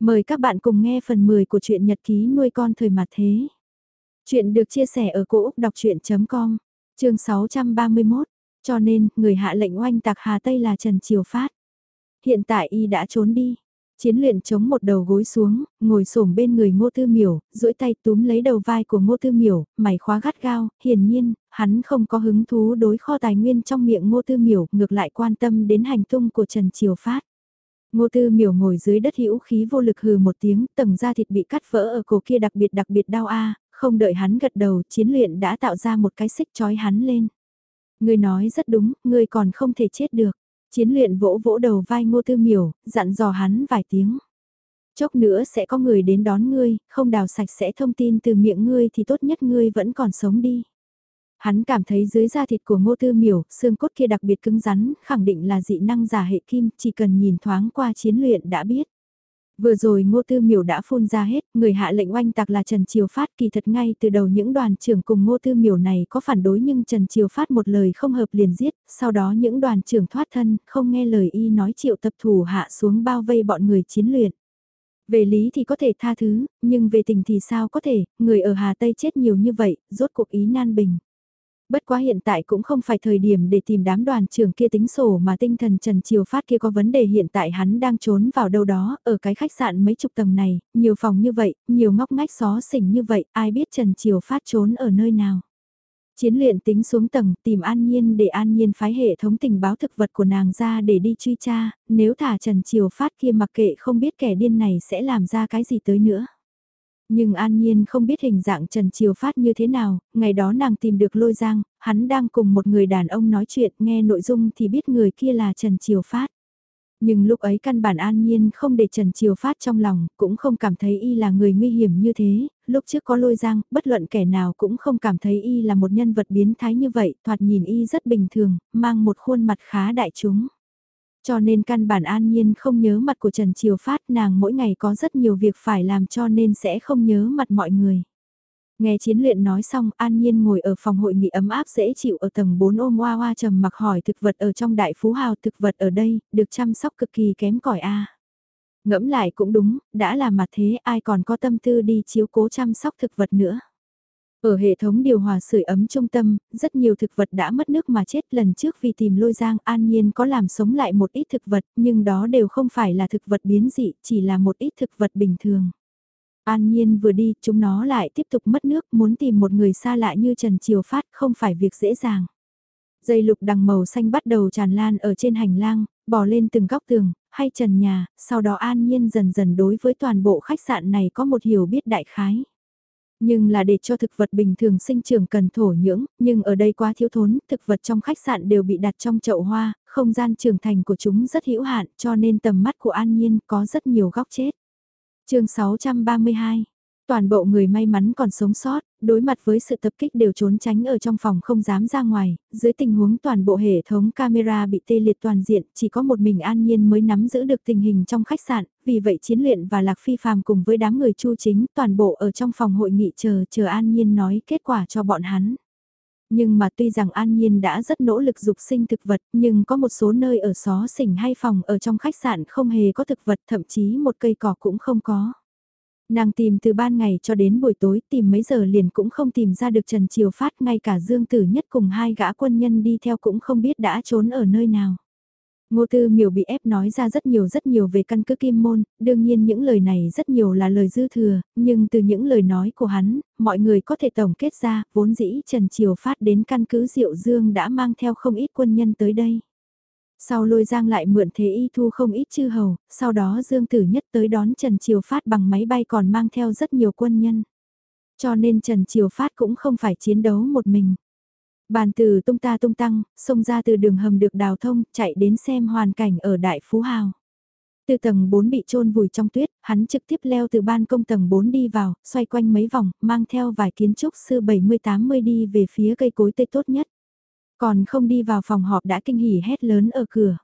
Mời các bạn cùng nghe phần 10 của truyện nhật ký nuôi con thời mặt thế. Chuyện được chia sẻ ở cỗ đọc chuyện.com, chương 631, cho nên người hạ lệnh oanh tạc Hà Tây là Trần Triều Phát. Hiện tại y đã trốn đi. Chiến luyện chống một đầu gối xuống, ngồi xổm bên người ngô tư miểu, duỗi tay túm lấy đầu vai của ngô tư miểu, mày khóa gắt gao, hiển nhiên, hắn không có hứng thú đối kho tài nguyên trong miệng ngô tư miểu, ngược lại quan tâm đến hành tung của Trần Triều Phát. Ngô Tư Miểu ngồi dưới đất hữu khí vô lực hừ một tiếng, tầng da thịt bị cắt vỡ ở cổ kia đặc biệt đặc biệt đau a, không đợi hắn gật đầu, chiến luyện đã tạo ra một cái xích chói hắn lên. Ngươi nói rất đúng, ngươi còn không thể chết được. Chiến luyện vỗ vỗ đầu vai Ngô Tư Miểu, dặn dò hắn vài tiếng. Chốc nữa sẽ có người đến đón ngươi, không đào sạch sẽ thông tin từ miệng ngươi thì tốt nhất ngươi vẫn còn sống đi. Hắn cảm thấy dưới da thịt của ngô tư miểu, xương cốt kia đặc biệt cứng rắn, khẳng định là dị năng giả hệ kim, chỉ cần nhìn thoáng qua chiến luyện đã biết. Vừa rồi ngô tư miểu đã phun ra hết, người hạ lệnh oanh tạc là Trần Triều Phát kỳ thật ngay từ đầu những đoàn trưởng cùng ngô tư miểu này có phản đối nhưng Trần Triều Phát một lời không hợp liền giết, sau đó những đoàn trưởng thoát thân, không nghe lời y nói triệu tập thủ hạ xuống bao vây bọn người chiến luyện. Về lý thì có thể tha thứ, nhưng về tình thì sao có thể, người ở Hà Tây chết nhiều như vậy, rốt cuộc ý nan bình. Bất quá hiện tại cũng không phải thời điểm để tìm đám đoàn trưởng kia tính sổ mà tinh thần Trần Triều Phát kia có vấn đề hiện tại hắn đang trốn vào đâu đó, ở cái khách sạn mấy chục tầng này, nhiều phòng như vậy, nhiều ngóc ngách xó xỉnh như vậy, ai biết Trần Triều Phát trốn ở nơi nào. Chiến luyện tính xuống tầng tìm An Nhiên để An Nhiên phái hệ thống tình báo thực vật của nàng ra để đi truy tra, nếu thả Trần Triều Phát kia mặc kệ không biết kẻ điên này sẽ làm ra cái gì tới nữa. Nhưng An Nhiên không biết hình dạng Trần Triều Phát như thế nào, ngày đó nàng tìm được lôi giang, hắn đang cùng một người đàn ông nói chuyện nghe nội dung thì biết người kia là Trần Triều Phát. Nhưng lúc ấy căn bản An Nhiên không để Trần Triều Phát trong lòng, cũng không cảm thấy y là người nguy hiểm như thế, lúc trước có lôi giang, bất luận kẻ nào cũng không cảm thấy y là một nhân vật biến thái như vậy, thoạt nhìn y rất bình thường, mang một khuôn mặt khá đại chúng. Cho nên căn bản an nhiên không nhớ mặt của Trần Triều Phát nàng mỗi ngày có rất nhiều việc phải làm cho nên sẽ không nhớ mặt mọi người. Nghe chiến luyện nói xong an nhiên ngồi ở phòng hội nghị ấm áp dễ chịu ở tầng 4 ôm hoa hoa trầm mặc hỏi thực vật ở trong đại phú hào thực vật ở đây được chăm sóc cực kỳ kém cỏi a Ngẫm lại cũng đúng, đã là mặt thế ai còn có tâm tư đi chiếu cố chăm sóc thực vật nữa. Ở hệ thống điều hòa sưởi ấm trung tâm, rất nhiều thực vật đã mất nước mà chết lần trước vì tìm lôi giang an nhiên có làm sống lại một ít thực vật, nhưng đó đều không phải là thực vật biến dị, chỉ là một ít thực vật bình thường. An nhiên vừa đi, chúng nó lại tiếp tục mất nước, muốn tìm một người xa lạ như Trần Triều Phát không phải việc dễ dàng. Dây lục đằng màu xanh bắt đầu tràn lan ở trên hành lang, bò lên từng góc tường, hay trần nhà, sau đó an nhiên dần dần đối với toàn bộ khách sạn này có một hiểu biết đại khái. Nhưng là để cho thực vật bình thường sinh trưởng cần thổ nhưỡng, nhưng ở đây quá thiếu thốn, thực vật trong khách sạn đều bị đặt trong chậu hoa, không gian trưởng thành của chúng rất hữu hạn cho nên tầm mắt của An Nhiên có rất nhiều góc chết. chương 632 Toàn bộ người may mắn còn sống sót, đối mặt với sự tập kích đều trốn tránh ở trong phòng không dám ra ngoài, dưới tình huống toàn bộ hệ thống camera bị tê liệt toàn diện, chỉ có một mình an nhiên mới nắm giữ được tình hình trong khách sạn, vì vậy chiến luyện và lạc phi phàm cùng với đám người chu chính toàn bộ ở trong phòng hội nghị chờ chờ an nhiên nói kết quả cho bọn hắn. Nhưng mà tuy rằng An Nhiên đã rất nỗ lực dục sinh thực vật, nhưng có một số nơi ở xó xỉnh hay phòng ở trong khách sạn không hề có thực vật, thậm chí một cây cỏ cũng không có. Nàng tìm từ ban ngày cho đến buổi tối tìm mấy giờ liền cũng không tìm ra được Trần Triều Phát ngay cả Dương Tử Nhất cùng hai gã quân nhân đi theo cũng không biết đã trốn ở nơi nào. Ngô Tư Miểu bị ép nói ra rất nhiều rất nhiều về căn cứ kim môn, đương nhiên những lời này rất nhiều là lời dư thừa, nhưng từ những lời nói của hắn, mọi người có thể tổng kết ra, vốn dĩ Trần Triều Phát đến căn cứ Diệu Dương đã mang theo không ít quân nhân tới đây. Sau lôi giang lại mượn thế y thu không ít chư hầu, sau đó Dương Tử Nhất tới đón Trần Triều Phát bằng máy bay còn mang theo rất nhiều quân nhân. Cho nên Trần Triều Phát cũng không phải chiến đấu một mình. Bàn từ tung ta tung tăng, xông ra từ đường hầm được đào thông, chạy đến xem hoàn cảnh ở Đại Phú Hào. Từ tầng 4 bị trôn vùi trong tuyết, hắn trực tiếp leo từ ban công tầng 4 đi vào, xoay quanh mấy vòng, mang theo vài kiến trúc sư 70-80 đi về phía cây cối tây tốt nhất. Còn không đi vào phòng họp đã kinh hỉ hét lớn ở cửa.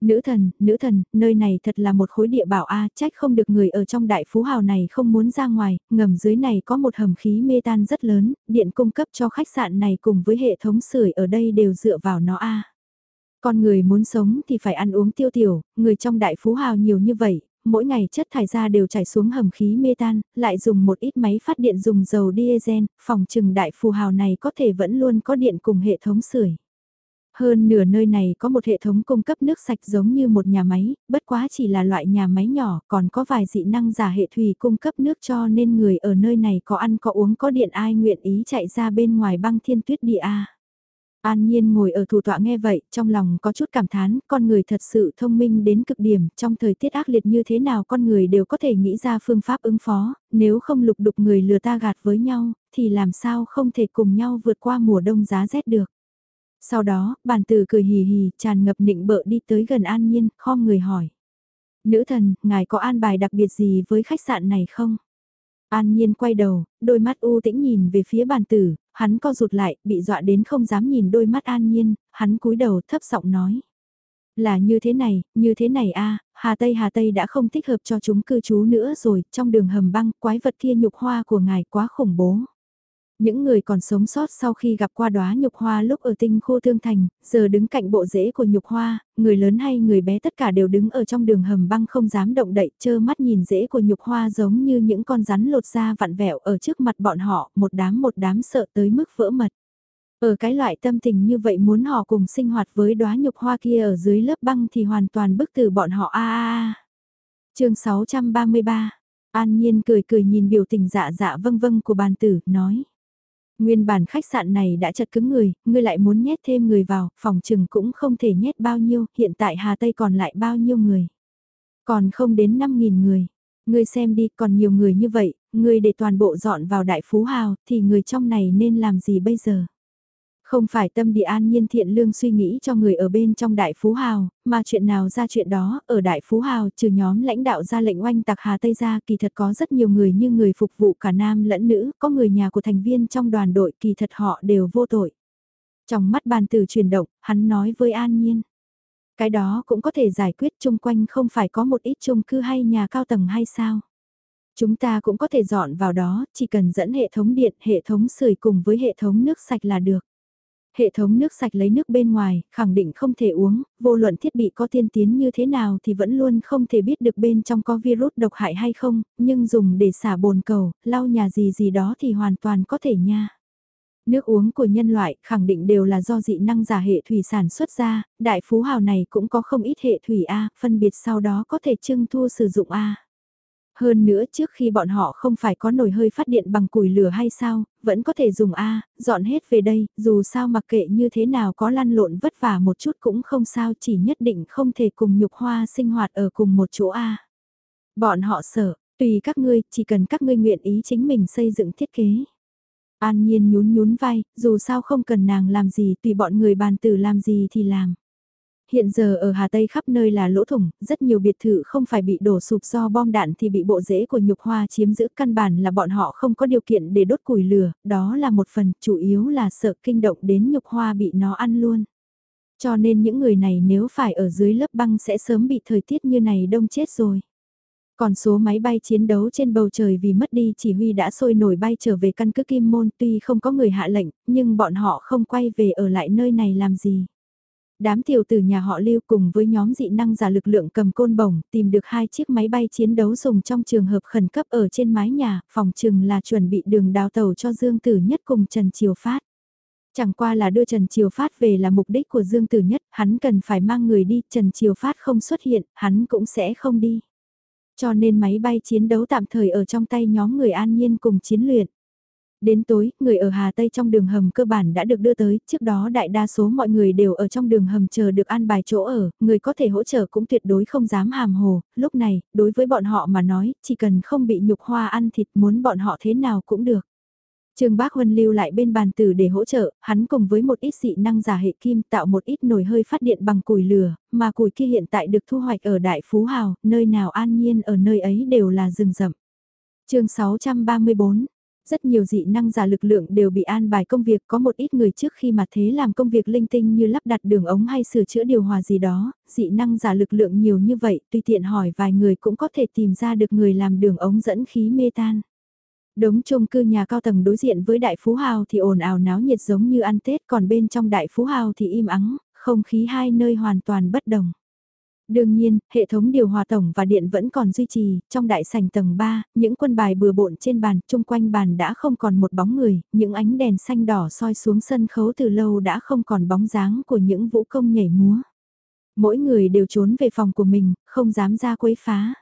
Nữ thần, nữ thần, nơi này thật là một khối địa bảo A, trách không được người ở trong đại phú hào này không muốn ra ngoài, ngầm dưới này có một hầm khí mê tan rất lớn, điện cung cấp cho khách sạn này cùng với hệ thống sưởi ở đây đều dựa vào nó A. Con người muốn sống thì phải ăn uống tiêu tiểu, người trong đại phú hào nhiều như vậy, mỗi ngày chất thải ra đều chảy xuống hầm khí mê tan, lại dùng một ít máy phát điện dùng dầu diesel, phòng trừng đại phù hào này có thể vẫn luôn có điện cùng hệ thống sưởi. Hơn nửa nơi này có một hệ thống cung cấp nước sạch giống như một nhà máy, bất quá chỉ là loại nhà máy nhỏ, còn có vài dị năng giả hệ thủy cung cấp nước cho nên người ở nơi này có ăn có uống có điện ai nguyện ý chạy ra bên ngoài băng thiên tuyết địa a. An Nhiên ngồi ở thủ tọa nghe vậy, trong lòng có chút cảm thán, con người thật sự thông minh đến cực điểm, trong thời tiết ác liệt như thế nào con người đều có thể nghĩ ra phương pháp ứng phó, nếu không lục đục người lừa ta gạt với nhau, thì làm sao không thể cùng nhau vượt qua mùa đông giá rét được. Sau đó, bàn tử cười hì hì, tràn ngập nịnh bợ đi tới gần An Nhiên, khom người hỏi. Nữ thần, ngài có an bài đặc biệt gì với khách sạn này không? An Nhiên quay đầu, đôi mắt u tĩnh nhìn về phía bàn tử, hắn co rụt lại, bị dọa đến không dám nhìn đôi mắt An Nhiên, hắn cúi đầu thấp giọng nói. Là như thế này, như thế này a Hà Tây Hà Tây đã không thích hợp cho chúng cư trú nữa rồi, trong đường hầm băng, quái vật kia nhục hoa của ngài quá khủng bố. Những người còn sống sót sau khi gặp qua đóa nhục hoa lúc ở tinh khu thương thành, giờ đứng cạnh bộ rễ của nhục hoa, người lớn hay người bé tất cả đều đứng ở trong đường hầm băng không dám động đậy, chơ mắt nhìn rễ của nhục hoa giống như những con rắn lột da vặn vẹo ở trước mặt bọn họ, một đám một đám sợ tới mức vỡ mật. Ở cái loại tâm tình như vậy muốn họ cùng sinh hoạt với đóa nhục hoa kia ở dưới lớp băng thì hoàn toàn bức từ bọn họ a a a. Chương 633. An Nhiên cười cười nhìn biểu tình dạ dạ vâng vâng của bàn tử, nói. Nguyên bản khách sạn này đã chật cứng người, ngươi lại muốn nhét thêm người vào, phòng trừng cũng không thể nhét bao nhiêu, hiện tại Hà Tây còn lại bao nhiêu người. Còn không đến 5.000 người. Ngươi xem đi, còn nhiều người như vậy, ngươi để toàn bộ dọn vào đại phú hào, thì người trong này nên làm gì bây giờ? Không phải tâm địa an nhiên thiện lương suy nghĩ cho người ở bên trong Đại Phú Hào, mà chuyện nào ra chuyện đó, ở Đại Phú Hào trừ nhóm lãnh đạo ra lệnh oanh tạc Hà Tây ra kỳ thật có rất nhiều người như người phục vụ cả nam lẫn nữ, có người nhà của thành viên trong đoàn đội kỳ thật họ đều vô tội. Trong mắt bàn từ chuyển động, hắn nói với an nhiên. Cái đó cũng có thể giải quyết chung quanh không phải có một ít chung cư hay nhà cao tầng hay sao? Chúng ta cũng có thể dọn vào đó, chỉ cần dẫn hệ thống điện, hệ thống sưởi cùng với hệ thống nước sạch là được. Hệ thống nước sạch lấy nước bên ngoài, khẳng định không thể uống, vô luận thiết bị có tiên tiến như thế nào thì vẫn luôn không thể biết được bên trong có virus độc hại hay không, nhưng dùng để xả bồn cầu, lau nhà gì gì đó thì hoàn toàn có thể nha. Nước uống của nhân loại khẳng định đều là do dị năng giả hệ thủy sản xuất ra, đại phú hào này cũng có không ít hệ thủy A, phân biệt sau đó có thể trưng thu sử dụng A. Hơn nữa trước khi bọn họ không phải có nồi hơi phát điện bằng củi lửa hay sao, vẫn có thể dùng A, dọn hết về đây, dù sao mặc kệ như thế nào có lăn lộn vất vả một chút cũng không sao chỉ nhất định không thể cùng nhục hoa sinh hoạt ở cùng một chỗ A. Bọn họ sợ, tùy các ngươi, chỉ cần các ngươi nguyện ý chính mình xây dựng thiết kế. An nhiên nhún nhún vai, dù sao không cần nàng làm gì tùy bọn người bàn tử làm gì thì làm. Hiện giờ ở Hà Tây khắp nơi là lỗ thủng, rất nhiều biệt thự không phải bị đổ sụp do bom đạn thì bị bộ rễ của nhục hoa chiếm giữ căn bản là bọn họ không có điều kiện để đốt củi lửa, đó là một phần, chủ yếu là sợ kinh động đến nhục hoa bị nó ăn luôn. Cho nên những người này nếu phải ở dưới lớp băng sẽ sớm bị thời tiết như này đông chết rồi. Còn số máy bay chiến đấu trên bầu trời vì mất đi chỉ huy đã sôi nổi bay trở về căn cứ Kim Môn tuy không có người hạ lệnh, nhưng bọn họ không quay về ở lại nơi này làm gì. Đám tiểu tử nhà họ lưu cùng với nhóm dị năng giả lực lượng cầm côn bổng tìm được hai chiếc máy bay chiến đấu dùng trong trường hợp khẩn cấp ở trên mái nhà, phòng trừng là chuẩn bị đường đào tàu cho Dương Tử Nhất cùng Trần Triều Phát. Chẳng qua là đưa Trần Triều Phát về là mục đích của Dương Tử Nhất, hắn cần phải mang người đi, Trần Triều Phát không xuất hiện, hắn cũng sẽ không đi. Cho nên máy bay chiến đấu tạm thời ở trong tay nhóm người an nhiên cùng chiến luyện. Đến tối, người ở Hà Tây trong đường hầm cơ bản đã được đưa tới, trước đó đại đa số mọi người đều ở trong đường hầm chờ được an bài chỗ ở, người có thể hỗ trợ cũng tuyệt đối không dám hàm hồ, lúc này, đối với bọn họ mà nói, chỉ cần không bị nhục hoa ăn thịt muốn bọn họ thế nào cũng được. Trương Bác Huân lưu lại bên bàn tử để hỗ trợ, hắn cùng với một ít dị năng giả hệ kim tạo một ít nồi hơi phát điện bằng củi lửa, mà củi kia hiện tại được thu hoạch ở Đại Phú Hào, nơi nào an nhiên ở nơi ấy đều là rừng rậm. chương 634 rất nhiều dị năng giả lực lượng đều bị an bài công việc có một ít người trước khi mà thế làm công việc linh tinh như lắp đặt đường ống hay sửa chữa điều hòa gì đó, dị năng giả lực lượng nhiều như vậy, tùy tiện hỏi vài người cũng có thể tìm ra được người làm đường ống dẫn khí mê tan. Đống chung cư nhà cao tầng đối diện với đại phú hào thì ồn ào náo nhiệt giống như ăn Tết còn bên trong đại phú hào thì im ắng, không khí hai nơi hoàn toàn bất đồng. Đương nhiên, hệ thống điều hòa tổng và điện vẫn còn duy trì, trong đại sảnh tầng 3, những quân bài bừa bộn trên bàn, chung quanh bàn đã không còn một bóng người, những ánh đèn xanh đỏ soi xuống sân khấu từ lâu đã không còn bóng dáng của những vũ công nhảy múa. Mỗi người đều trốn về phòng của mình, không dám ra quấy phá.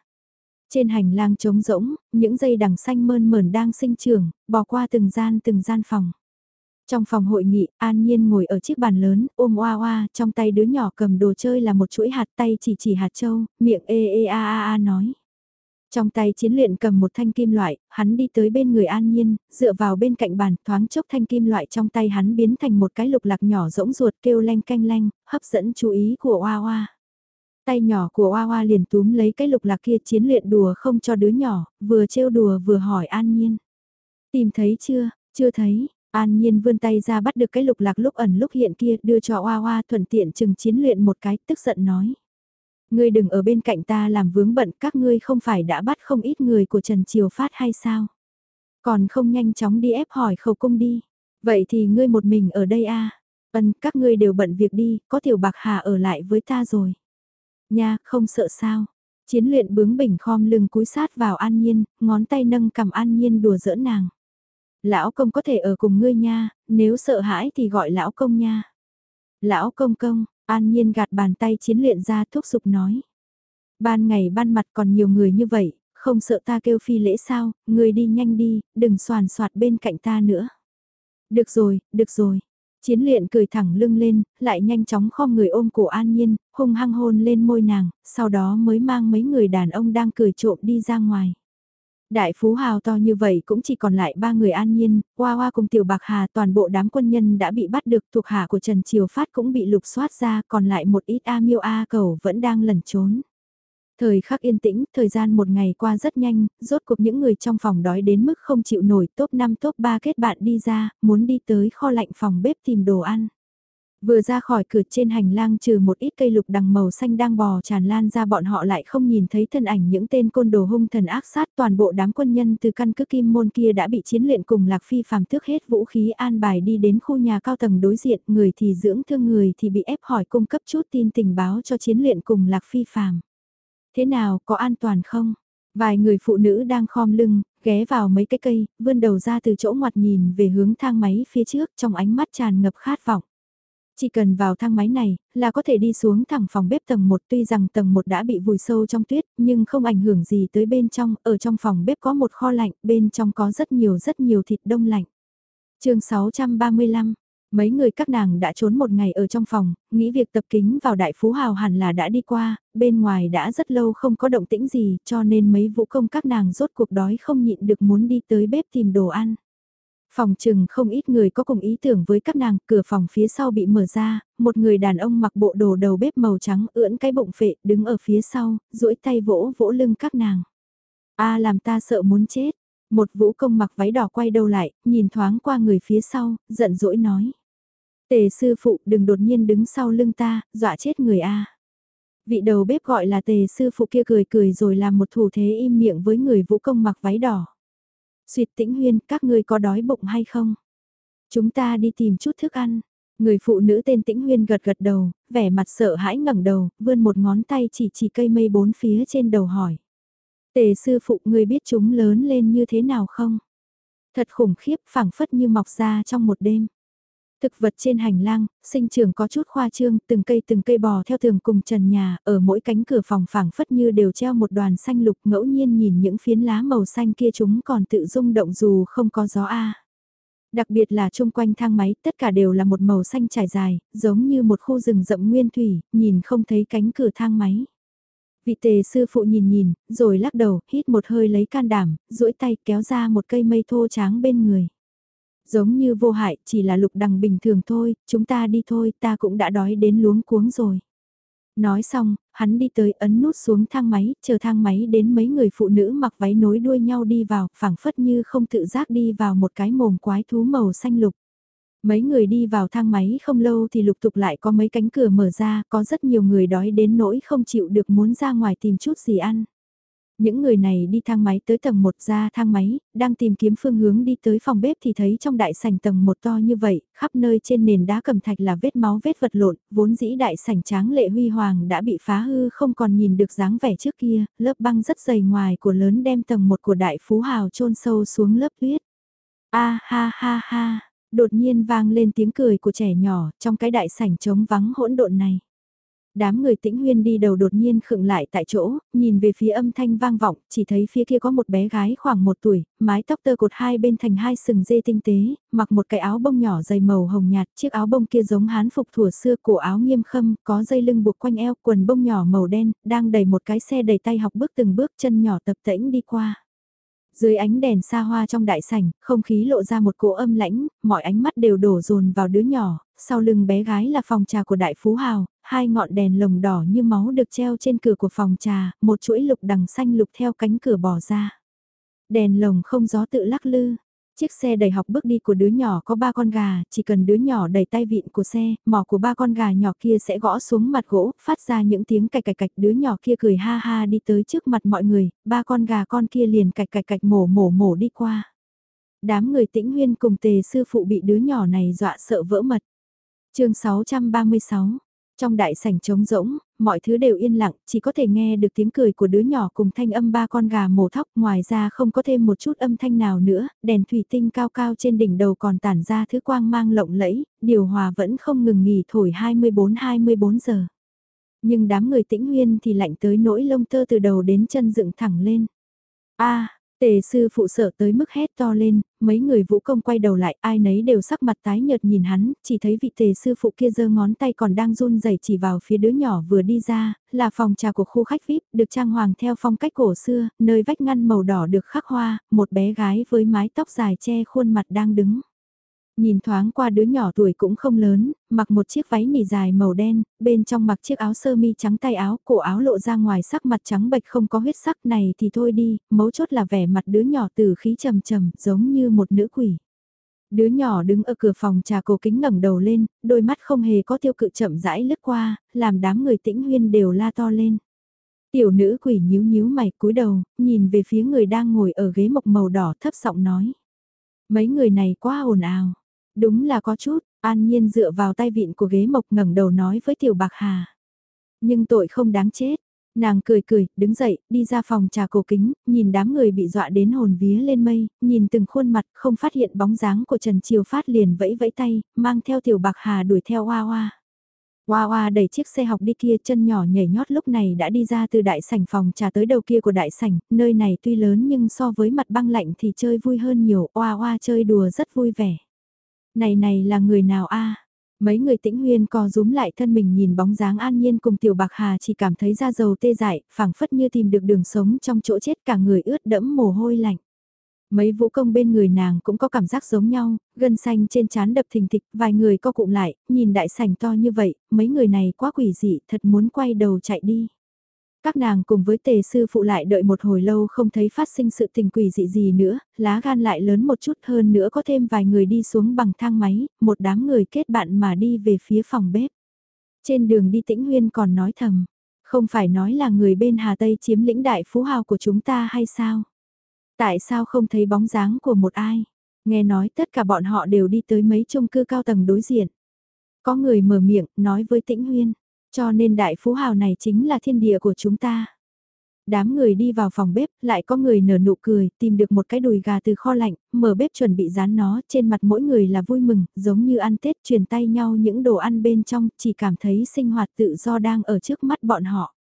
Trên hành lang trống rỗng, những dây đằng xanh mơn mờn đang sinh trưởng, bò qua từng gian từng gian phòng. Trong phòng hội nghị, An Nhiên ngồi ở chiếc bàn lớn, ôm oa oa, trong tay đứa nhỏ cầm đồ chơi là một chuỗi hạt tay chỉ chỉ hạt châu, miệng ê ê a a a nói. Trong tay chiến luyện cầm một thanh kim loại, hắn đi tới bên người An Nhiên, dựa vào bên cạnh bàn, thoáng chốc thanh kim loại trong tay hắn biến thành một cái lục lạc nhỏ rỗng ruột kêu leng canh leng, hấp dẫn chú ý của Oa Oa. Tay nhỏ của Oa Oa liền túm lấy cái lục lạc kia chiến luyện đùa không cho đứa nhỏ, vừa trêu đùa vừa hỏi An Nhiên. Tìm thấy chưa, chưa thấy, An Nhiên vươn tay ra bắt được cái lục lạc lúc ẩn lúc hiện kia đưa cho Oa Oa thuận tiện chừng chiến luyện một cái tức giận nói. Ngươi đừng ở bên cạnh ta làm vướng bận các ngươi không phải đã bắt không ít người của Trần Triều Phát hay sao? Còn không nhanh chóng đi ép hỏi khẩu cung đi. Vậy thì ngươi một mình ở đây a à? Ân, các ngươi đều bận việc đi, có tiểu bạc hà ở lại với ta rồi. Nha, không sợ sao. Chiến luyện bướng bỉnh khom lưng cúi sát vào an nhiên, ngón tay nâng cầm an nhiên đùa giỡn nàng. Lão công có thể ở cùng ngươi nha, nếu sợ hãi thì gọi lão công nha. Lão công công, an nhiên gạt bàn tay chiến luyện ra thúc giục nói. Ban ngày ban mặt còn nhiều người như vậy, không sợ ta kêu phi lễ sao, ngươi đi nhanh đi, đừng soàn soạt bên cạnh ta nữa. Được rồi, được rồi, Chiến luyện cười thẳng lưng lên, lại nhanh chóng khom người ôm cổ An Nhiên, hung hăng hôn lên môi nàng, sau đó mới mang mấy người đàn ông đang cười trộm đi ra ngoài. Đại phú hào to như vậy cũng chỉ còn lại ba người an nhiên, Hoa Hoa cùng Tiểu Bạc Hà toàn bộ đám quân nhân đã bị bắt được thuộc hạ của Trần Triều Phát cũng bị lục soát ra còn lại một ít A miêu A cầu vẫn đang lẩn trốn. Thời khắc yên tĩnh, thời gian một ngày qua rất nhanh, rốt cuộc những người trong phòng đói đến mức không chịu nổi top 5 top 3 kết bạn đi ra, muốn đi tới kho lạnh phòng bếp tìm đồ ăn. Vừa ra khỏi cửa trên hành lang trừ một ít cây lục đằng màu xanh đang bò tràn lan ra bọn họ lại không nhìn thấy thân ảnh những tên côn đồ hung thần ác sát toàn bộ đám quân nhân từ căn cứ kim môn kia đã bị chiến luyện cùng lạc phi phàm tước hết vũ khí an bài đi đến khu nhà cao tầng đối diện người thì dưỡng thương người thì bị ép hỏi cung cấp chút tin tình báo cho chiến luyện cùng lạc phi phàm. Thế nào, có an toàn không? Vài người phụ nữ đang khom lưng, ghé vào mấy cái cây, vươn đầu ra từ chỗ ngoặt nhìn về hướng thang máy phía trước trong ánh mắt tràn ngập khát vọng. Chỉ cần vào thang máy này, là có thể đi xuống thẳng phòng bếp tầng 1 tuy rằng tầng 1 đã bị vùi sâu trong tuyết, nhưng không ảnh hưởng gì tới bên trong, ở trong phòng bếp có một kho lạnh, bên trong có rất nhiều rất nhiều thịt đông lạnh. chương 635, mấy người các nàng đã trốn một ngày ở trong phòng, nghĩ việc tập kính vào đại phú hào hẳn là đã đi qua, bên ngoài đã rất lâu không có động tĩnh gì cho nên mấy vũ công các nàng rốt cuộc đói không nhịn được muốn đi tới bếp tìm đồ ăn. Phòng chừng không ít người có cùng ý tưởng với các nàng, cửa phòng phía sau bị mở ra, một người đàn ông mặc bộ đồ đầu bếp màu trắng ưỡn cái bụng phệ đứng ở phía sau, duỗi tay vỗ vỗ lưng các nàng. a làm ta sợ muốn chết. Một vũ công mặc váy đỏ quay đầu lại, nhìn thoáng qua người phía sau, giận dỗi nói. Tề sư phụ đừng đột nhiên đứng sau lưng ta, dọa chết người a. Vị đầu bếp gọi là tề sư phụ kia cười cười rồi làm một thủ thế im miệng với người vũ công mặc váy đỏ. Xuyệt tĩnh huyên, các ngươi có đói bụng hay không? Chúng ta đi tìm chút thức ăn. Người phụ nữ tên tĩnh huyên gật gật đầu, vẻ mặt sợ hãi ngẩng đầu, vươn một ngón tay chỉ chỉ cây mây bốn phía trên đầu hỏi. Tề sư phụ người biết chúng lớn lên như thế nào không? Thật khủng khiếp phảng phất như mọc ra trong một đêm. Thực vật trên hành lang, sinh trường có chút khoa trương, từng cây từng cây bò theo tường cùng trần nhà, ở mỗi cánh cửa phòng phẳng phất như đều treo một đoàn xanh lục ngẫu nhiên nhìn những phiến lá màu xanh kia chúng còn tự rung động dù không có gió A. Đặc biệt là chung quanh thang máy tất cả đều là một màu xanh trải dài, giống như một khu rừng rậm nguyên thủy, nhìn không thấy cánh cửa thang máy. Vị tề sư phụ nhìn nhìn, rồi lắc đầu, hít một hơi lấy can đảm, duỗi tay kéo ra một cây mây thô tráng bên người. Giống như vô hại, chỉ là lục đằng bình thường thôi, chúng ta đi thôi, ta cũng đã đói đến luống cuống rồi. Nói xong, hắn đi tới ấn nút xuống thang máy, chờ thang máy đến mấy người phụ nữ mặc váy nối đuôi nhau đi vào, phảng phất như không tự giác đi vào một cái mồm quái thú màu xanh lục. Mấy người đi vào thang máy không lâu thì lục tục lại có mấy cánh cửa mở ra, có rất nhiều người đói đến nỗi không chịu được muốn ra ngoài tìm chút gì ăn. Những người này đi thang máy tới tầng 1 ra thang máy, đang tìm kiếm phương hướng đi tới phòng bếp thì thấy trong đại sảnh tầng 1 to như vậy, khắp nơi trên nền đá cầm thạch là vết máu vết vật lộn, vốn dĩ đại sảnh tráng lệ huy hoàng đã bị phá hư không còn nhìn được dáng vẻ trước kia, lớp băng rất dày ngoài của lớn đem tầng 1 của đại phú hào chôn sâu xuống lớp tuyết. A ha ha ha, đột nhiên vang lên tiếng cười của trẻ nhỏ trong cái đại sảnh trống vắng hỗn độn này đám người tĩnh huyên đi đầu đột nhiên khựng lại tại chỗ, nhìn về phía âm thanh vang vọng, chỉ thấy phía kia có một bé gái khoảng một tuổi, mái tóc tơ cột hai bên thành hai sừng dê tinh tế, mặc một cái áo bông nhỏ dày màu hồng nhạt, chiếc áo bông kia giống hán phục thủa xưa, cổ áo nghiêm khâm, có dây lưng buộc quanh eo, quần bông nhỏ màu đen, đang đẩy một cái xe đầy tay học bước từng bước chân nhỏ tập tễnh đi qua. Dưới ánh đèn xa hoa trong đại sảnh, không khí lộ ra một cỗ âm lãnh, mọi ánh mắt đều đổ dồn vào đứa nhỏ, sau lưng bé gái là phòng trà của đại phú hào, hai ngọn đèn lồng đỏ như máu được treo trên cửa của phòng trà, một chuỗi lục đằng xanh lục theo cánh cửa bỏ ra. Đèn lồng không gió tự lắc lư, Chiếc xe đầy học bước đi của đứa nhỏ có ba con gà, chỉ cần đứa nhỏ đẩy tay vịn của xe, mỏ của ba con gà nhỏ kia sẽ gõ xuống mặt gỗ, phát ra những tiếng cạch cạch cạch đứa nhỏ kia cười ha ha đi tới trước mặt mọi người, ba con gà con kia liền cạch cạch cạch mổ mổ mổ đi qua. Đám người tĩnh huyên cùng tề sư phụ bị đứa nhỏ này dọa sợ vỡ mật chương 636 trong đại sảnh trống rỗng, mọi thứ đều yên lặng, chỉ có thể nghe được tiếng cười của đứa nhỏ cùng thanh âm ba con gà mổ thóc, ngoài ra không có thêm một chút âm thanh nào nữa, đèn thủy tinh cao cao trên đỉnh đầu còn tản ra thứ quang mang lộng lẫy, điều hòa vẫn không ngừng nghỉ thổi 24-24 giờ. Nhưng đám người tĩnh huyên thì lạnh tới nỗi lông tơ từ đầu đến chân dựng thẳng lên. a Tề sư phụ sợ tới mức hét to lên, mấy người vũ công quay đầu lại, ai nấy đều sắc mặt tái nhợt nhìn hắn, chỉ thấy vị tề sư phụ kia giơ ngón tay còn đang run rẩy chỉ vào phía đứa nhỏ vừa đi ra, là phòng trà của khu khách VIP, được trang hoàng theo phong cách cổ xưa, nơi vách ngăn màu đỏ được khắc hoa, một bé gái với mái tóc dài che khuôn mặt đang đứng. Nhìn thoáng qua đứa nhỏ tuổi cũng không lớn, mặc một chiếc váy nỉ dài màu đen, bên trong mặc chiếc áo sơ mi trắng tay áo, cổ áo lộ ra ngoài sắc mặt trắng bệch không có huyết sắc này thì thôi đi, mấu chốt là vẻ mặt đứa nhỏ từ khí trầm trầm, giống như một nữ quỷ. Đứa nhỏ đứng ở cửa phòng trà cổ kính ngẩng đầu lên, đôi mắt không hề có tiêu cự chậm rãi lướt qua, làm đám người tĩnh huyên đều la to lên. Tiểu nữ quỷ nhíu nhíu mày cúi đầu, nhìn về phía người đang ngồi ở ghế mộc màu đỏ thấp giọng nói. Mấy người này quá ồn ào. Đúng là có chút, an nhiên dựa vào tay vịn của ghế mộc ngẩng đầu nói với tiểu bạc hà. Nhưng tội không đáng chết. Nàng cười cười, đứng dậy, đi ra phòng trà cổ kính, nhìn đám người bị dọa đến hồn vía lên mây, nhìn từng khuôn mặt, không phát hiện bóng dáng của Trần Triều Phát liền vẫy vẫy tay, mang theo tiểu bạc hà đuổi theo Hoa Hoa. Hoa Hoa đẩy chiếc xe học đi kia chân nhỏ nhảy nhót lúc này đã đi ra từ đại sảnh phòng trà tới đầu kia của đại sảnh, nơi này tuy lớn nhưng so với mặt băng lạnh thì chơi vui hơn nhiều, Hoa Hoa chơi đùa rất vui vẻ. Này này là người nào a? Mấy người tĩnh huyên co rúm lại thân mình nhìn bóng dáng an nhiên cùng tiểu bạc hà chỉ cảm thấy da dầu tê dại, phảng phất như tìm được đường sống trong chỗ chết cả người ướt đẫm mồ hôi lạnh. Mấy vũ công bên người nàng cũng có cảm giác giống nhau, gân xanh trên trán đập thình thịch, vài người co cụm lại, nhìn đại sảnh to như vậy, mấy người này quá quỷ dị, thật muốn quay đầu chạy đi. Các nàng cùng với tề sư phụ lại đợi một hồi lâu không thấy phát sinh sự tình quỷ dị gì nữa, lá gan lại lớn một chút hơn nữa có thêm vài người đi xuống bằng thang máy, một đám người kết bạn mà đi về phía phòng bếp. Trên đường đi tĩnh huyên còn nói thầm, không phải nói là người bên Hà Tây chiếm lĩnh đại phú hào của chúng ta hay sao? Tại sao không thấy bóng dáng của một ai? Nghe nói tất cả bọn họ đều đi tới mấy chung cư cao tầng đối diện. Có người mở miệng, nói với tĩnh huyên, cho nên đại phú hào này chính là thiên địa của chúng ta. Đám người đi vào phòng bếp, lại có người nở nụ cười, tìm được một cái đùi gà từ kho lạnh, mở bếp chuẩn bị rán nó, trên mặt mỗi người là vui mừng, giống như ăn Tết truyền tay nhau những đồ ăn bên trong, chỉ cảm thấy sinh hoạt tự do đang ở trước mắt bọn họ.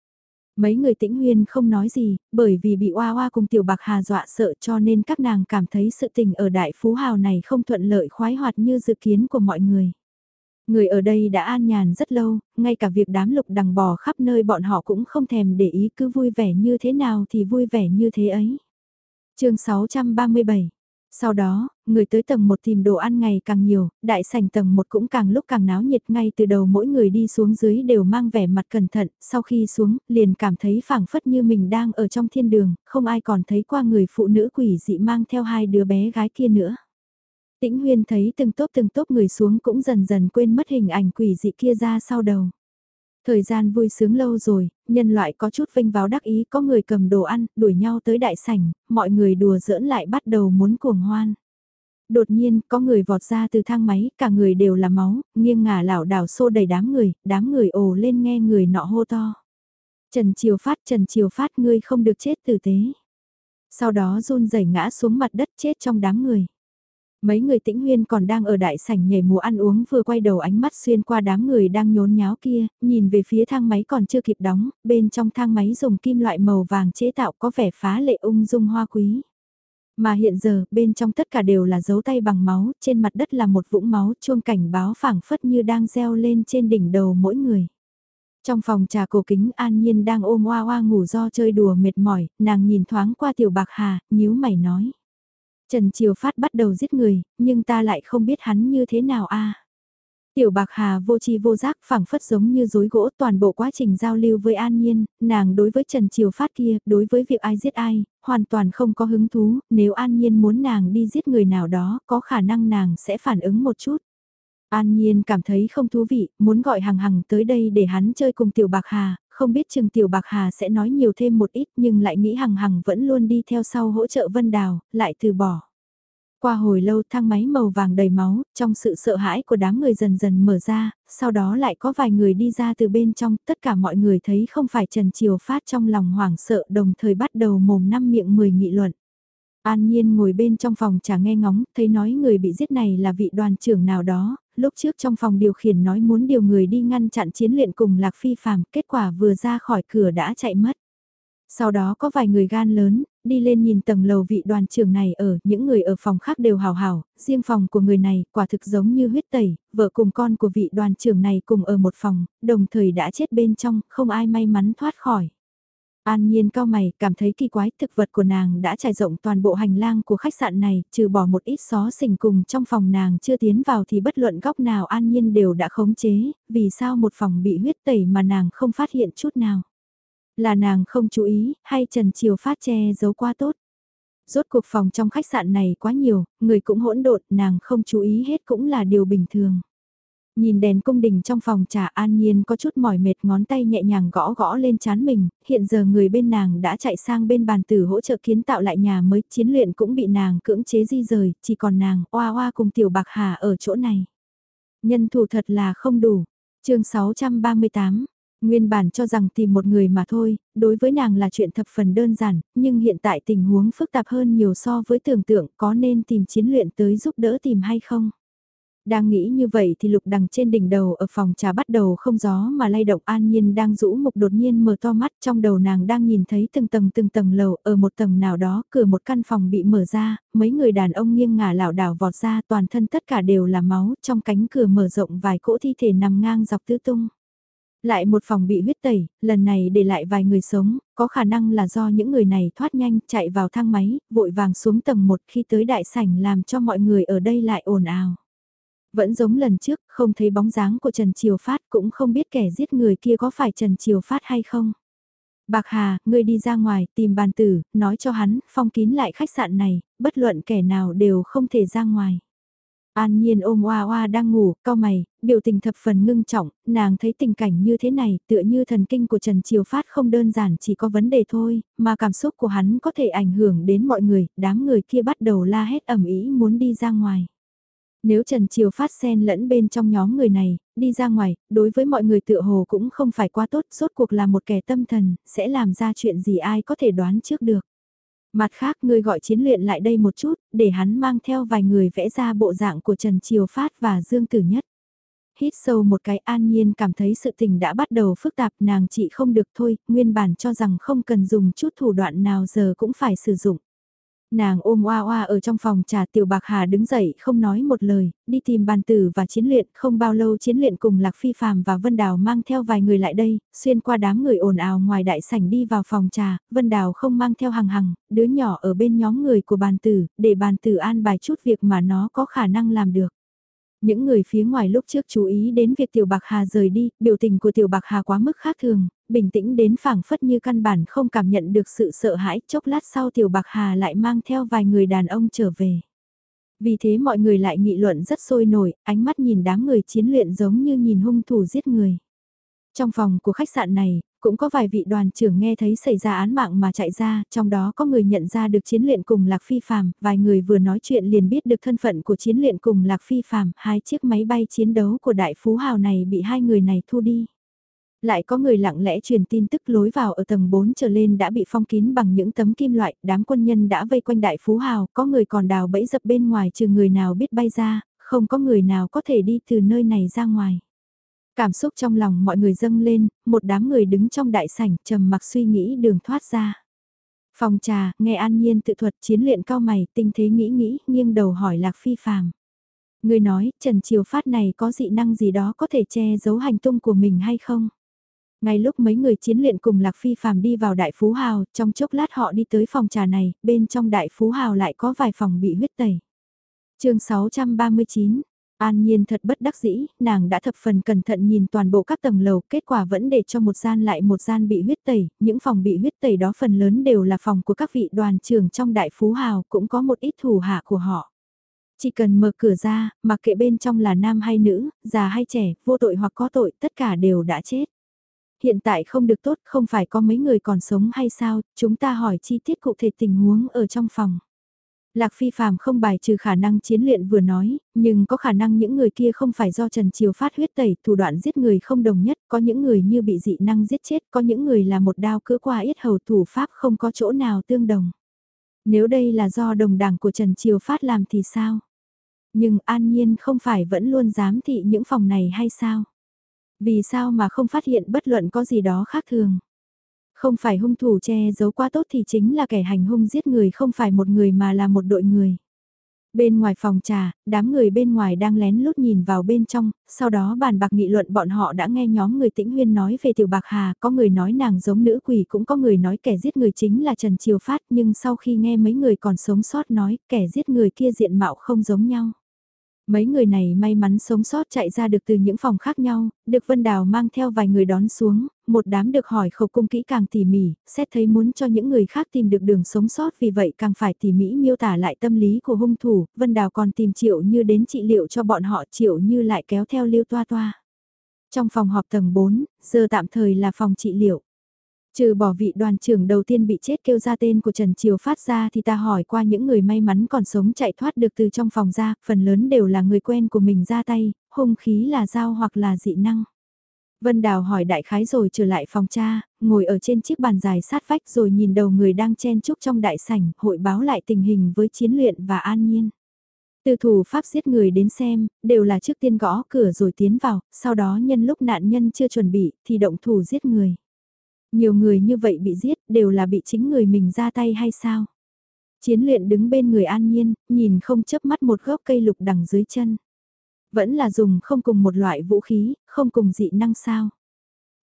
Mấy người tĩnh huyên không nói gì, bởi vì bị oa oa cùng tiểu bạc hà dọa sợ cho nên các nàng cảm thấy sự tình ở đại phú hào này không thuận lợi khoái hoạt như dự kiến của mọi người. Người ở đây đã an nhàn rất lâu, ngay cả việc đám lục đằng bò khắp nơi bọn họ cũng không thèm để ý cứ vui vẻ như thế nào thì vui vẻ như thế ấy. chương 637 Sau đó, người tới tầng 1 tìm đồ ăn ngày càng nhiều, đại sảnh tầng 1 cũng càng lúc càng náo nhiệt ngay từ đầu mỗi người đi xuống dưới đều mang vẻ mặt cẩn thận, sau khi xuống, liền cảm thấy phảng phất như mình đang ở trong thiên đường, không ai còn thấy qua người phụ nữ quỷ dị mang theo hai đứa bé gái kia nữa. Tĩnh Huyên thấy từng tốp từng tốp người xuống cũng dần dần quên mất hình ảnh quỷ dị kia ra sau đầu. Thời gian vui sướng lâu rồi, nhân loại có chút vinh váo đắc ý có người cầm đồ ăn, đuổi nhau tới đại sảnh, mọi người đùa giỡn lại bắt đầu muốn cuồng hoan. Đột nhiên, có người vọt ra từ thang máy, cả người đều là máu, nghiêng ngả lảo đảo xô đầy đám người, đám người ồ lên nghe người nọ hô to. Trần Triều Phát, Trần Triều Phát ngươi không được chết tử tế. Sau đó run rẩy ngã xuống mặt đất chết trong đám người. Mấy người tĩnh huyên còn đang ở đại sảnh nhảy múa ăn uống vừa quay đầu ánh mắt xuyên qua đám người đang nhốn nháo kia, nhìn về phía thang máy còn chưa kịp đóng, bên trong thang máy dùng kim loại màu vàng chế tạo có vẻ phá lệ ung dung hoa quý. Mà hiện giờ, bên trong tất cả đều là dấu tay bằng máu, trên mặt đất là một vũng máu, chuông cảnh báo phảng phất như đang reo lên trên đỉnh đầu mỗi người. Trong phòng trà cổ kính an nhiên đang ôm hoa hoa ngủ do chơi đùa mệt mỏi, nàng nhìn thoáng qua tiểu bạc hà, nhíu mày nói. Trần Triều Phát bắt đầu giết người, nhưng ta lại không biết hắn như thế nào a. Tiểu Bạc Hà vô chi vô giác phảng phất giống như dối gỗ toàn bộ quá trình giao lưu với An Nhiên, nàng đối với Trần Triều Phát kia, đối với việc ai giết ai, hoàn toàn không có hứng thú, nếu An Nhiên muốn nàng đi giết người nào đó, có khả năng nàng sẽ phản ứng một chút. An Nhiên cảm thấy không thú vị, muốn gọi Hằng Hằng tới đây để hắn chơi cùng Tiểu Bạc Hà, không biết Trừng Tiểu Bạc Hà sẽ nói nhiều thêm một ít nhưng lại nghĩ Hằng Hằng vẫn luôn đi theo sau hỗ trợ Vân Đào, lại từ bỏ. Qua hồi lâu thang máy màu vàng đầy máu, trong sự sợ hãi của đám người dần dần mở ra, sau đó lại có vài người đi ra từ bên trong, tất cả mọi người thấy không phải Trần Triều Phát trong lòng hoảng sợ đồng thời bắt đầu mồm năm miệng mười nghị luận. An Nhiên ngồi bên trong phòng chả nghe ngóng, thấy nói người bị giết này là vị đoàn trưởng nào đó, lúc trước trong phòng điều khiển nói muốn điều người đi ngăn chặn chiến luyện cùng Lạc Phi Phạm, kết quả vừa ra khỏi cửa đã chạy mất. Sau đó có vài người gan lớn, đi lên nhìn tầng lầu vị đoàn trưởng này ở, những người ở phòng khác đều hào hào, riêng phòng của người này quả thực giống như huyết tẩy, vợ cùng con của vị đoàn trưởng này cùng ở một phòng, đồng thời đã chết bên trong, không ai may mắn thoát khỏi. An nhiên cao mày, cảm thấy kỳ quái, thực vật của nàng đã trải rộng toàn bộ hành lang của khách sạn này, trừ bỏ một ít xó xỉnh cùng trong phòng nàng chưa tiến vào thì bất luận góc nào an nhiên đều đã khống chế, vì sao một phòng bị huyết tẩy mà nàng không phát hiện chút nào. Là nàng không chú ý, hay Trần Triều Phát che giấu quá tốt. Rốt cuộc phòng trong khách sạn này quá nhiều, người cũng hỗn độn, nàng không chú ý hết cũng là điều bình thường. Nhìn đèn cung đình trong phòng trà an nhiên có chút mỏi mệt ngón tay nhẹ nhàng gõ gõ lên chán mình, hiện giờ người bên nàng đã chạy sang bên bàn tử hỗ trợ kiến tạo lại nhà mới, chiến luyện cũng bị nàng cưỡng chế di rời, chỉ còn nàng, oa oa cùng tiểu bạc hà ở chỗ này. Nhân thủ thật là không đủ. chương 638, Nguyên bản cho rằng tìm một người mà thôi, đối với nàng là chuyện thập phần đơn giản, nhưng hiện tại tình huống phức tạp hơn nhiều so với tưởng tượng có nên tìm chiến luyện tới giúp đỡ tìm hay không. Đang nghĩ như vậy thì lục đằng trên đỉnh đầu ở phòng trà bắt đầu không gió mà lay động an nhiên đang rũ mục đột nhiên mở to mắt trong đầu nàng đang nhìn thấy từng tầng từng tầng lầu ở một tầng nào đó cửa một căn phòng bị mở ra, mấy người đàn ông nghiêng ngả lảo đảo vọt ra toàn thân tất cả đều là máu trong cánh cửa mở rộng vài cỗ thi thể nằm ngang dọc tứ tung. Lại một phòng bị huyết tẩy, lần này để lại vài người sống, có khả năng là do những người này thoát nhanh chạy vào thang máy, vội vàng xuống tầng 1 khi tới đại sảnh làm cho mọi người ở đây lại ồn ào. Vẫn giống lần trước, không thấy bóng dáng của Trần Triều Phát cũng không biết kẻ giết người kia có phải Trần Triều Phát hay không. Bạc Hà, ngươi đi ra ngoài tìm bàn tử, nói cho hắn, phong kín lại khách sạn này, bất luận kẻ nào đều không thể ra ngoài. An Nhiên ôm Oa Oa đang ngủ, cao mày, biểu tình thập phần ngưng trọng, nàng thấy tình cảnh như thế này tựa như thần kinh của Trần Triều Phát không đơn giản chỉ có vấn đề thôi, mà cảm xúc của hắn có thể ảnh hưởng đến mọi người, đám người kia bắt đầu la hét ẩm ý muốn đi ra ngoài. Nếu Trần Triều Phát xen lẫn bên trong nhóm người này, đi ra ngoài, đối với mọi người tựa hồ cũng không phải quá tốt, rốt cuộc là một kẻ tâm thần, sẽ làm ra chuyện gì ai có thể đoán trước được. Mặt khác người gọi chiến luyện lại đây một chút, để hắn mang theo vài người vẽ ra bộ dạng của Trần Triều Phát và Dương Tử Nhất. Hít sâu một cái an nhiên cảm thấy sự tình đã bắt đầu phức tạp nàng chị không được thôi, nguyên bản cho rằng không cần dùng chút thủ đoạn nào giờ cũng phải sử dụng. Nàng ôm oa oa ở trong phòng trà tiểu bạc hà đứng dậy không nói một lời, đi tìm bàn tử và chiến luyện, không bao lâu chiến luyện cùng Lạc Phi Phạm và Vân Đào mang theo vài người lại đây, xuyên qua đám người ồn ào ngoài đại sảnh đi vào phòng trà, Vân Đào không mang theo hằng hằng, đứa nhỏ ở bên nhóm người của bàn tử, để bàn tử an bài chút việc mà nó có khả năng làm được. Những người phía ngoài lúc trước chú ý đến việc Tiểu Bạc Hà rời đi, biểu tình của Tiểu Bạc Hà quá mức khác thường, bình tĩnh đến phảng phất như căn bản không cảm nhận được sự sợ hãi, chốc lát sau Tiểu Bạc Hà lại mang theo vài người đàn ông trở về. Vì thế mọi người lại nghị luận rất sôi nổi, ánh mắt nhìn đám người chiến luyện giống như nhìn hung thủ giết người. Trong phòng của khách sạn này, cũng có vài vị đoàn trưởng nghe thấy xảy ra án mạng mà chạy ra, trong đó có người nhận ra được chiến luyện cùng Lạc Phi Phạm, vài người vừa nói chuyện liền biết được thân phận của chiến luyện cùng Lạc Phi Phạm, hai chiếc máy bay chiến đấu của đại phú hào này bị hai người này thu đi. Lại có người lặng lẽ truyền tin tức lối vào ở tầng 4 trở lên đã bị phong kín bằng những tấm kim loại, đám quân nhân đã vây quanh đại phú hào, có người còn đào bẫy dập bên ngoài trừ người nào biết bay ra, không có người nào có thể đi từ nơi này ra ngoài. Cảm xúc trong lòng mọi người dâng lên, một đám người đứng trong đại sảnh trầm mặc suy nghĩ đường thoát ra. Phòng trà, nghe an nhiên tự thuật chiến luyện cao mày, tinh thế nghĩ nghĩ, nghiêng đầu hỏi lạc phi phàm. Người nói, Trần Triều Phát này có dị năng gì đó có thể che giấu hành tung của mình hay không? Ngay lúc mấy người chiến luyện cùng Lạc Phi phàm đi vào Đại Phú Hào, trong chốc lát họ đi tới phòng trà này, bên trong Đại Phú Hào lại có vài phòng bị huyết tẩy. chương 639, An Nhiên thật bất đắc dĩ, nàng đã thập phần cẩn thận nhìn toàn bộ các tầng lầu, kết quả vẫn để cho một gian lại một gian bị huyết tẩy, những phòng bị huyết tẩy đó phần lớn đều là phòng của các vị đoàn trưởng trong đại phú hào, cũng có một ít thủ hạ của họ. Chỉ cần mở cửa ra, mặc kệ bên trong là nam hay nữ, già hay trẻ, vô tội hoặc có tội, tất cả đều đã chết. Hiện tại không được tốt, không phải có mấy người còn sống hay sao, chúng ta hỏi chi tiết cụ thể tình huống ở trong phòng. Lạc Phi Phạm không bài trừ khả năng chiến luyện vừa nói, nhưng có khả năng những người kia không phải do Trần Triều phát huyết tẩy, thủ đoạn giết người không đồng nhất, có những người như bị dị năng giết chết, có những người là một đao cỡ qua yết hầu thủ pháp không có chỗ nào tương đồng. Nếu đây là do đồng đảng của Trần Triều phát làm thì sao? Nhưng an nhiên không phải vẫn luôn giám thị những phòng này hay sao? Vì sao mà không phát hiện bất luận có gì đó khác thường? Không phải hung thủ che giấu quá tốt thì chính là kẻ hành hung giết người không phải một người mà là một đội người. Bên ngoài phòng trà, đám người bên ngoài đang lén lút nhìn vào bên trong, sau đó bàn bạc nghị luận bọn họ đã nghe nhóm người tĩnh huyên nói về tiểu bạc hà, có người nói nàng giống nữ quỷ cũng có người nói kẻ giết người chính là Trần Triều Phát nhưng sau khi nghe mấy người còn sống sót nói kẻ giết người kia diện mạo không giống nhau. Mấy người này may mắn sống sót chạy ra được từ những phòng khác nhau, được Vân Đào mang theo vài người đón xuống, một đám được hỏi khẩu cung kỹ càng tỉ mỉ, xét thấy muốn cho những người khác tìm được đường sống sót vì vậy càng phải tỉ mỉ miêu tả lại tâm lý của hung thủ, Vân Đào còn tìm Triệu Như đến trị liệu cho bọn họ Triệu Như lại kéo theo Liêu Toa Toa. Trong phòng họp tầng 4, giờ tạm thời là phòng trị liệu. Trừ bỏ vị đoàn trưởng đầu tiên bị chết kêu ra tên của Trần Triều phát ra thì ta hỏi qua những người may mắn còn sống chạy thoát được từ trong phòng ra, phần lớn đều là người quen của mình ra tay, hung khí là dao hoặc là dị năng. Vân Đào hỏi đại khái rồi trở lại phòng cha, ngồi ở trên chiếc bàn dài sát vách rồi nhìn đầu người đang chen chúc trong đại sảnh, hội báo lại tình hình với chiến luyện và an nhiên. Từ thủ pháp giết người đến xem, đều là trước tiên gõ cửa rồi tiến vào, sau đó nhân lúc nạn nhân chưa chuẩn bị thì động thủ giết người. Nhiều người như vậy bị giết đều là bị chính người mình ra tay hay sao? Chiến luyện đứng bên người an nhiên, nhìn không chớp mắt một gốc cây lục đằng dưới chân. Vẫn là dùng không cùng một loại vũ khí, không cùng dị năng sao?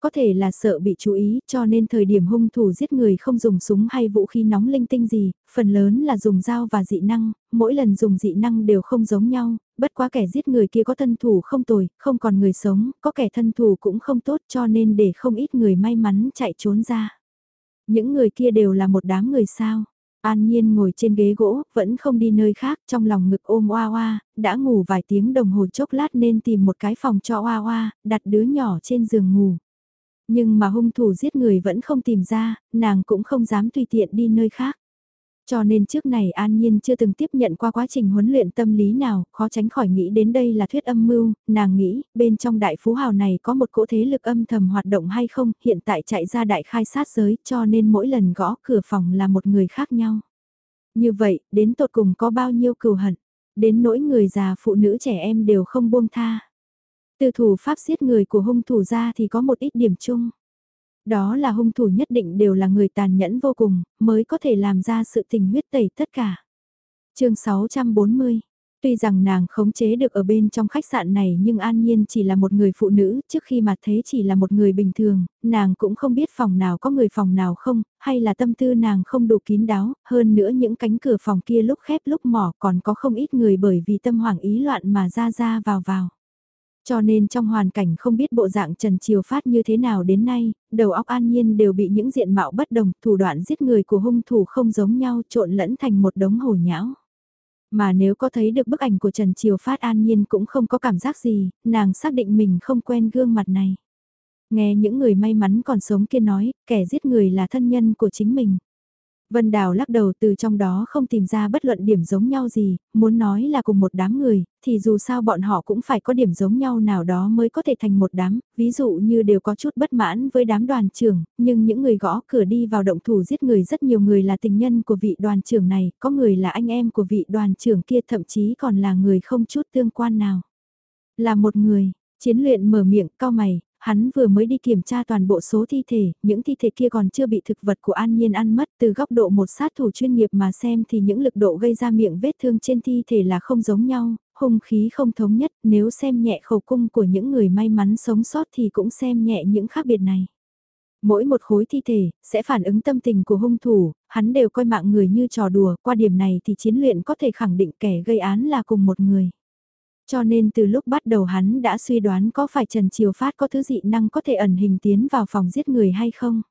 Có thể là sợ bị chú ý cho nên thời điểm hung thủ giết người không dùng súng hay vũ khí nóng linh tinh gì, phần lớn là dùng dao và dị năng, mỗi lần dùng dị năng đều không giống nhau, bất quá kẻ giết người kia có thân thủ không tồi, không còn người sống, có kẻ thân thủ cũng không tốt cho nên để không ít người may mắn chạy trốn ra. Những người kia đều là một đám người sao. An Nhiên ngồi trên ghế gỗ, vẫn không đi nơi khác, trong lòng ngực ôm Oa Oa, đã ngủ vài tiếng đồng hồ chốc lát nên tìm một cái phòng cho Oa Oa, đặt đứa nhỏ trên giường ngủ. Nhưng mà hung thủ giết người vẫn không tìm ra, nàng cũng không dám tùy tiện đi nơi khác. Cho nên trước này An Nhiên chưa từng tiếp nhận qua quá trình huấn luyện tâm lý nào, khó tránh khỏi nghĩ đến đây là thuyết âm mưu, nàng nghĩ, bên trong đại phú hào này có một cỗ thế lực âm thầm hoạt động hay không, hiện tại chạy ra đại khai sát giới cho nên mỗi lần gõ cửa phòng là một người khác nhau. Như vậy, đến tột cùng có bao nhiêu cừu hận, đến nỗi người già phụ nữ trẻ em đều không buông tha. Từ thủ pháp giết người của hung thủ ra thì có một ít điểm chung. Đó là hung thủ nhất định đều là người tàn nhẫn vô cùng, mới có thể làm ra sự tình huyết tẩy tất cả. chương 640 Tuy rằng nàng khống chế được ở bên trong khách sạn này nhưng an nhiên chỉ là một người phụ nữ, trước khi mà thế chỉ là một người bình thường, nàng cũng không biết phòng nào có người phòng nào không, hay là tâm tư nàng không đủ kín đáo, hơn nữa những cánh cửa phòng kia lúc khép lúc mỏ còn có không ít người bởi vì tâm hoảng ý loạn mà ra ra vào vào. Cho nên trong hoàn cảnh không biết bộ dạng Trần Triều Phát như thế nào đến nay, đầu óc an nhiên đều bị những diện mạo bất đồng, thủ đoạn giết người của hung thủ không giống nhau trộn lẫn thành một đống hồ nhão. Mà nếu có thấy được bức ảnh của Trần Triều Phát an nhiên cũng không có cảm giác gì, nàng xác định mình không quen gương mặt này. Nghe những người may mắn còn sống kia nói, kẻ giết người là thân nhân của chính mình. Vân Đào lắc đầu từ trong đó không tìm ra bất luận điểm giống nhau gì, muốn nói là cùng một đám người, thì dù sao bọn họ cũng phải có điểm giống nhau nào đó mới có thể thành một đám, ví dụ như đều có chút bất mãn với đám đoàn trưởng, nhưng những người gõ cửa đi vào động thủ giết người rất nhiều người là tình nhân của vị đoàn trưởng này, có người là anh em của vị đoàn trưởng kia thậm chí còn là người không chút tương quan nào. Là một người, chiến luyện mở miệng, cao mày, hắn vừa mới đi kiểm tra toàn bộ số thi thể, những thi thể kia còn chưa bị thực vật của An Nhiên ăn mất từ góc độ một sát thủ chuyên nghiệp mà xem thì những lực độ gây ra miệng vết thương trên thi thể là không giống nhau, hung khí không thống nhất, nếu xem nhẹ khẩu cung của những người may mắn sống sót thì cũng xem nhẹ những khác biệt này. Mỗi một khối thi thể, sẽ phản ứng tâm tình của hung thủ, hắn đều coi mạng người như trò đùa, qua điểm này thì chiến luyện có thể khẳng định kẻ gây án là cùng một người. Cho nên từ lúc bắt đầu hắn đã suy đoán có phải Trần Triều Phát có thứ dị năng có thể ẩn hình tiến vào phòng giết người hay không.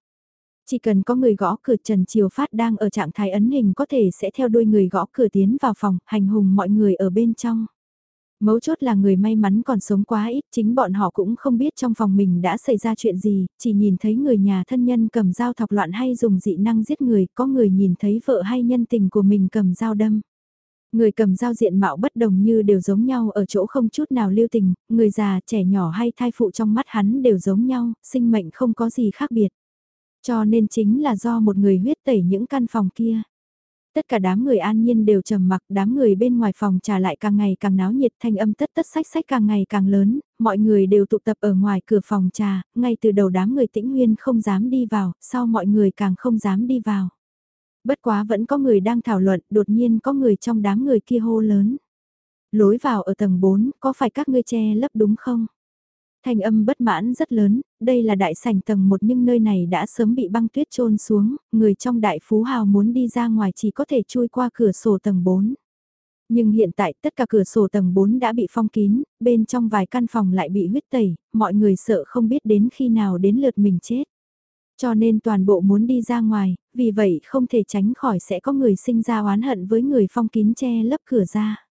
Chỉ cần có người gõ cửa Trần Triều Phát đang ở trạng thái ấn hình có thể sẽ theo đuôi người gõ cửa tiến vào phòng, hành hùng mọi người ở bên trong. Mấu chốt là người may mắn còn sống quá ít, chính bọn họ cũng không biết trong phòng mình đã xảy ra chuyện gì, chỉ nhìn thấy người nhà thân nhân cầm dao thọc loạn hay dùng dị năng giết người, có người nhìn thấy vợ hay nhân tình của mình cầm dao đâm. Người cầm dao diện mạo bất đồng như đều giống nhau ở chỗ không chút nào lưu tình, người già, trẻ nhỏ hay thai phụ trong mắt hắn đều giống nhau, sinh mệnh không có gì khác biệt. Cho nên chính là do một người huyết tẩy những căn phòng kia. Tất cả đám người an nhiên đều trầm mặc, đám người bên ngoài phòng trà lại càng ngày càng náo nhiệt, thanh âm tất tất sách sách càng ngày càng lớn, mọi người đều tụ tập ở ngoài cửa phòng trà, ngay từ đầu đám người tĩnh nguyên không dám đi vào, sau mọi người càng không dám đi vào. Bất quá vẫn có người đang thảo luận, đột nhiên có người trong đám người kia hô lớn. Lối vào ở tầng 4, có phải các ngươi che lấp đúng không? Thanh âm bất mãn rất lớn, đây là đại sảnh tầng 1 nhưng nơi này đã sớm bị băng tuyết trôn xuống, người trong đại phú hào muốn đi ra ngoài chỉ có thể chui qua cửa sổ tầng 4. Nhưng hiện tại tất cả cửa sổ tầng 4 đã bị phong kín, bên trong vài căn phòng lại bị huyết tẩy, mọi người sợ không biết đến khi nào đến lượt mình chết. Cho nên toàn bộ muốn đi ra ngoài, vì vậy không thể tránh khỏi sẽ có người sinh ra oán hận với người phong kín che lấp cửa ra.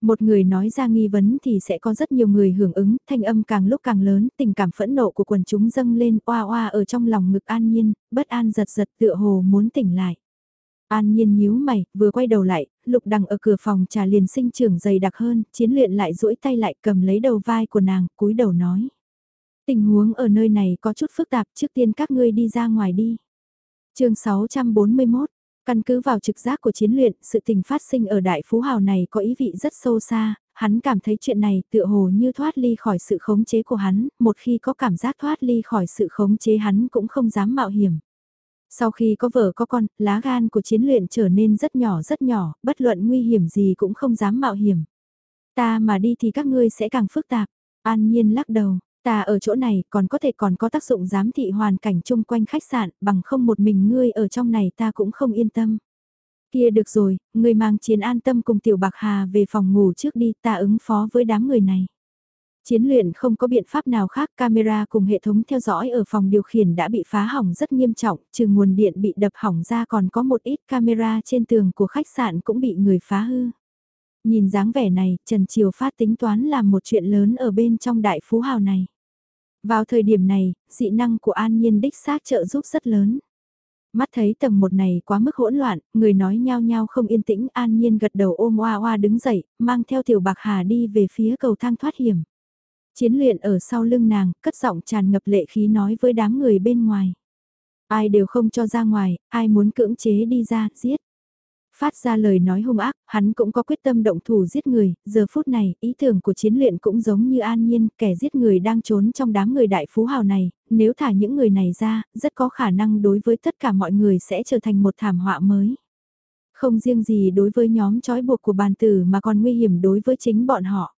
Một người nói ra nghi vấn thì sẽ có rất nhiều người hưởng ứng, thanh âm càng lúc càng lớn, tình cảm phẫn nộ của quần chúng dâng lên oa oa ở trong lòng ngực an nhiên, bất an giật giật tựa hồ muốn tỉnh lại. An nhiên nhíu mày, vừa quay đầu lại, lục đằng ở cửa phòng trà liền sinh trưởng dày đặc hơn, chiến luyện lại duỗi tay lại cầm lấy đầu vai của nàng, cúi đầu nói. Tình huống ở nơi này có chút phức tạp, trước tiên các ngươi đi ra ngoài đi. chương 641, căn cứ vào trực giác của chiến luyện, sự tình phát sinh ở đại phú hào này có ý vị rất sâu xa, hắn cảm thấy chuyện này tựa hồ như thoát ly khỏi sự khống chế của hắn, một khi có cảm giác thoát ly khỏi sự khống chế hắn cũng không dám mạo hiểm. Sau khi có vợ có con, lá gan của chiến luyện trở nên rất nhỏ rất nhỏ, bất luận nguy hiểm gì cũng không dám mạo hiểm. Ta mà đi thì các ngươi sẽ càng phức tạp. An nhiên lắc đầu, Ta ở chỗ này còn có thể còn có tác dụng giám thị hoàn cảnh chung quanh khách sạn, bằng không một mình ngươi ở trong này ta cũng không yên tâm. Kia được rồi, ngươi mang chiến an tâm cùng tiểu bạc hà về phòng ngủ trước đi ta ứng phó với đám người này. Chiến luyện không có biện pháp nào khác, camera cùng hệ thống theo dõi ở phòng điều khiển đã bị phá hỏng rất nghiêm trọng, trừ nguồn điện bị đập hỏng ra còn có một ít camera trên tường của khách sạn cũng bị người phá hư. Nhìn dáng vẻ này, Trần Triều Phát tính toán làm một chuyện lớn ở bên trong đại phú hào này. Vào thời điểm này, dị năng của An Nhiên đích xác trợ giúp rất lớn. Mắt thấy tầng một này quá mức hỗn loạn, người nói nhao nhao không yên tĩnh An Nhiên gật đầu ôm oa oa đứng dậy, mang theo tiểu bạc hà đi về phía cầu thang thoát hiểm. Chiến luyện ở sau lưng nàng, cất giọng tràn ngập lệ khí nói với đám người bên ngoài. Ai đều không cho ra ngoài, ai muốn cưỡng chế đi ra, giết. Phát ra lời nói hung ác, hắn cũng có quyết tâm động thủ giết người, giờ phút này, ý tưởng của chiến luyện cũng giống như an nhiên, kẻ giết người đang trốn trong đám người đại phú hào này, nếu thả những người này ra, rất có khả năng đối với tất cả mọi người sẽ trở thành một thảm họa mới. Không riêng gì đối với nhóm trói buộc của bàn tử mà còn nguy hiểm đối với chính bọn họ.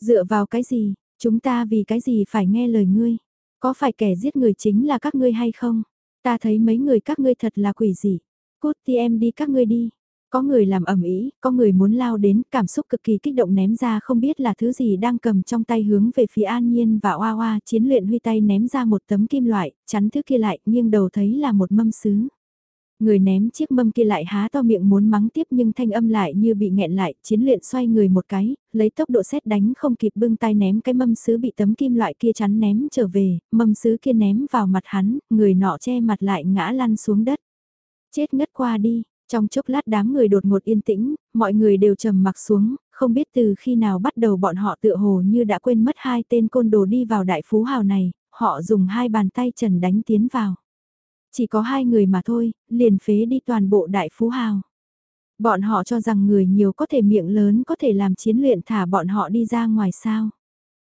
Dựa vào cái gì, chúng ta vì cái gì phải nghe lời ngươi? Có phải kẻ giết người chính là các ngươi hay không? Ta thấy mấy người các ngươi thật là quỷ gì. Cút ti em đi các ngươi đi. Có người làm ẩm ý, có người muốn lao đến, cảm xúc cực kỳ kích động ném ra không biết là thứ gì đang cầm trong tay hướng về phía An Nhiên và Oa Oa chiến luyện huy tay ném ra một tấm kim loại, chắn thứ kia lại, nghiêng đầu thấy là một mâm sứ. Người ném chiếc mâm kia lại há to miệng muốn mắng tiếp nhưng thanh âm lại như bị nghẹn lại, chiến luyện xoay người một cái, lấy tốc độ xét đánh không kịp bưng tay ném cái mâm sứ bị tấm kim loại kia chắn ném trở về, mâm sứ kia ném vào mặt hắn, người nọ che mặt lại ngã lăn xuống đất. Chết ngất qua đi, trong chốc lát đám người đột ngột yên tĩnh, mọi người đều trầm mặc xuống, không biết từ khi nào bắt đầu bọn họ tựa hồ như đã quên mất hai tên côn đồ đi vào đại phú hào này, họ dùng hai bàn tay trần đánh tiến vào. Chỉ có hai người mà thôi, liền phế đi toàn bộ đại phú hào. Bọn họ cho rằng người nhiều có thể miệng lớn có thể làm chiến luyện thả bọn họ đi ra ngoài sao.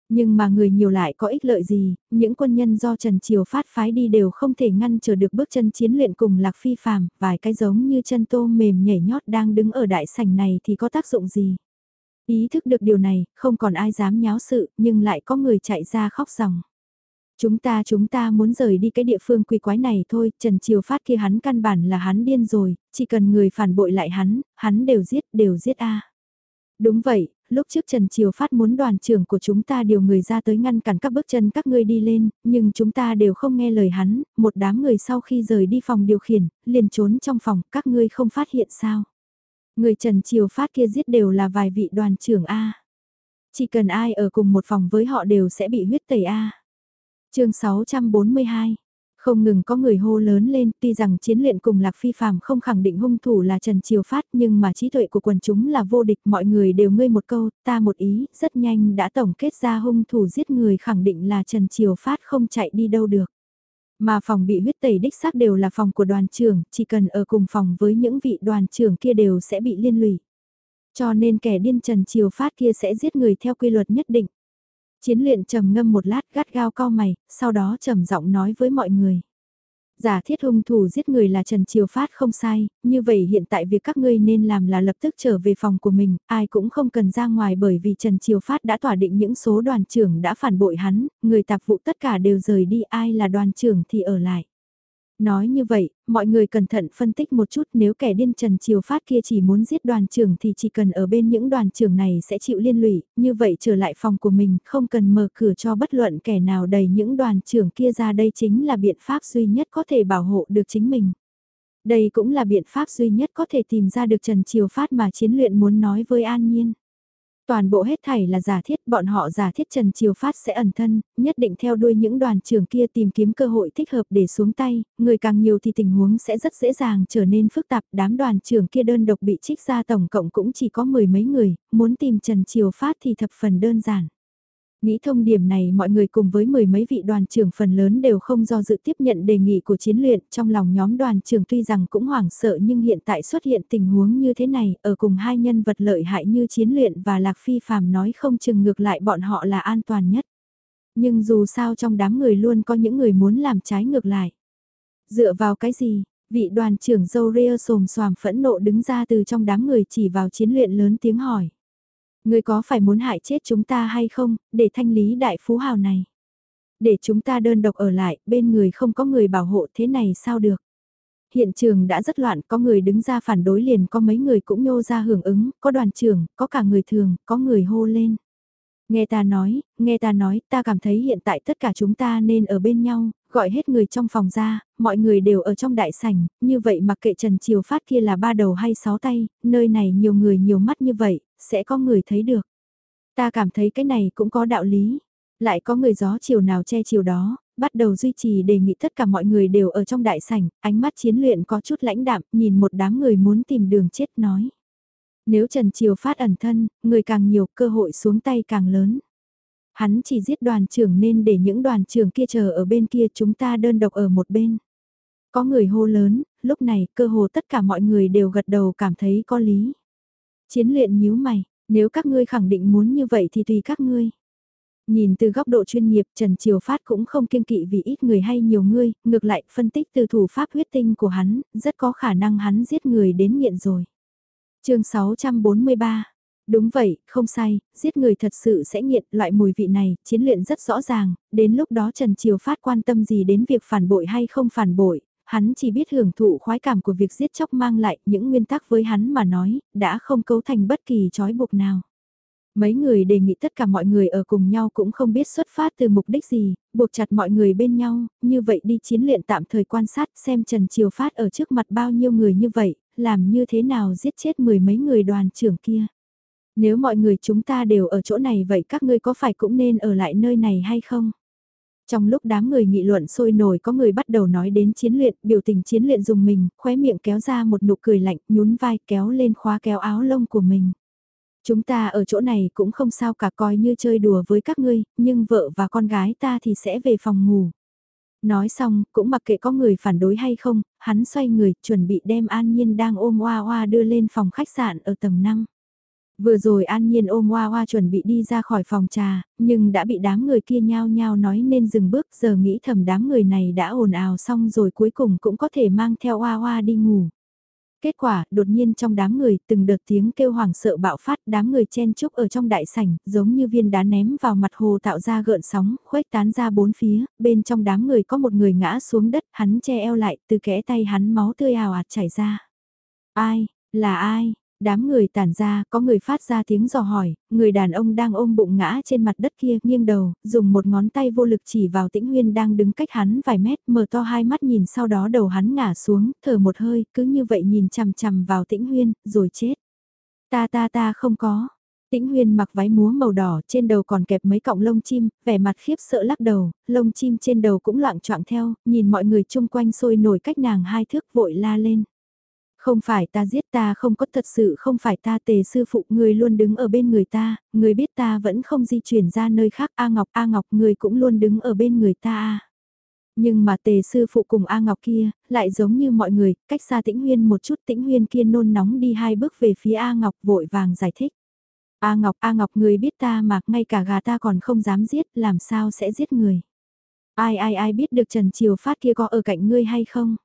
Nhưng mà người nhiều lại có ích lợi gì, những quân nhân do Trần Triều phát phái đi đều không thể ngăn trở được bước chân chiến luyện cùng Lạc Phi phàm, vài cái giống như chân tô mềm nhảy nhót đang đứng ở đại sảnh này thì có tác dụng gì. Ý thức được điều này, không còn ai dám nháo sự, nhưng lại có người chạy ra khóc ròng. Chúng ta chúng ta muốn rời đi cái địa phương quỷ quái này thôi, Trần Triều Phát kia hắn căn bản là hắn điên rồi, chỉ cần người phản bội lại hắn, hắn đều giết, đều giết a. Đúng vậy, lúc trước Trần Triều Phát muốn đoàn trưởng của chúng ta điều người ra tới ngăn cản các bước chân các ngươi đi lên, nhưng chúng ta đều không nghe lời hắn, một đám người sau khi rời đi phòng điều khiển, liền trốn trong phòng, các ngươi không phát hiện sao. Người Trần Triều Phát kia giết đều là vài vị đoàn trưởng A. Chỉ cần ai ở cùng một phòng với họ đều sẽ bị huyết tẩy A chương 642 không ngừng có người hô lớn lên, tuy rằng chiến luyện cùng Lạc Phi Phạm không khẳng định hung thủ là Trần Triều Phát nhưng mà trí tuệ của quần chúng là vô địch, mọi người đều ngươi một câu, ta một ý, rất nhanh đã tổng kết ra hung thủ giết người khẳng định là Trần Triều Phát không chạy đi đâu được. Mà phòng bị huyết tẩy đích xác đều là phòng của đoàn trưởng, chỉ cần ở cùng phòng với những vị đoàn trưởng kia đều sẽ bị liên lụy. Cho nên kẻ điên Trần Triều Phát kia sẽ giết người theo quy luật nhất định. Chiến luyện trầm ngâm một lát gắt gao cao mày, sau đó trầm giọng nói với mọi người. Giả thiết hung thủ giết người là Trần Triều Phát không sai, như vậy hiện tại việc các ngươi nên làm là lập tức trở về phòng của mình, ai cũng không cần ra ngoài bởi vì Trần Triều Phát đã tỏa định những số đoàn trưởng đã phản bội hắn, người tạp vụ tất cả đều rời đi ai là đoàn trưởng thì ở lại. Nói như vậy, mọi người cẩn thận phân tích một chút nếu kẻ điên Trần Triều Phát kia chỉ muốn giết đoàn trưởng thì chỉ cần ở bên những đoàn trưởng này sẽ chịu liên lụy, như vậy trở lại phòng của mình không cần mở cửa cho bất luận kẻ nào đầy những đoàn trưởng kia ra đây chính là biện pháp duy nhất có thể bảo hộ được chính mình. Đây cũng là biện pháp duy nhất có thể tìm ra được Trần Triều Phát mà chiến luyện muốn nói với An Nhiên. Toàn bộ hết thảy là giả thiết, bọn họ giả thiết Trần Triều Phát sẽ ẩn thân, nhất định theo đuôi những đoàn trưởng kia tìm kiếm cơ hội thích hợp để xuống tay, người càng nhiều thì tình huống sẽ rất dễ dàng trở nên phức tạp, đám đoàn trưởng kia đơn độc bị trích ra tổng cộng cũng chỉ có mười mấy người, muốn tìm Trần Triều Phát thì thập phần đơn giản. Nghĩ thông điểm này mọi người cùng với mười mấy vị đoàn trưởng phần lớn đều không do dự tiếp nhận đề nghị của chiến luyện trong lòng nhóm đoàn trưởng tuy rằng cũng hoảng sợ nhưng hiện tại xuất hiện tình huống như thế này ở cùng hai nhân vật lợi hại như chiến luyện và lạc phi phàm nói không chừng ngược lại bọn họ là an toàn nhất. Nhưng dù sao trong đám người luôn có những người muốn làm trái ngược lại. Dựa vào cái gì, vị đoàn trưởng dâu ria sồm xoàm phẫn nộ đứng ra từ trong đám người chỉ vào chiến luyện lớn tiếng hỏi. Người có phải muốn hại chết chúng ta hay không, để thanh lý đại phú hào này? Để chúng ta đơn độc ở lại, bên người không có người bảo hộ thế này sao được? Hiện trường đã rất loạn, có người đứng ra phản đối liền, có mấy người cũng nhô ra hưởng ứng, có đoàn trưởng, có cả người thường, có người hô lên. Nghe ta nói, nghe ta nói, ta cảm thấy hiện tại tất cả chúng ta nên ở bên nhau, gọi hết người trong phòng ra, mọi người đều ở trong đại sảnh, như vậy mặc kệ Trần Triều Phát kia là ba đầu hay sáu tay, nơi này nhiều người nhiều mắt như vậy, sẽ có người thấy được. Ta cảm thấy cái này cũng có đạo lý. Lại có người gió chiều nào che chiều đó, bắt đầu duy trì đề nghị tất cả mọi người đều ở trong đại sảnh, ánh mắt chiến luyện có chút lãnh đạm, nhìn một đám người muốn tìm đường chết nói. Nếu Trần Triều Phát ẩn thân, người càng nhiều cơ hội xuống tay càng lớn. Hắn chỉ giết đoàn trưởng nên để những đoàn trưởng kia chờ ở bên kia chúng ta đơn độc ở một bên. Có người hô lớn, lúc này cơ hồ tất cả mọi người đều gật đầu cảm thấy có lý. Chiến luyện nhíu mày, nếu các ngươi khẳng định muốn như vậy thì tùy các ngươi. Nhìn từ góc độ chuyên nghiệp Trần Triều Phát cũng không kiên kỵ vì ít người hay nhiều người, ngược lại phân tích từ thủ pháp huyết tinh của hắn, rất có khả năng hắn giết người đến nghiện rồi. chương 643 Đúng vậy, không sai, giết người thật sự sẽ nghiện loại mùi vị này, chiến luyện rất rõ ràng, đến lúc đó Trần Triều Phát quan tâm gì đến việc phản bội hay không phản bội, hắn chỉ biết hưởng thụ khoái cảm của việc giết chóc mang lại những nguyên tắc với hắn mà nói, đã không cấu thành bất kỳ trói buộc nào. Mấy người đề nghị tất cả mọi người ở cùng nhau cũng không biết xuất phát từ mục đích gì, buộc chặt mọi người bên nhau, như vậy đi chiến luyện tạm thời quan sát xem Trần Triều Phát ở trước mặt bao nhiêu người như vậy, làm như thế nào giết chết mười mấy người đoàn trưởng kia. Nếu mọi người chúng ta đều ở chỗ này vậy các ngươi có phải cũng nên ở lại nơi này hay không? Trong lúc đám người nghị luận sôi nổi có người bắt đầu nói đến chiến luyện, biểu tình chiến luyện dùng mình, khóe miệng kéo ra một nụ cười lạnh, nhún vai kéo lên khóa kéo áo lông của mình. Chúng ta ở chỗ này cũng không sao cả coi như chơi đùa với các ngươi, nhưng vợ và con gái ta thì sẽ về phòng ngủ. Nói xong, cũng mặc kệ có người phản đối hay không, hắn xoay người, chuẩn bị đem An Nhiên đang ôm Hoa Hoa đưa lên phòng khách sạn ở tầng 5. Vừa rồi An Nhiên ôm Hoa Hoa chuẩn bị đi ra khỏi phòng trà, nhưng đã bị đám người kia nhao nhao nói nên dừng bước giờ nghĩ thầm đám người này đã ồn ào xong rồi cuối cùng cũng có thể mang theo Hoa Hoa đi ngủ. Kết quả, đột nhiên trong đám người, từng đợt tiếng kêu hoảng sợ bạo phát, đám người chen chúc ở trong đại sảnh, giống như viên đá ném vào mặt hồ tạo ra gợn sóng, khuếch tán ra bốn phía, bên trong đám người có một người ngã xuống đất, hắn che eo lại, từ kẽ tay hắn máu tươi ào ạt chảy ra. Ai, là ai, Đám người tản ra, có người phát ra tiếng dò hỏi, người đàn ông đang ôm bụng ngã trên mặt đất kia, nghiêng đầu, dùng một ngón tay vô lực chỉ vào tĩnh huyên đang đứng cách hắn vài mét, mở to hai mắt nhìn sau đó đầu hắn ngả xuống, thở một hơi, cứ như vậy nhìn chằm chằm vào tĩnh huyên, rồi chết. Ta ta ta không có. Tĩnh Huyên mặc váy múa màu đỏ, trên đầu còn kẹp mấy cọng lông chim, vẻ mặt khiếp sợ lắc đầu, lông chim trên đầu cũng loạn choạng theo, nhìn mọi người chung quanh sôi nổi cách nàng hai thước vội la lên. Không phải ta giết ta không có thật sự không phải ta tề sư phụ người luôn đứng ở bên người ta, người biết ta vẫn không di chuyển ra nơi khác A Ngọc A Ngọc người cũng luôn đứng ở bên người ta Nhưng mà tề sư phụ cùng A Ngọc kia, lại giống như mọi người, cách xa tĩnh huyên một chút tĩnh huyên kia nôn nóng đi hai bước về phía A Ngọc vội vàng giải thích. A Ngọc A Ngọc người biết ta mà ngay cả gà ta còn không dám giết làm sao sẽ giết người. Ai ai ai biết được Trần Triều Phát kia có ở cạnh ngươi hay không?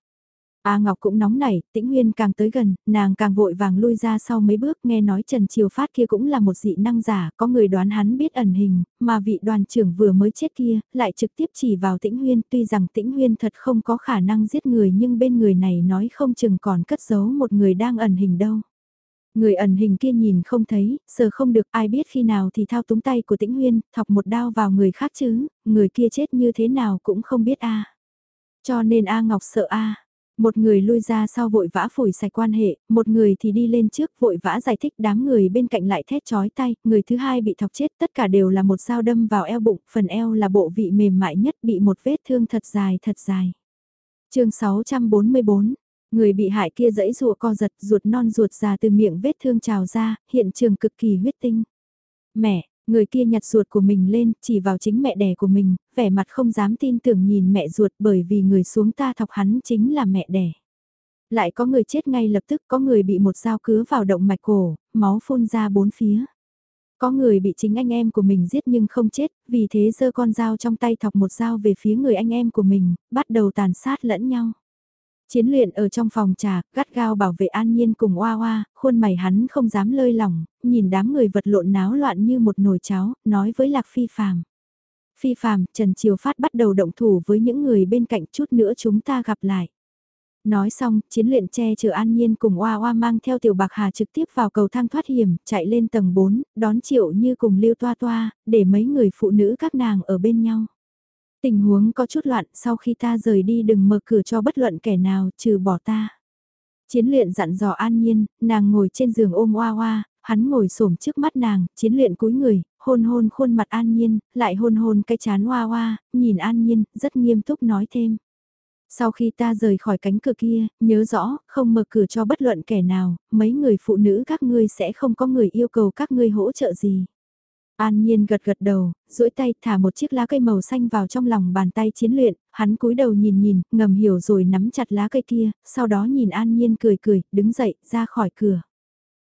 A Ngọc cũng nóng nảy, tĩnh nguyên càng tới gần, nàng càng vội vàng lui ra sau mấy bước nghe nói Trần Triều Phát kia cũng là một dị năng giả, có người đoán hắn biết ẩn hình, mà vị đoàn trưởng vừa mới chết kia, lại trực tiếp chỉ vào tĩnh huyên, tuy rằng tĩnh huyên thật không có khả năng giết người nhưng bên người này nói không chừng còn cất giấu một người đang ẩn hình đâu. Người ẩn hình kia nhìn không thấy, sờ không được ai biết khi nào thì thao túng tay của tĩnh huyên, thọc một đao vào người khác chứ, người kia chết như thế nào cũng không biết a Cho nên A Ngọc sợ a một người lui ra sau vội vã phủi sạch quan hệ, một người thì đi lên trước vội vã giải thích đám người bên cạnh lại thét chói tay, người thứ hai bị thọc chết tất cả đều là một dao đâm vào eo bụng, phần eo là bộ vị mềm mại nhất bị một vết thương thật dài thật dài. chương 644 Người bị hại kia dẫy rùa co giật ruột non ruột già từ miệng vết thương trào ra, hiện trường cực kỳ huyết tinh. Mẹ, Người kia nhặt ruột của mình lên, chỉ vào chính mẹ đẻ của mình, vẻ mặt không dám tin tưởng nhìn mẹ ruột bởi vì người xuống ta thọc hắn chính là mẹ đẻ. Lại có người chết ngay lập tức, có người bị một dao cứa vào động mạch cổ, máu phun ra bốn phía. Có người bị chính anh em của mình giết nhưng không chết, vì thế giơ con dao trong tay thọc một dao về phía người anh em của mình, bắt đầu tàn sát lẫn nhau. Chiến luyện ở trong phòng trà, gắt gao bảo vệ an nhiên cùng oa oa, khuôn mày hắn không dám lơi lỏng, nhìn đám người vật lộn náo loạn như một nồi cháo, nói với Lạc Phi Phàm. Phi Phàm, Trần Triều Phát bắt đầu động thủ với những người bên cạnh chút nữa chúng ta gặp lại. Nói xong, chiến luyện che chở an nhiên cùng oa oa mang theo tiểu bạc hà trực tiếp vào cầu thang thoát hiểm, chạy lên tầng 4, đón triệu như cùng lưu toa toa, để mấy người phụ nữ các nàng ở bên nhau. Tình huống có chút loạn, sau khi ta rời đi đừng mở cửa cho bất luận kẻ nào trừ bỏ ta. Chiến luyện dặn dò an nhiên, nàng ngồi trên giường ôm oa oa, hắn ngồi xổm trước mắt nàng, chiến luyện cúi người, hôn hôn khuôn mặt an nhiên, lại hôn hôn cái chán oa oa, nhìn an nhiên, rất nghiêm túc nói thêm. Sau khi ta rời khỏi cánh cửa kia, nhớ rõ, không mở cửa cho bất luận kẻ nào, mấy người phụ nữ các ngươi sẽ không có người yêu cầu các ngươi hỗ trợ gì. An Nhiên gật gật đầu, duỗi tay thả một chiếc lá cây màu xanh vào trong lòng bàn tay chiến luyện, hắn cúi đầu nhìn nhìn, ngầm hiểu rồi nắm chặt lá cây kia, sau đó nhìn An Nhiên cười cười, đứng dậy, ra khỏi cửa.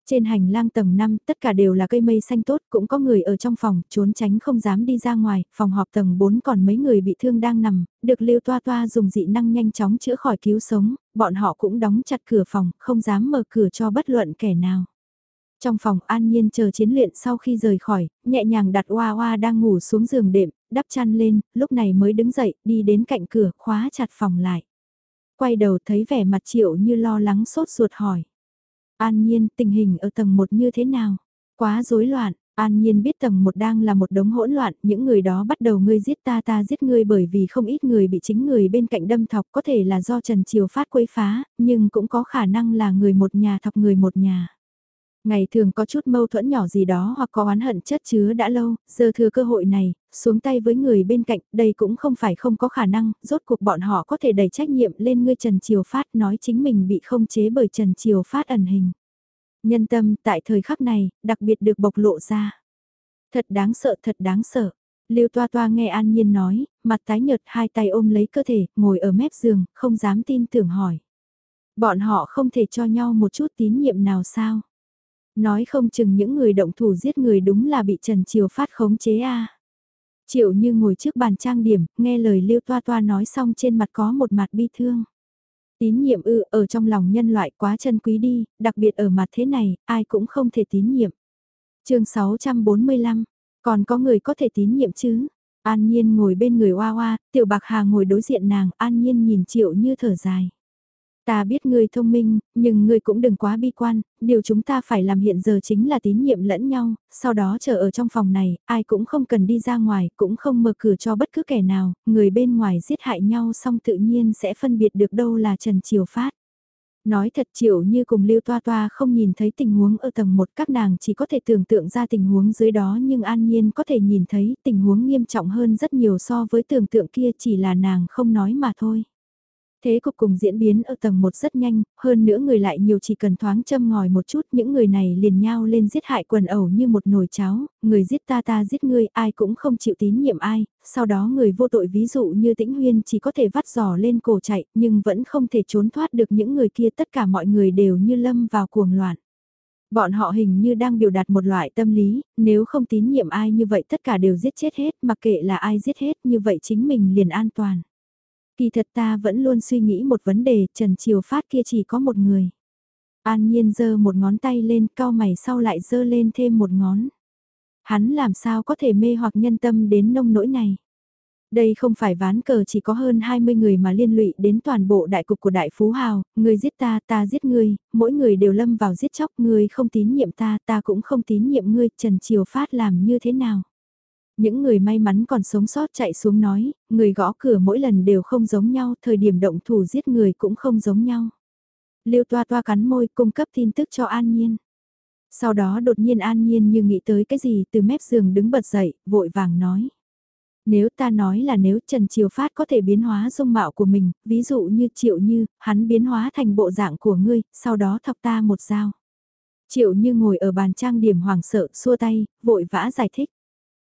Trên hành lang tầng 5 tất cả đều là cây mây xanh tốt, cũng có người ở trong phòng, trốn tránh không dám đi ra ngoài, phòng họp tầng 4 còn mấy người bị thương đang nằm, được Lưu Toa Toa dùng dị năng nhanh chóng chữa khỏi cứu sống, bọn họ cũng đóng chặt cửa phòng, không dám mở cửa cho bất luận kẻ nào. Trong phòng an nhiên chờ chiến luyện sau khi rời khỏi, nhẹ nhàng đặt hoa hoa đang ngủ xuống giường đệm, đắp chăn lên, lúc này mới đứng dậy, đi đến cạnh cửa, khóa chặt phòng lại. Quay đầu thấy vẻ mặt triệu như lo lắng sốt ruột hỏi. An nhiên, tình hình ở tầng 1 như thế nào? Quá rối loạn, An Nhiên biết tầng một đang là một đống hỗn loạn, những người đó bắt đầu ngươi giết ta ta giết ngươi bởi vì không ít người bị chính người bên cạnh đâm thọc có thể là do Trần Triều Phát quấy phá, nhưng cũng có khả năng là người một nhà thọc người một nhà. Ngày thường có chút mâu thuẫn nhỏ gì đó hoặc có oán hận chất chứa đã lâu, giờ thừa cơ hội này, xuống tay với người bên cạnh, đây cũng không phải không có khả năng, rốt cuộc bọn họ có thể đẩy trách nhiệm lên ngươi Trần Triều Phát nói chính mình bị không chế bởi Trần Triều Phát ẩn hình. Nhân tâm tại thời khắc này, đặc biệt được bộc lộ ra. Thật đáng sợ, thật đáng sợ. Lưu Toa Toa nghe An Nhiên nói, mặt tái nhợt hai tay ôm lấy cơ thể, ngồi ở mép giường, không dám tin tưởng hỏi. Bọn họ không thể cho nhau một chút tín nhiệm nào sao? Nói không chừng những người động thủ giết người đúng là bị Trần Triều phát khống chế a. Triệu như ngồi trước bàn trang điểm, nghe lời Lưu Toa Toa nói xong trên mặt có một mặt bi thương. Tín nhiệm ư ở trong lòng nhân loại quá chân quý đi, đặc biệt ở mặt thế này, ai cũng không thể tín nhiệm. chương 645, còn có người có thể tín nhiệm chứ? An Nhiên ngồi bên người Hoa Hoa, Tiểu Bạc Hà ngồi đối diện nàng, An Nhiên nhìn Triệu như thở dài. Ta biết ngươi thông minh, nhưng ngươi cũng đừng quá bi quan, điều chúng ta phải làm hiện giờ chính là tín nhiệm lẫn nhau, sau đó chờ ở trong phòng này, ai cũng không cần đi ra ngoài, cũng không mở cửa cho bất cứ kẻ nào, người bên ngoài giết hại nhau xong tự nhiên sẽ phân biệt được đâu là Trần Triều Phát. Nói thật chịu như cùng Lưu Toa Toa không nhìn thấy tình huống ở tầng 1 các nàng chỉ có thể tưởng tượng ra tình huống dưới đó nhưng an nhiên có thể nhìn thấy tình huống nghiêm trọng hơn rất nhiều so với tưởng tượng kia chỉ là nàng không nói mà thôi. Thế cục cùng diễn biến ở tầng 1 rất nhanh, hơn nữa người lại nhiều chỉ cần thoáng châm ngòi một chút, những người này liền nhau lên giết hại quần ẩu như một nồi cháo, người giết ta ta giết ngươi, ai cũng không chịu tín nhiệm ai, sau đó người vô tội ví dụ như tĩnh huyên chỉ có thể vắt giò lên cổ chạy, nhưng vẫn không thể trốn thoát được những người kia tất cả mọi người đều như lâm vào cuồng loạn. Bọn họ hình như đang biểu đạt một loại tâm lý, nếu không tín nhiệm ai như vậy tất cả đều giết chết hết, mặc kệ là ai giết hết như vậy chính mình liền an toàn. Kỳ thật ta vẫn luôn suy nghĩ một vấn đề, Trần Triều Phát kia chỉ có một người. An Nhiên giơ một ngón tay lên, cao mày sau lại giơ lên thêm một ngón. Hắn làm sao có thể mê hoặc nhân tâm đến nông nỗi này. Đây không phải ván cờ chỉ có hơn 20 người mà liên lụy đến toàn bộ đại cục của đại phú hào, người giết ta, ta giết ngươi, mỗi người đều lâm vào giết chóc, ngươi không tín nhiệm ta, ta cũng không tín nhiệm ngươi, Trần Triều Phát làm như thế nào? Những người may mắn còn sống sót chạy xuống nói, người gõ cửa mỗi lần đều không giống nhau, thời điểm động thủ giết người cũng không giống nhau. Lưu toa toa cắn môi cung cấp tin tức cho An Nhiên. Sau đó đột nhiên An Nhiên như nghĩ tới cái gì từ mép giường đứng bật dậy, vội vàng nói. Nếu ta nói là nếu Trần Triều Phát có thể biến hóa dung mạo của mình, ví dụ như Triệu Như, hắn biến hóa thành bộ dạng của ngươi, sau đó thọc ta một dao. Triệu Như ngồi ở bàn trang điểm hoàng sợ, xua tay, vội vã giải thích.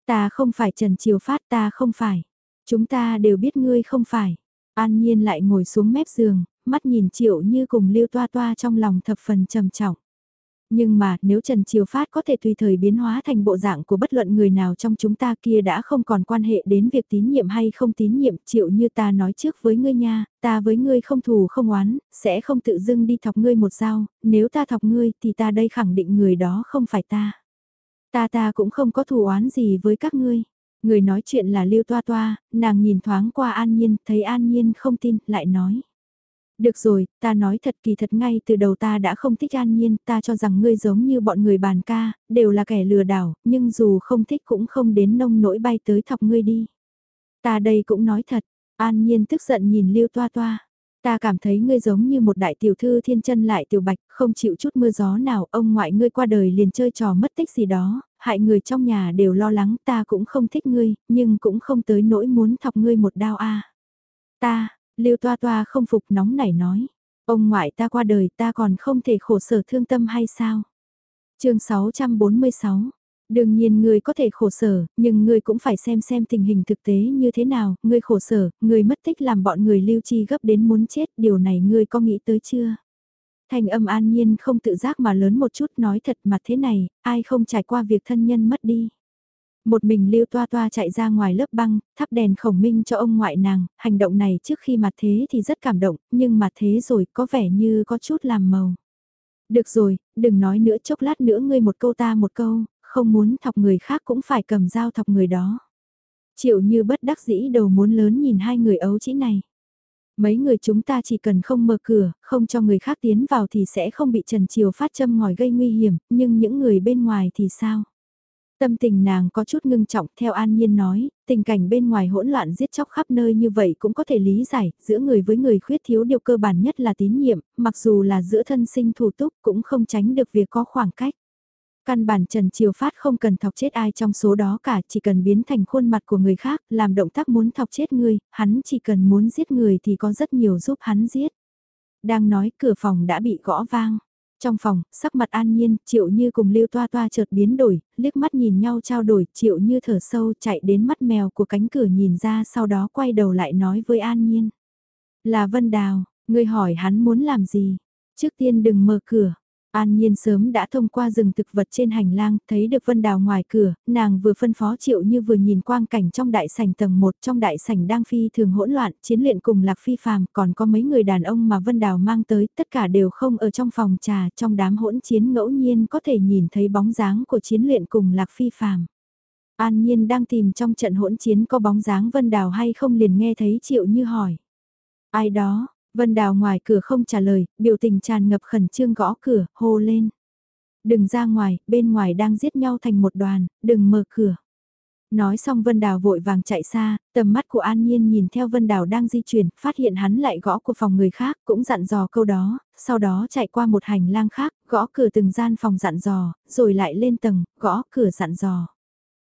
Ta không phải Trần Triều Phát ta không phải. Chúng ta đều biết ngươi không phải. An Nhiên lại ngồi xuống mép giường, mắt nhìn Triệu như cùng Lưu Toa Toa trong lòng thập phần trầm trọng. Nhưng mà nếu Trần Triều Phát có thể tùy thời biến hóa thành bộ dạng của bất luận người nào trong chúng ta kia đã không còn quan hệ đến việc tín nhiệm hay không tín nhiệm Triệu như ta nói trước với ngươi nha, ta với ngươi không thù không oán, sẽ không tự dưng đi thọc ngươi một dao, nếu ta thọc ngươi thì ta đây khẳng định người đó không phải ta. Ta ta cũng không có thù oán gì với các ngươi. Người nói chuyện là Lưu Toa Toa, nàng nhìn thoáng qua An Nhiên, thấy An Nhiên không tin, lại nói. Được rồi, ta nói thật kỳ thật ngay từ đầu ta đã không thích An Nhiên, ta cho rằng ngươi giống như bọn người bàn ca, đều là kẻ lừa đảo, nhưng dù không thích cũng không đến nông nỗi bay tới thọc ngươi đi. Ta đây cũng nói thật, An Nhiên tức giận nhìn Lưu Toa Toa. Ta cảm thấy ngươi giống như một đại tiểu thư thiên chân lại tiểu bạch, không chịu chút mưa gió nào, ông ngoại ngươi qua đời liền chơi trò mất tích gì đó, hại người trong nhà đều lo lắng, ta cũng không thích ngươi, nhưng cũng không tới nỗi muốn thọc ngươi một đao a. Ta, Lưu Toa Toa không phục nóng nảy nói, ông ngoại ta qua đời ta còn không thể khổ sở thương tâm hay sao? chương 646 Đương nhiên ngươi có thể khổ sở, nhưng ngươi cũng phải xem xem tình hình thực tế như thế nào, ngươi khổ sở, ngươi mất tích làm bọn người lưu chi gấp đến muốn chết, điều này ngươi có nghĩ tới chưa? Thành âm an nhiên không tự giác mà lớn một chút nói thật mà thế này, ai không trải qua việc thân nhân mất đi. Một mình lưu toa toa chạy ra ngoài lớp băng, thắp đèn khổng minh cho ông ngoại nàng, hành động này trước khi mặt thế thì rất cảm động, nhưng mặt thế rồi có vẻ như có chút làm màu. Được rồi, đừng nói nữa chốc lát nữa ngươi một câu ta một câu, không muốn thọc người khác cũng phải cầm dao thọc người đó. Triệu như bất đắc dĩ đầu muốn lớn nhìn hai người ấu chỉ này. Mấy người chúng ta chỉ cần không mở cửa, không cho người khác tiến vào thì sẽ không bị Trần Triều phát châm ngòi gây nguy hiểm, nhưng những người bên ngoài thì sao? Tâm tình nàng có chút ngưng trọng theo An Nhiên nói, tình cảnh bên ngoài hỗn loạn giết chóc khắp nơi như vậy cũng có thể lý giải, giữa người với người khuyết thiếu điều cơ bản nhất là tín nhiệm, mặc dù là giữa thân sinh thủ túc cũng không tránh được việc có khoảng cách. Căn bản Trần Triều Phát không cần thọc chết ai trong số đó cả, chỉ cần biến thành khuôn mặt của người khác, làm động tác muốn thọc chết người, hắn chỉ cần muốn giết người thì có rất nhiều giúp hắn giết. Đang nói cửa phòng đã bị gõ vang. Trong phòng, sắc mặt an nhiên, triệu như cùng lưu toa toa chợt biến đổi, liếc mắt nhìn nhau trao đổi, triệu như thở sâu chạy đến mắt mèo của cánh cửa nhìn ra sau đó quay đầu lại nói với an nhiên. Là Vân Đào, ngươi hỏi hắn muốn làm gì? Trước tiên đừng mở cửa, An Nhiên sớm đã thông qua rừng thực vật trên hành lang, thấy được Vân Đào ngoài cửa, nàng vừa phân phó triệu như vừa nhìn quang cảnh trong đại sảnh tầng 1 trong đại sảnh đang phi thường hỗn loạn, chiến luyện cùng lạc phi phàm, còn có mấy người đàn ông mà Vân Đào mang tới, tất cả đều không ở trong phòng trà, trong đám hỗn chiến ngẫu nhiên có thể nhìn thấy bóng dáng của chiến luyện cùng lạc phi phàm. An Nhiên đang tìm trong trận hỗn chiến có bóng dáng Vân Đào hay không liền nghe thấy triệu như hỏi. Ai đó, Vân Đào ngoài cửa không trả lời, biểu tình tràn ngập khẩn trương gõ cửa, hô lên. Đừng ra ngoài, bên ngoài đang giết nhau thành một đoàn, đừng mở cửa. Nói xong Vân Đào vội vàng chạy xa, tầm mắt của An Nhiên nhìn theo Vân Đào đang di chuyển, phát hiện hắn lại gõ của phòng người khác, cũng dặn dò câu đó, sau đó chạy qua một hành lang khác, gõ cửa từng gian phòng dặn dò, rồi lại lên tầng, gõ cửa dặn dò.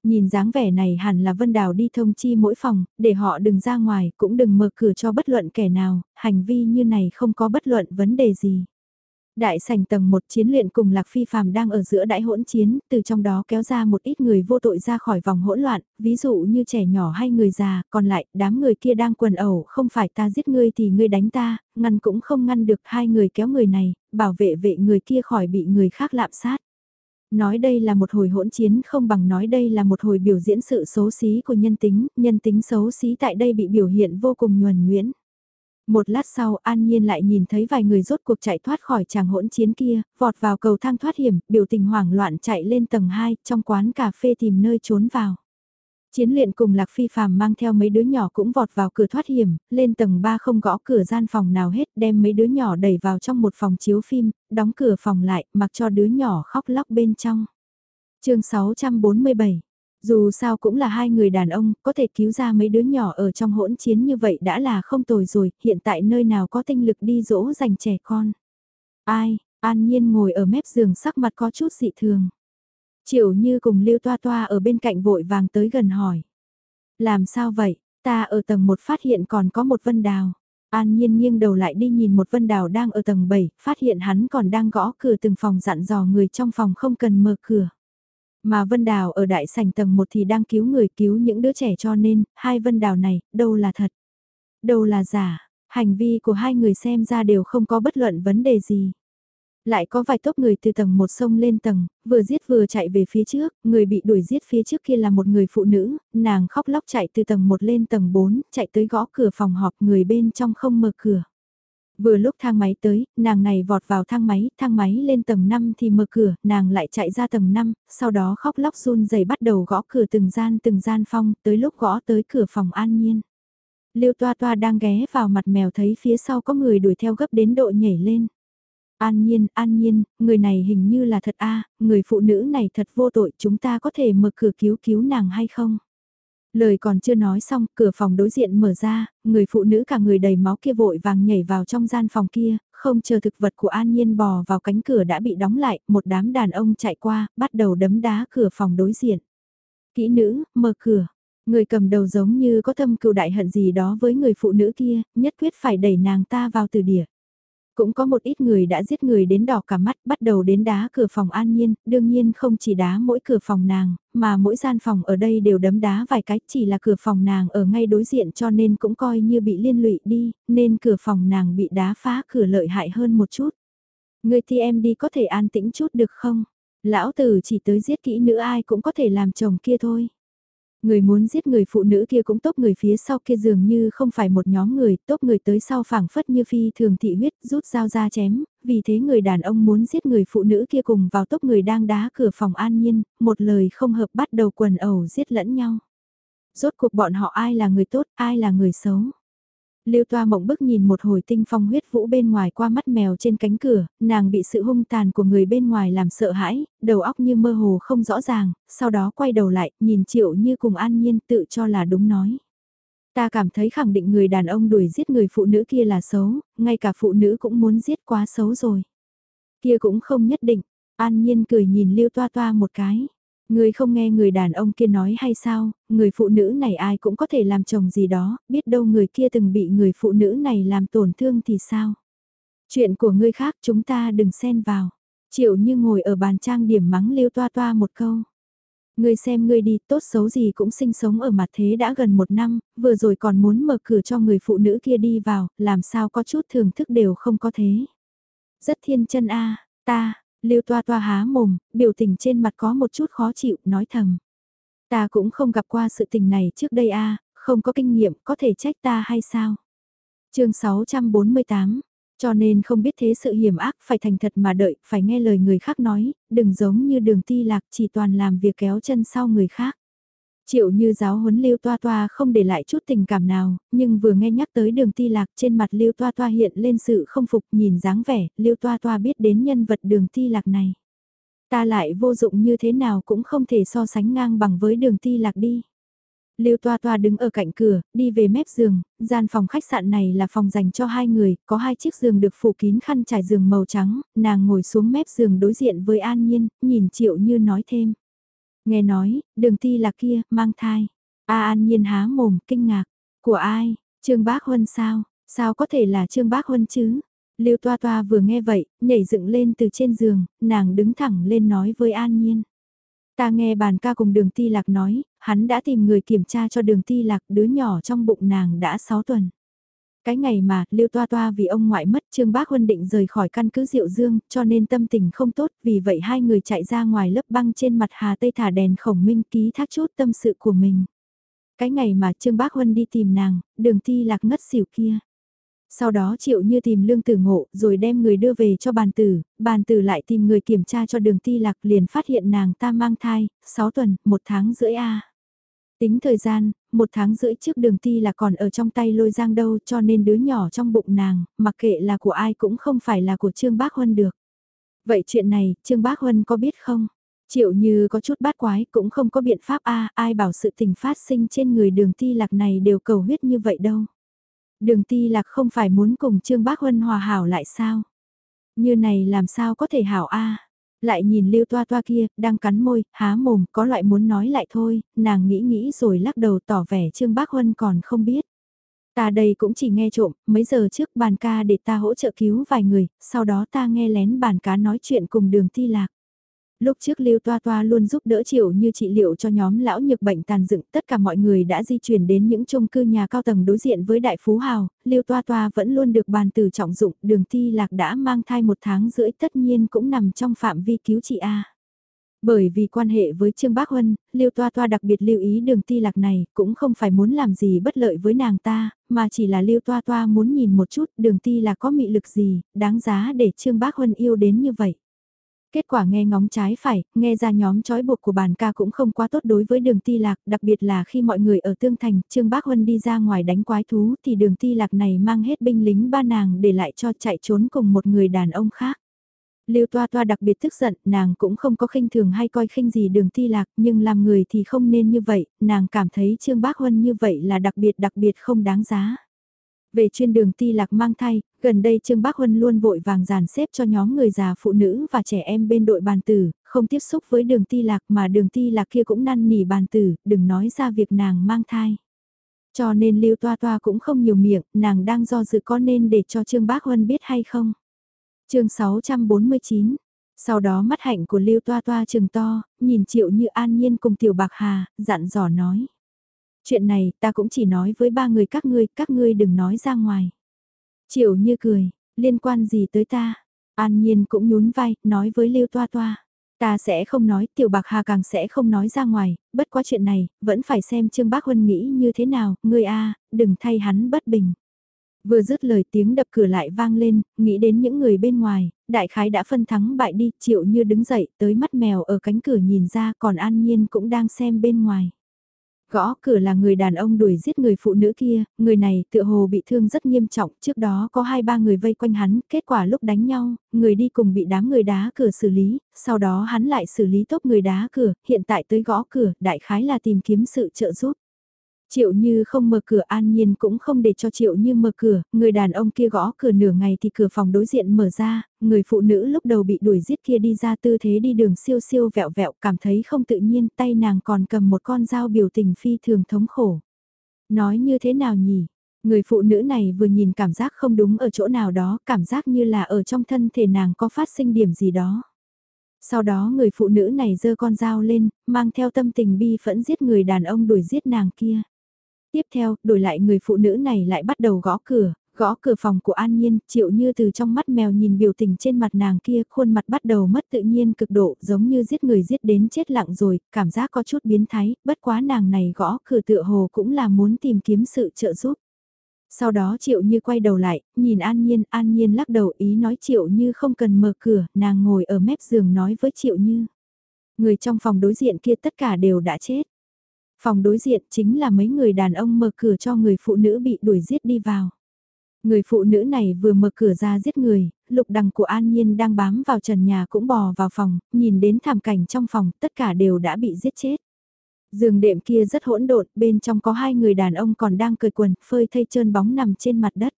Nhìn dáng vẻ này hẳn là Vân Đào đi thông chi mỗi phòng, để họ đừng ra ngoài, cũng đừng mở cửa cho bất luận kẻ nào, hành vi như này không có bất luận vấn đề gì. Đại sảnh tầng một chiến luyện cùng Lạc Phi Phàm đang ở giữa đại hỗn chiến, từ trong đó kéo ra một ít người vô tội ra khỏi vòng hỗn loạn, ví dụ như trẻ nhỏ hay người già, còn lại, đám người kia đang quần ẩu, không phải ta giết ngươi thì ngươi đánh ta, ngăn cũng không ngăn được hai người kéo người này, bảo vệ vệ người kia khỏi bị người khác lạm sát. Nói đây là một hồi hỗn chiến không bằng nói đây là một hồi biểu diễn sự xấu xí của nhân tính, nhân tính xấu xí tại đây bị biểu hiện vô cùng nhuần nhuyễn. Một lát sau An Nhiên lại nhìn thấy vài người rốt cuộc chạy thoát khỏi tràng hỗn chiến kia, vọt vào cầu thang thoát hiểm, biểu tình hoảng loạn chạy lên tầng 2 trong quán cà phê tìm nơi trốn vào. Chiến luyện cùng Lạc Phi Phạm mang theo mấy đứa nhỏ cũng vọt vào cửa thoát hiểm, lên tầng 3 không gõ cửa gian phòng nào hết, đem mấy đứa nhỏ đẩy vào trong một phòng chiếu phim, đóng cửa phòng lại, mặc cho đứa nhỏ khóc lóc bên trong. chương 647 Dù sao cũng là hai người đàn ông, có thể cứu ra mấy đứa nhỏ ở trong hỗn chiến như vậy đã là không tồi rồi, hiện tại nơi nào có tinh lực đi dỗ dành trẻ con. Ai, an nhiên ngồi ở mép giường sắc mặt có chút dị thường. Triệu như cùng Lưu Toa Toa ở bên cạnh vội vàng tới gần hỏi. Làm sao vậy, ta ở tầng 1 phát hiện còn có một vân đào. An nhiên nghiêng đầu lại đi nhìn một vân đào đang ở tầng 7, phát hiện hắn còn đang gõ cửa từng phòng dặn dò người trong phòng không cần mở cửa. Mà vân đào ở đại sảnh tầng 1 thì đang cứu người cứu những đứa trẻ cho nên, hai vân đào này, đâu là thật, đâu là giả, hành vi của hai người xem ra đều không có bất luận vấn đề gì. Lại có vài tốc người từ tầng một sông lên tầng, vừa giết vừa chạy về phía trước, người bị đuổi giết phía trước kia là một người phụ nữ, nàng khóc lóc chạy từ tầng 1 lên tầng 4, chạy tới gõ cửa phòng họp người bên trong không mở cửa. Vừa lúc thang máy tới, nàng này vọt vào thang máy, thang máy lên tầng 5 thì mở cửa, nàng lại chạy ra tầng 5, sau đó khóc lóc run rẩy bắt đầu gõ cửa từng gian từng gian phong, tới lúc gõ tới cửa phòng an nhiên. Liêu toa toa đang ghé vào mặt mèo thấy phía sau có người đuổi theo gấp đến độ nhảy lên. An nhiên, an nhiên, người này hình như là thật a người phụ nữ này thật vô tội, chúng ta có thể mở cửa cứu cứu nàng hay không? Lời còn chưa nói xong, cửa phòng đối diện mở ra, người phụ nữ cả người đầy máu kia vội vàng nhảy vào trong gian phòng kia, không chờ thực vật của An Nhiên bò vào cánh cửa đã bị đóng lại, một đám đàn ông chạy qua, bắt đầu đấm đá cửa phòng đối diện. Kỹ nữ, mở cửa. Người cầm đầu giống như có thâm cựu đại hận gì đó với người phụ nữ kia, nhất quyết phải đẩy nàng ta vào từ địa. Cũng có một ít người đã giết người đến đỏ cả mắt bắt đầu đến đá cửa phòng an nhiên, đương nhiên không chỉ đá mỗi cửa phòng nàng, mà mỗi gian phòng ở đây đều đấm đá vài cái chỉ là cửa phòng nàng ở ngay đối diện cho nên cũng coi như bị liên lụy đi, nên cửa phòng nàng bị đá phá cửa lợi hại hơn một chút. Người thì em đi có thể an tĩnh chút được không? Lão tử chỉ tới giết kỹ nữ ai cũng có thể làm chồng kia thôi. Người muốn giết người phụ nữ kia cũng tốt người phía sau kia dường như không phải một nhóm người, tốt người tới sau phảng phất như phi thường thị huyết rút dao ra chém, vì thế người đàn ông muốn giết người phụ nữ kia cùng vào tốt người đang đá cửa phòng an nhiên, một lời không hợp bắt đầu quần ẩu giết lẫn nhau. Rốt cuộc bọn họ ai là người tốt, ai là người xấu. Lưu toa mộng bức nhìn một hồi tinh phong huyết vũ bên ngoài qua mắt mèo trên cánh cửa, nàng bị sự hung tàn của người bên ngoài làm sợ hãi, đầu óc như mơ hồ không rõ ràng, sau đó quay đầu lại, nhìn triệu như cùng an nhiên tự cho là đúng nói. Ta cảm thấy khẳng định người đàn ông đuổi giết người phụ nữ kia là xấu, ngay cả phụ nữ cũng muốn giết quá xấu rồi. Kia cũng không nhất định, an nhiên cười nhìn lưu toa toa một cái. Người không nghe người đàn ông kia nói hay sao, người phụ nữ này ai cũng có thể làm chồng gì đó, biết đâu người kia từng bị người phụ nữ này làm tổn thương thì sao. Chuyện của người khác chúng ta đừng xen vào. Triệu như ngồi ở bàn trang điểm mắng liêu toa toa một câu. Ngươi xem người đi, tốt xấu gì cũng sinh sống ở mặt thế đã gần một năm, vừa rồi còn muốn mở cửa cho người phụ nữ kia đi vào, làm sao có chút thưởng thức đều không có thế. Rất thiên chân a ta, Lưu toa toa há mồm, biểu tình trên mặt có một chút khó chịu, nói thầm. Ta cũng không gặp qua sự tình này trước đây a không có kinh nghiệm, có thể trách ta hay sao? chương 648, cho nên không biết thế sự hiểm ác phải thành thật mà đợi, phải nghe lời người khác nói, đừng giống như đường ti lạc chỉ toàn làm việc kéo chân sau người khác. Triệu như giáo huấn Lưu Toa Toa không để lại chút tình cảm nào, nhưng vừa nghe nhắc tới đường ti lạc trên mặt Lưu Toa Toa hiện lên sự không phục nhìn dáng vẻ, Lưu Toa Toa biết đến nhân vật đường ti lạc này. Ta lại vô dụng như thế nào cũng không thể so sánh ngang bằng với đường ti lạc đi. Lưu Toa Toa đứng ở cạnh cửa, đi về mép giường, gian phòng khách sạn này là phòng dành cho hai người, có hai chiếc giường được phủ kín khăn trải giường màu trắng, nàng ngồi xuống mép giường đối diện với An Nhiên, nhìn Triệu Như nói thêm. Nghe nói, đường ti là kia, mang thai. A An Nhiên há mồm, kinh ngạc. Của ai? Trương Bác Huân sao? Sao có thể là Trương Bác Huân chứ? Lưu Toa Toa vừa nghe vậy, nhảy dựng lên từ trên giường, nàng đứng thẳng lên nói với An Nhiên. Ta nghe bàn ca cùng đường ti lạc nói, hắn đã tìm người kiểm tra cho đường ti lạc đứa nhỏ trong bụng nàng đã 6 tuần. Cái ngày mà, Lưu Toa Toa vì ông ngoại mất Trương Bác Huân định rời khỏi căn cứ Diệu Dương, cho nên tâm tình không tốt, vì vậy hai người chạy ra ngoài lớp băng trên mặt Hà Tây thả đèn khổng minh ký thác chút tâm sự của mình. Cái ngày mà Trương Bác Huân đi tìm nàng, đường ti lạc ngất xỉu kia. Sau đó triệu như tìm lương tử ngộ rồi đem người đưa về cho bàn tử, bàn tử lại tìm người kiểm tra cho đường ti lạc liền phát hiện nàng ta mang thai, 6 tuần, một tháng rưỡi A. Tính thời gian, một tháng rưỡi trước đường ti là còn ở trong tay lôi giang đâu cho nên đứa nhỏ trong bụng nàng, mặc kệ là của ai cũng không phải là của Trương Bác Huân được. Vậy chuyện này, Trương Bác Huân có biết không? Triệu như có chút bát quái cũng không có biện pháp a ai bảo sự tình phát sinh trên người đường ti lạc này đều cầu huyết như vậy đâu. Đường ti lạc không phải muốn cùng Trương Bác Huân hòa hảo lại sao? Như này làm sao có thể hảo a lại nhìn lưu toa toa kia, đang cắn môi, há mồm, có loại muốn nói lại thôi, nàng nghĩ nghĩ rồi lắc đầu tỏ vẻ Trương Bác Huân còn không biết. Ta đây cũng chỉ nghe trộm, mấy giờ trước bàn ca để ta hỗ trợ cứu vài người, sau đó ta nghe lén bàn cá nói chuyện cùng đường ti lạc lúc trước Lưu Toa Toa luôn giúp đỡ Triệu như trị liệu cho nhóm lão nhược bệnh tàn dựng, tất cả mọi người đã di chuyển đến những chung cư nhà cao tầng đối diện với Đại Phú Hào, Lưu Toa Toa vẫn luôn được bàn từ trọng dụng, đường thi lạc đã mang thai một tháng rưỡi tất nhiên cũng nằm trong phạm vi cứu trị A. Bởi vì quan hệ với Trương Bác Huân, Lưu Toa Toa đặc biệt lưu ý đường ti lạc này, cũng không phải muốn làm gì bất lợi với nàng ta, mà chỉ là Lưu Toa Toa muốn nhìn một chút đường ti là có mị lực gì, đáng giá để Trương Bác Huân yêu đến như vậy. Kết quả nghe ngóng trái phải, nghe ra nhóm trói buộc của bàn ca cũng không quá tốt đối với đường ti lạc, đặc biệt là khi mọi người ở Tương Thành, Trương Bác Huân đi ra ngoài đánh quái thú thì đường ti lạc này mang hết binh lính ba nàng để lại cho chạy trốn cùng một người đàn ông khác. Lưu Toa Toa đặc biệt tức giận, nàng cũng không có khinh thường hay coi khinh gì đường ti lạc, nhưng làm người thì không nên như vậy, nàng cảm thấy Trương Bác Huân như vậy là đặc biệt đặc biệt không đáng giá. Về chuyên đường ti lạc mang thai, gần đây Trương Bác Huân luôn vội vàng dàn xếp cho nhóm người già phụ nữ và trẻ em bên đội bàn tử, không tiếp xúc với đường ti lạc mà đường ti lạc kia cũng năn nỉ bàn tử, đừng nói ra việc nàng mang thai. Cho nên Lưu Toa Toa cũng không nhiều miệng, nàng đang do dự có nên để cho Trương Bác Huân biết hay không. chương 649 Sau đó mắt hạnh của Lưu Toa Toa trừng to, nhìn Triệu Như An Nhiên cùng Tiểu Bạc Hà, dặn dò nói. Chuyện này ta cũng chỉ nói với ba người các ngươi, các ngươi đừng nói ra ngoài. Triệu như cười, liên quan gì tới ta? An Nhiên cũng nhún vai, nói với Lưu Toa Toa. Ta sẽ không nói, Tiểu Bạc Hà càng sẽ không nói ra ngoài, bất quá chuyện này, vẫn phải xem Trương Bác Huân nghĩ như thế nào, ngươi a, đừng thay hắn bất bình. Vừa dứt lời tiếng đập cửa lại vang lên, nghĩ đến những người bên ngoài, đại khái đã phân thắng bại đi, Triệu Như đứng dậy, tới mắt mèo ở cánh cửa nhìn ra, còn An Nhiên cũng đang xem bên ngoài. Gõ cửa là người đàn ông đuổi giết người phụ nữ kia, người này tựa hồ bị thương rất nghiêm trọng, trước đó có hai ba người vây quanh hắn, kết quả lúc đánh nhau, người đi cùng bị đám người đá cửa xử lý, sau đó hắn lại xử lý tốt người đá cửa, hiện tại tới gõ cửa, đại khái là tìm kiếm sự trợ giúp. Triệu Như không mở cửa an nhiên cũng không để cho Triệu Như mở cửa, người đàn ông kia gõ cửa nửa ngày thì cửa phòng đối diện mở ra, người phụ nữ lúc đầu bị đuổi giết kia đi ra tư thế đi đường siêu siêu vẹo vẹo cảm thấy không tự nhiên tay nàng còn cầm một con dao biểu tình phi thường thống khổ. Nói như thế nào nhỉ? Người phụ nữ này vừa nhìn cảm giác không đúng ở chỗ nào đó, cảm giác như là ở trong thân thể nàng có phát sinh điểm gì đó. Sau đó người phụ nữ này giơ con dao lên, mang theo tâm tình bi phẫn giết người đàn ông đuổi giết nàng kia. Tiếp theo, đổi lại người phụ nữ này lại bắt đầu gõ cửa, gõ cửa phòng của An Nhiên, chịu như từ trong mắt mèo nhìn biểu tình trên mặt nàng kia, khuôn mặt bắt đầu mất tự nhiên cực độ, giống như giết người giết đến chết lặng rồi, cảm giác có chút biến thái, bất quá nàng này gõ cửa tựa hồ cũng là muốn tìm kiếm sự trợ giúp. Sau đó Triệu Như quay đầu lại, nhìn An Nhiên, An Nhiên lắc đầu ý nói Triệu Như không cần mở cửa, nàng ngồi ở mép giường nói với Triệu Như. Người trong phòng đối diện kia tất cả đều đã chết. Phòng đối diện chính là mấy người đàn ông mở cửa cho người phụ nữ bị đuổi giết đi vào. Người phụ nữ này vừa mở cửa ra giết người, lục đằng của An Nhiên đang bám vào trần nhà cũng bò vào phòng, nhìn đến thảm cảnh trong phòng, tất cả đều đã bị giết chết. Giường đệm kia rất hỗn độn, bên trong có hai người đàn ông còn đang cười quần, phơi thây trơn bóng nằm trên mặt đất.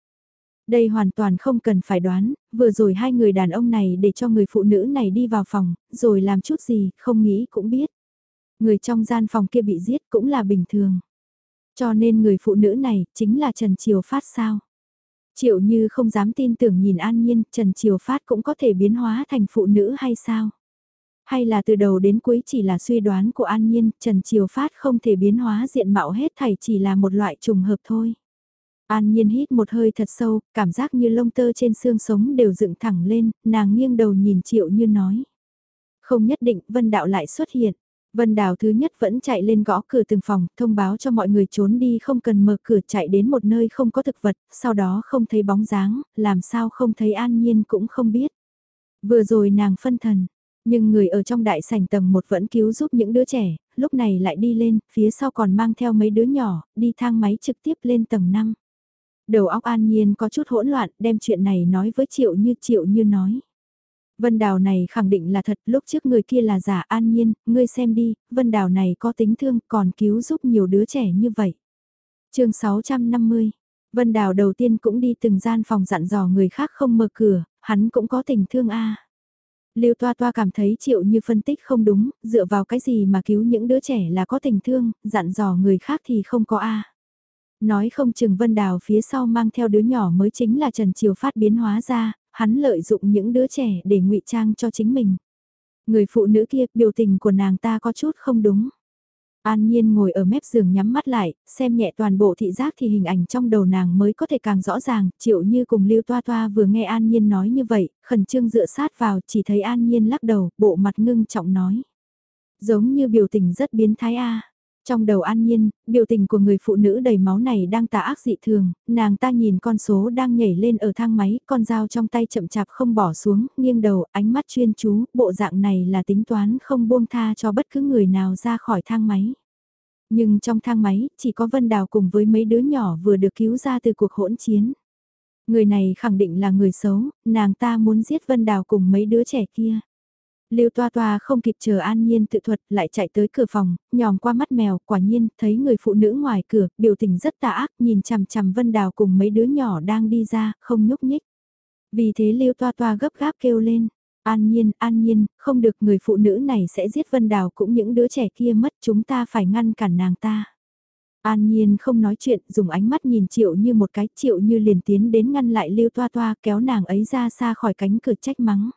Đây hoàn toàn không cần phải đoán, vừa rồi hai người đàn ông này để cho người phụ nữ này đi vào phòng, rồi làm chút gì, không nghĩ cũng biết. Người trong gian phòng kia bị giết cũng là bình thường. Cho nên người phụ nữ này chính là Trần Triều Phát sao. Triệu như không dám tin tưởng nhìn an nhiên Trần Triều Phát cũng có thể biến hóa thành phụ nữ hay sao? Hay là từ đầu đến cuối chỉ là suy đoán của an nhiên Trần Triều Phát không thể biến hóa diện mạo hết thảy chỉ là một loại trùng hợp thôi. An nhiên hít một hơi thật sâu, cảm giác như lông tơ trên xương sống đều dựng thẳng lên, nàng nghiêng đầu nhìn Triệu như nói. Không nhất định Vân Đạo lại xuất hiện. Vân Đào thứ nhất vẫn chạy lên gõ cửa từng phòng, thông báo cho mọi người trốn đi không cần mở cửa chạy đến một nơi không có thực vật, sau đó không thấy bóng dáng, làm sao không thấy an nhiên cũng không biết. Vừa rồi nàng phân thần, nhưng người ở trong đại sảnh tầng một vẫn cứu giúp những đứa trẻ, lúc này lại đi lên, phía sau còn mang theo mấy đứa nhỏ, đi thang máy trực tiếp lên tầng 5. Đầu óc an nhiên có chút hỗn loạn, đem chuyện này nói với Triệu Như Triệu Như nói. Vân Đào này khẳng định là thật, lúc trước người kia là giả an nhiên, ngươi xem đi, Vân Đào này có tính thương còn cứu giúp nhiều đứa trẻ như vậy. chương 650, Vân Đào đầu tiên cũng đi từng gian phòng dặn dò người khác không mở cửa, hắn cũng có tình thương a. Lưu Toa Toa cảm thấy triệu như phân tích không đúng, dựa vào cái gì mà cứu những đứa trẻ là có tình thương, dặn dò người khác thì không có a. Nói không chừng Vân Đào phía sau mang theo đứa nhỏ mới chính là Trần Triều Phát biến hóa ra, hắn lợi dụng những đứa trẻ để ngụy trang cho chính mình. Người phụ nữ kia, biểu tình của nàng ta có chút không đúng. An Nhiên ngồi ở mép giường nhắm mắt lại, xem nhẹ toàn bộ thị giác thì hình ảnh trong đầu nàng mới có thể càng rõ ràng, triệu như cùng Lưu Toa Toa vừa nghe An Nhiên nói như vậy, khẩn trương dựa sát vào, chỉ thấy An Nhiên lắc đầu, bộ mặt ngưng trọng nói. Giống như biểu tình rất biến thái a trong đầu an nhiên, biểu tình của người phụ nữ đầy máu này đang tà ác dị thường, nàng ta nhìn con số đang nhảy lên ở thang máy, con dao trong tay chậm chạp không bỏ xuống, nghiêng đầu, ánh mắt chuyên chú, bộ dạng này là tính toán không buông tha cho bất cứ người nào ra khỏi thang máy. Nhưng trong thang máy, chỉ có Vân Đào cùng với mấy đứa nhỏ vừa được cứu ra từ cuộc hỗn chiến. Người này khẳng định là người xấu, nàng ta muốn giết Vân Đào cùng mấy đứa trẻ kia. Lưu Toa Toa không kịp chờ An Nhiên tự thuật lại chạy tới cửa phòng, nhòm qua mắt mèo, quả nhiên, thấy người phụ nữ ngoài cửa, biểu tình rất tà ác, nhìn chằm chằm Vân Đào cùng mấy đứa nhỏ đang đi ra, không nhúc nhích. Vì thế Lưu Toa Toa gấp gáp kêu lên, An Nhiên, An Nhiên, không được người phụ nữ này sẽ giết Vân Đào cũng những đứa trẻ kia mất, chúng ta phải ngăn cản nàng ta. An Nhiên không nói chuyện, dùng ánh mắt nhìn Triệu như một cái, Triệu như liền tiến đến ngăn lại Lưu Toa Toa kéo nàng ấy ra xa khỏi cánh cửa trách mắng.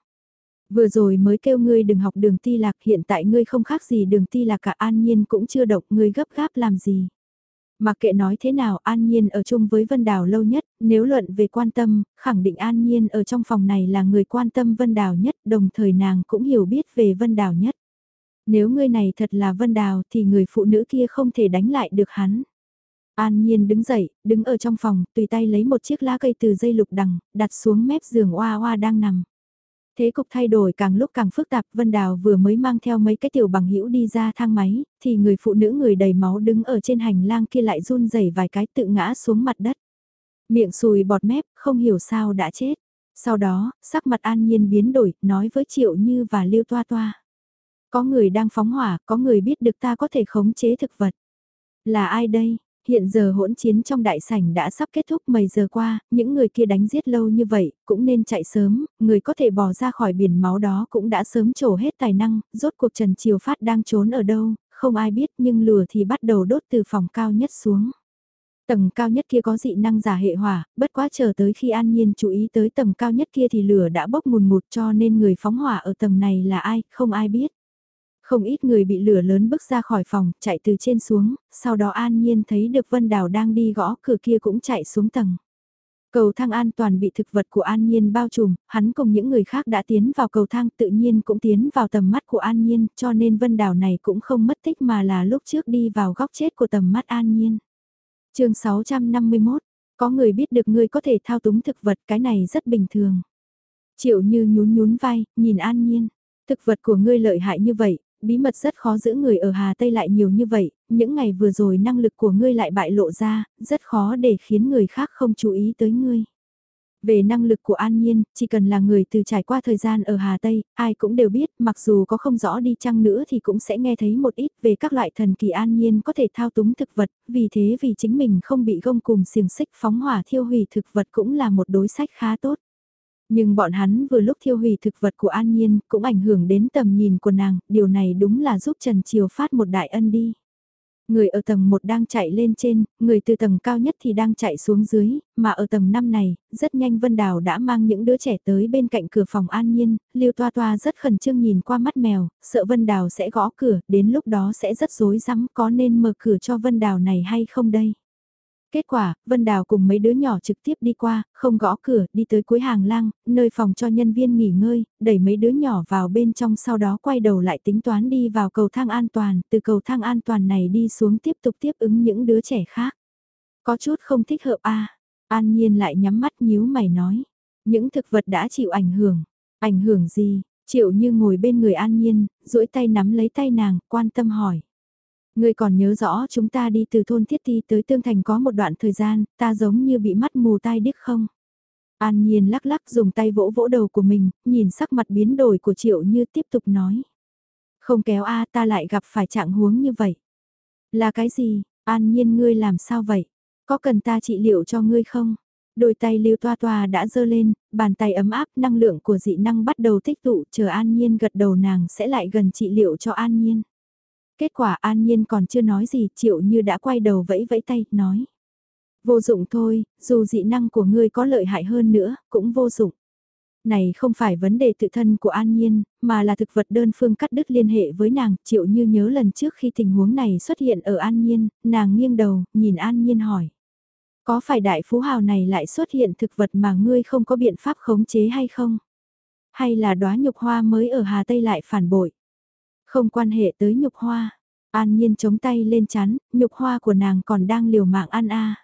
Vừa rồi mới kêu ngươi đừng học đường ti lạc hiện tại ngươi không khác gì đường ti lạc cả an nhiên cũng chưa độc ngươi gấp gáp làm gì. Mà kệ nói thế nào An Nhiên ở chung với Vân Đào lâu nhất, nếu luận về quan tâm, khẳng định An Nhiên ở trong phòng này là người quan tâm Vân Đào nhất, đồng thời nàng cũng hiểu biết về Vân Đào nhất. Nếu ngươi này thật là Vân Đào thì người phụ nữ kia không thể đánh lại được hắn. An Nhiên đứng dậy, đứng ở trong phòng, tùy tay lấy một chiếc lá cây từ dây lục đằng, đặt xuống mép giường oa oa đang nằm. Thế cục thay đổi càng lúc càng phức tạp, Vân Đào vừa mới mang theo mấy cái tiểu bằng hữu đi ra thang máy, thì người phụ nữ người đầy máu đứng ở trên hành lang kia lại run rẩy vài cái tự ngã xuống mặt đất. Miệng sùi bọt mép, không hiểu sao đã chết. Sau đó, sắc mặt an nhiên biến đổi, nói với Triệu Như và Lưu Toa Toa. Có người đang phóng hỏa, có người biết được ta có thể khống chế thực vật. Là ai đây? Hiện giờ hỗn chiến trong đại sảnh đã sắp kết thúc mấy giờ qua, những người kia đánh giết lâu như vậy, cũng nên chạy sớm, người có thể bỏ ra khỏi biển máu đó cũng đã sớm trổ hết tài năng, rốt cuộc Trần Triều Phát đang trốn ở đâu, không ai biết nhưng lửa thì bắt đầu đốt từ phòng cao nhất xuống. Tầng cao nhất kia có dị năng giả hệ hỏa, bất quá chờ tới khi An Nhiên chú ý tới tầng cao nhất kia thì lửa đã bốc mùn một cho nên người phóng hỏa ở tầng này là ai, không ai biết. Không ít người bị lửa lớn bước ra khỏi phòng, chạy từ trên xuống, sau đó An Nhiên thấy được Vân Đào đang đi gõ cửa kia cũng chạy xuống tầng. Cầu thang an toàn bị thực vật của An Nhiên bao trùm, hắn cùng những người khác đã tiến vào cầu thang tự nhiên cũng tiến vào tầm mắt của An Nhiên, cho nên Vân Đào này cũng không mất tích mà là lúc trước đi vào góc chết của tầm mắt An Nhiên chương 651, có người biết được ngươi có thể thao túng thực vật cái này rất bình thường. Triệu như nhún nhún vai, nhìn an nhiên. Thực vật của ngươi lợi hại như vậy, bí mật rất khó giữ người ở Hà Tây lại nhiều như vậy, những ngày vừa rồi năng lực của ngươi lại bại lộ ra, rất khó để khiến người khác không chú ý tới ngươi. Về năng lực của An Nhiên, chỉ cần là người từ trải qua thời gian ở Hà Tây, ai cũng đều biết, mặc dù có không rõ đi chăng nữa thì cũng sẽ nghe thấy một ít về các loại thần kỳ An Nhiên có thể thao túng thực vật, vì thế vì chính mình không bị gông cùng xiềng xích phóng hỏa thiêu hủy thực vật cũng là một đối sách khá tốt. Nhưng bọn hắn vừa lúc thiêu hủy thực vật của An Nhiên cũng ảnh hưởng đến tầm nhìn của nàng, điều này đúng là giúp Trần Triều phát một đại ân đi. Người ở tầng 1 đang chạy lên trên, người từ tầng cao nhất thì đang chạy xuống dưới, mà ở tầng 5 này, rất nhanh Vân Đào đã mang những đứa trẻ tới bên cạnh cửa phòng an nhiên, Lưu Toa Toa rất khẩn trương nhìn qua mắt mèo, sợ Vân Đào sẽ gõ cửa, đến lúc đó sẽ rất rối rắm có nên mở cửa cho Vân Đào này hay không đây. Kết quả, Vân Đào cùng mấy đứa nhỏ trực tiếp đi qua, không gõ cửa, đi tới cuối hàng lang, nơi phòng cho nhân viên nghỉ ngơi, đẩy mấy đứa nhỏ vào bên trong sau đó quay đầu lại tính toán đi vào cầu thang an toàn, từ cầu thang an toàn này đi xuống tiếp tục tiếp ứng những đứa trẻ khác. Có chút không thích hợp a An Nhiên lại nhắm mắt nhíu mày nói. Những thực vật đã chịu ảnh hưởng. Ảnh hưởng gì? Triệu như ngồi bên người An Nhiên, duỗi tay nắm lấy tay nàng, quan tâm hỏi. Ngươi còn nhớ rõ chúng ta đi từ thôn Thiết Ti tới Tương Thành có một đoạn thời gian, ta giống như bị mắt mù tai điếc không? An Nhiên lắc lắc dùng tay vỗ vỗ đầu của mình, nhìn sắc mặt biến đổi của Triệu Như tiếp tục nói. Không kéo a ta lại gặp phải trạng huống như vậy. Là cái gì, An Nhiên ngươi làm sao vậy? Có cần ta trị liệu cho ngươi không? Đôi tay lưu toa toa đã dơ lên, bàn tay ấm áp năng lượng của dị năng bắt đầu tích tụ chờ An Nhiên gật đầu nàng sẽ lại gần trị liệu cho An Nhiên. Kết quả an nhiên còn chưa nói gì, triệu như đã quay đầu vẫy vẫy tay, nói. Vô dụng thôi, dù dị năng của ngươi có lợi hại hơn nữa, cũng vô dụng. Này không phải vấn đề tự thân của An Nhiên, mà là thực vật đơn phương cắt đứt liên hệ với nàng, triệu như nhớ lần trước khi tình huống này xuất hiện ở An Nhiên, nàng nghiêng đầu, nhìn An Nhiên hỏi. Có phải đại phú hào này lại xuất hiện thực vật mà ngươi không có biện pháp khống chế hay không? Hay là đóa nhục hoa mới ở Hà Tây lại phản bội? Không quan hệ tới nhục hoa. An nhiên chống tay lên chán, nhục hoa của nàng còn đang liều mạng ăn a.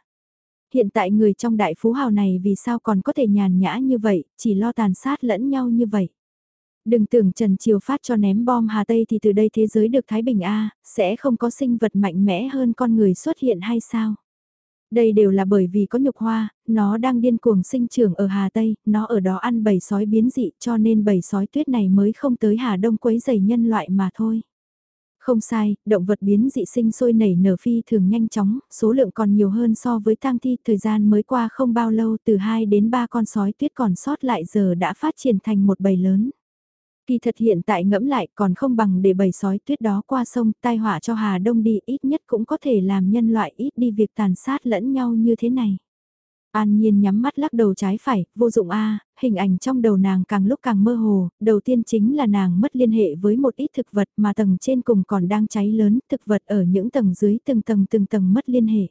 Hiện tại người trong đại phú hào này vì sao còn có thể nhàn nhã như vậy, chỉ lo tàn sát lẫn nhau như vậy. Đừng tưởng Trần Triều phát cho ném bom Hà Tây thì từ đây thế giới được Thái Bình A, sẽ không có sinh vật mạnh mẽ hơn con người xuất hiện hay sao? Đây đều là bởi vì có nhục hoa, nó đang điên cuồng sinh trưởng ở Hà Tây, nó ở đó ăn bầy sói biến dị cho nên bầy sói tuyết này mới không tới Hà Đông quấy dày nhân loại mà thôi. Không sai, động vật biến dị sinh sôi nảy nở phi thường nhanh chóng, số lượng còn nhiều hơn so với tang thi, thời gian mới qua không bao lâu từ 2 đến 3 con sói tuyết còn sót lại giờ đã phát triển thành một bầy lớn. Kỳ thật hiện tại ngẫm lại còn không bằng để bầy sói tuyết đó qua sông tai họa cho Hà Đông đi ít nhất cũng có thể làm nhân loại ít đi việc tàn sát lẫn nhau như thế này. An Nhiên nhắm mắt lắc đầu trái phải, vô dụng a, hình ảnh trong đầu nàng càng lúc càng mơ hồ, đầu tiên chính là nàng mất liên hệ với một ít thực vật mà tầng trên cùng còn đang cháy lớn, thực vật ở những tầng dưới từng tầng từng tầng mất liên hệ.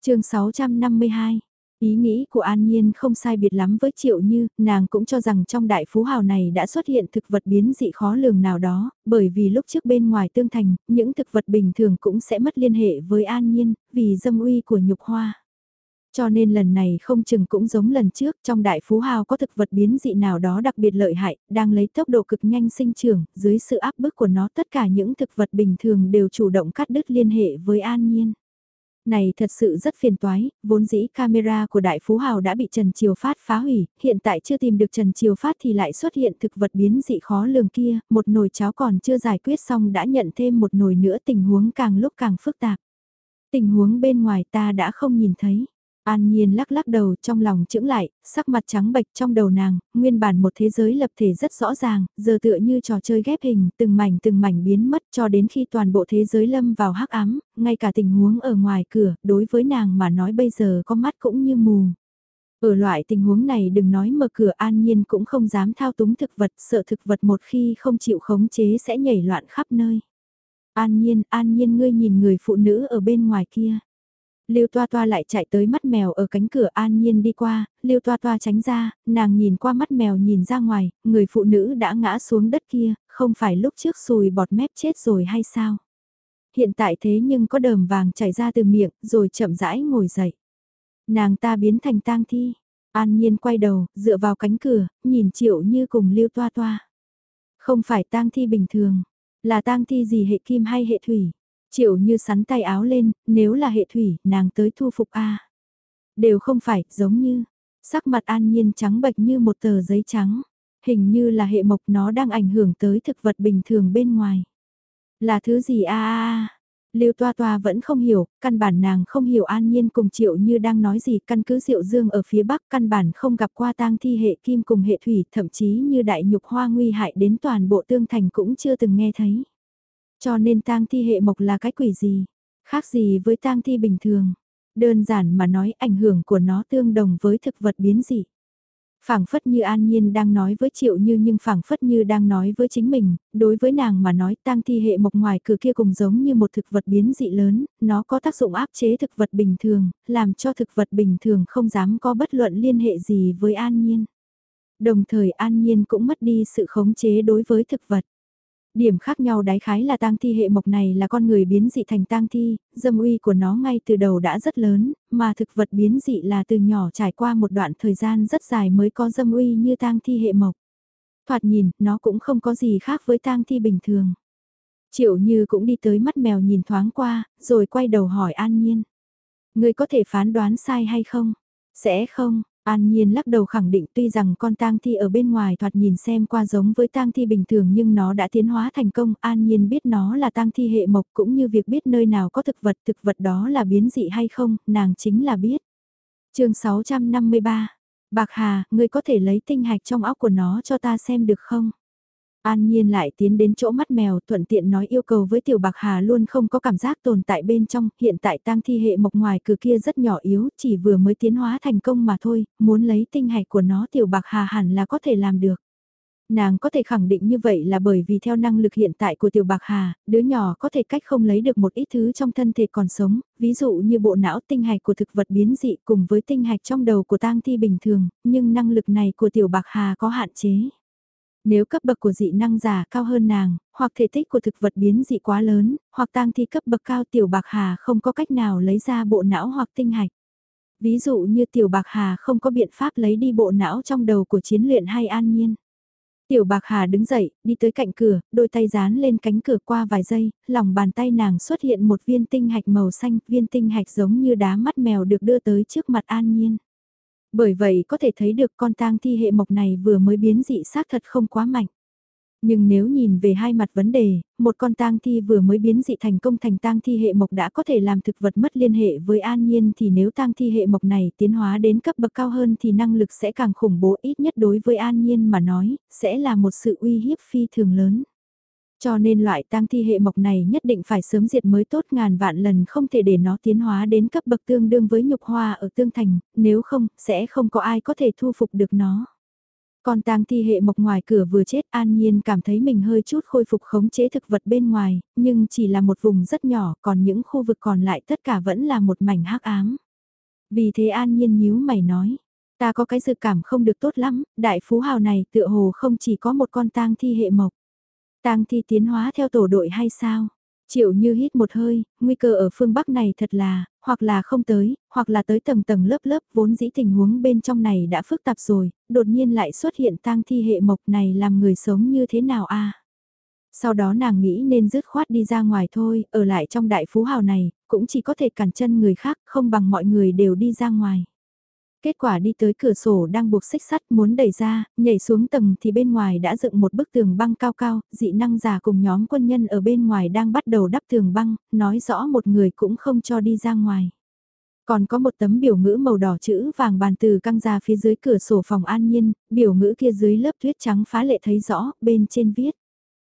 chương 652 Ý nghĩ của An Nhiên không sai biệt lắm với Triệu Như, nàng cũng cho rằng trong đại phú hào này đã xuất hiện thực vật biến dị khó lường nào đó, bởi vì lúc trước bên ngoài tương thành, những thực vật bình thường cũng sẽ mất liên hệ với An Nhiên, vì dâm uy của nhục hoa. Cho nên lần này không chừng cũng giống lần trước trong đại phú hào có thực vật biến dị nào đó đặc biệt lợi hại, đang lấy tốc độ cực nhanh sinh trưởng, dưới sự áp bức của nó tất cả những thực vật bình thường đều chủ động cắt đứt liên hệ với an nhiên. Này thật sự rất phiền toái, vốn dĩ camera của Đại Phú Hào đã bị Trần Triều Phát phá hủy, hiện tại chưa tìm được Trần Triều Phát thì lại xuất hiện thực vật biến dị khó lường kia, một nồi cháo còn chưa giải quyết xong đã nhận thêm một nồi nữa tình huống càng lúc càng phức tạp. Tình huống bên ngoài ta đã không nhìn thấy. An Nhiên lắc lắc đầu trong lòng chững lại, sắc mặt trắng bệch trong đầu nàng, nguyên bản một thế giới lập thể rất rõ ràng, giờ tựa như trò chơi ghép hình, từng mảnh từng mảnh biến mất cho đến khi toàn bộ thế giới lâm vào hắc ám, ngay cả tình huống ở ngoài cửa, đối với nàng mà nói bây giờ có mắt cũng như mù. Ở loại tình huống này đừng nói mở cửa an nhiên cũng không dám thao túng thực vật, sợ thực vật một khi không chịu khống chế sẽ nhảy loạn khắp nơi. An nhiên, an nhiên ngươi nhìn người phụ nữ ở bên ngoài kia. Lưu Toa Toa lại chạy tới mắt mèo ở cánh cửa an nhiên đi qua, Lưu Toa Toa tránh ra, nàng nhìn qua mắt mèo nhìn ra ngoài, người phụ nữ đã ngã xuống đất kia, không phải lúc trước sùi bọt mép chết rồi hay sao? Hiện tại thế nhưng có đờm vàng chảy ra từ miệng, rồi chậm rãi ngồi dậy. Nàng ta biến thành tang thi. An nhiên quay đầu, dựa vào cánh cửa, nhìn triệu như cùng Lưu Toa Toa. Không phải tang thi bình thường, là tang thi gì hệ kim hay hệ thủy? Triệu như sắn tay áo lên, nếu là hệ thủy, nàng tới thu phục A. Đều không phải, giống như, sắc mặt an nhiên trắng bệch như một tờ giấy trắng. Hình như là hệ mộc nó đang ảnh hưởng tới thực vật bình thường bên ngoài. Là thứ gì a a Lưu Toa Toa vẫn không hiểu, căn bản nàng không hiểu An Nhiên cùng Triệu Như đang nói gì, căn cứ Diệu Dương ở phía Bắc căn bản không gặp qua tang thi hệ kim cùng hệ thủy, thậm chí như đại nhục hoa nguy hại đến toàn bộ tương thành cũng chưa từng nghe thấy. Cho nên tang thi hệ mộc là cái quỷ gì? Khác gì với tang thi bình thường? Đơn giản mà nói ảnh hưởng của nó tương đồng với thực vật biến dị. phảng phất như an nhiên đang nói với triệu như nhưng phảng phất như đang nói với chính mình, đối với nàng mà nói tang thi hệ mộc ngoài cửa kia cùng giống như một thực vật biến dị lớn, nó có tác dụng áp chế thực vật bình thường, làm cho thực vật bình thường không dám có bất luận liên hệ gì với an nhiên. Đồng thời an nhiên cũng mất đi sự khống chế đối với thực vật. Điểm khác nhau đái khái là tang thi hệ mộc này là con người biến dị thành tang thi, dâm uy của nó ngay từ đầu đã rất lớn, mà thực vật biến dị là từ nhỏ trải qua một đoạn thời gian rất dài mới có dâm uy như tang thi hệ mộc. Thoạt nhìn, nó cũng không có gì khác với tang thi bình thường. Triệu Như cũng đi tới mắt mèo nhìn thoáng qua, rồi quay đầu hỏi An Nhiên. Người có thể phán đoán sai hay không? Sẽ không, An Nhiên lắc đầu khẳng định tuy rằng con tang thi ở bên ngoài thoạt nhìn xem qua giống với tang thi bình thường nhưng nó đã tiến hóa thành công. An Nhiên biết nó là tang thi hệ mộc cũng như việc biết nơi nào có thực vật, thực vật đó là biến dị hay không, nàng chính là biết. chương 653, Bạc Hà, ngươi có thể lấy tinh hạch trong óc của nó cho ta xem được không? An Nhiên lại tiến đến chỗ mắt mèo thuận tiện nói yêu cầu với Tiểu Bạc Hà luôn không có cảm giác tồn tại bên trong, hiện tại tang thi hệ mộc ngoài cửa kia rất nhỏ yếu, chỉ vừa mới tiến hóa thành công mà thôi, muốn lấy tinh hạch của nó Tiểu Bạc Hà hẳn là có thể làm được. Nàng có thể khẳng định như vậy là bởi vì theo năng lực hiện tại của Tiểu Bạc Hà, đứa nhỏ có thể cách không lấy được một ít thứ trong thân thể còn sống, ví dụ như bộ não tinh hạch của thực vật biến dị cùng với tinh hạch trong đầu của tang thi bình thường, nhưng năng lực này của Tiểu Bạc Hà có hạn chế. Nếu cấp bậc của dị năng giả cao hơn nàng, hoặc thể tích của thực vật biến dị quá lớn, hoặc tang thi cấp bậc cao tiểu bạc hà không có cách nào lấy ra bộ não hoặc tinh hạch. Ví dụ như tiểu bạc hà không có biện pháp lấy đi bộ não trong đầu của chiến luyện hay an nhiên. Tiểu bạc hà đứng dậy, đi tới cạnh cửa, đôi tay dán lên cánh cửa qua vài giây, lòng bàn tay nàng xuất hiện một viên tinh hạch màu xanh, viên tinh hạch giống như đá mắt mèo được đưa tới trước mặt an nhiên. Bởi vậy có thể thấy được con tang thi hệ mộc này vừa mới biến dị xác thật không quá mạnh. Nhưng nếu nhìn về hai mặt vấn đề, một con tang thi vừa mới biến dị thành công thành tang thi hệ mộc đã có thể làm thực vật mất liên hệ với an nhiên thì nếu tang thi hệ mộc này tiến hóa đến cấp bậc cao hơn thì năng lực sẽ càng khủng bố ít nhất đối với an nhiên mà nói, sẽ là một sự uy hiếp phi thường lớn. Cho nên loại tang thi hệ mộc này nhất định phải sớm diệt mới tốt ngàn vạn lần không thể để nó tiến hóa đến cấp bậc tương đương với nhục hoa ở tương thành, nếu không, sẽ không có ai có thể thu phục được nó. Còn tang thi hệ mộc ngoài cửa vừa chết an nhiên cảm thấy mình hơi chút khôi phục khống chế thực vật bên ngoài, nhưng chỉ là một vùng rất nhỏ còn những khu vực còn lại tất cả vẫn là một mảnh hắc ám. Vì thế an nhiên nhíu mày nói, ta có cái dự cảm không được tốt lắm, đại phú hào này tựa hồ không chỉ có một con tang thi hệ mộc. Tang thi tiến hóa theo tổ đội hay sao? Triệu như hít một hơi, nguy cơ ở phương Bắc này thật là, hoặc là không tới, hoặc là tới tầng tầng lớp lớp vốn dĩ tình huống bên trong này đã phức tạp rồi, đột nhiên lại xuất hiện tang thi hệ mộc này làm người sống như thế nào a Sau đó nàng nghĩ nên dứt khoát đi ra ngoài thôi, ở lại trong đại phú hào này, cũng chỉ có thể cản chân người khác, không bằng mọi người đều đi ra ngoài. Kết quả đi tới cửa sổ đang buộc xích sắt muốn đẩy ra, nhảy xuống tầng thì bên ngoài đã dựng một bức tường băng cao cao, dị năng giả cùng nhóm quân nhân ở bên ngoài đang bắt đầu đắp tường băng, nói rõ một người cũng không cho đi ra ngoài. Còn có một tấm biểu ngữ màu đỏ chữ vàng bàn từ căng ra phía dưới cửa sổ phòng an nhiên, biểu ngữ kia dưới lớp tuyết trắng phá lệ thấy rõ, bên trên viết.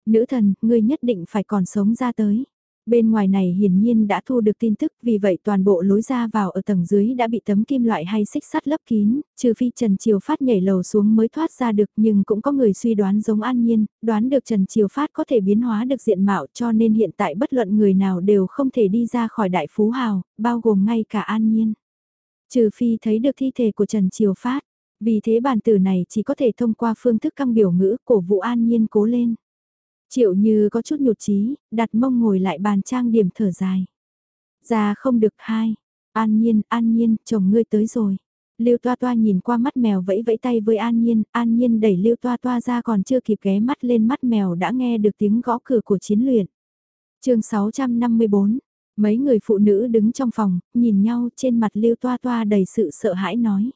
Nữ thần, ngươi nhất định phải còn sống ra tới. Bên ngoài này hiển nhiên đã thu được tin tức vì vậy toàn bộ lối ra vào ở tầng dưới đã bị tấm kim loại hay xích sắt lấp kín, trừ phi Trần Triều Phát nhảy lầu xuống mới thoát ra được nhưng cũng có người suy đoán giống an nhiên, đoán được Trần Triều Phát có thể biến hóa được diện mạo cho nên hiện tại bất luận người nào đều không thể đi ra khỏi đại phú hào, bao gồm ngay cả an nhiên. Trừ phi thấy được thi thể của Trần Triều Phát, vì thế bản tử này chỉ có thể thông qua phương thức căng biểu ngữ cổ vụ an nhiên cố lên. Triệu như có chút nhụt chí đặt mông ngồi lại bàn trang điểm thở dài. Ra không được hai. An nhiên, an nhiên, chồng ngươi tới rồi. Lưu Toa Toa nhìn qua mắt mèo vẫy vẫy tay với An Nhiên, An Nhiên đẩy Lưu Toa Toa ra còn chưa kịp ghé mắt lên mắt mèo đã nghe được tiếng gõ cửa của chiến luyện. chương 654, mấy người phụ nữ đứng trong phòng, nhìn nhau trên mặt Lưu Toa Toa đầy sự sợ hãi nói.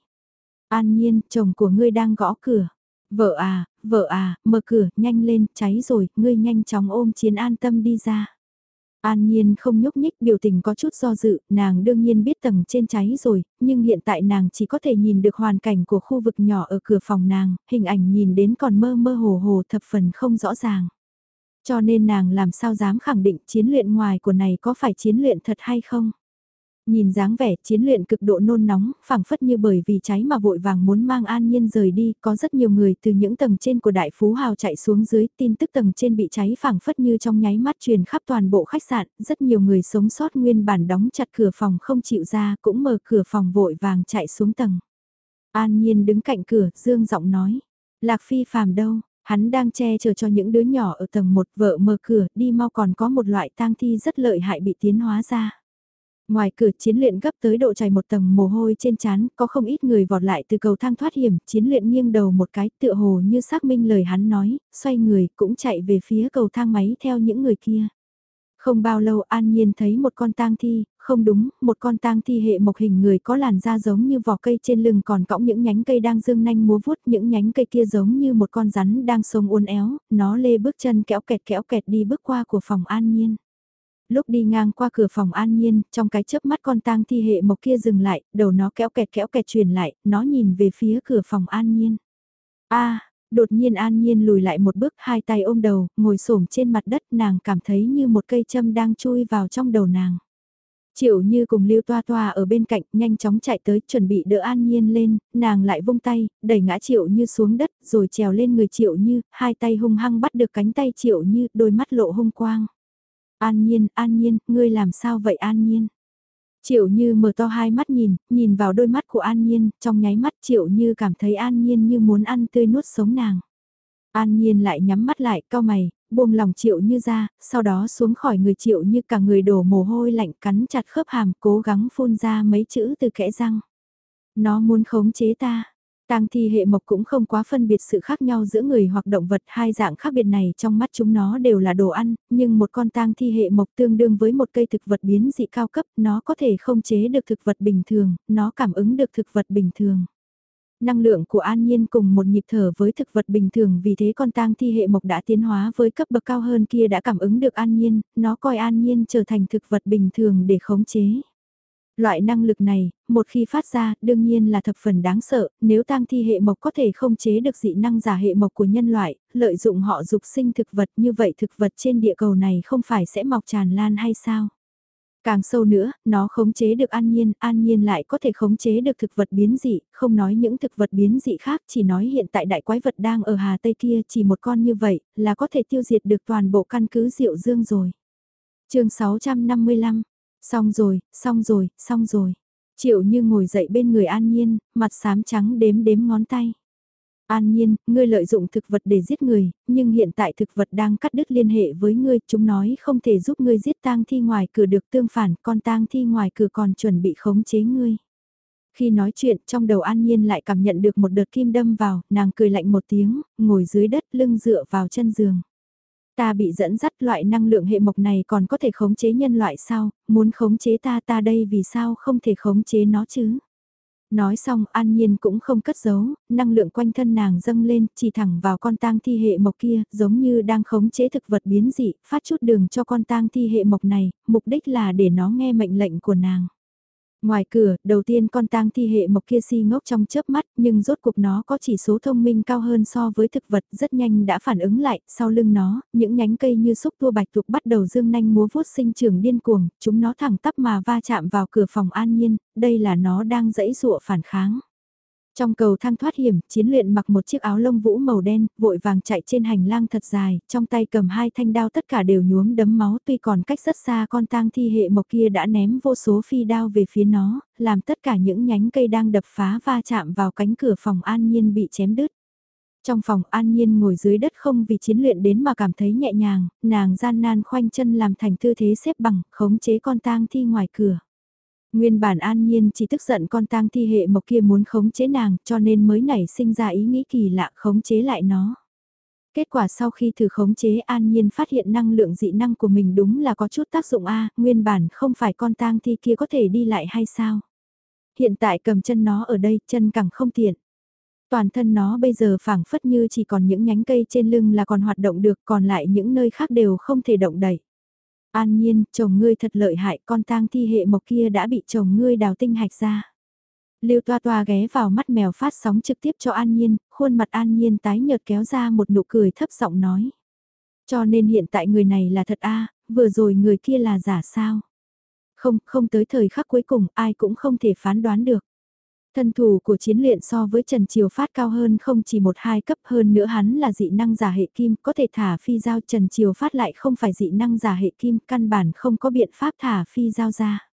An Nhiên, chồng của ngươi đang gõ cửa. Vợ à, vợ à, mở cửa, nhanh lên, cháy rồi, ngươi nhanh chóng ôm chiến an tâm đi ra. An Nhiên không nhúc nhích biểu tình có chút do dự, nàng đương nhiên biết tầng trên cháy rồi, nhưng hiện tại nàng chỉ có thể nhìn được hoàn cảnh của khu vực nhỏ ở cửa phòng nàng, hình ảnh nhìn đến còn mơ mơ hồ hồ thập phần không rõ ràng. Cho nên nàng làm sao dám khẳng định chiến luyện ngoài của này có phải chiến luyện thật hay không? Nhìn dáng vẻ chiến luyện cực độ nôn nóng, phảng phất như bởi vì cháy mà vội vàng muốn mang an nhiên rời đi, có rất nhiều người từ những tầng trên của đại phú hào chạy xuống dưới, tin tức tầng trên bị cháy phảng phất như trong nháy mắt truyền khắp toàn bộ khách sạn, rất nhiều người sống sót nguyên bản đóng chặt cửa phòng không chịu ra, cũng mở cửa phòng vội vàng chạy xuống tầng. An nhiên đứng cạnh cửa, dương giọng nói, Lạc Phi phàm đâu, hắn đang che chở cho những đứa nhỏ ở tầng một vợ mở cửa, đi mau còn có một loại tang thi rất lợi hại bị tiến hóa ra. Ngoài cửa chiến luyện gấp tới độ chảy một tầng mồ hôi trên chán, có không ít người vọt lại từ cầu thang thoát hiểm, chiến luyện nghiêng đầu một cái tựa hồ như xác minh lời hắn nói, xoay người cũng chạy về phía cầu thang máy theo những người kia. Không bao lâu an nhiên thấy một con tang thi, không đúng, một con tang thi hệ mộc hình người có làn da giống như vỏ cây trên lưng còn cõng những nhánh cây đang dương nanh múa vuốt những nhánh cây kia giống như một con rắn đang sông uốn éo, nó lê bước chân kéo kẹt kéo kẹt đi bước qua của phòng an nhiên lúc đi ngang qua cửa phòng an nhiên, trong cái chớp mắt con tang thi hệ mộc kia dừng lại, đầu nó kéo kẹt kéo kẹt truyền lại, nó nhìn về phía cửa phòng an nhiên. a đột nhiên an nhiên lùi lại một bước hai tay ôm đầu, ngồi xổm trên mặt đất nàng cảm thấy như một cây châm đang chui vào trong đầu nàng. Triệu như cùng lưu toa toa ở bên cạnh nhanh chóng chạy tới chuẩn bị đỡ an nhiên lên, nàng lại vung tay, đẩy ngã triệu như xuống đất rồi trèo lên người triệu như, hai tay hung hăng bắt được cánh tay triệu như, đôi mắt lộ hung quang. An nhiên, an nhiên, ngươi làm sao vậy an nhiên? Triệu Như mở to hai mắt nhìn, nhìn vào đôi mắt của An Nhiên, trong nháy mắt Triệu Như cảm thấy An Nhiên như muốn ăn tươi nuốt sống nàng. An Nhiên lại nhắm mắt lại, cao mày, buông lòng Triệu Như ra, sau đó xuống khỏi người Triệu Như cả người đổ mồ hôi lạnh cắn chặt khớp hàm cố gắng phun ra mấy chữ từ kẽ răng. Nó muốn khống chế ta, Tang thi hệ mộc cũng không quá phân biệt sự khác nhau giữa người hoặc động vật hai dạng khác biệt này trong mắt chúng nó đều là đồ ăn, nhưng một con tang thi hệ mộc tương đương với một cây thực vật biến dị cao cấp, nó có thể không chế được thực vật bình thường, nó cảm ứng được thực vật bình thường. Năng lượng của an nhiên cùng một nhịp thở với thực vật bình thường vì thế con tang thi hệ mộc đã tiến hóa với cấp bậc cao hơn kia đã cảm ứng được an nhiên, nó coi an nhiên trở thành thực vật bình thường để khống chế. Loại năng lực này, một khi phát ra, đương nhiên là thập phần đáng sợ, nếu tang thi hệ mộc có thể không chế được dị năng giả hệ mộc của nhân loại, lợi dụng họ dục sinh thực vật như vậy thực vật trên địa cầu này không phải sẽ mọc tràn lan hay sao? Càng sâu nữa, nó khống chế được an nhiên, an nhiên lại có thể khống chế được thực vật biến dị, không nói những thực vật biến dị khác, chỉ nói hiện tại đại quái vật đang ở Hà Tây kia chỉ một con như vậy, là có thể tiêu diệt được toàn bộ căn cứ diệu dương rồi. chương 655 Xong rồi, xong rồi, xong rồi. Triệu như ngồi dậy bên người an nhiên, mặt xám trắng đếm đếm ngón tay. An nhiên, ngươi lợi dụng thực vật để giết người, nhưng hiện tại thực vật đang cắt đứt liên hệ với ngươi, chúng nói không thể giúp ngươi giết tang thi ngoài cửa được tương phản, con tang thi ngoài cửa còn chuẩn bị khống chế ngươi. Khi nói chuyện trong đầu An Nhiên lại cảm nhận được một đợt kim đâm vào, nàng cười lạnh một tiếng, ngồi dưới đất lưng dựa vào chân giường. Ta bị dẫn dắt loại năng lượng hệ mộc này còn có thể khống chế nhân loại sao, muốn khống chế ta ta đây vì sao không thể khống chế nó chứ? Nói xong an nhiên cũng không cất giấu, năng lượng quanh thân nàng dâng lên, chỉ thẳng vào con tang thi hệ mộc kia, giống như đang khống chế thực vật biến dị, phát chút đường cho con tang thi hệ mộc này, mục đích là để nó nghe mệnh lệnh của nàng. Ngoài cửa, đầu tiên con tang thi hệ mộc kia si ngốc trong chớp mắt, nhưng rốt cuộc nó có chỉ số thông minh cao hơn so với thực vật, rất nhanh đã phản ứng lại, sau lưng nó, những nhánh cây như xúc tua bạch tuộc bắt đầu dương nanh múa vuốt sinh trưởng điên cuồng, chúng nó thẳng tắp mà va chạm vào cửa phòng an nhiên, đây là nó đang dẫy dụa phản kháng. Trong cầu thang thoát hiểm, chiến luyện mặc một chiếc áo lông vũ màu đen, vội vàng chạy trên hành lang thật dài, trong tay cầm hai thanh đao tất cả đều nhuốm đấm máu tuy còn cách rất xa con tang thi hệ mộc kia đã ném vô số phi đao về phía nó, làm tất cả những nhánh cây đang đập phá va chạm vào cánh cửa phòng an nhiên bị chém đứt. Trong phòng an nhiên ngồi dưới đất không vì chiến luyện đến mà cảm thấy nhẹ nhàng, nàng gian nan khoanh chân làm thành tư thế xếp bằng, khống chế con tang thi ngoài cửa. Nguyên bản an nhiên chỉ tức giận con tang thi hệ mộc kia muốn khống chế nàng cho nên mới nảy sinh ra ý nghĩ kỳ lạ khống chế lại nó. Kết quả sau khi thử khống chế an nhiên phát hiện năng lượng dị năng của mình đúng là có chút tác dụng A, nguyên bản không phải con tang thi kia có thể đi lại hay sao. Hiện tại cầm chân nó ở đây, chân càng không tiện. Toàn thân nó bây giờ phảng phất như chỉ còn những nhánh cây trên lưng là còn hoạt động được, còn lại những nơi khác đều không thể động đẩy. An nhiên, chồng ngươi thật lợi hại, con tang thi hệ mộc kia đã bị chồng ngươi đào tinh hạch ra. Lưu toa toa ghé vào mắt mèo phát sóng trực tiếp cho An Nhiên, khuôn mặt An Nhiên tái nhợt kéo ra một nụ cười thấp giọng nói. Cho nên hiện tại người này là thật a vừa rồi người kia là giả sao? Không, không tới thời khắc cuối cùng ai cũng không thể phán đoán được. Thân thủ của chiến luyện so với Trần Triều Phát cao hơn không chỉ một hai cấp hơn nữa hắn là dị năng giả hệ kim, có thể thả phi giao Trần Triều Phát lại không phải dị năng giả hệ kim, căn bản không có biện pháp thả phi giao ra.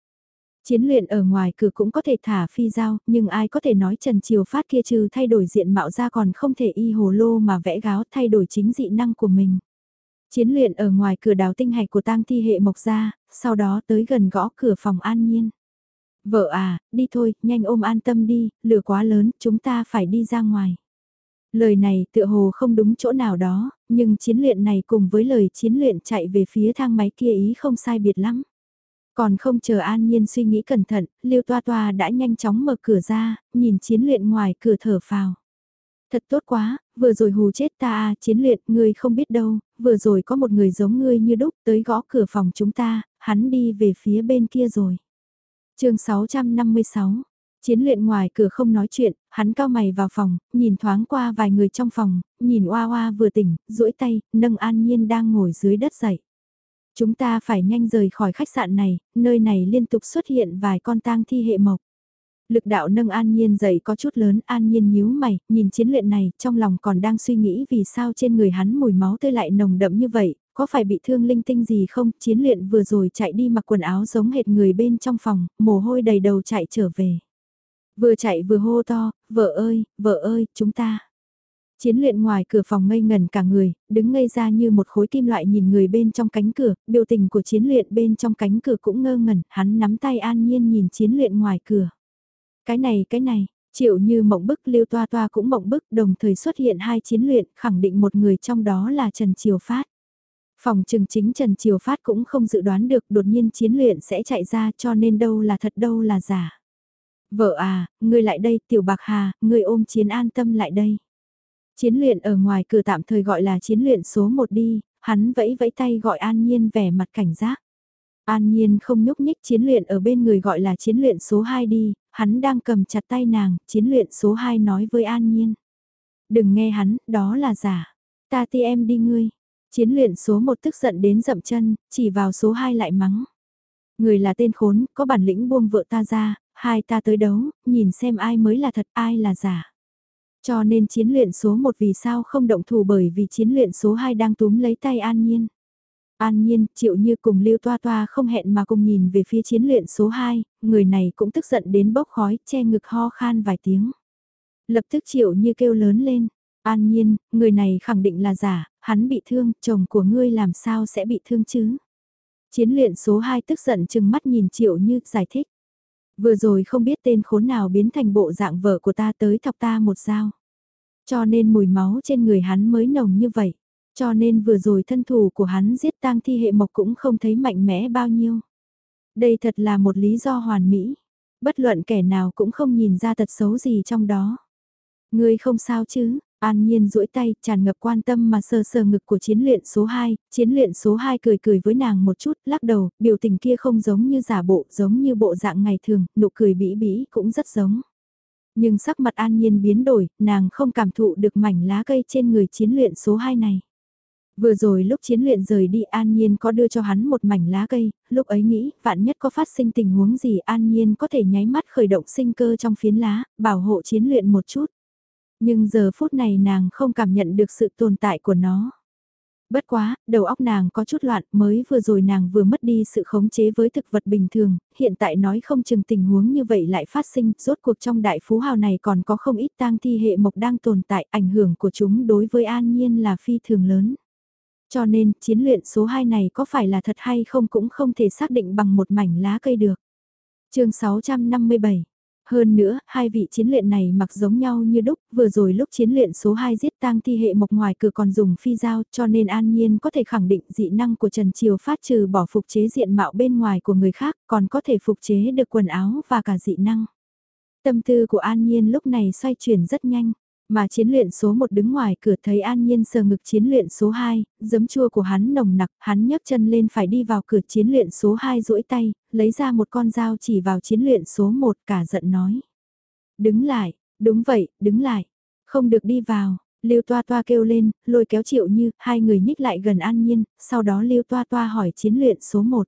Chiến luyện ở ngoài cửa cũng có thể thả phi giao, nhưng ai có thể nói Trần Triều Phát kia trừ thay đổi diện mạo ra còn không thể y hồ lô mà vẽ gáo thay đổi chính dị năng của mình. Chiến luyện ở ngoài cửa đào tinh hạch của tang thi hệ mộc ra, sau đó tới gần gõ cửa phòng an nhiên. Vợ à, đi thôi, nhanh ôm an tâm đi, lửa quá lớn, chúng ta phải đi ra ngoài. Lời này tựa hồ không đúng chỗ nào đó, nhưng chiến luyện này cùng với lời chiến luyện chạy về phía thang máy kia ý không sai biệt lắm. Còn không chờ an nhiên suy nghĩ cẩn thận, liêu toa toa đã nhanh chóng mở cửa ra, nhìn chiến luyện ngoài cửa thở phào. Thật tốt quá, vừa rồi hù chết ta à, chiến luyện, ngươi không biết đâu, vừa rồi có một người giống ngươi như đúc tới gõ cửa phòng chúng ta, hắn đi về phía bên kia rồi chương 656 Chiến luyện ngoài cửa không nói chuyện, hắn cao mày vào phòng, nhìn thoáng qua vài người trong phòng, nhìn oa oa vừa tỉnh, duỗi tay, nâng an nhiên đang ngồi dưới đất dậy. Chúng ta phải nhanh rời khỏi khách sạn này, nơi này liên tục xuất hiện vài con tang thi hệ mộc. Lực đạo nâng an nhiên dậy có chút lớn, an nhiên nhíu mày, nhìn chiến luyện này, trong lòng còn đang suy nghĩ vì sao trên người hắn mùi máu tươi lại nồng đậm như vậy, có phải bị thương linh tinh gì không, chiến luyện vừa rồi chạy đi mặc quần áo giống hệt người bên trong phòng, mồ hôi đầy đầu chạy trở về. Vừa chạy vừa hô to, vợ ơi, vợ ơi, chúng ta. Chiến luyện ngoài cửa phòng ngây ngần cả người, đứng ngây ra như một khối kim loại nhìn người bên trong cánh cửa, biểu tình của chiến luyện bên trong cánh cửa cũng ngơ ngẩn, hắn nắm tay an nhiên nhìn chiến luyện ngoài cửa. Cái này, cái này, triệu như mộng bức lưu toa toa cũng mộng bức đồng thời xuất hiện hai chiến luyện khẳng định một người trong đó là Trần Triều Phát. Phòng trừng chính Trần Triều Phát cũng không dự đoán được đột nhiên chiến luyện sẽ chạy ra cho nên đâu là thật đâu là giả. Vợ à, ngươi lại đây tiểu bạc hà, ngươi ôm chiến an tâm lại đây. Chiến luyện ở ngoài cửa tạm thời gọi là chiến luyện số 1 đi, hắn vẫy vẫy tay gọi an nhiên vẻ mặt cảnh giác. An nhiên không nhúc nhích chiến luyện ở bên người gọi là chiến luyện số 2 đi, hắn đang cầm chặt tay nàng, chiến luyện số 2 nói với an nhiên. Đừng nghe hắn, đó là giả. Ta ti em đi ngươi, Chiến luyện số 1 tức giận đến dậm chân, chỉ vào số 2 lại mắng. Người là tên khốn, có bản lĩnh buông vợ ta ra, hai ta tới đấu, nhìn xem ai mới là thật ai là giả. Cho nên chiến luyện số 1 vì sao không động thủ bởi vì chiến luyện số 2 đang túm lấy tay An Nhiên. An Nhiên, chịu như cùng Lưu Toa Toa không hẹn mà cùng nhìn về phía chiến luyện số 2, người này cũng tức giận đến bốc khói, che ngực ho khan vài tiếng. Lập tức chịu như kêu lớn lên, An nhiên, người này khẳng định là giả, hắn bị thương, chồng của ngươi làm sao sẽ bị thương chứ? Chiến luyện số 2 tức giận chừng mắt nhìn Triệu Như giải thích. Vừa rồi không biết tên khốn nào biến thành bộ dạng vợ của ta tới thọc ta một dao. Cho nên mùi máu trên người hắn mới nồng như vậy. Cho nên vừa rồi thân thủ của hắn giết tang thi hệ mộc cũng không thấy mạnh mẽ bao nhiêu. Đây thật là một lý do hoàn mỹ. Bất luận kẻ nào cũng không nhìn ra tật xấu gì trong đó. Ngươi không sao chứ, An Nhiên duỗi tay, tràn ngập quan tâm mà sờ sờ ngực của chiến luyện số 2, chiến luyện số 2 cười cười với nàng một chút, lắc đầu, biểu tình kia không giống như giả bộ, giống như bộ dạng ngày thường, nụ cười bĩ bĩ cũng rất giống. Nhưng sắc mặt An Nhiên biến đổi, nàng không cảm thụ được mảnh lá cây trên người chiến luyện số 2 này. Vừa rồi lúc chiến luyện rời đi An Nhiên có đưa cho hắn một mảnh lá cây, lúc ấy nghĩ vạn nhất có phát sinh tình huống gì An Nhiên có thể nháy mắt khởi động sinh cơ trong phiến lá, bảo hộ chiến luyện một chút. Nhưng giờ phút này nàng không cảm nhận được sự tồn tại của nó. Bất quá, đầu óc nàng có chút loạn, mới vừa rồi nàng vừa mất đi sự khống chế với thực vật bình thường, hiện tại nói không chừng tình huống như vậy lại phát sinh, rốt cuộc trong đại phú hào này còn có không ít tang thi hệ mộc đang tồn tại, ảnh hưởng của chúng đối với an nhiên là phi thường lớn. Cho nên, chiến luyện số 2 này có phải là thật hay không cũng không thể xác định bằng một mảnh lá cây được. chương 657 hơn nữa, hai vị chiến luyện này mặc giống nhau như đúc, vừa rồi lúc chiến luyện số 2 giết tang thi hệ mộc ngoài cửa còn dùng phi dao cho nên an nhiên có thể khẳng định dị năng của Trần Triều phát trừ bỏ phục chế diện mạo bên ngoài của người khác còn có thể phục chế được quần áo và cả dị năng. Tâm tư của an nhiên lúc này xoay chuyển rất nhanh. Mà chiến luyện số 1 đứng ngoài cửa thấy an nhiên sờ ngực chiến luyện số 2, giấm chua của hắn nồng nặc, hắn nhấc chân lên phải đi vào cửa chiến luyện số 2 duỗi tay, lấy ra một con dao chỉ vào chiến luyện số 1 cả giận nói. Đứng lại, đúng vậy, đứng lại, không được đi vào. Lưu Toa Toa kêu lên, lôi kéo Triệu Như, hai người nhích lại gần An Nhiên, sau đó Lưu Toa Toa hỏi chiến luyện số 1.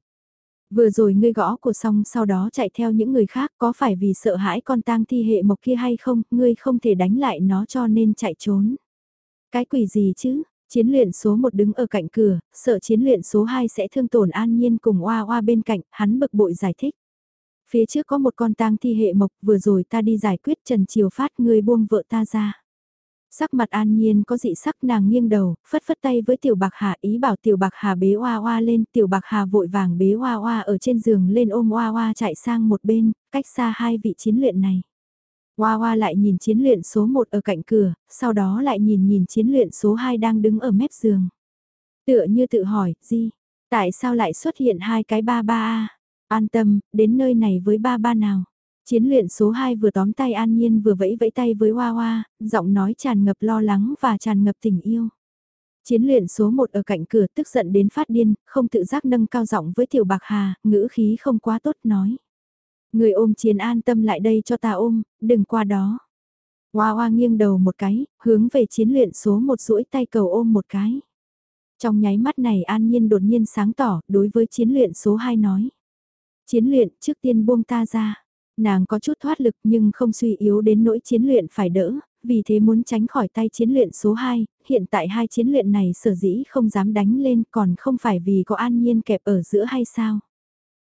Vừa rồi ngươi gõ của xong sau đó chạy theo những người khác có phải vì sợ hãi con tang thi hệ mộc kia hay không, ngươi không thể đánh lại nó cho nên chạy trốn. Cái quỷ gì chứ, chiến luyện số 1 đứng ở cạnh cửa, sợ chiến luyện số 2 sẽ thương tổn an nhiên cùng oa oa bên cạnh, hắn bực bội giải thích. Phía trước có một con tang thi hệ mộc vừa rồi ta đi giải quyết Trần Triều Phát ngươi buông vợ ta ra. Sắc mặt an nhiên có dị sắc nàng nghiêng đầu, phất phất tay với tiểu bạc hà ý bảo tiểu bạc hà bế oa oa lên, tiểu bạc hà vội vàng bế oa oa ở trên giường lên ôm oa oa chạy sang một bên, cách xa hai vị chiến luyện này. Oa oa lại nhìn chiến luyện số 1 ở cạnh cửa, sau đó lại nhìn nhìn chiến luyện số 2 đang đứng ở mép giường. Tựa như tự hỏi, gì? Tại sao lại xuất hiện hai cái ba ba a? An tâm, đến nơi này với ba ba nào? Chiến luyện số 2 vừa tóm tay An Nhiên vừa vẫy vẫy tay với Hoa Hoa, giọng nói tràn ngập lo lắng và tràn ngập tình yêu. Chiến luyện số 1 ở cạnh cửa tức giận đến phát điên, không tự giác nâng cao giọng với Tiểu Bạc Hà, ngữ khí không quá tốt nói. Người ôm chiến an tâm lại đây cho ta ôm, đừng qua đó. Hoa hoa nghiêng đầu một cái, hướng về chiến luyện số một duỗi tay cầu ôm một cái. Trong nháy mắt này an nhiên đột nhiên sáng tỏ, đối với chiến luyện số 2 nói. Chiến luyện, trước tiên buông ta ra. Nàng có chút thoát lực nhưng không suy yếu đến nỗi chiến luyện phải đỡ, vì thế muốn tránh khỏi tay chiến luyện số 2, hiện tại hai chiến luyện này sở dĩ không dám đánh lên còn không phải vì có an nhiên kẹp ở giữa hay sao.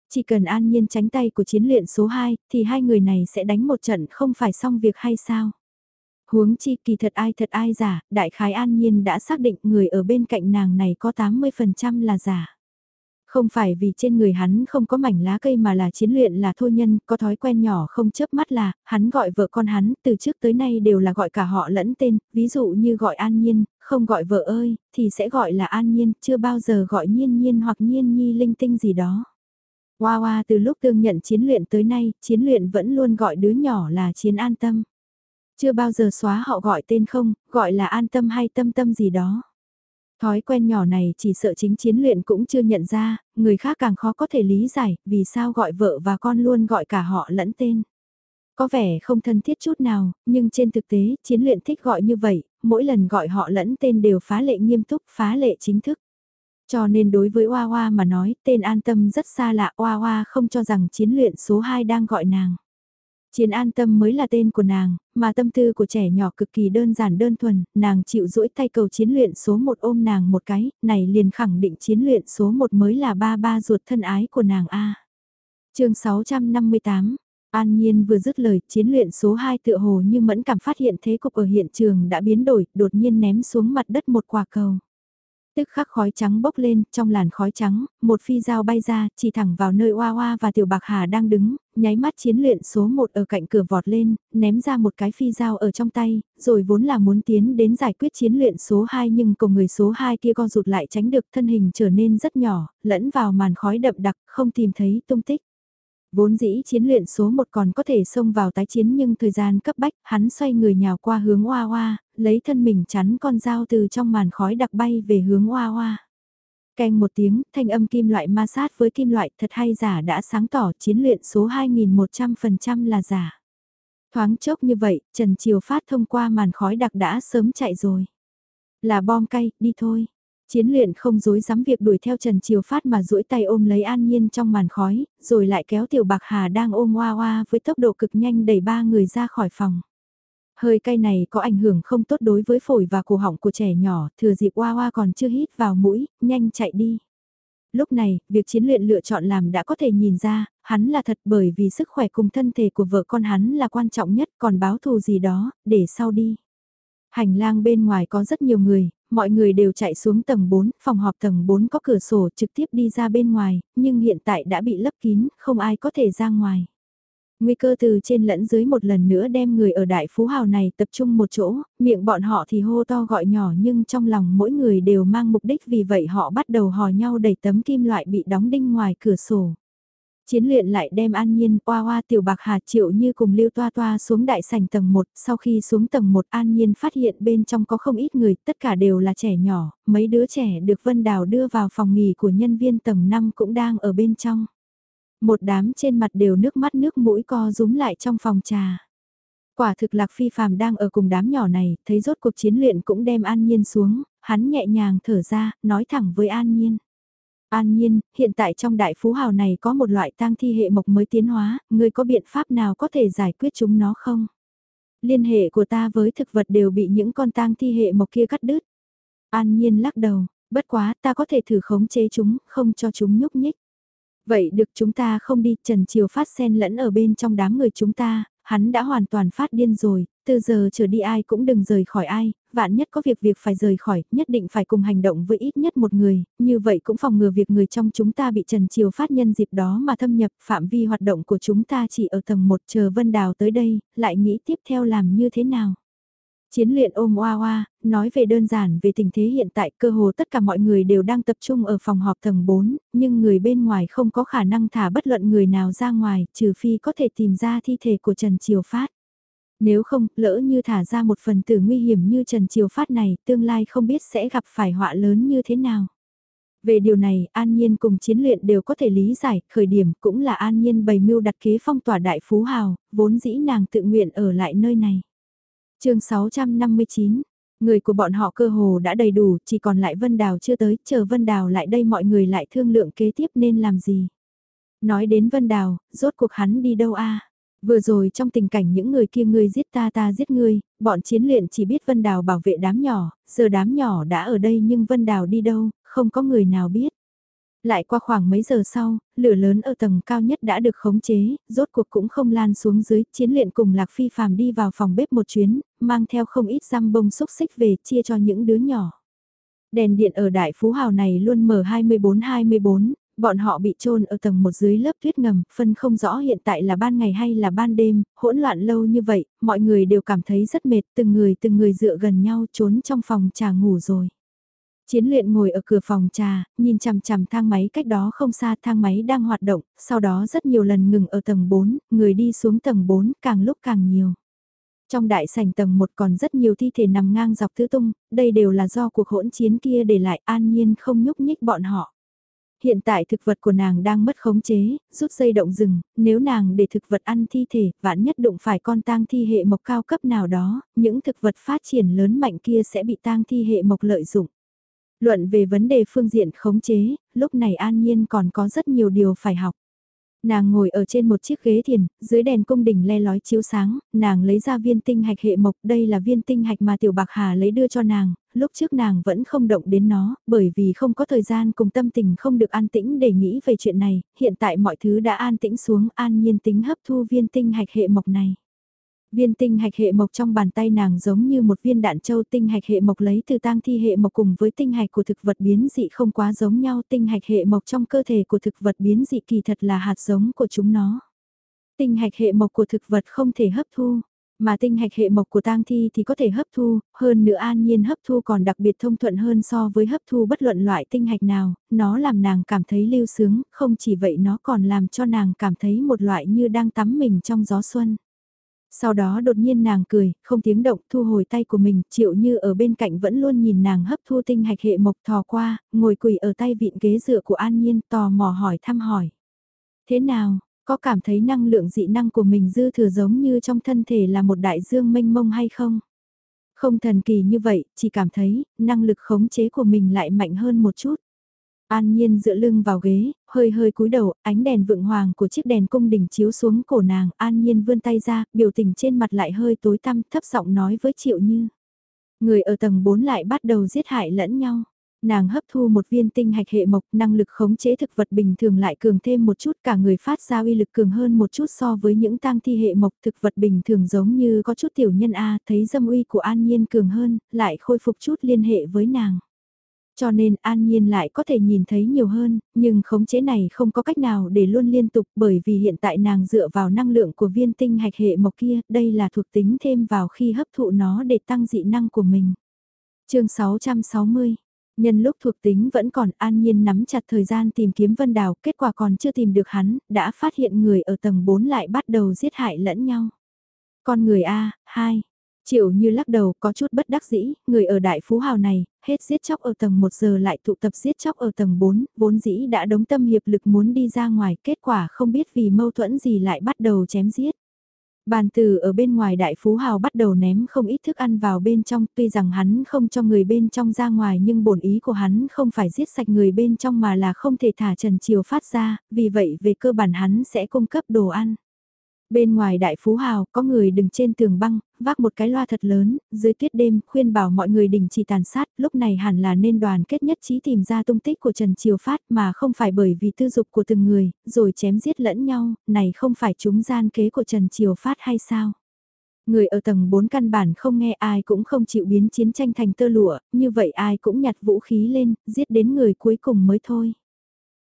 Chỉ cần an nhiên tránh tay của chiến luyện số 2 thì hai người này sẽ đánh một trận không phải xong việc hay sao. Huống chi kỳ thật ai thật ai giả, đại khái an nhiên đã xác định người ở bên cạnh nàng này có 80% là giả. Không phải vì trên người hắn không có mảnh lá cây mà là chiến luyện là thô nhân, có thói quen nhỏ không chớp mắt là, hắn gọi vợ con hắn, từ trước tới nay đều là gọi cả họ lẫn tên, ví dụ như gọi An Nhiên, không gọi vợ ơi, thì sẽ gọi là An Nhiên, chưa bao giờ gọi Nhiên Nhiên hoặc Nhiên Nhi linh tinh gì đó. Hoa hoa từ lúc tương nhận chiến luyện tới nay, chiến luyện vẫn luôn gọi đứa nhỏ là chiến an tâm. Chưa bao giờ xóa họ gọi tên không, gọi là an tâm hay tâm tâm gì đó. Thói quen nhỏ này chỉ sợ chính chiến luyện cũng chưa nhận ra, người khác càng khó có thể lý giải vì sao gọi vợ và con luôn gọi cả họ lẫn tên. Có vẻ không thân thiết chút nào, nhưng trên thực tế, chiến luyện thích gọi như vậy, mỗi lần gọi họ lẫn tên đều phá lệ nghiêm túc, phá lệ chính thức. Cho nên đối với Hoa Hoa mà nói, tên an tâm rất xa lạ, Hoa Hoa không cho rằng chiến luyện số 2 đang gọi nàng. Chiến an tâm mới là tên của nàng, mà tâm tư của trẻ nhỏ cực kỳ đơn giản đơn thuần, nàng chịu duỗi tay cầu chiến luyện số 1 ôm nàng một cái, này liền khẳng định chiến luyện số 1 mới là ba ba ruột thân ái của nàng A. chương 658 An Nhiên vừa dứt lời, chiến luyện số 2 tựa hồ như mẫn cảm phát hiện thế cục ở hiện trường đã biến đổi, đột nhiên ném xuống mặt đất một quả cầu. Tức khắc khói trắng bốc lên, trong làn khói trắng, một phi dao bay ra, chỉ thẳng vào nơi Oa Oa và Tiểu Bạc Hà đang đứng, nháy mắt chiến luyện số một ở cạnh cửa vọt lên, ném ra một cái phi dao ở trong tay, rồi vốn là muốn tiến đến giải quyết chiến luyện số 2 nhưng cùng người số 2 kia co rụt lại tránh được thân hình trở nên rất nhỏ, lẫn vào màn khói đậm đặc, không tìm thấy tung tích. Vốn dĩ chiến luyện số 1 còn có thể xông vào tái chiến nhưng thời gian cấp bách, hắn xoay người nhào qua hướng Oa Oa, lấy thân mình chắn con dao từ trong màn khói đặc bay về hướng Oa Oa. Canh một tiếng, thanh âm kim loại ma sát với kim loại thật hay giả đã sáng tỏ chiến luyện số 2100% là giả. Thoáng chốc như vậy, Trần Triều Phát thông qua màn khói đặc đã sớm chạy rồi. Là bom cay, đi thôi. Chiến luyện không dối dám việc đuổi theo Trần Triều Phát mà duỗi tay ôm lấy An Nhiên trong màn khói, rồi lại kéo Tiểu Bạc Hà đang ôm Hoa Hoa với tốc độ cực nhanh đẩy ba người ra khỏi phòng. Hơi cay này có ảnh hưởng không tốt đối với phổi và cổ họng của trẻ nhỏ, thừa dịp Hoa Hoa còn chưa hít vào mũi, nhanh chạy đi. Lúc này, việc chiến luyện lựa chọn làm đã có thể nhìn ra, hắn là thật bởi vì sức khỏe cùng thân thể của vợ con hắn là quan trọng nhất còn báo thù gì đó, để sau đi. Hành lang bên ngoài có rất nhiều người, mọi người đều chạy xuống tầng 4, phòng họp tầng 4 có cửa sổ trực tiếp đi ra bên ngoài, nhưng hiện tại đã bị lấp kín, không ai có thể ra ngoài. Nguy cơ từ trên lẫn dưới một lần nữa đem người ở đại phú hào này tập trung một chỗ, miệng bọn họ thì hô to gọi nhỏ nhưng trong lòng mỗi người đều mang mục đích vì vậy họ bắt đầu hò nhau đẩy tấm kim loại bị đóng đinh ngoài cửa sổ. Chiến luyện lại đem An Nhiên, Oa Oa Tiểu Bạc Hà Triệu như cùng Lưu Toa Toa xuống đại sảnh tầng 1, sau khi xuống tầng 1 An Nhiên phát hiện bên trong có không ít người, tất cả đều là trẻ nhỏ, mấy đứa trẻ được Vân Đào đưa vào phòng nghỉ của nhân viên tầng 5 cũng đang ở bên trong. Một đám trên mặt đều nước mắt nước mũi co rúm lại trong phòng trà. Quả thực lạc phi phàm đang ở cùng đám nhỏ này, thấy rốt cuộc chiến luyện cũng đem An Nhiên xuống, hắn nhẹ nhàng thở ra, nói thẳng với An Nhiên. An nhiên, hiện tại trong đại phú hào này có một loại tang thi hệ mộc mới tiến hóa, người có biện pháp nào có thể giải quyết chúng nó không? Liên hệ của ta với thực vật đều bị những con tang thi hệ mộc kia cắt đứt. An nhiên lắc đầu, bất quá ta có thể thử khống chế chúng, không cho chúng nhúc nhích. Vậy được chúng ta không đi, Trần Triều phát sen lẫn ở bên trong đám người chúng ta, hắn đã hoàn toàn phát điên rồi, từ giờ trở đi ai cũng đừng rời khỏi ai, vạn nhất có việc việc phải rời khỏi, nhất định phải cùng hành động với ít nhất một người, như vậy cũng phòng ngừa việc người trong chúng ta bị Trần Triều phát nhân dịp đó mà thâm nhập phạm vi hoạt động của chúng ta chỉ ở tầng 1 chờ Vân Đào tới đây, lại nghĩ tiếp theo làm như thế nào. Chiến luyện ôm oa oa, nói về đơn giản về tình thế hiện tại cơ hồ tất cả mọi người đều đang tập trung ở phòng họp tầng 4, nhưng người bên ngoài không có khả năng thả bất luận người nào ra ngoài, trừ phi có thể tìm ra thi thể của Trần Triều Phát. Nếu không, lỡ như thả ra một phần tử nguy hiểm như Trần Triều Phát này, tương lai không biết sẽ gặp phải họa lớn như thế nào. Về điều này, An Nhiên cùng chiến luyện đều có thể lý giải, khởi điểm cũng là An Nhiên bày mưu đặt kế phong tỏa đại phú hào, vốn dĩ nàng tự nguyện ở lại nơi này chương 659, người của bọn họ cơ hồ đã đầy đủ, chỉ còn lại Vân Đào chưa tới, chờ Vân Đào lại đây mọi người lại thương lượng kế tiếp nên làm gì. Nói đến Vân Đào, rốt cuộc hắn đi đâu a Vừa rồi trong tình cảnh những người kia ngươi giết ta ta giết ngươi, bọn chiến luyện chỉ biết Vân Đào bảo vệ đám nhỏ, giờ đám nhỏ đã ở đây nhưng Vân Đào đi đâu, không có người nào biết. Lại qua khoảng mấy giờ sau, lửa lớn ở tầng cao nhất đã được khống chế, rốt cuộc cũng không lan xuống dưới, chiến luyện cùng Lạc Phi phàm đi vào phòng bếp một chuyến, mang theo không ít răm bông xúc xích về chia cho những đứa nhỏ. Đèn điện ở Đại Phú Hào này luôn mở 24-24, bọn họ bị trôn ở tầng một dưới lớp tuyết ngầm, phân không rõ hiện tại là ban ngày hay là ban đêm, hỗn loạn lâu như vậy, mọi người đều cảm thấy rất mệt, từng người từng người dựa gần nhau trốn trong phòng trà ngủ rồi. Chiến luyện ngồi ở cửa phòng trà, nhìn chằm chằm thang máy cách đó không xa thang máy đang hoạt động, sau đó rất nhiều lần ngừng ở tầng 4, người đi xuống tầng 4 càng lúc càng nhiều. Trong đại sảnh tầng 1 còn rất nhiều thi thể nằm ngang dọc tứ tung, đây đều là do cuộc hỗn chiến kia để lại an nhiên không nhúc nhích bọn họ. Hiện tại thực vật của nàng đang mất khống chế, rút dây động rừng, nếu nàng để thực vật ăn thi thể, vạn nhất đụng phải con tang thi hệ mộc cao cấp nào đó, những thực vật phát triển lớn mạnh kia sẽ bị tang thi hệ mộc lợi dụng. Luận về vấn đề phương diện khống chế, lúc này an nhiên còn có rất nhiều điều phải học. Nàng ngồi ở trên một chiếc ghế thiền, dưới đèn cung đình le lói chiếu sáng, nàng lấy ra viên tinh hạch hệ mộc, đây là viên tinh hạch mà tiểu bạc hà lấy đưa cho nàng, lúc trước nàng vẫn không động đến nó, bởi vì không có thời gian cùng tâm tình không được an tĩnh để nghĩ về chuyện này, hiện tại mọi thứ đã an tĩnh xuống, an nhiên tính hấp thu viên tinh hạch hệ mộc này. Viên tinh hạch hệ mộc trong bàn tay nàng giống như một viên đạn châu tinh hạch hệ mộc lấy từ tang thi hệ mộc cùng với tinh hạch của thực vật biến dị không quá giống nhau tinh hạch hệ mộc trong cơ thể của thực vật biến dị kỳ thật là hạt giống của chúng nó. Tinh hạch hệ mộc của thực vật không thể hấp thu, mà tinh hạch hệ mộc của tang thi thì có thể hấp thu, hơn nữa an nhiên hấp thu còn đặc biệt thông thuận hơn so với hấp thu bất luận loại tinh hạch nào, nó làm nàng cảm thấy lưu sướng, không chỉ vậy nó còn làm cho nàng cảm thấy một loại như đang tắm mình trong gió xuân. Sau đó đột nhiên nàng cười, không tiếng động thu hồi tay của mình, triệu như ở bên cạnh vẫn luôn nhìn nàng hấp thu tinh hạch hệ mộc thò qua, ngồi quỳ ở tay vịn ghế dựa của An Nhiên tò mò hỏi thăm hỏi. Thế nào, có cảm thấy năng lượng dị năng của mình dư thừa giống như trong thân thể là một đại dương mênh mông hay không? Không thần kỳ như vậy, chỉ cảm thấy năng lực khống chế của mình lại mạnh hơn một chút. An Nhiên dựa lưng vào ghế, hơi hơi cúi đầu, ánh đèn vượng hoàng của chiếc đèn cung đỉnh chiếu xuống cổ nàng, An Nhiên vươn tay ra, biểu tình trên mặt lại hơi tối tăm, thấp giọng nói với Triệu Như. Người ở tầng 4 lại bắt đầu giết hại lẫn nhau. Nàng hấp thu một viên tinh hạch hệ mộc, năng lực khống chế thực vật bình thường lại cường thêm một chút, cả người phát ra uy lực cường hơn một chút so với những tang thi hệ mộc thực vật bình thường giống như có chút tiểu nhân A, thấy dâm uy của An Nhiên cường hơn, lại khôi phục chút liên hệ với nàng. Cho nên an nhiên lại có thể nhìn thấy nhiều hơn, nhưng khống chế này không có cách nào để luôn liên tục bởi vì hiện tại nàng dựa vào năng lượng của viên tinh hạch hệ mộc kia, đây là thuộc tính thêm vào khi hấp thụ nó để tăng dị năng của mình. chương 660 Nhân lúc thuộc tính vẫn còn an nhiên nắm chặt thời gian tìm kiếm Vân Đào, kết quả còn chưa tìm được hắn, đã phát hiện người ở tầng 4 lại bắt đầu giết hại lẫn nhau. Con người A, 2, Triệu như lắc đầu có chút bất đắc dĩ, người ở đại phú hào này, hết giết chóc ở tầng 1 giờ lại tụ tập giết chóc ở tầng 4, vốn dĩ đã đống tâm hiệp lực muốn đi ra ngoài, kết quả không biết vì mâu thuẫn gì lại bắt đầu chém giết. Bàn từ ở bên ngoài đại phú hào bắt đầu ném không ít thức ăn vào bên trong, tuy rằng hắn không cho người bên trong ra ngoài nhưng bổn ý của hắn không phải giết sạch người bên trong mà là không thể thả Trần Triều phát ra, vì vậy về cơ bản hắn sẽ cung cấp đồ ăn. Bên ngoài đại phú hào, có người đứng trên tường băng, vác một cái loa thật lớn, dưới tuyết đêm, khuyên bảo mọi người đình chỉ tàn sát, lúc này hẳn là nên đoàn kết nhất trí tìm ra tung tích của Trần Triều Phát mà không phải bởi vì tư dục của từng người, rồi chém giết lẫn nhau, này không phải chúng gian kế của Trần Triều Phát hay sao? Người ở tầng 4 căn bản không nghe ai cũng không chịu biến chiến tranh thành tơ lụa, như vậy ai cũng nhặt vũ khí lên, giết đến người cuối cùng mới thôi.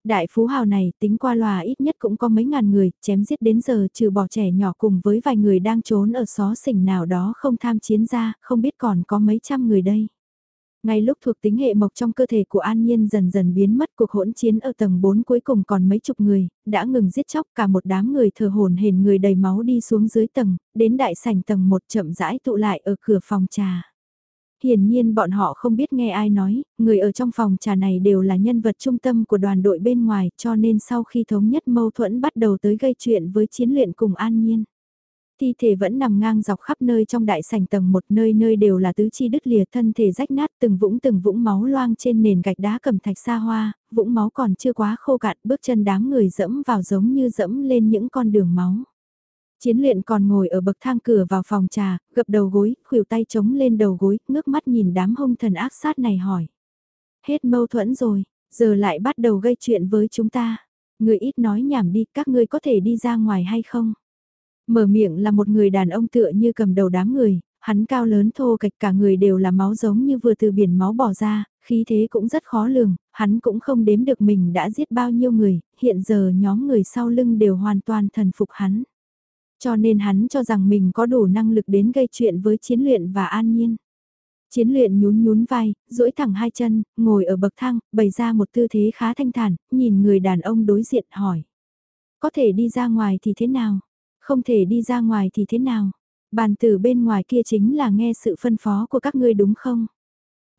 Đại phú hào này tính qua loà ít nhất cũng có mấy ngàn người, chém giết đến giờ trừ bỏ trẻ nhỏ cùng với vài người đang trốn ở xó xỉnh nào đó không tham chiến ra, không biết còn có mấy trăm người đây. Ngay lúc thuộc tính hệ mộc trong cơ thể của An Nhiên dần dần biến mất cuộc hỗn chiến ở tầng 4 cuối cùng còn mấy chục người, đã ngừng giết chóc cả một đám người thờ hồn hền người đầy máu đi xuống dưới tầng, đến đại sảnh tầng 1 chậm rãi tụ lại ở cửa phòng trà. Hiển nhiên bọn họ không biết nghe ai nói, người ở trong phòng trà này đều là nhân vật trung tâm của đoàn đội bên ngoài cho nên sau khi thống nhất mâu thuẫn bắt đầu tới gây chuyện với chiến luyện cùng an nhiên. Thi thể vẫn nằm ngang dọc khắp nơi trong đại sảnh tầng một nơi nơi đều là tứ chi đứt lìa thân thể rách nát từng vũng từng vũng máu loang trên nền gạch đá cầm thạch xa hoa, vũng máu còn chưa quá khô cạn bước chân đám người dẫm vào giống như dẫm lên những con đường máu. Chiến luyện còn ngồi ở bậc thang cửa vào phòng trà, gập đầu gối, khuỷu tay chống lên đầu gối, ngước mắt nhìn đám hung thần ác sát này hỏi. Hết mâu thuẫn rồi, giờ lại bắt đầu gây chuyện với chúng ta. Người ít nói nhảm đi, các ngươi có thể đi ra ngoài hay không? Mở miệng là một người đàn ông tựa như cầm đầu đám người, hắn cao lớn thô kịch cả người đều là máu giống như vừa từ biển máu bỏ ra, khí thế cũng rất khó lường, hắn cũng không đếm được mình đã giết bao nhiêu người, hiện giờ nhóm người sau lưng đều hoàn toàn thần phục hắn. Cho nên hắn cho rằng mình có đủ năng lực đến gây chuyện với chiến luyện và an nhiên. Chiến luyện nhún nhún vai, duỗi thẳng hai chân, ngồi ở bậc thang, bày ra một tư thế khá thanh thản, nhìn người đàn ông đối diện hỏi. Có thể đi ra ngoài thì thế nào? Không thể đi ra ngoài thì thế nào? Bàn tử bên ngoài kia chính là nghe sự phân phó của các ngươi đúng không?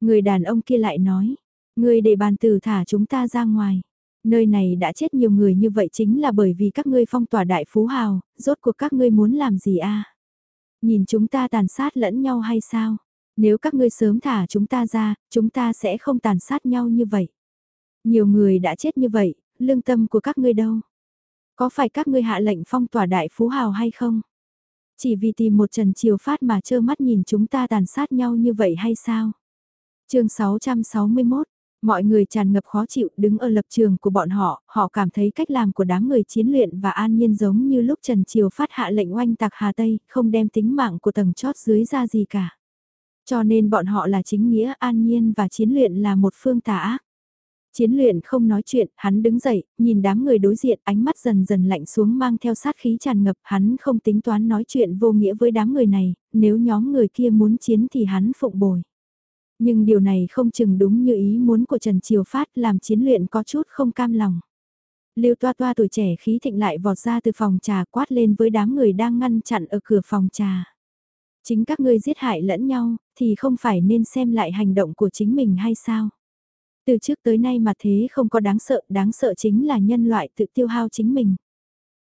Người đàn ông kia lại nói, người để bàn tử thả chúng ta ra ngoài. Nơi này đã chết nhiều người như vậy chính là bởi vì các ngươi phong tỏa đại phú hào, rốt cuộc các ngươi muốn làm gì a? Nhìn chúng ta tàn sát lẫn nhau hay sao? Nếu các ngươi sớm thả chúng ta ra, chúng ta sẽ không tàn sát nhau như vậy. Nhiều người đã chết như vậy, lương tâm của các ngươi đâu? Có phải các ngươi hạ lệnh phong tỏa đại phú hào hay không? Chỉ vì tìm một Trần Triều Phát mà trơ mắt nhìn chúng ta tàn sát nhau như vậy hay sao? chương 661, mọi người tràn ngập khó chịu đứng ở lập trường của bọn họ, họ cảm thấy cách làm của đám người chiến luyện và an nhiên giống như lúc Trần Triều Phát hạ lệnh oanh tạc Hà Tây, không đem tính mạng của tầng chót dưới ra gì cả. Cho nên bọn họ là chính nghĩa an nhiên và chiến luyện là một phương tà ác. Chiến luyện không nói chuyện, hắn đứng dậy, nhìn đám người đối diện, ánh mắt dần dần lạnh xuống mang theo sát khí tràn ngập, hắn không tính toán nói chuyện vô nghĩa với đám người này, nếu nhóm người kia muốn chiến thì hắn phụng bồi. Nhưng điều này không chừng đúng như ý muốn của Trần Triều Phát làm chiến luyện có chút không cam lòng. Lưu toa toa tuổi trẻ khí thịnh lại vọt ra từ phòng trà quát lên với đám người đang ngăn chặn ở cửa phòng trà. Chính các ngươi giết hại lẫn nhau, thì không phải nên xem lại hành động của chính mình hay sao? Từ trước tới nay mà thế không có đáng sợ, đáng sợ chính là nhân loại tự tiêu hao chính mình.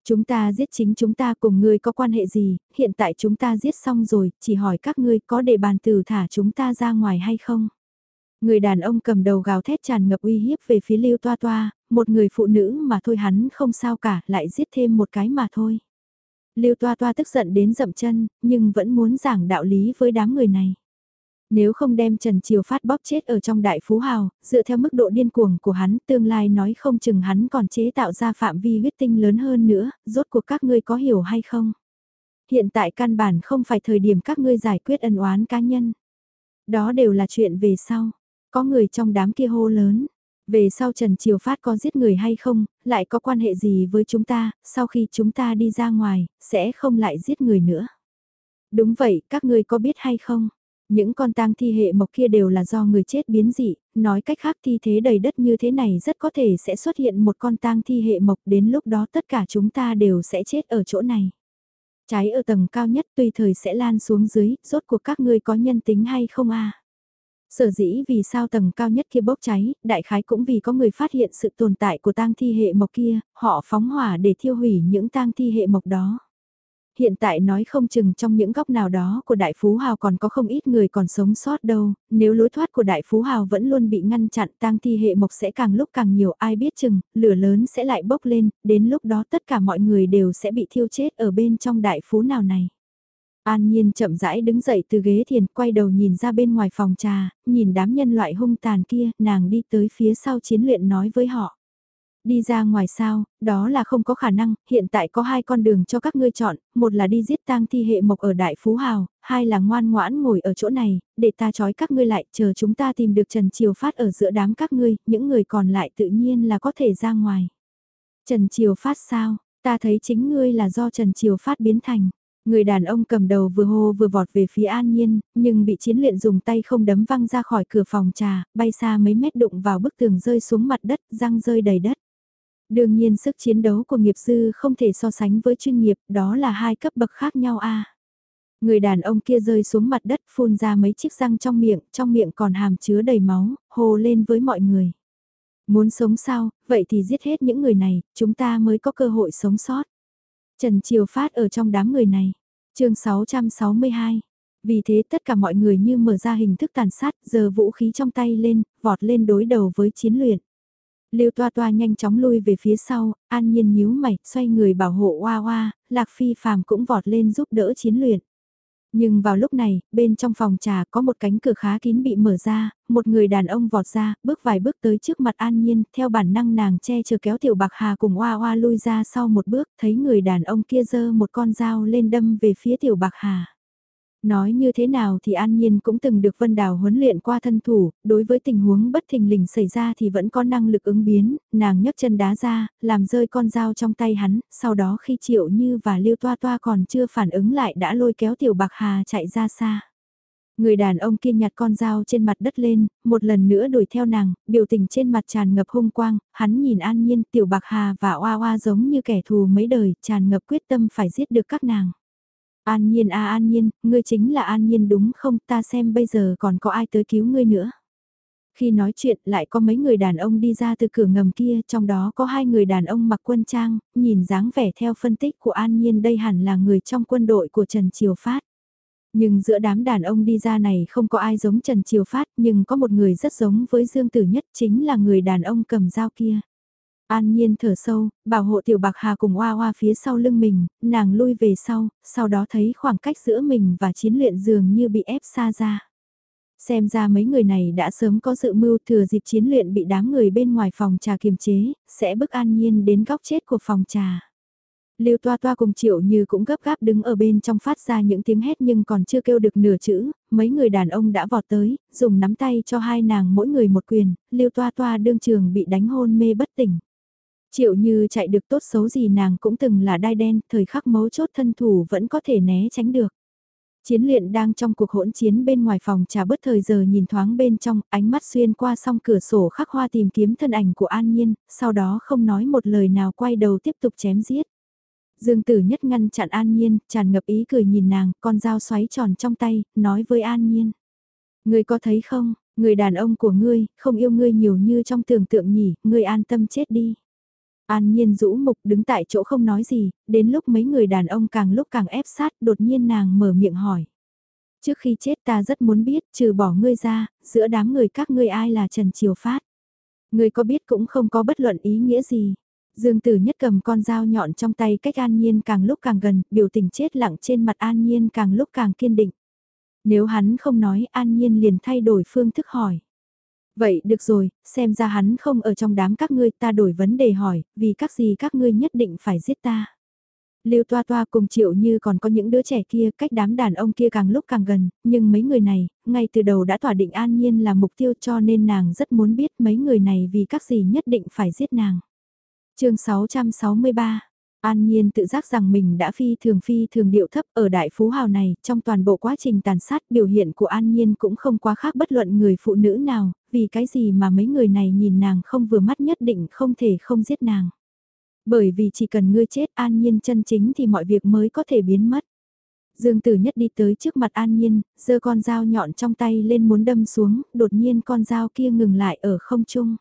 Chúng ta giết chính chúng ta cùng ngươi có quan hệ gì, hiện tại chúng ta giết xong rồi, chỉ hỏi các ngươi có để bàn tử thả chúng ta ra ngoài hay không? Người đàn ông cầm đầu gào thét tràn ngập uy hiếp về phía lưu toa toa, một người phụ nữ mà thôi hắn không sao cả, lại giết thêm một cái mà thôi. Lưu toa toa tức giận đến dậm chân, nhưng vẫn muốn giảng đạo lý với đám người này. Nếu không đem Trần Triều Phát bóp chết ở trong đại phú hào, dựa theo mức độ điên cuồng của hắn, tương lai nói không chừng hắn còn chế tạo ra phạm vi huyết tinh lớn hơn nữa, rốt cuộc các ngươi có hiểu hay không? Hiện tại căn bản không phải thời điểm các ngươi giải quyết ân oán cá nhân. Đó đều là chuyện về sau. Có người trong đám kia hô lớn. Về sau Trần Triều Phát có giết người hay không, lại có quan hệ gì với chúng ta, sau khi chúng ta đi ra ngoài, sẽ không lại giết người nữa. Đúng vậy, các ngươi có biết hay không? Những con tang thi hệ mộc kia đều là do người chết biến dị, nói cách khác thi thế đầy đất như thế này rất có thể sẽ xuất hiện một con tang thi hệ mộc đến lúc đó tất cả chúng ta đều sẽ chết ở chỗ này. Cháy ở tầng cao nhất tùy thời sẽ lan xuống dưới, rốt cuộc các ngươi có nhân tính hay không a? Sở dĩ vì sao tầng cao nhất kia bốc cháy, đại khái cũng vì có người phát hiện sự tồn tại của tang thi hệ mộc kia, họ phóng hỏa để thiêu hủy những tang thi hệ mộc đó hiện tại nói không chừng trong những góc nào đó của Đại Phú Hào còn có không ít người còn sống sót đâu, nếu lối thoát của Đại Phú Hào vẫn luôn bị ngăn chặn tang thi hệ mộc sẽ càng lúc càng nhiều ai biết chừng, lửa lớn sẽ lại bốc lên, đến lúc đó tất cả mọi người đều sẽ bị thiêu chết ở bên trong Đại Phú nào này. An Nhiên chậm rãi đứng dậy từ ghế thiền, quay đầu nhìn ra bên ngoài phòng trà, nhìn đám nhân loại hung tàn kia, nàng đi tới phía sau chiến luyện nói với họ. Đi ra ngoài sao, đó là không có khả năng, hiện tại có hai con đường cho các ngươi chọn, một là đi giết tang thi hệ mộc ở Đại Phú Hào, hai là ngoan ngoãn ngồi ở chỗ này, để ta trói các ngươi lại, chờ chúng ta tìm được Trần Triều Phát ở giữa đám các ngươi, những người còn lại tự nhiên là có thể ra ngoài. Trần Triều Phát sao, ta thấy chính ngươi là do Trần Triều Phát biến thành. Người đàn ông cầm đầu vừa hô vừa vọt về phía An Nhiên, nhưng bị chiến luyện dùng tay không đấm văng ra khỏi cửa phòng trà, bay xa mấy mét đụng vào bức tường rơi xuống mặt đất, răng rơi đầy đất. Đương nhiên sức chiến đấu của nghiệp dư không thể so sánh với chuyên nghiệp, đó là hai cấp bậc khác nhau a. Người đàn ông kia rơi xuống mặt đất phun ra mấy chiếc răng trong miệng, trong miệng còn hàm chứa đầy máu, hồ lên với mọi người. Muốn sống sao, vậy thì giết hết những người này, chúng ta mới có cơ hội sống sót. Trần Triều Phát ở trong đám người này. chương 662. Vì thế tất cả mọi người như mở ra hình thức tàn sát, giờ vũ khí trong tay lên, vọt lên đối đầu với chiến luyện. Lưu toa toa nhanh chóng lui về phía sau, an nhiên nhíu mày, xoay người bảo hộ oa oa, lạc phi phàm cũng vọt lên giúp đỡ chiến luyện. Nhưng vào lúc này, bên trong phòng trà có một cánh cửa khá kín bị mở ra, một người đàn ông vọt ra, bước vài bước tới trước mặt an nhiên, theo bản năng nàng che chờ kéo tiểu bạc hà cùng oa oa lui ra sau một bước, thấy người đàn ông kia giơ một con dao lên đâm về phía tiểu bạc hà. Nói như thế nào thì An Nhiên cũng từng được Vân Đào huấn luyện qua thân thủ, đối với tình huống bất thình lình xảy ra thì vẫn có năng lực ứng biến, nàng nhấc chân đá ra, làm rơi con dao trong tay hắn, sau đó khi Triệu Như và Lưu Toa Toa còn chưa phản ứng lại đã lôi kéo Tiểu Bạc Hà chạy ra xa. Người đàn ông kia nhặt con dao trên mặt đất lên, một lần nữa đuổi theo nàng, biểu tình trên mặt tràn ngập hung quang, hắn nhìn an nhiên tiểu bạc hà và oa oa giống như kẻ thù mấy đời, tràn ngập quyết tâm phải giết được các nàng. An nhiên à an nhiên, ngươi chính là an nhiên đúng không ta xem bây giờ còn có ai tới cứu ngươi nữa. Khi nói chuyện lại có mấy người đàn ông đi ra từ cửa ngầm kia, trong đó có hai người đàn ông mặc quân trang, nhìn dáng vẻ theo phân tích của An Nhiên đây hẳn là người trong quân đội của Trần Triều Phát. Nhưng giữa đám đàn ông đi ra này không có ai giống Trần Triều Phát nhưng có một người rất giống với Dương Tử Nhất chính là người đàn ông cầm dao kia. An nhiên thở sâu, bảo hộ tiểu bạc hà cùng oa oa phía sau lưng mình, nàng lui về sau, sau đó thấy khoảng cách giữa mình và chiến luyện dường như bị ép xa ra. Xem ra mấy người này đã sớm có dự mưu thừa dịp chiến luyện bị đám người bên ngoài phòng trà kiềm chế, sẽ bức an nhiên đến góc chết của phòng trà. Lưu toa toa cùng triệu như cũng gấp gáp đứng ở bên trong phát ra những tiếng hét nhưng còn chưa kêu được nửa chữ, mấy người đàn ông đã vọt tới, dùng nắm tay cho hai nàng mỗi người một quyền, lưu toa toa đương trường bị đánh hôn mê bất tỉnh. Triệu như chạy được tốt xấu gì nàng cũng từng là đai đen, thời khắc mấu chốt thân thủ vẫn có thể né tránh được. Chiến luyện đang trong cuộc hỗn chiến bên ngoài phòng trà bớt thời giờ nhìn thoáng bên trong, ánh mắt xuyên qua song cửa sổ khắc hoa tìm kiếm thân ảnh của An Nhiên, sau đó không nói một lời nào quay đầu tiếp tục chém giết. Dương Tử Nhất ngăn chặn An Nhiên, tràn ngập ý cười nhìn nàng, con dao xoáy tròn trong tay, nói với An Nhiên. Ngươi có thấy không, người đàn ông của ngươi, không yêu ngươi nhiều như trong tưởng tượng nhỉ, ngươi an tâm chết đi. An Nhiên rũ mục đứng tại chỗ không nói gì, đến lúc mấy người đàn ông càng lúc càng ép sát, đột nhiên nàng mở miệng hỏi. Trước khi chết ta rất muốn biết, trừ bỏ ngươi ra, giữa đám người các ngươi ai là Trần Triều Phát. Ngươi có biết cũng không có bất luận ý nghĩa gì. Dương Tử Nhất cầm con dao nhọn trong tay cách An Nhiên càng lúc càng gần, biểu tình chết lặng trên mặt An Nhiên càng lúc càng kiên định. Nếu hắn không nói An Nhiên liền thay đổi phương thức hỏi. Vậy được rồi, xem ra hắn không ở trong đám các ngươi ta đổi vấn đề hỏi, vì các gì các ngươi nhất định phải giết ta. Lưu Toa Toa cùng Triệu Như còn có những đứa trẻ kia cách đám đàn ông kia càng lúc càng gần, nhưng mấy người này, ngay từ đầu đã thỏa định an nhiên là mục tiêu cho nên nàng rất muốn biết mấy người này vì các gì nhất định phải giết nàng. chương 663 An Nhiên tự giác rằng mình đã phi thường phi thường điệu thấp ở đại phú hào này, trong toàn bộ quá trình tàn sát biểu hiện của An Nhiên cũng không quá khác bất luận người phụ nữ nào, vì cái gì mà mấy người này nhìn nàng không vừa mắt nhất định không thể không giết nàng. Bởi vì chỉ cần ngươi chết An Nhiên chân chính thì mọi việc mới có thể biến mất. Dương Tử Nhất đi tới trước mặt An Nhiên, giơ con dao nhọn trong tay lên muốn đâm xuống, đột nhiên con dao kia ngừng lại ở không trung.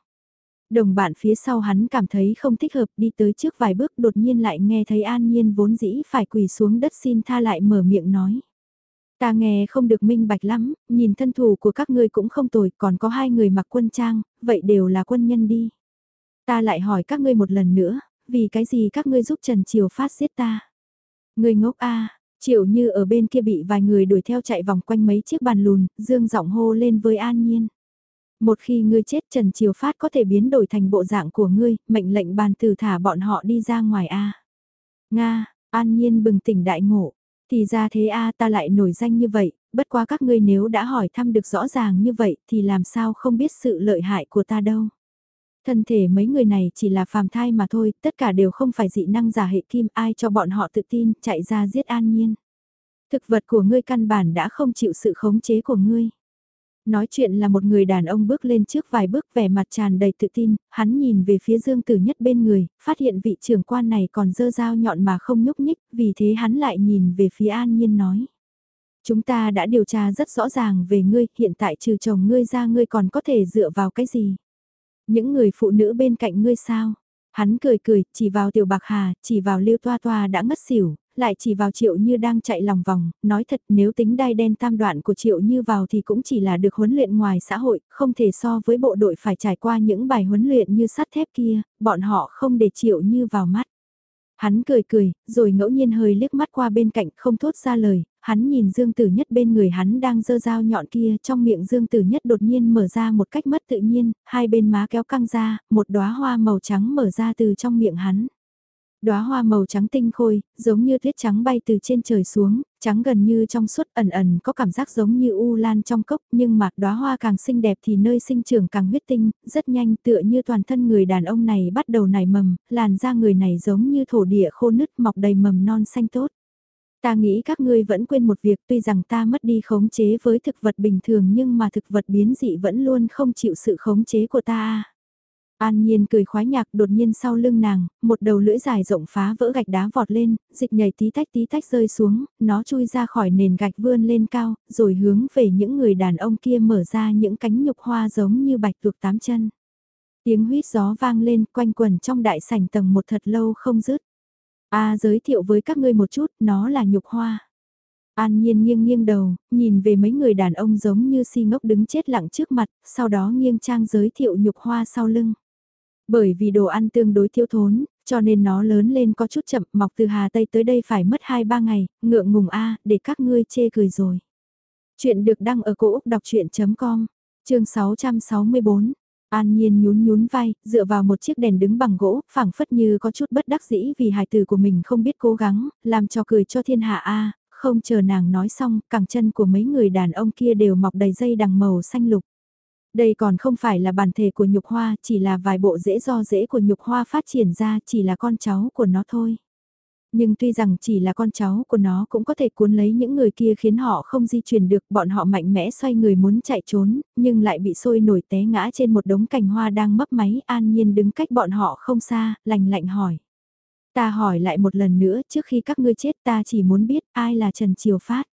Đồng bạn phía sau hắn cảm thấy không thích hợp đi tới trước vài bước đột nhiên lại nghe thấy an nhiên vốn dĩ phải quỳ xuống đất xin tha lại mở miệng nói. Ta nghe không được minh bạch lắm, nhìn thân thủ của các ngươi cũng không tồi, còn có hai người mặc quân trang, vậy đều là quân nhân đi. Ta lại hỏi các ngươi một lần nữa, vì cái gì các ngươi giúp Trần Triều Phát giết ta? Ngươi ngốc a, Triệu như ở bên kia bị vài người đuổi theo chạy vòng quanh mấy chiếc bàn lùn, dương giọng hô lên với An Nhiên. Một khi ngươi chết Trần Triều Phát có thể biến đổi thành bộ dạng của ngươi, mệnh lệnh bàn từ thả bọn họ đi ra ngoài A. Nga, an nhiên bừng tỉnh đại ngộ. Thì ra thế A ta lại nổi danh như vậy, bất quá các ngươi nếu đã hỏi thăm được rõ ràng như vậy thì làm sao không biết sự lợi hại của ta đâu. Thân thể mấy người này chỉ là phàm thai mà thôi, tất cả đều không phải dị năng giả hệ kim ai cho bọn họ tự tin chạy ra giết an nhiên. Thực vật của ngươi căn bản đã không chịu sự khống chế của ngươi. Nói chuyện là một người đàn ông bước lên trước vài bước vẻ mặt tràn đầy tự tin, hắn nhìn về phía Dương Tử Nhất bên người, phát hiện vị trưởng quan này còn dơ dao nhọn mà không nhúc nhích, vì thế hắn lại nhìn về phía An Nhiên nói. Chúng ta đã điều tra rất rõ ràng về ngươi, hiện tại trừ chồng ngươi ra ngươi còn có thể dựa vào cái gì? Những người phụ nữ bên cạnh ngươi sao? Hắn cười cười, chỉ vào tiểu bạc hà, chỉ vào liêu toa toa đã ngất xỉu, lại chỉ vào triệu như đang chạy lòng vòng, nói thật nếu tính đai đen tam đoạn của triệu như vào thì cũng chỉ là được huấn luyện ngoài xã hội, không thể so với bộ đội phải trải qua những bài huấn luyện như sắt thép kia, bọn họ không để triệu như vào mắt. Hắn cười cười, rồi ngẫu nhiên hơi liếc mắt qua bên cạnh không thốt ra lời, hắn nhìn Dương Tử Nhất bên người hắn đang dơ dao nhọn kia trong miệng Dương Tử Nhất đột nhiên mở ra một cách mất tự nhiên, hai bên má kéo căng ra, một đóa hoa màu trắng mở ra từ trong miệng hắn. Đóa hoa màu trắng tinh khôi, giống như tuyết trắng bay từ trên trời xuống, trắng gần như trong suốt ẩn ẩn có cảm giác giống như u lan trong cốc, nhưng mà đóa hoa càng xinh đẹp thì nơi sinh trưởng càng huyết tinh, rất nhanh tựa như toàn thân người đàn ông này bắt đầu nảy mầm, làn da người này giống như thổ địa khô nứt mọc đầy mầm non xanh tốt. Ta nghĩ các ngươi vẫn quên một việc tuy rằng ta mất đi khống chế với thực vật bình thường nhưng mà thực vật biến dị vẫn luôn không chịu sự khống chế của ta. À. An Nhiên cười khoái nhạc đột nhiên sau lưng nàng, một đầu lưỡi dài rộng phá vỡ gạch đá vọt lên, dịch nhảy tí tách tí tách rơi xuống, nó chui ra khỏi nền gạch vươn lên cao, rồi hướng về những người đàn ông kia mở ra những cánh nhục hoa giống như bạch tuộc tám chân. Tiếng huyết gió vang lên quanh quần trong đại sảnh tầng một thật lâu không dứt. A giới thiệu với các ngươi một chút, nó là nhục hoa. An nhiên nghiêng nghiêng đầu, nhìn về mấy người đàn ông giống như si ngốc đứng chết lặng trước mặt, sau đó nghiêng trang giới thiệu nhục hoa sau lưng. Bởi vì đồ ăn tương đối thiếu thốn, cho nên nó lớn lên có chút chậm mọc từ Hà Tây tới đây phải mất 2-3 ngày, ngượng ngùng a để các ngươi chê cười rồi. Chuyện được đăng ở cổ Úc đọc chuyện.com, chương 664. An Nhiên nhún nhún vai, dựa vào một chiếc đèn đứng bằng gỗ, phảng phất như có chút bất đắc dĩ vì hài tử của mình không biết cố gắng, làm cho cười cho thiên hạ a. không chờ nàng nói xong, cẳng chân của mấy người đàn ông kia đều mọc đầy dây đằng màu xanh lục. Đây còn không phải là bản thể của nhục hoa, chỉ là vài bộ rễ do rễ của nhục hoa phát triển ra, chỉ là con cháu của nó thôi. Nhưng tuy rằng chỉ là con cháu của nó cũng có thể cuốn lấy những người kia khiến họ không di chuyển được, bọn họ mạnh mẽ xoay người muốn chạy trốn, nhưng lại bị sôi nổi té ngã trên một đống cành hoa đang mấp máy, an nhiên đứng cách bọn họ không xa, lành lạnh hỏi. Ta hỏi lại một lần nữa, trước khi các ngươi chết ta chỉ muốn biết ai là Trần Triều Phát.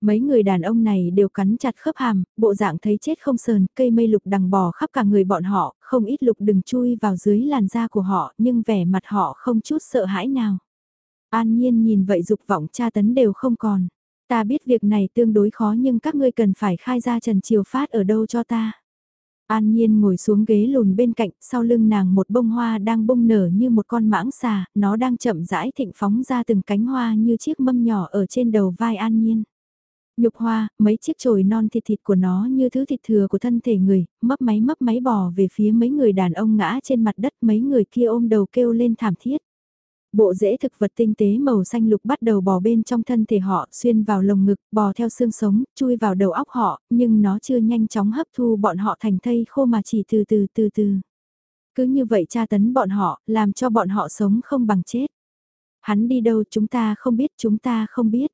Mấy người đàn ông này đều cắn chặt khớp hàm, bộ dạng thấy chết không sờn, cây mây lục đằng bò khắp cả người bọn họ, không ít lục đừng chui vào dưới làn da của họ, nhưng vẻ mặt họ không chút sợ hãi nào. An nhiên nhìn vậy dục vọng tra tấn đều không còn. Ta biết việc này tương đối khó nhưng các ngươi cần phải khai ra Trần Triều Phát ở đâu cho ta. An Nhiên ngồi xuống ghế lùn bên cạnh, sau lưng nàng một bông hoa đang bông nở như một con mãng xà, nó đang chậm rãi thịnh phóng ra từng cánh hoa như chiếc mâm nhỏ ở trên đầu vai An Nhiên. Nhục hoa, mấy chiếc chồi non thịt thịt của nó như thứ thịt thừa của thân thể người, mấp máy mấp máy bò về phía mấy người đàn ông ngã trên mặt đất mấy người kia ôm đầu kêu lên thảm thiết. Bộ rễ thực vật tinh tế màu xanh lục bắt đầu bò bên trong thân thể họ, xuyên vào lồng ngực, bò theo xương sống, chui vào đầu óc họ, nhưng nó chưa nhanh chóng hấp thu bọn họ thành thây khô mà chỉ từ từ từ từ. Cứ như vậy tra tấn bọn họ, làm cho bọn họ sống không bằng chết. Hắn đi đâu chúng ta không biết, chúng ta không biết.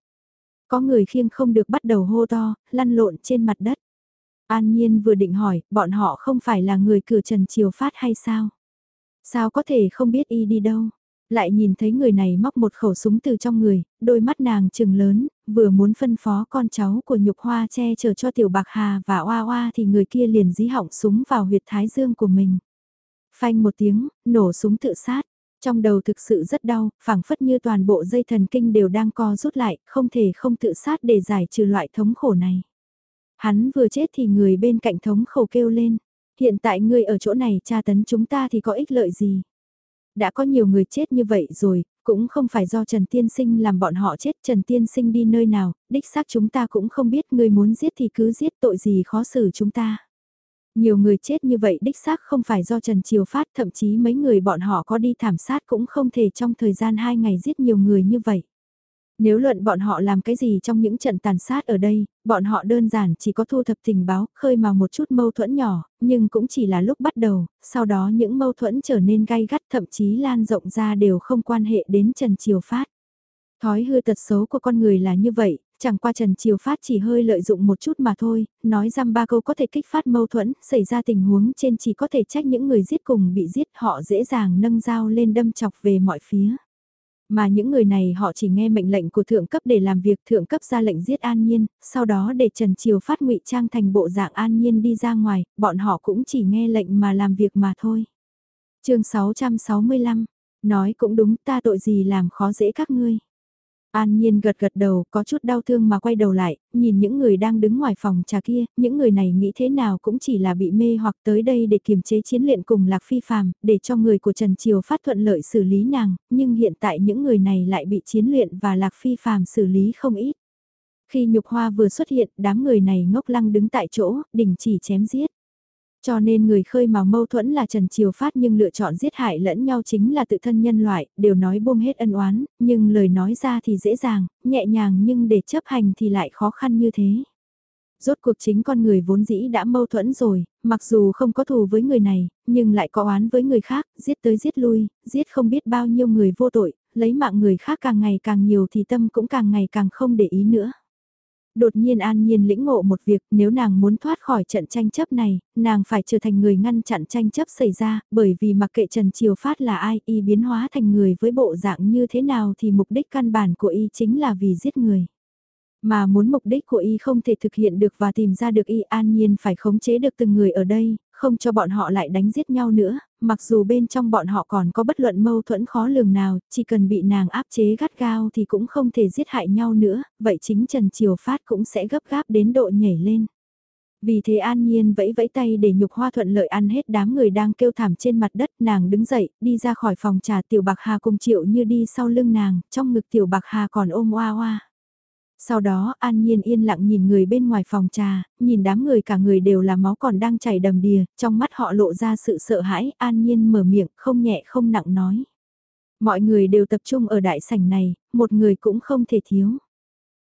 Có người khiêng không được bắt đầu hô to, lăn lộn trên mặt đất. An Nhiên vừa định hỏi, bọn họ không phải là người cử Trần Triều Phát hay sao? Sao có thể không biết y đi đâu? Lại nhìn thấy người này móc một khẩu súng từ trong người, đôi mắt nàng trừng lớn, vừa muốn phân phó con cháu của nhục hoa che chở cho tiểu bạc hà và oa oa thì người kia liền dí hỏng súng vào huyệt thái dương của mình. Phanh một tiếng, nổ súng tự sát. Trong đầu thực sự rất đau, phảng phất như toàn bộ dây thần kinh đều đang co rút lại, không thể không tự sát để giải trừ loại thống khổ này. Hắn vừa chết thì người bên cạnh thống khổ kêu lên. Hiện tại ngươi ở chỗ này tra tấn chúng ta thì có ích lợi gì? Đã có nhiều người chết như vậy rồi, cũng không phải do Trần Tiên Sinh làm bọn họ chết. Trần Tiên Sinh đi nơi nào, đích xác chúng ta cũng không biết Ngươi muốn giết thì cứ giết tội gì khó xử chúng ta. Nhiều người chết như vậy đích xác không phải do Trần Triều Phát, thậm chí mấy người bọn họ có đi thảm sát cũng không thể trong thời gian 2 ngày giết nhiều người như vậy. Nếu luận bọn họ làm cái gì trong những trận tàn sát ở đây, bọn họ đơn giản chỉ có thu thập tình báo, khơi mà một chút mâu thuẫn nhỏ, nhưng cũng chỉ là lúc bắt đầu, sau đó những mâu thuẫn trở nên gay gắt thậm chí lan rộng ra đều không quan hệ đến Trần Triều Phát. Thói hư tật xấu của con người là như vậy, chẳng qua Trần Triều Phát chỉ hơi lợi dụng một chút mà thôi, nói răm ba câu có thể kích phát mâu thuẫn, xảy ra tình huống trên chỉ có thể trách những người giết cùng bị giết họ dễ dàng nâng dao lên đâm chọc về mọi phía. Mà những người này họ chỉ nghe mệnh lệnh của thượng cấp để làm việc thượng cấp ra lệnh giết An Nhiên, sau đó để Trần Triều Phát ngụy trang thành bộ dạng An Nhiên đi ra ngoài, bọn họ cũng chỉ nghe lệnh mà làm việc mà thôi. chương 665, nói cũng đúng ta tội gì làm khó dễ các ngươi. An Nhiên gật gật đầu, có chút đau thương mà quay đầu lại, nhìn những người đang đứng ngoài phòng trà kia, những người này nghĩ thế nào cũng chỉ là bị mê hoặc tới đây để kiềm chế chiến luyện cùng Lạc Phi Phàm, để cho người của Trần Triều phát thuận lợi xử lý nàng, nhưng hiện tại những người này lại bị chiến luyện và Lạc Phi Phàm xử lý không ít. Khi nhục hoa vừa xuất hiện, đám người này ngốc lăng đứng tại chỗ, đình chỉ chém giết. Cho nên người khơi mào mâu thuẫn là Trần Triều Phát nhưng lựa chọn giết hại lẫn nhau chính là tự thân nhân loại, đều nói buông hết ân oán, nhưng lời nói ra thì dễ dàng, nhẹ nhàng nhưng để chấp hành thì lại khó khăn như thế. Rốt cuộc chính con người vốn dĩ đã mâu thuẫn rồi, mặc dù không có thù với người này, nhưng lại có oán với người khác, giết tới giết lui, giết không biết bao nhiêu người vô tội, lấy mạng người khác càng ngày càng nhiều thì tâm cũng càng ngày càng không để ý nữa đột nhiên an nhiên lĩnh ngộ một việc nếu nàng muốn thoát khỏi trận tranh chấp này, nàng phải trở thành người ngăn chặn tranh chấp xảy ra, bởi vì mặc kệ Trần Triều Phát là ai, y biến hóa thành người với bộ dạng như thế nào thì mục đích căn bản của y chính là vì giết người. Mà muốn mục đích của y không thể thực hiện được và tìm ra được y an nhiên phải khống chế được từng người ở đây, không cho bọn họ lại đánh giết nhau nữa, mặc dù bên trong bọn họ còn có bất luận mâu thuẫn khó lường nào, chỉ cần bị nàng áp chế gắt gao thì cũng không thể giết hại nhau nữa, vậy chính Trần Triều Phát cũng sẽ gấp gáp đến độ nhảy lên. Vì thế an nhiên vẫy vẫy tay để nhục hoa thuận lợi ăn hết đám người đang kêu thảm trên mặt đất, nàng đứng dậy, đi ra khỏi phòng trà tiểu bạc hà cùng triệu như đi sau lưng nàng, trong ngực tiểu bạc hà còn ôm oa oa. Sau đó an nhiên yên lặng nhìn người bên ngoài phòng trà, nhìn đám người cả người đều là máu còn đang chảy đầm đìa, trong mắt họ lộ ra sự sợ hãi, an nhiên mở miệng, không nhẹ không nặng nói. Mọi người đều tập trung ở đại sảnh này, một người cũng không thể thiếu.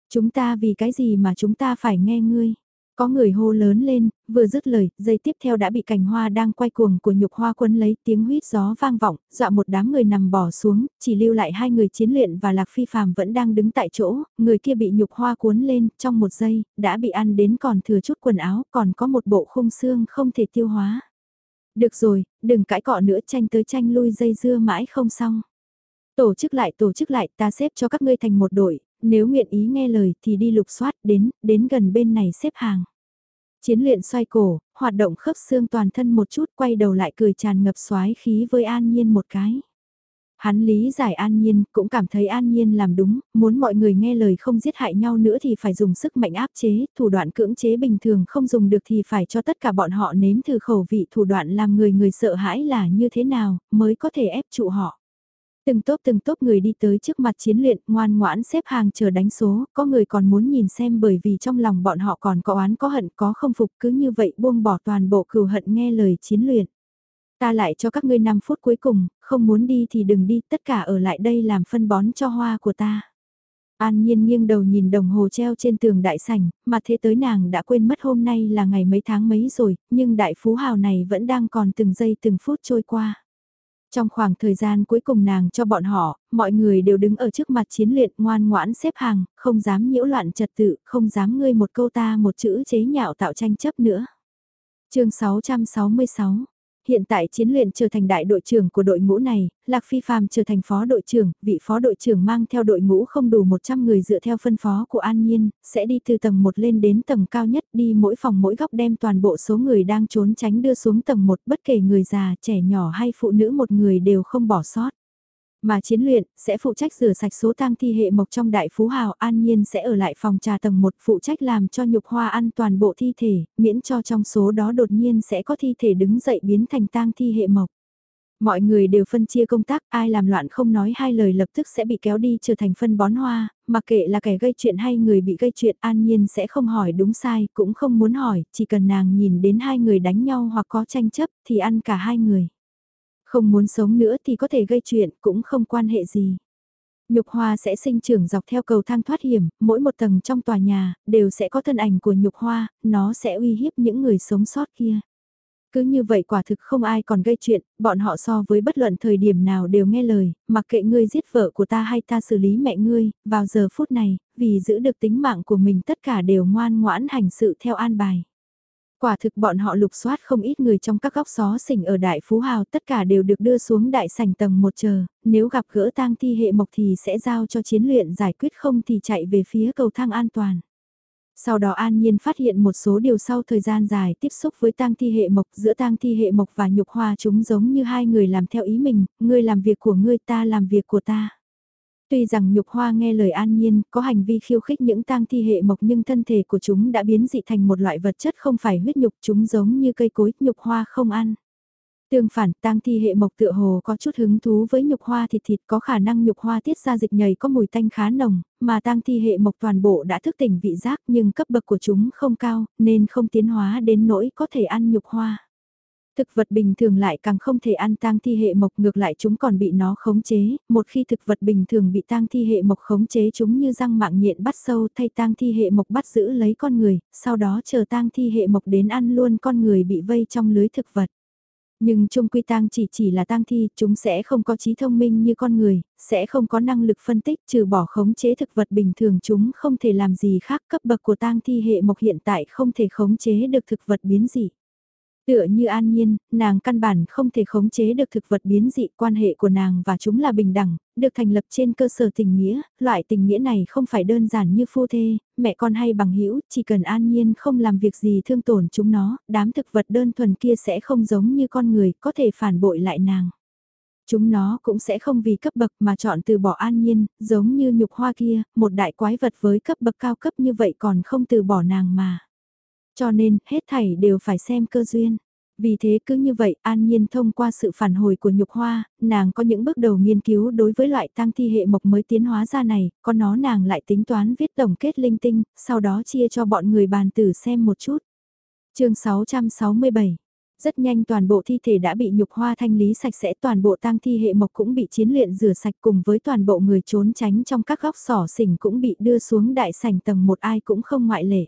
Chúng ta vì cái gì mà chúng ta phải nghe ngươi? Có người hô lớn lên, vừa dứt lời, dây tiếp theo đã bị cành hoa đang quay cuồng của nhục hoa quấn lấy tiếng huýt gió vang vọng, dọa một đám người nằm bỏ xuống, chỉ lưu lại hai người chiến luyện và lạc phi phàm vẫn đang đứng tại chỗ, người kia bị nhục hoa cuốn lên, trong một giây, đã bị ăn đến còn thừa chút quần áo, còn có một bộ khung xương không thể tiêu hóa. Được rồi, đừng cãi cọ nữa tranh tới tranh lui dây dưa mãi không xong. Tổ chức lại tổ chức lại ta xếp cho các ngươi thành một đội, nếu nguyện ý nghe lời thì đi lục soát đến, đến gần bên này xếp hàng. Chiến luyện xoay cổ, hoạt động khớp xương toàn thân một chút quay đầu lại cười tràn ngập xoái khí với an nhiên một cái. Hắn lý giải an nhiên, cũng cảm thấy an nhiên làm đúng, muốn mọi người nghe lời không giết hại nhau nữa thì phải dùng sức mạnh áp chế, thủ đoạn cưỡng chế bình thường không dùng được thì phải cho tất cả bọn họ nếm thử khẩu vị thủ đoạn làm người người sợ hãi là như thế nào, mới có thể ép trụ họ. Từng tốp từng tốp người đi tới trước mặt chiến luyện, ngoan ngoãn xếp hàng chờ đánh số, có người còn muốn nhìn xem bởi vì trong lòng bọn họ còn có oán có hận có không phục cứ như vậy buông bỏ toàn bộ cừu hận nghe lời chiến luyện. Ta lại cho các ngươi 5 phút cuối cùng, không muốn đi thì đừng đi, tất cả ở lại đây làm phân bón cho hoa của ta. An nhiên nghiêng đầu nhìn đồng hồ treo trên tường đại sảnh, mà thế tới nàng đã quên mất hôm nay là ngày mấy tháng mấy rồi, nhưng đại phú hào này vẫn đang còn từng giây từng phút trôi qua. Trong khoảng thời gian cuối cùng nàng cho bọn họ, mọi người đều đứng ở trước mặt chiến luyện ngoan ngoãn xếp hàng, không dám nhiễu loạn trật tự, không dám ngươi một câu ta một chữ chế nhạo tạo tranh chấp nữa. chương 666 Hiện tại chiến luyện trở thành đại đội trưởng của đội ngũ này, Lạc Phi Phạm trở thành phó đội trưởng, vị phó đội trưởng mang theo đội ngũ không đủ 100 người dựa theo phân phó của An Nhiên, sẽ đi từ tầng 1 lên đến tầng cao nhất đi mỗi phòng mỗi góc đem toàn bộ số người đang trốn tránh đưa xuống tầng 1 bất kể người già, trẻ nhỏ hay phụ nữ một người đều không bỏ sót. Mà chiến luyện, sẽ phụ trách rửa sạch số tang thi hệ mộc trong đại phú hào an nhiên sẽ ở lại phòng trà tầng 1 phụ trách làm cho nhục hoa ăn toàn bộ thi thể, miễn cho trong số đó đột nhiên sẽ có thi thể đứng dậy biến thành tang thi hệ mộc. Mọi người đều phân chia công tác, ai làm loạn không nói hai lời lập tức sẽ bị kéo đi trở thành phân bón hoa, mặc kệ là kẻ gây chuyện hay người bị gây chuyện an nhiên sẽ không hỏi đúng sai, cũng không muốn hỏi, chỉ cần nàng nhìn đến hai người đánh nhau hoặc có tranh chấp thì ăn cả hai người. Không muốn sống nữa thì có thể gây chuyện, cũng không quan hệ gì. Nhục hoa sẽ sinh trưởng dọc theo cầu thang thoát hiểm, mỗi một tầng trong tòa nhà, đều sẽ có thân ảnh của nhục hoa, nó sẽ uy hiếp những người sống sót kia. Cứ như vậy quả thực không ai còn gây chuyện, bọn họ so với bất luận thời điểm nào đều nghe lời, mặc kệ ngươi giết vợ của ta hay ta xử lý mẹ ngươi, vào giờ phút này, vì giữ được tính mạng của mình tất cả đều ngoan ngoãn hành sự theo an bài. Quả thực bọn họ lục soát không ít người trong các góc xó xỉnh ở Đại Phú Hào tất cả đều được đưa xuống đại sảnh tầng một chờ, nếu gặp gỡ tang thi hệ mộc thì sẽ giao cho chiến luyện giải quyết không thì chạy về phía cầu thang an toàn. Sau đó An Nhiên phát hiện một số điều sau thời gian dài tiếp xúc với tang thi hệ mộc giữa tang thi hệ mộc và nhục hoa chúng giống như hai người làm theo ý mình, ngươi làm việc của ngươi ta làm việc của ta. Tuy rằng nhục hoa nghe lời an nhiên, có hành vi khiêu khích những tang thi hệ mộc nhưng thân thể của chúng đã biến dị thành một loại vật chất không phải huyết nhục chúng giống như cây cối, nhục hoa không ăn. Tương phản, tang thi hệ mộc tựa hồ có chút hứng thú với nhục hoa thịt thịt có khả năng nhục hoa tiết ra dịch nhầy có mùi tanh khá nồng, mà tang thi hệ mộc toàn bộ đã thức tỉnh vị giác nhưng cấp bậc của chúng không cao, nên không tiến hóa đến nỗi có thể ăn nhục hoa. Thực vật bình thường lại càng không thể ăn tang thi hệ mộc ngược lại chúng còn bị nó khống chế, một khi thực vật bình thường bị tang thi hệ mộc khống chế chúng như răng mạng nhện bắt sâu thay tang thi hệ mộc bắt giữ lấy con người, sau đó chờ tang thi hệ mộc đến ăn luôn con người bị vây trong lưới thực vật. Nhưng trung quy tang chỉ chỉ là tang thi, chúng sẽ không có trí thông minh như con người, sẽ không có năng lực phân tích trừ bỏ khống chế thực vật bình thường chúng không thể làm gì khác cấp bậc của tang thi hệ mộc hiện tại không thể khống chế được thực vật biến dị. Tựa như an nhiên, nàng căn bản không thể khống chế được thực vật biến dị, quan hệ của nàng và chúng là bình đẳng, được thành lập trên cơ sở tình nghĩa, loại tình nghĩa này không phải đơn giản như phu thê, mẹ con hay bằng hữu chỉ cần an nhiên không làm việc gì thương tổn chúng nó, đám thực vật đơn thuần kia sẽ không giống như con người, có thể phản bội lại nàng. Chúng nó cũng sẽ không vì cấp bậc mà chọn từ bỏ an nhiên, giống như nhục hoa kia, một đại quái vật với cấp bậc cao cấp như vậy còn không từ bỏ nàng mà. Cho nên, hết thảy đều phải xem cơ duyên. Vì thế cứ như vậy, an nhiên thông qua sự phản hồi của nhục hoa, nàng có những bước đầu nghiên cứu đối với loại tăng thi hệ mộc mới tiến hóa ra này, có nó nàng lại tính toán viết tổng kết linh tinh, sau đó chia cho bọn người bàn tử xem một chút. chương 667 rất nhanh toàn bộ thi thể đã bị nhục hoa thanh lý sạch sẽ toàn bộ tang thi hệ mộc cũng bị chiến luyện rửa sạch cùng với toàn bộ người trốn tránh trong các góc sỏ xỉnh cũng bị đưa xuống đại sảnh tầng một ai cũng không ngoại lệ.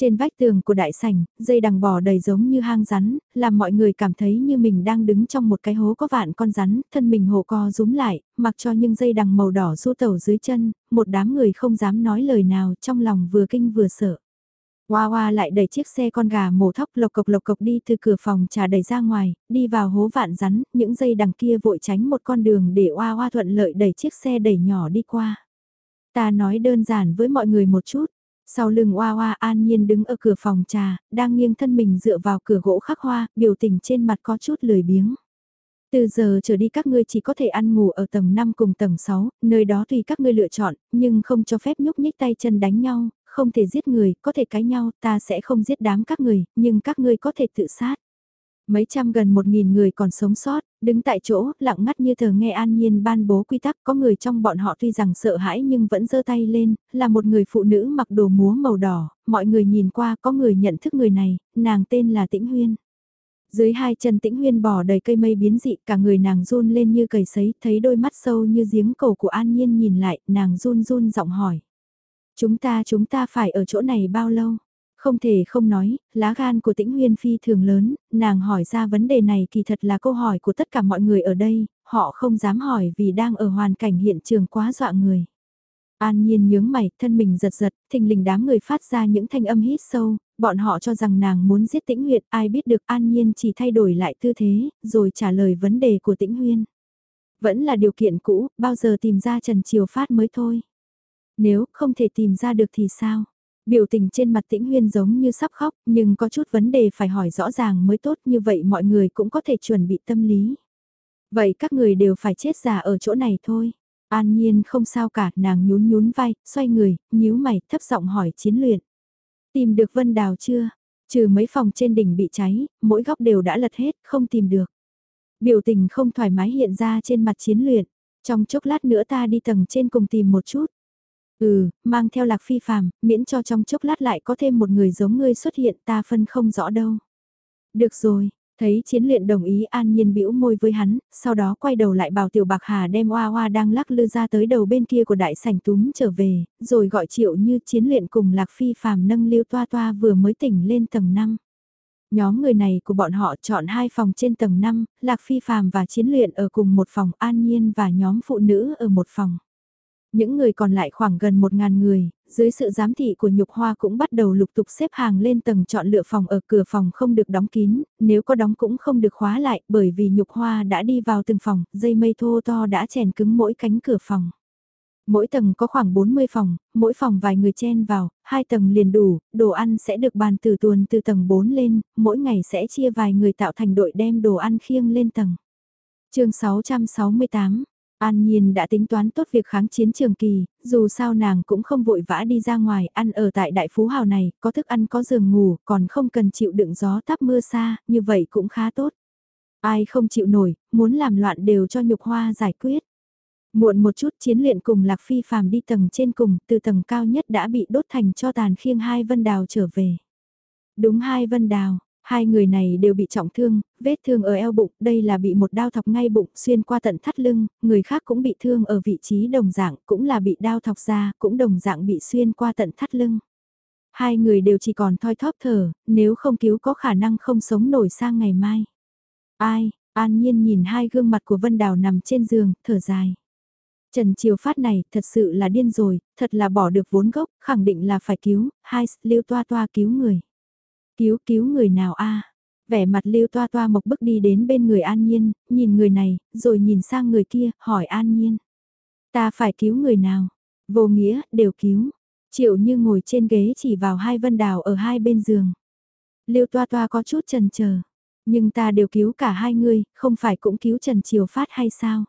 Trên vách tường của đại sảnh, dây đằng bò đầy giống như hang rắn, làm mọi người cảm thấy như mình đang đứng trong một cái hố có vạn con rắn, thân mình hồ co rúm lại, mặc cho những dây đằng màu đỏ du tẩu dưới chân, một đám người không dám nói lời nào trong lòng vừa kinh vừa sợ. Hoa hoa lại đẩy chiếc xe con gà mổ thóc lộc cộc lộc cộc đi từ cửa phòng trà đẩy ra ngoài, đi vào hố vạn rắn, những dây đằng kia vội tránh một con đường để hoa hoa thuận lợi đẩy chiếc xe đẩy nhỏ đi qua. Ta nói đơn giản với mọi người một chút, sau lưng Hoa Hoa an nhiên đứng ở cửa phòng trà, đang nghiêng thân mình dựa vào cửa gỗ khắc hoa, biểu tình trên mặt có chút lười biếng. Từ giờ trở đi các ngươi chỉ có thể ăn ngủ ở tầng 5 cùng tầng 6, nơi đó tùy các ngươi lựa chọn, nhưng không cho phép nhúc nhích tay chân đánh nhau, không thể giết người, có thể cãi nhau, ta sẽ không giết đám các người, nhưng các ngươi có thể tự sát. Mấy trăm gần một nghìn người còn sống sót, đứng tại chỗ, lặng ngắt như thờ nghe an nhiên ban bố quy tắc, có người trong bọn họ tuy rằng sợ hãi nhưng vẫn giơ tay lên, là một người phụ nữ mặc đồ múa màu đỏ, mọi người nhìn qua có người nhận thức người này, nàng tên là Tĩnh Huyên. Dưới hai chân Tĩnh Huyên bò đầy cây mây biến dị, cả người nàng run lên như cầy sấy, thấy đôi mắt sâu như giếng cầu của An Nhiên nhìn lại, nàng run run giọng hỏi. Chúng ta chúng ta phải ở chỗ này bao lâu? Không thể không nói, lá gan của tĩnh huyên phi thường lớn, nàng hỏi ra vấn đề này kỳ thật là câu hỏi của tất cả mọi người ở đây, họ không dám hỏi vì đang ở hoàn cảnh hiện trường quá dọa người. An nhiên nhướng mày, thân mình giật giật, thình lình đám người phát ra những thanh âm hít sâu, bọn họ cho rằng nàng muốn giết tĩnh huyệt, ai biết được an nhiên chỉ thay đổi lại tư thế, rồi trả lời vấn đề của tĩnh huyên. Vẫn là điều kiện cũ, bao giờ tìm ra Trần Triều Phát mới thôi. Nếu không thể tìm ra được thì sao? Biểu tình trên mặt tĩnh huyên giống như sắp khóc, nhưng có chút vấn đề phải hỏi rõ ràng mới tốt như vậy mọi người cũng có thể chuẩn bị tâm lý. Vậy các người đều phải chết già ở chỗ này thôi. An nhiên không sao cả, nàng nhún nhún vai, xoay người, nhíu mày, thấp giọng hỏi chiến luyện. Tìm được vân đào chưa? Trừ mấy phòng trên đỉnh bị cháy, mỗi góc đều đã lật hết, không tìm được. Biểu tình không thoải mái hiện ra trên mặt chiến luyện. Trong chốc lát nữa ta đi tầng trên cùng tìm một chút. Ừ, mang theo lạc phi phàm, miễn cho trong chốc lát lại có thêm một người giống ngươi xuất hiện ta phân không rõ đâu. Được rồi, thấy chiến luyện đồng ý an nhiên bĩu môi với hắn, sau đó quay đầu lại bảo tiểu bạc hà đem oa oa đang lắc lư ra tới đầu bên kia của đại sảnh túm trở về, rồi gọi triệu như chiến luyện cùng lạc phi phàm nâng liêu toa toa vừa mới tỉnh lên tầng 5. Nhóm người này của bọn họ chọn hai phòng trên tầng 5, Lạc Phi Phàm và Chiến Luyện ở cùng một phòng An Nhiên và nhóm phụ nữ ở một phòng. Những người còn lại khoảng gần 1.000 người, dưới sự giám thị của Nhục Hoa cũng bắt đầu lục tục xếp hàng lên tầng chọn lựa phòng ở cửa phòng không được đóng kín, nếu có đóng cũng không được khóa lại bởi vì Nhục Hoa đã đi vào từng phòng, dây mây thô to đã chèn cứng mỗi cánh cửa phòng. Mỗi tầng có khoảng 40 phòng, mỗi phòng vài người chen vào, hai tầng liền đủ, đồ ăn sẽ được bàn từ tuần từ tầng 4 lên, mỗi ngày sẽ chia vài người tạo thành đội đem đồ ăn khiêng lên tầng. chương 668 An Nhiên đã tính toán tốt việc kháng chiến trường kỳ, dù sao nàng cũng không vội vã đi ra ngoài ăn ở tại đại phú hào này, có thức ăn có giường ngủ, còn không cần chịu đựng gió táp mưa xa, như vậy cũng khá tốt. Ai không chịu nổi, muốn làm loạn đều cho nhục hoa giải quyết. Muộn một chút chiến luyện cùng Lạc Phi phàm đi tầng trên cùng, từ tầng cao nhất đã bị đốt thành cho tàn khiêng hai vân đào trở về. Đúng hai vân đào, Hai người này đều bị trọng thương, vết thương ở eo bụng, đây là bị một đao thọc ngay bụng xuyên qua tận thắt lưng, người khác cũng bị thương ở vị trí đồng dạng, cũng là bị đao thọc ra, cũng đồng dạng bị xuyên qua tận thắt lưng. Hai người đều chỉ còn thoi thóp thở, nếu không cứu có khả năng không sống nổi sang ngày mai. Ai, an nhiên nhìn hai gương mặt của Vân Đào nằm trên giường, thở dài. Trần Triều Phát này thật sự là điên rồi, thật là bỏ được vốn gốc, khẳng định là phải cứu, hai, lưu toa toa cứu người. Cứu cứu người nào a Vẻ mặt lưu toa toa mộc bức đi đến bên người an nhiên, nhìn người này, rồi nhìn sang người kia, hỏi an nhiên. Ta phải cứu người nào? Vô nghĩa, đều cứu. Triệu như ngồi trên ghế chỉ vào hai vân đào ở hai bên giường. Lưu toa toa có chút chần chờ Nhưng ta đều cứu cả hai người, không phải cũng cứu Trần Triều Phát hay sao?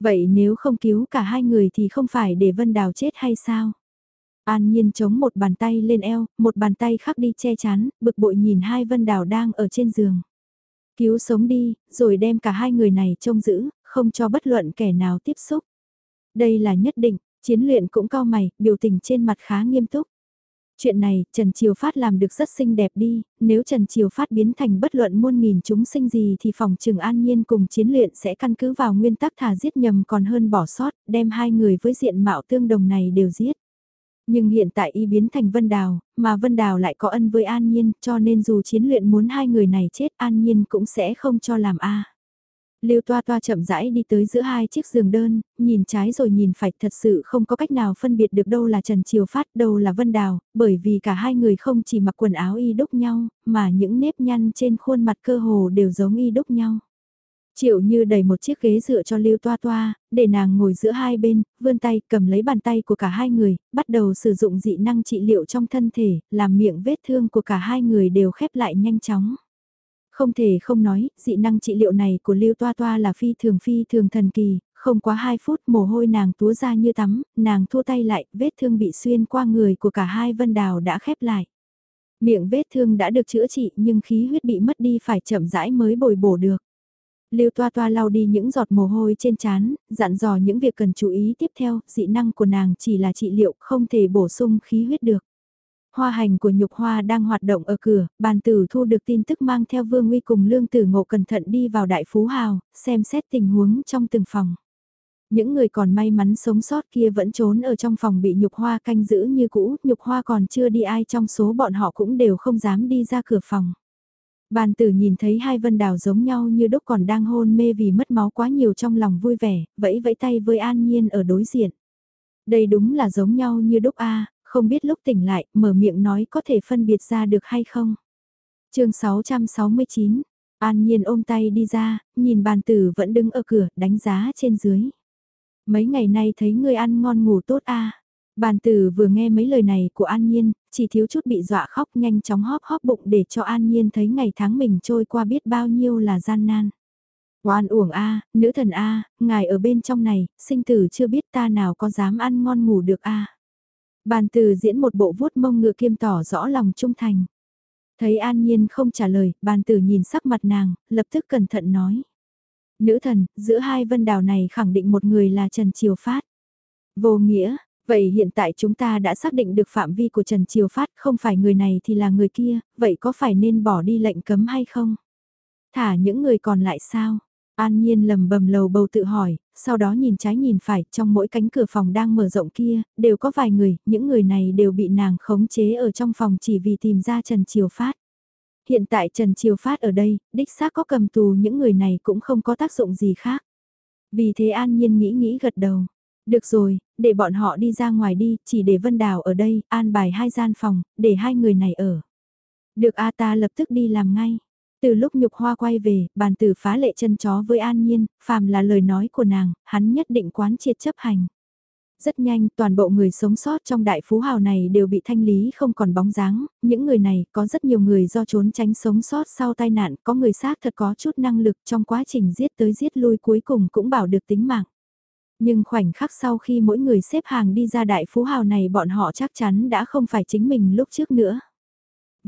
Vậy nếu không cứu cả hai người thì không phải để vân đào chết hay sao? An Nhiên chống một bàn tay lên eo, một bàn tay khác đi che chắn, bực bội nhìn hai Vân Đào đang ở trên giường. Cứu sống đi, rồi đem cả hai người này trông giữ, không cho bất luận kẻ nào tiếp xúc. Đây là nhất định, chiến luyện cũng cao mày, biểu tình trên mặt khá nghiêm túc. Chuyện này, Trần Triều Phát làm được rất xinh đẹp đi, nếu Trần Triều Phát biến thành bất luận muôn nghìn chúng sinh gì thì phòng trường an nhiên cùng chiến luyện sẽ căn cứ vào nguyên tắc thà giết nhầm còn hơn bỏ sót, đem hai người với diện mạo tương đồng này đều giết. Nhưng hiện tại y biến thành Vân Đào, mà Vân Đào lại có ân với An Nhiên, cho nên dù chiến luyện muốn hai người này chết An Nhiên cũng sẽ không cho làm A. Lưu toa toa chậm rãi đi tới giữa hai chiếc giường đơn, nhìn trái rồi nhìn phải thật sự không có cách nào phân biệt được đâu là Trần Triều Phát, đâu là Vân Đào, bởi vì cả hai người không chỉ mặc quần áo y đúc nhau, mà những nếp nhăn trên khuôn mặt cơ hồ đều giống y đúc nhau. Triệu như đầy một chiếc ghế dựa cho Lưu Toa Toa, để nàng ngồi giữa hai bên, vươn tay cầm lấy bàn tay của cả hai người, bắt đầu sử dụng dị năng trị liệu trong thân thể, làm miệng vết thương của cả hai người đều khép lại nhanh chóng. Không thể không nói, dị năng trị liệu này của Lưu Toa Toa là phi thường phi thường thần kỳ, không quá 2 phút mồ hôi nàng túa ra như tắm, nàng thua tay lại, vết thương bị xuyên qua người của cả hai vân đào đã khép lại. Miệng vết thương đã được chữa trị nhưng khí huyết bị mất đi phải chậm rãi mới bồi bổ được. Lưu toa toa lau đi những giọt mồ hôi trên trán, dặn dò những việc cần chú ý tiếp theo, dị năng của nàng chỉ là trị liệu, không thể bổ sung khí huyết được. Hoa hành của nhục hoa đang hoạt động ở cửa, bàn tử thu được tin tức mang theo vương Uy cùng lương tử ngộ cẩn thận đi vào đại phú hào, xem xét tình huống trong từng phòng. Những người còn may mắn sống sót kia vẫn trốn ở trong phòng bị nhục hoa canh giữ như cũ, nhục hoa còn chưa đi ai trong số bọn họ cũng đều không dám đi ra cửa phòng. Bàn tử nhìn thấy hai vân đào giống nhau như đúc còn đang hôn mê vì mất máu quá nhiều trong lòng vui vẻ, vẫy vẫy tay với an nhiên ở đối diện. Đây đúng là giống nhau như đúc A, không biết lúc tỉnh lại, mở miệng nói có thể phân biệt ra được hay không. chương 669, An Nhiên ôm tay đi ra, nhìn bàn tử vẫn đứng ở cửa, đánh giá trên dưới. Mấy ngày nay thấy người ăn ngon ngủ tốt a Bàn tử vừa nghe mấy lời này của An Nhiên, chỉ thiếu chút bị dọa khóc nhanh chóng hóp hóp bụng để cho An Nhiên thấy ngày tháng mình trôi qua biết bao nhiêu là gian nan. Oan uổng a, nữ thần a, ngài ở bên trong này, sinh tử chưa biết ta nào có dám ăn ngon ngủ được a. Bàn từ diễn một bộ vuốt mông ngựa kiêm tỏ rõ lòng trung thành. Thấy An Nhiên không trả lời, bàn tử nhìn sắc mặt nàng, lập tức cẩn thận nói. Nữ thần, giữa hai vân đào này khẳng định một người là Trần Triều Phát. Vô nghĩa, vậy hiện tại chúng ta đã xác định được phạm vi của Trần Triều Phát không phải người này thì là người kia, vậy có phải nên bỏ đi lệnh cấm hay không? Thả những người còn lại sao? An Nhiên lầm bầm lầu bầu tự hỏi, sau đó nhìn trái nhìn phải, trong mỗi cánh cửa phòng đang mở rộng kia, đều có vài người, những người này đều bị nàng khống chế ở trong phòng chỉ vì tìm ra Trần Triều Phát. Hiện tại Trần Triều Phát ở đây, đích xác có cầm tù những người này cũng không có tác dụng gì khác. Vì thế An Nhiên nghĩ nghĩ gật đầu. Được rồi, để bọn họ đi ra ngoài đi, chỉ để Vân Đào ở đây, an bài hai gian phòng, để hai người này ở. Được A ta lập tức đi làm ngay. Từ lúc nhục hoa quay về, bàn tử phá lệ chân chó với an nhiên, phàm là lời nói của nàng, hắn nhất định quán triệt chấp hành. Rất nhanh, toàn bộ người sống sót trong đại phú hào này đều bị thanh lý không còn bóng dáng, những người này có rất nhiều người do trốn tránh sống sót sau tai nạn, có người xác thật có chút năng lực trong quá trình giết tới giết lui cuối cùng cũng bảo được tính mạng. Nhưng khoảnh khắc sau khi mỗi người xếp hàng đi ra đại phú hào này bọn họ chắc chắn đã không phải chính mình lúc trước nữa.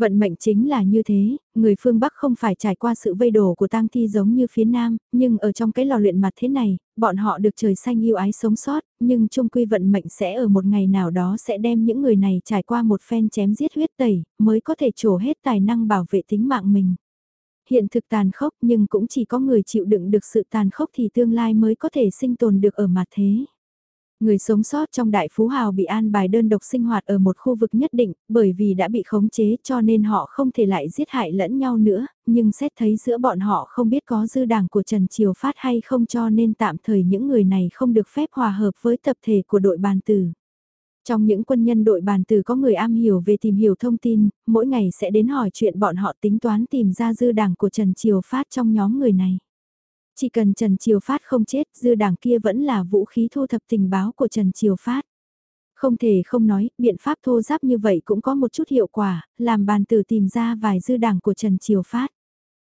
Vận mệnh chính là như thế, người phương Bắc không phải trải qua sự vây đổ của tang thi giống như phía Nam, nhưng ở trong cái lò luyện mặt thế này, bọn họ được trời xanh yêu ái sống sót, nhưng chung quy vận mệnh sẽ ở một ngày nào đó sẽ đem những người này trải qua một phen chém giết huyết tẩy, mới có thể trổ hết tài năng bảo vệ tính mạng mình. Hiện thực tàn khốc nhưng cũng chỉ có người chịu đựng được sự tàn khốc thì tương lai mới có thể sinh tồn được ở mặt thế. Người sống sót trong đại phú hào bị an bài đơn độc sinh hoạt ở một khu vực nhất định, bởi vì đã bị khống chế cho nên họ không thể lại giết hại lẫn nhau nữa, nhưng xét thấy giữa bọn họ không biết có dư đảng của Trần Triều Phát hay không cho nên tạm thời những người này không được phép hòa hợp với tập thể của đội bàn tử. Trong những quân nhân đội bàn từ có người am hiểu về tìm hiểu thông tin, mỗi ngày sẽ đến hỏi chuyện bọn họ tính toán tìm ra dư đảng của Trần Triều Phát trong nhóm người này. Chỉ cần Trần Triều Phát không chết, dư đảng kia vẫn là vũ khí thu thập tình báo của Trần Triều Phát. Không thể không nói, biện pháp thô giáp như vậy cũng có một chút hiệu quả, làm bàn tử tìm ra vài dư đảng của Trần Triều Phát.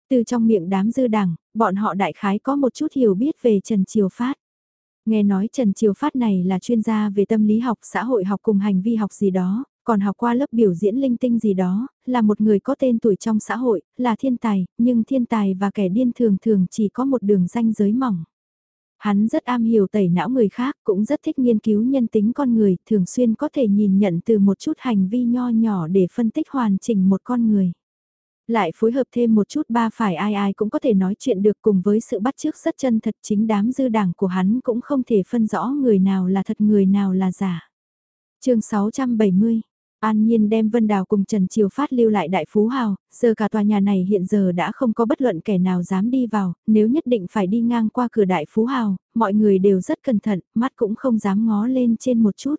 Từ trong miệng đám dư đảng, bọn họ đại khái có một chút hiểu biết về Trần Triều Phát. Nghe nói Trần Triều Phát này là chuyên gia về tâm lý học, xã hội học cùng hành vi học gì đó, còn học qua lớp biểu diễn linh tinh gì đó, là một người có tên tuổi trong xã hội, là thiên tài, nhưng thiên tài và kẻ điên thường thường chỉ có một đường ranh giới mỏng. Hắn rất am hiểu tẩy não người khác, cũng rất thích nghiên cứu nhân tính con người, thường xuyên có thể nhìn nhận từ một chút hành vi nho nhỏ để phân tích hoàn chỉnh một con người. Lại phối hợp thêm một chút ba phải ai ai cũng có thể nói chuyện được cùng với sự bắt chước rất chân thật chính đám dư đảng của hắn cũng không thể phân rõ người nào là thật người nào là giả. chương 670 An Nhiên đem Vân Đào cùng Trần Triều Phát lưu lại Đại Phú Hào, giờ cả tòa nhà này hiện giờ đã không có bất luận kẻ nào dám đi vào, nếu nhất định phải đi ngang qua cửa Đại Phú Hào, mọi người đều rất cẩn thận, mắt cũng không dám ngó lên trên một chút.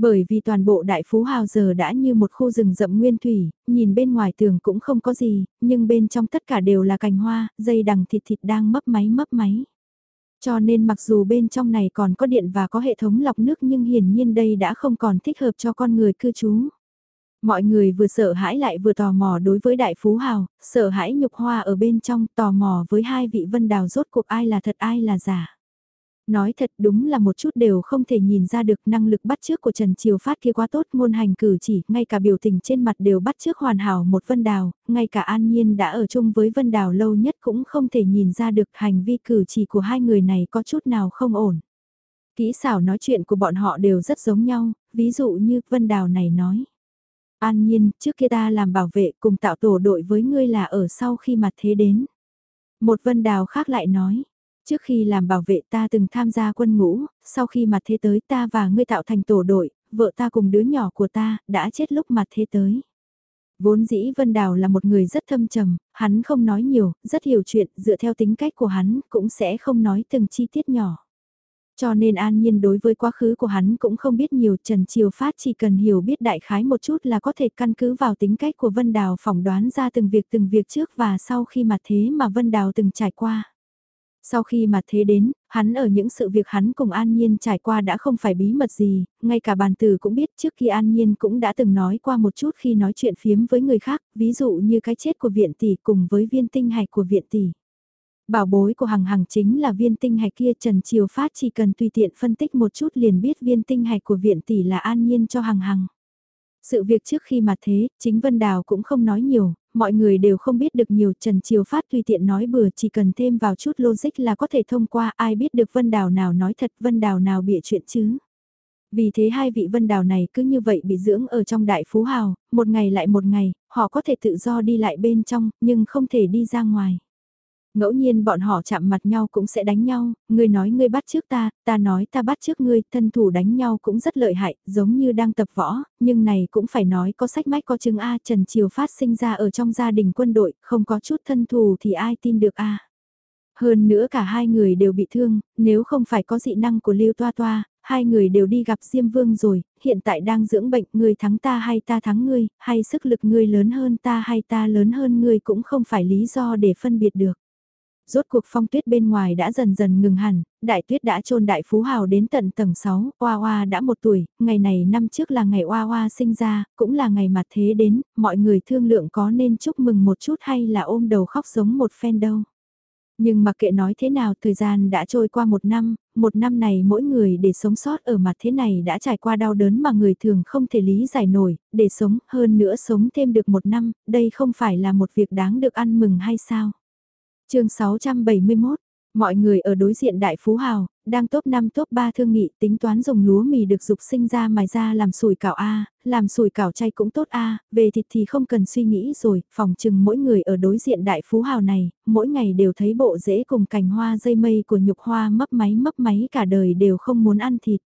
Bởi vì toàn bộ Đại Phú Hào giờ đã như một khu rừng rậm nguyên thủy, nhìn bên ngoài tường cũng không có gì, nhưng bên trong tất cả đều là cành hoa, dây đằng thịt thịt đang mấp máy mấp máy. Cho nên mặc dù bên trong này còn có điện và có hệ thống lọc nước nhưng hiển nhiên đây đã không còn thích hợp cho con người cư trú. Mọi người vừa sợ hãi lại vừa tò mò đối với đại phú hào, sợ hãi nhục hoa ở bên trong tò mò với hai vị vân đào rốt cuộc ai là thật ai là giả. Nói thật đúng là một chút đều không thể nhìn ra được năng lực bắt chước của Trần Triều Phát kia quá tốt ngôn hành cử chỉ, ngay cả biểu tình trên mặt đều bắt chước hoàn hảo một Vân Đào, ngay cả An Nhiên đã ở chung với Vân Đào lâu nhất cũng không thể nhìn ra được hành vi cử chỉ của hai người này có chút nào không ổn. Kỹ xảo nói chuyện của bọn họ đều rất giống nhau, ví dụ như Vân Đào này nói. An Nhiên, trước kia ta làm bảo vệ cùng tạo tổ đội với ngươi là ở sau khi mặt thế đến. Một Vân Đào khác lại nói, Trước khi làm bảo vệ ta từng tham gia quân ngũ, sau khi mặt thế tới ta và ngươi tạo thành tổ đội, vợ ta cùng đứa nhỏ của ta, đã chết lúc mặt thế tới. Vốn dĩ Vân Đào là một người rất thâm trầm, hắn không nói nhiều, rất hiểu chuyện, dựa theo tính cách của hắn, cũng sẽ không nói từng chi tiết nhỏ. Cho nên an nhiên đối với quá khứ của hắn cũng không biết nhiều, Trần Triều Phát chỉ cần hiểu biết đại khái một chút là có thể căn cứ vào tính cách của Vân Đào phỏng đoán ra từng việc từng việc trước và sau khi mặt thế mà Vân Đào từng trải qua. Sau khi mà thế đến, hắn ở những sự việc hắn cùng An Nhiên trải qua đã không phải bí mật gì, ngay cả bàn tử cũng biết trước khi An Nhiên cũng đã từng nói qua một chút khi nói chuyện phiếm với người khác, ví dụ như cái chết của viện tỷ cùng với viên tinh hạch của viện tỷ. Bảo bối của Hằng Hằng chính là viên tinh hạch kia Trần Triều Phát chỉ cần tùy tiện phân tích một chút liền biết viên tinh hạch của viện tỷ là An Nhiên cho Hằng Hằng. Sự việc trước khi mà thế, chính Vân Đào cũng không nói nhiều, mọi người đều không biết được nhiều Trần Triều Phát tùy tiện nói bừa chỉ cần thêm vào chút logic là có thể thông qua ai biết được Vân Đào nào nói thật Vân Đào nào bịa chuyện chứ. Vì thế hai vị Vân Đào này cứ như vậy bị dưỡng ở trong đại phú hào, một ngày lại một ngày, họ có thể tự do đi lại bên trong, nhưng không thể đi ra ngoài. Ngẫu nhiên bọn họ chạm mặt nhau cũng sẽ đánh nhau, ngươi nói ngươi bắt trước ta, ta nói ta bắt trước ngươi, thân thủ đánh nhau cũng rất lợi hại, giống như đang tập võ, nhưng này cũng phải nói có sách mách có chứng A Trần Triều phát sinh ra ở trong gia đình quân đội, không có chút thân thủ thì ai tin được A. Hơn nữa cả hai người đều bị thương, nếu không phải có dị năng của Lưu Toa Toa, hai người đều đi gặp Diêm Vương rồi, hiện tại đang dưỡng bệnh, người thắng ta hay ta thắng ngươi, hay sức lực ngươi lớn hơn ta hay ta lớn hơn ngươi cũng không phải lý do để phân biệt được rốt cuộc phong tuyết bên ngoài đã dần dần ngừng hẳn, đại tuyết đã trôn đại phú hào đến tận tầng 6, Oa Oa đã một tuổi, ngày này năm trước là ngày Oa Oa sinh ra, cũng là ngày mặt thế đến, mọi người thương lượng có nên chúc mừng một chút hay là ôm đầu khóc sống một phen đâu. Nhưng mặc kệ nói thế nào thời gian đã trôi qua một năm, một năm này mỗi người để sống sót ở mặt thế này đã trải qua đau đớn mà người thường không thể lý giải nổi, để sống hơn nữa sống thêm được một năm, đây không phải là một việc đáng được ăn mừng hay sao? Chương 671, mọi người ở đối diện Đại Phú Hào, đang top 5 top 3 thương nghị tính toán dùng lúa mì được dục sinh ra mài ra làm sủi cảo A, làm sủi cảo chay cũng tốt A, về thịt thì không cần suy nghĩ rồi, phòng chừng mỗi người ở đối diện Đại Phú Hào này, mỗi ngày đều thấy bộ rễ cùng cành hoa dây mây của nhục hoa mấp máy mấp máy cả đời đều không muốn ăn thịt.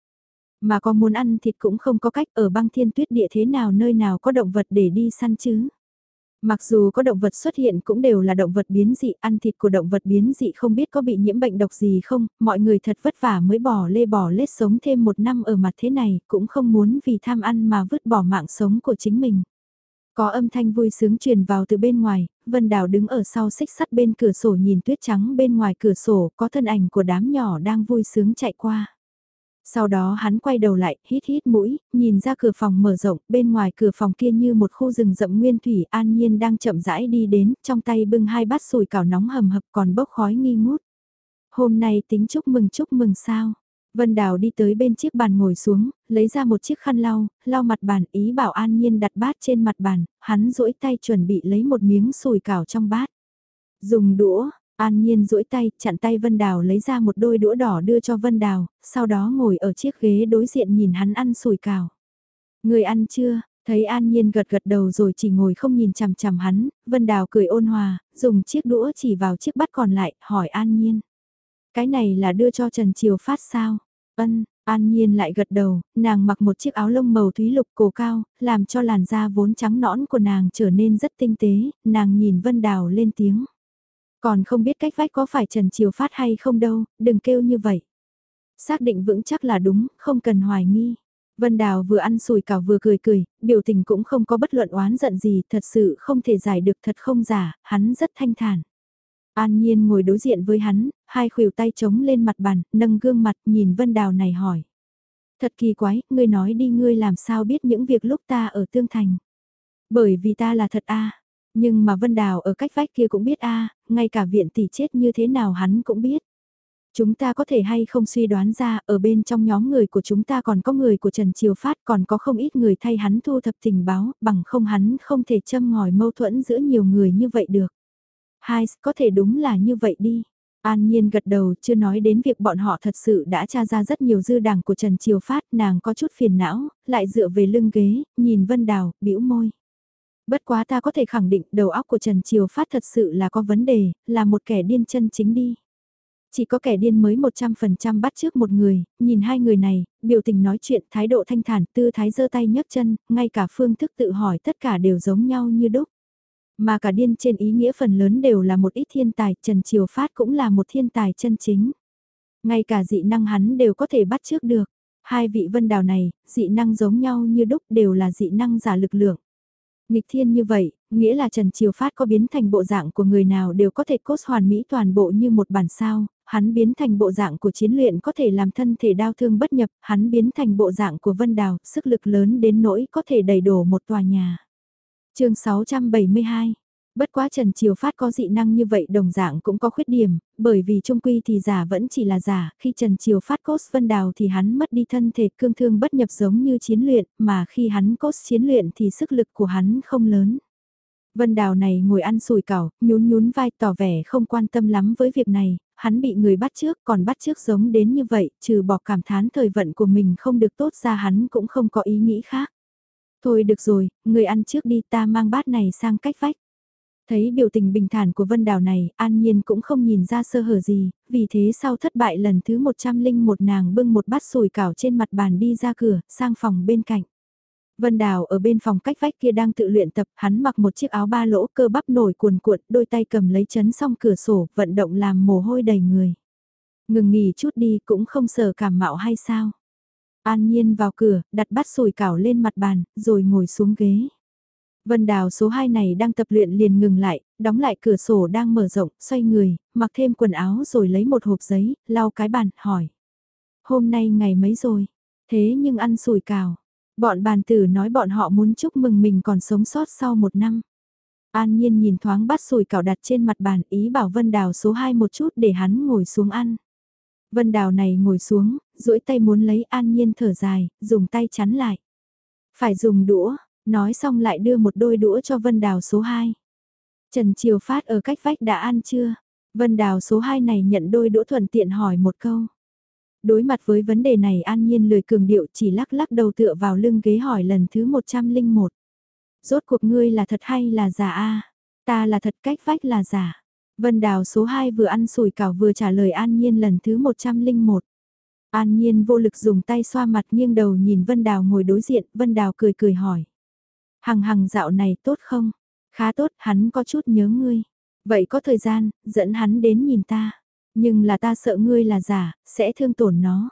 Mà có muốn ăn thịt cũng không có cách ở băng thiên tuyết địa thế nào nơi nào có động vật để đi săn chứ. Mặc dù có động vật xuất hiện cũng đều là động vật biến dị, ăn thịt của động vật biến dị không biết có bị nhiễm bệnh độc gì không, mọi người thật vất vả mới bỏ lê bỏ lết sống thêm một năm ở mặt thế này, cũng không muốn vì tham ăn mà vứt bỏ mạng sống của chính mình. Có âm thanh vui sướng truyền vào từ bên ngoài, Vân Đào đứng ở sau xích sắt bên cửa sổ nhìn tuyết trắng bên ngoài cửa sổ, có thân ảnh của đám nhỏ đang vui sướng chạy qua. Sau đó hắn quay đầu lại, hít hít mũi, nhìn ra cửa phòng mở rộng, bên ngoài cửa phòng kia như một khu rừng rậm nguyên thủy an nhiên đang chậm rãi đi đến, trong tay bưng hai bát sùi cảo nóng hầm hập còn bốc khói nghi ngút. Hôm nay tính chúc mừng chúc mừng sao? Vân Đào đi tới bên chiếc bàn ngồi xuống, lấy ra một chiếc khăn lau, lau mặt bàn ý bảo An Nhiên đặt bát trên mặt bàn, hắn duỗi tay chuẩn bị lấy một miếng sùi cảo trong bát. Dùng đũa, An Nhiên duỗi tay, chặn tay Vân Đào lấy ra một đôi đũa đỏ đưa cho Vân Đào, sau đó ngồi ở chiếc ghế đối diện nhìn hắn ăn sùi cào. Người ăn chưa? Thấy An Nhiên gật gật đầu rồi chỉ ngồi không nhìn chằm chằm hắn, Vân Đào cười ôn hòa, dùng chiếc đũa chỉ vào chiếc bát còn lại, hỏi An Nhiên. Cái này là đưa cho Trần Triều Phát sao? Ân, An Nhiên lại gật đầu, nàng mặc một chiếc áo lông màu thúy lục cổ cao, làm cho làn da vốn trắng nõn của nàng trở nên rất tinh tế, nàng nhìn Vân Đào lên tiếng. Còn không biết cách vách có phải Trần Triều Phát hay không đâu, đừng kêu như vậy. Xác định vững chắc là đúng, không cần hoài nghi. Vân Đào vừa ăn sùi cảo vừa cười cười, biểu tình cũng không có bất luận oán giận gì, thật sự không thể giải được thật không giả, hắn rất thanh thản. An Nhiên ngồi đối diện với hắn, hai khuỷu tay chống lên mặt bàn, nâng gương mặt nhìn Vân Đào này hỏi. Thật kỳ quái, ngươi nói đi ngươi làm sao biết những việc lúc ta ở Tương Thành. Bởi vì ta là thật a nhưng mà Vân Đào ở cách vách kia cũng biết a ngay cả viện tỷ chết như thế nào hắn cũng biết. Chúng ta có thể hay không suy đoán ra ở bên trong nhóm người của chúng ta còn có người của Trần Triều Phát còn có không ít người thay hắn thu thập tình báo bằng không hắn không thể châm ngòi mâu thuẫn giữa nhiều người như vậy được. Hai, có thể đúng là như vậy đi. An Nhiên gật đầu chưa nói đến việc bọn họ thật sự đã tra ra rất nhiều dư đảng của Trần Triều Phát nàng có chút phiền não, lại dựa về lưng ghế, nhìn Vân Đào, bĩu môi. Bất quá ta có thể khẳng định đầu óc của Trần Triều Phát thật sự là có vấn đề, là một kẻ điên chân chính đi. Chỉ có kẻ điên mới 100% bắt trước một người, nhìn hai người này, biểu tình nói chuyện, thái độ thanh thản, tư thái giơ tay nhấc chân, ngay cả phương thức tự hỏi tất cả đều giống nhau như đúc. Mà cả điên trên ý nghĩa phần lớn đều là một ít thiên tài, Trần Triều Phát cũng là một thiên tài chân chính. Ngay cả dị năng hắn đều có thể bắt trước được. Hai vị vân đào này, dị năng giống nhau như đúc đều là dị năng giả lực lượng. Nghịch thiên như vậy, nghĩa là Trần Triều Phát có biến thành bộ dạng của người nào đều có thể cốt hoàn mỹ toàn bộ như một bản sao, hắn biến thành bộ dạng của chiến luyện có thể làm thân thể đau thương bất nhập, hắn biến thành bộ dạng của Vân Đào, sức lực lớn đến nỗi có thể đầy đổ một tòa nhà. chương 672 Bất quá Trần Triều Phát có dị năng như vậy đồng dạng cũng có khuyết điểm, bởi vì trung quy thì giả vẫn chỉ là giả, khi Trần Triều Phát cốt vân đào thì hắn mất đi thân thể cương thương bất nhập giống như chiến luyện, mà khi hắn cốt chiến luyện thì sức lực của hắn không lớn. Vân Đào này ngồi ăn sùi cảo, nhún nhún vai tỏ vẻ không quan tâm lắm với việc này, hắn bị người bắt trước còn bắt trước giống đến như vậy, trừ bỏ cảm thán thời vận của mình không được tốt ra hắn cũng không có ý nghĩ khác. Thôi được rồi, người ăn trước đi ta mang bát này sang cách vách. Thấy biểu tình bình thản của Vân Đào này, An Nhiên cũng không nhìn ra sơ hở gì, vì thế sau thất bại lần thứ 101 nàng bưng một bát sùi cảo trên mặt bàn đi ra cửa, sang phòng bên cạnh. Vân Đào ở bên phòng cách vách kia đang tự luyện tập, hắn mặc một chiếc áo ba lỗ cơ bắp nổi cuồn cuộn, đôi tay cầm lấy chấn song cửa sổ, vận động làm mồ hôi đầy người. Ngừng nghỉ chút đi cũng không sợ cảm mạo hay sao. An Nhiên vào cửa, đặt bát sùi cảo lên mặt bàn, rồi ngồi xuống ghế. Vân Đào số 2 này đang tập luyện liền ngừng lại, đóng lại cửa sổ đang mở rộng, xoay người, mặc thêm quần áo rồi lấy một hộp giấy, lau cái bàn, hỏi. Hôm nay ngày mấy rồi? Thế nhưng ăn sủi cào. Bọn bàn tử nói bọn họ muốn chúc mừng mình còn sống sót sau một năm. An Nhiên nhìn thoáng bát sùi cảo đặt trên mặt bàn ý bảo Vân Đào số 2 một chút để hắn ngồi xuống ăn. Vân Đào này ngồi xuống, duỗi tay muốn lấy An Nhiên thở dài, dùng tay chắn lại. Phải dùng đũa, Nói xong lại đưa một đôi đũa cho Vân Đào số 2. Trần Triều Phát ở cách vách đã ăn chưa? Vân Đào số 2 này nhận đôi đũa thuận tiện hỏi một câu. Đối mặt với vấn đề này an nhiên lười cường điệu chỉ lắc lắc đầu tựa vào lưng ghế hỏi lần thứ 101. Rốt cuộc ngươi là thật hay là giả a Ta là thật cách vách là giả. Vân Đào số 2 vừa ăn sủi cảo vừa trả lời an nhiên lần thứ 101. An nhiên vô lực dùng tay xoa mặt nghiêng đầu nhìn Vân Đào ngồi đối diện, Vân Đào cười cười hỏi. Hằng hằng dạo này tốt không? Khá tốt, hắn có chút nhớ ngươi. Vậy có thời gian, dẫn hắn đến nhìn ta. Nhưng là ta sợ ngươi là giả, sẽ thương tổn nó.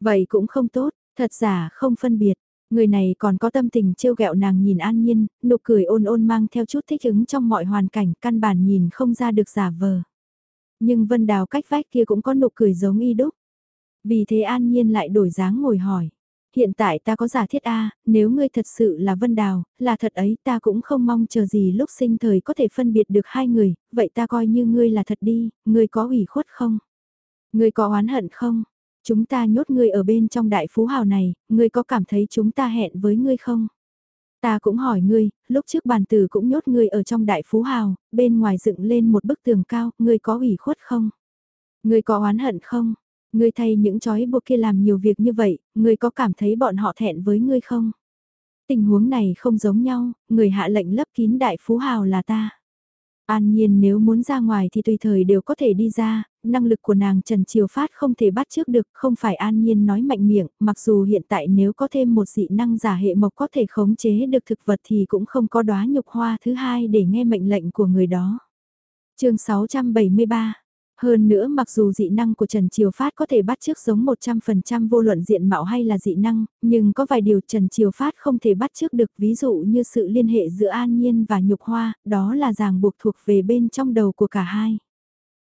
Vậy cũng không tốt, thật giả không phân biệt. Người này còn có tâm tình trêu ghẹo nàng nhìn an nhiên, nụ cười ôn ôn mang theo chút thích ứng trong mọi hoàn cảnh, căn bản nhìn không ra được giả vờ. Nhưng vân đào cách vách kia cũng có nụ cười giống y đúc. Vì thế an nhiên lại đổi dáng ngồi hỏi hiện tại ta có giả thiết A, nếu ngươi thật sự là Vân Đào, là thật ấy ta cũng không mong chờ gì lúc sinh thời có thể phân biệt được hai người, vậy ta coi như ngươi là thật đi, ngươi có ủy khuất không? Ngươi có oán hận không? Chúng ta nhốt ngươi ở bên trong đại phú hào này, ngươi có cảm thấy chúng ta hẹn với ngươi không? Ta cũng hỏi ngươi, lúc trước bàn tử cũng nhốt ngươi ở trong đại phú hào, bên ngoài dựng lên một bức tường cao, ngươi có ủy khuất không? Ngươi có oán hận không? Ngươi thay những chói buộc kia làm nhiều việc như vậy, ngươi có cảm thấy bọn họ thẹn với ngươi không? Tình huống này không giống nhau, người hạ lệnh lấp kín đại phú hào là ta. An nhiên nếu muốn ra ngoài thì tùy thời đều có thể đi ra, năng lực của nàng Trần Triều Phát không thể bắt trước được, không phải an nhiên nói mạnh miệng, mặc dù hiện tại nếu có thêm một dị năng giả hệ mộc có thể khống chế được thực vật thì cũng không có đóa nhục hoa thứ hai để nghe mệnh lệnh của người đó. chương 673 hơn nữa mặc dù dị năng của Trần Triều Phát có thể bắt chước giống 100% vô luận diện mạo hay là dị năng, nhưng có vài điều Trần Triều Phát không thể bắt chước được ví dụ như sự liên hệ giữa an nhiên và nhục hoa, đó là ràng buộc thuộc về bên trong đầu của cả hai.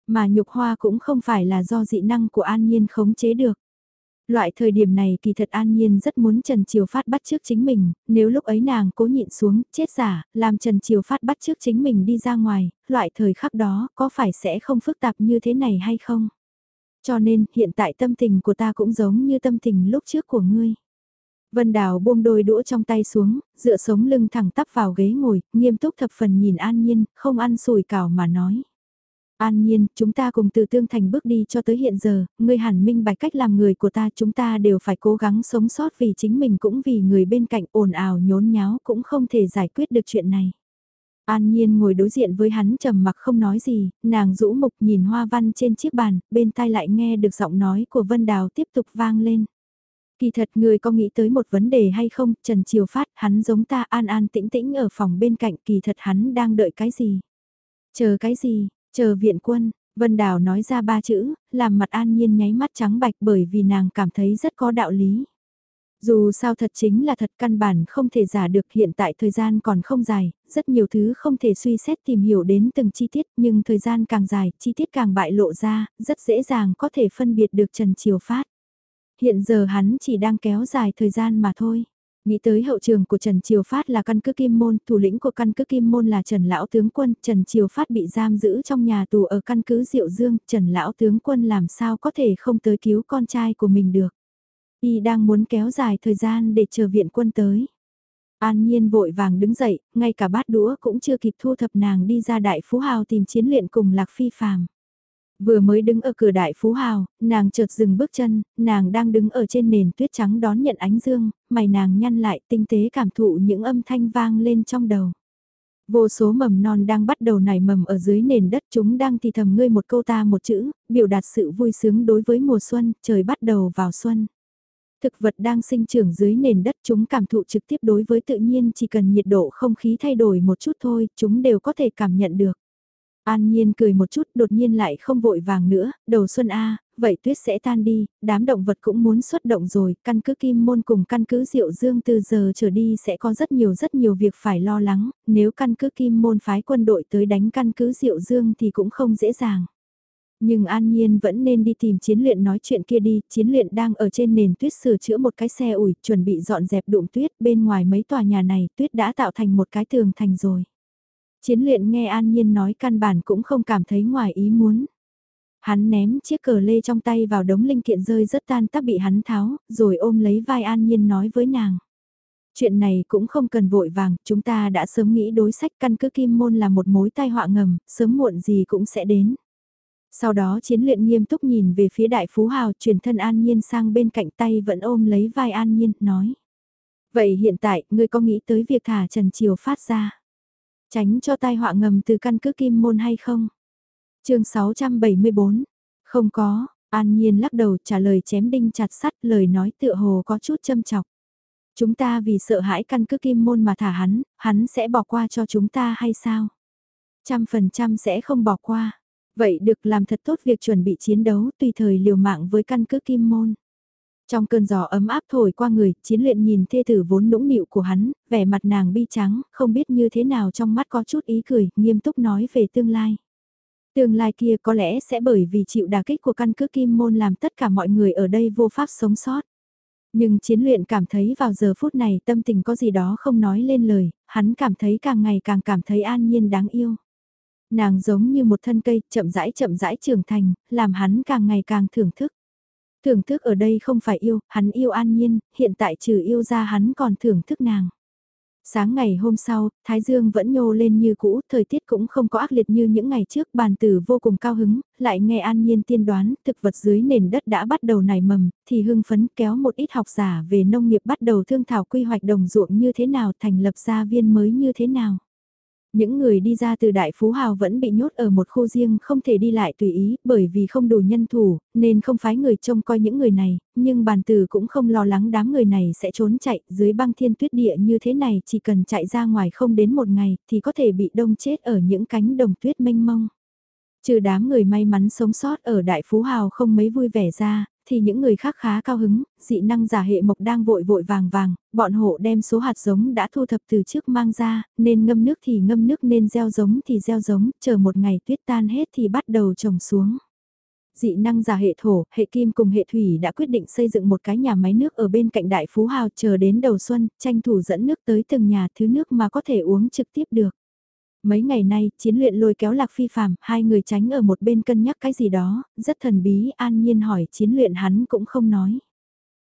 Mà nhục hoa cũng không phải là do dị năng của an nhiên khống chế được. Loại thời điểm này kỳ thật an nhiên rất muốn Trần Triều Phát bắt trước chính mình, nếu lúc ấy nàng cố nhịn xuống, chết giả, làm Trần Triều Phát bắt trước chính mình đi ra ngoài, loại thời khắc đó có phải sẽ không phức tạp như thế này hay không? Cho nên hiện tại tâm tình của ta cũng giống như tâm tình lúc trước của ngươi. Vân Đào buông đôi đũa trong tay xuống, dựa sống lưng thẳng tắp vào ghế ngồi, nghiêm túc thập phần nhìn an nhiên, không ăn sùi cảo mà nói. An nhiên, chúng ta cùng từ tương thành bước đi cho tới hiện giờ, ngươi hẳn minh bạch cách làm người của ta, chúng ta đều phải cố gắng sống sót vì chính mình cũng vì người bên cạnh ồn ào nhốn nháo cũng không thể giải quyết được chuyện này. An Nhiên ngồi đối diện với hắn trầm mặc không nói gì, nàng rũ mục nhìn hoa văn trên chiếc bàn, bên tai lại nghe được giọng nói của Vân Đào tiếp tục vang lên. Kỳ thật người có nghĩ tới một vấn đề hay không, Trần Triều Phát, hắn giống ta an an tĩnh tĩnh ở phòng bên cạnh, kỳ thật hắn đang đợi cái gì? Chờ cái gì? Chờ viện quân, Vân Đào nói ra ba chữ, làm mặt an nhiên nháy mắt trắng bạch bởi vì nàng cảm thấy rất có đạo lý. Dù sao thật chính là thật căn bản không thể giả được hiện tại thời gian còn không dài, rất nhiều thứ không thể suy xét tìm hiểu đến từng chi tiết nhưng thời gian càng dài, chi tiết càng bại lộ ra, rất dễ dàng có thể phân biệt được Trần Triều Phát. Hiện giờ hắn chỉ đang kéo dài thời gian mà thôi. Nghĩ tới hậu trường của Trần Triều Phát là căn cứ Kim Môn, thủ lĩnh của căn cứ Kim Môn là Trần Lão Tướng Quân, Trần Triều Phát bị giam giữ trong nhà tù ở căn cứ Diệu Dương, Trần Lão Tướng Quân làm sao có thể không tới cứu con trai của mình được. Y đang muốn kéo dài thời gian để chờ viện quân tới. An Nhiên vội vàng đứng dậy, ngay cả bát đũa cũng chưa kịp thu thập nàng đi ra đại phú hào tìm chiến luyện cùng Lạc Phi phàm. Vừa mới đứng ở cửa đại phú hào, nàng chợt dừng bước chân, nàng đang đứng ở trên nền tuyết trắng đón nhận ánh dương, mày nàng nhăn lại tinh tế cảm thụ những âm thanh vang lên trong đầu. Vô số mầm non đang bắt đầu nảy mầm ở dưới nền đất chúng đang thì thầm ngươi một câu ta một chữ, biểu đạt sự vui sướng đối với mùa xuân, trời bắt đầu vào xuân. Thực vật đang sinh trưởng dưới nền đất chúng cảm thụ trực tiếp đối với tự nhiên chỉ cần nhiệt độ không khí thay đổi một chút thôi, chúng đều có thể cảm nhận được. An Nhiên cười một chút đột nhiên lại không vội vàng nữa, đầu xuân A, vậy tuyết sẽ tan đi, đám động vật cũng muốn xuất động rồi, căn cứ kim môn cùng căn cứ diệu dương từ giờ trở đi sẽ có rất nhiều rất nhiều việc phải lo lắng, nếu căn cứ kim môn phái quân đội tới đánh căn cứ diệu dương thì cũng không dễ dàng. Nhưng An Nhiên vẫn nên đi tìm chiến luyện nói chuyện kia đi, chiến luyện đang ở trên nền tuyết sửa chữa một cái xe ủi, chuẩn bị dọn dẹp đụng tuyết bên ngoài mấy tòa nhà này, tuyết đã tạo thành một cái tường thành rồi. Chiến luyện nghe An Nhiên nói căn bản cũng không cảm thấy ngoài ý muốn. Hắn ném chiếc cờ lê trong tay vào đống linh kiện rơi rất tan tác bị hắn tháo, rồi ôm lấy vai An Nhiên nói với nàng. Chuyện này cũng không cần vội vàng, chúng ta đã sớm nghĩ đối sách căn cứ kim môn là một mối tai họa ngầm, sớm muộn gì cũng sẽ đến. Sau đó chiến luyện nghiêm túc nhìn về phía đại phú hào truyền thân An Nhiên sang bên cạnh tay vẫn ôm lấy vai An Nhiên, nói. Vậy hiện tại, ngươi có nghĩ tới việc thả Trần Triều phát ra? Tránh cho tai họa ngầm từ căn cứ kim môn hay không? chương 674. Không có, An Nhiên lắc đầu trả lời chém đinh chặt sắt lời nói tựa hồ có chút châm chọc. Chúng ta vì sợ hãi căn cứ kim môn mà thả hắn, hắn sẽ bỏ qua cho chúng ta hay sao? Trăm phần trăm sẽ không bỏ qua. Vậy được làm thật tốt việc chuẩn bị chiến đấu tùy thời liều mạng với căn cứ kim môn. Trong cơn gió ấm áp thổi qua người, chiến luyện nhìn thê tử vốn nũng nịu của hắn, vẻ mặt nàng bi trắng, không biết như thế nào trong mắt có chút ý cười, nghiêm túc nói về tương lai. Tương lai kia có lẽ sẽ bởi vì chịu đả kích của căn cứ kim môn làm tất cả mọi người ở đây vô pháp sống sót. Nhưng chiến luyện cảm thấy vào giờ phút này tâm tình có gì đó không nói lên lời, hắn cảm thấy càng ngày càng cảm thấy an nhiên đáng yêu. Nàng giống như một thân cây chậm rãi chậm rãi trưởng thành, làm hắn càng ngày càng thưởng thức. Thưởng thức ở đây không phải yêu, hắn yêu an nhiên, hiện tại trừ yêu ra hắn còn thưởng thức nàng. Sáng ngày hôm sau, Thái Dương vẫn nhô lên như cũ, thời tiết cũng không có ác liệt như những ngày trước, bàn tử vô cùng cao hứng, lại nghe an nhiên tiên đoán, thực vật dưới nền đất đã bắt đầu nảy mầm, thì hưng phấn kéo một ít học giả về nông nghiệp bắt đầu thương thảo quy hoạch đồng ruộng như thế nào, thành lập gia viên mới như thế nào. Những người đi ra từ Đại Phú Hào vẫn bị nhốt ở một khu riêng không thể đi lại tùy ý bởi vì không đủ nhân thủ, nên không phái người trông coi những người này, nhưng bàn tử cũng không lo lắng đám người này sẽ trốn chạy dưới băng thiên tuyết địa như thế này chỉ cần chạy ra ngoài không đến một ngày thì có thể bị đông chết ở những cánh đồng tuyết mênh mông. Trừ đám người may mắn sống sót ở Đại Phú Hào không mấy vui vẻ ra, thì những người khác khá cao hứng, dị năng giả hệ mộc đang vội vội vàng vàng, bọn hộ đem số hạt giống đã thu thập từ trước mang ra, nên ngâm nước thì ngâm nước nên gieo giống thì gieo giống, chờ một ngày tuyết tan hết thì bắt đầu trồng xuống. Dị năng giả hệ thổ, hệ kim cùng hệ thủy đã quyết định xây dựng một cái nhà máy nước ở bên cạnh đại phú hào chờ đến đầu xuân, tranh thủ dẫn nước tới từng nhà thứ nước mà có thể uống trực tiếp được. Mấy ngày nay, chiến luyện lôi kéo lạc phi phàm, hai người tránh ở một bên cân nhắc cái gì đó, rất thần bí, an nhiên hỏi chiến luyện hắn cũng không nói.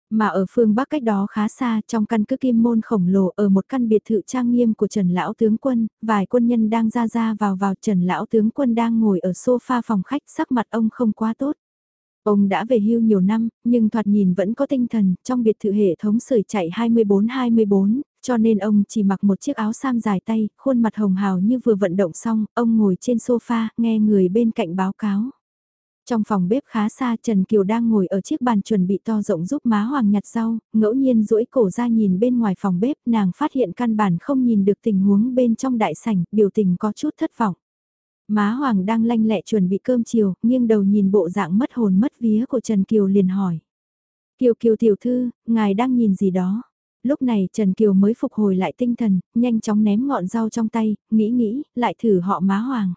Mà ở phương Bắc cách đó khá xa, trong căn cứ kim môn khổng lồ ở một căn biệt thự trang nghiêm của Trần Lão Tướng Quân, vài quân nhân đang ra ra vào vào Trần Lão Tướng Quân đang ngồi ở sofa phòng khách sắc mặt ông không quá tốt. Ông đã về hưu nhiều năm, nhưng thoạt nhìn vẫn có tinh thần, trong biệt thự hệ thống sưởi chạy 24-24, cho nên ông chỉ mặc một chiếc áo sam dài tay, khuôn mặt hồng hào như vừa vận động xong, ông ngồi trên sofa, nghe người bên cạnh báo cáo. Trong phòng bếp khá xa Trần Kiều đang ngồi ở chiếc bàn chuẩn bị to rộng giúp má Hoàng nhặt rau, ngẫu nhiên duỗi cổ ra nhìn bên ngoài phòng bếp nàng phát hiện căn bản không nhìn được tình huống bên trong đại sảnh, biểu tình có chút thất vọng. Má Hoàng đang lanh lẹ chuẩn bị cơm chiều, nghiêng đầu nhìn bộ dạng mất hồn mất vía của Trần Kiều liền hỏi. Kiều Kiều tiểu thư, ngài đang nhìn gì đó? Lúc này Trần Kiều mới phục hồi lại tinh thần, nhanh chóng ném ngọn rau trong tay, nghĩ nghĩ, lại thử họ má hoàng.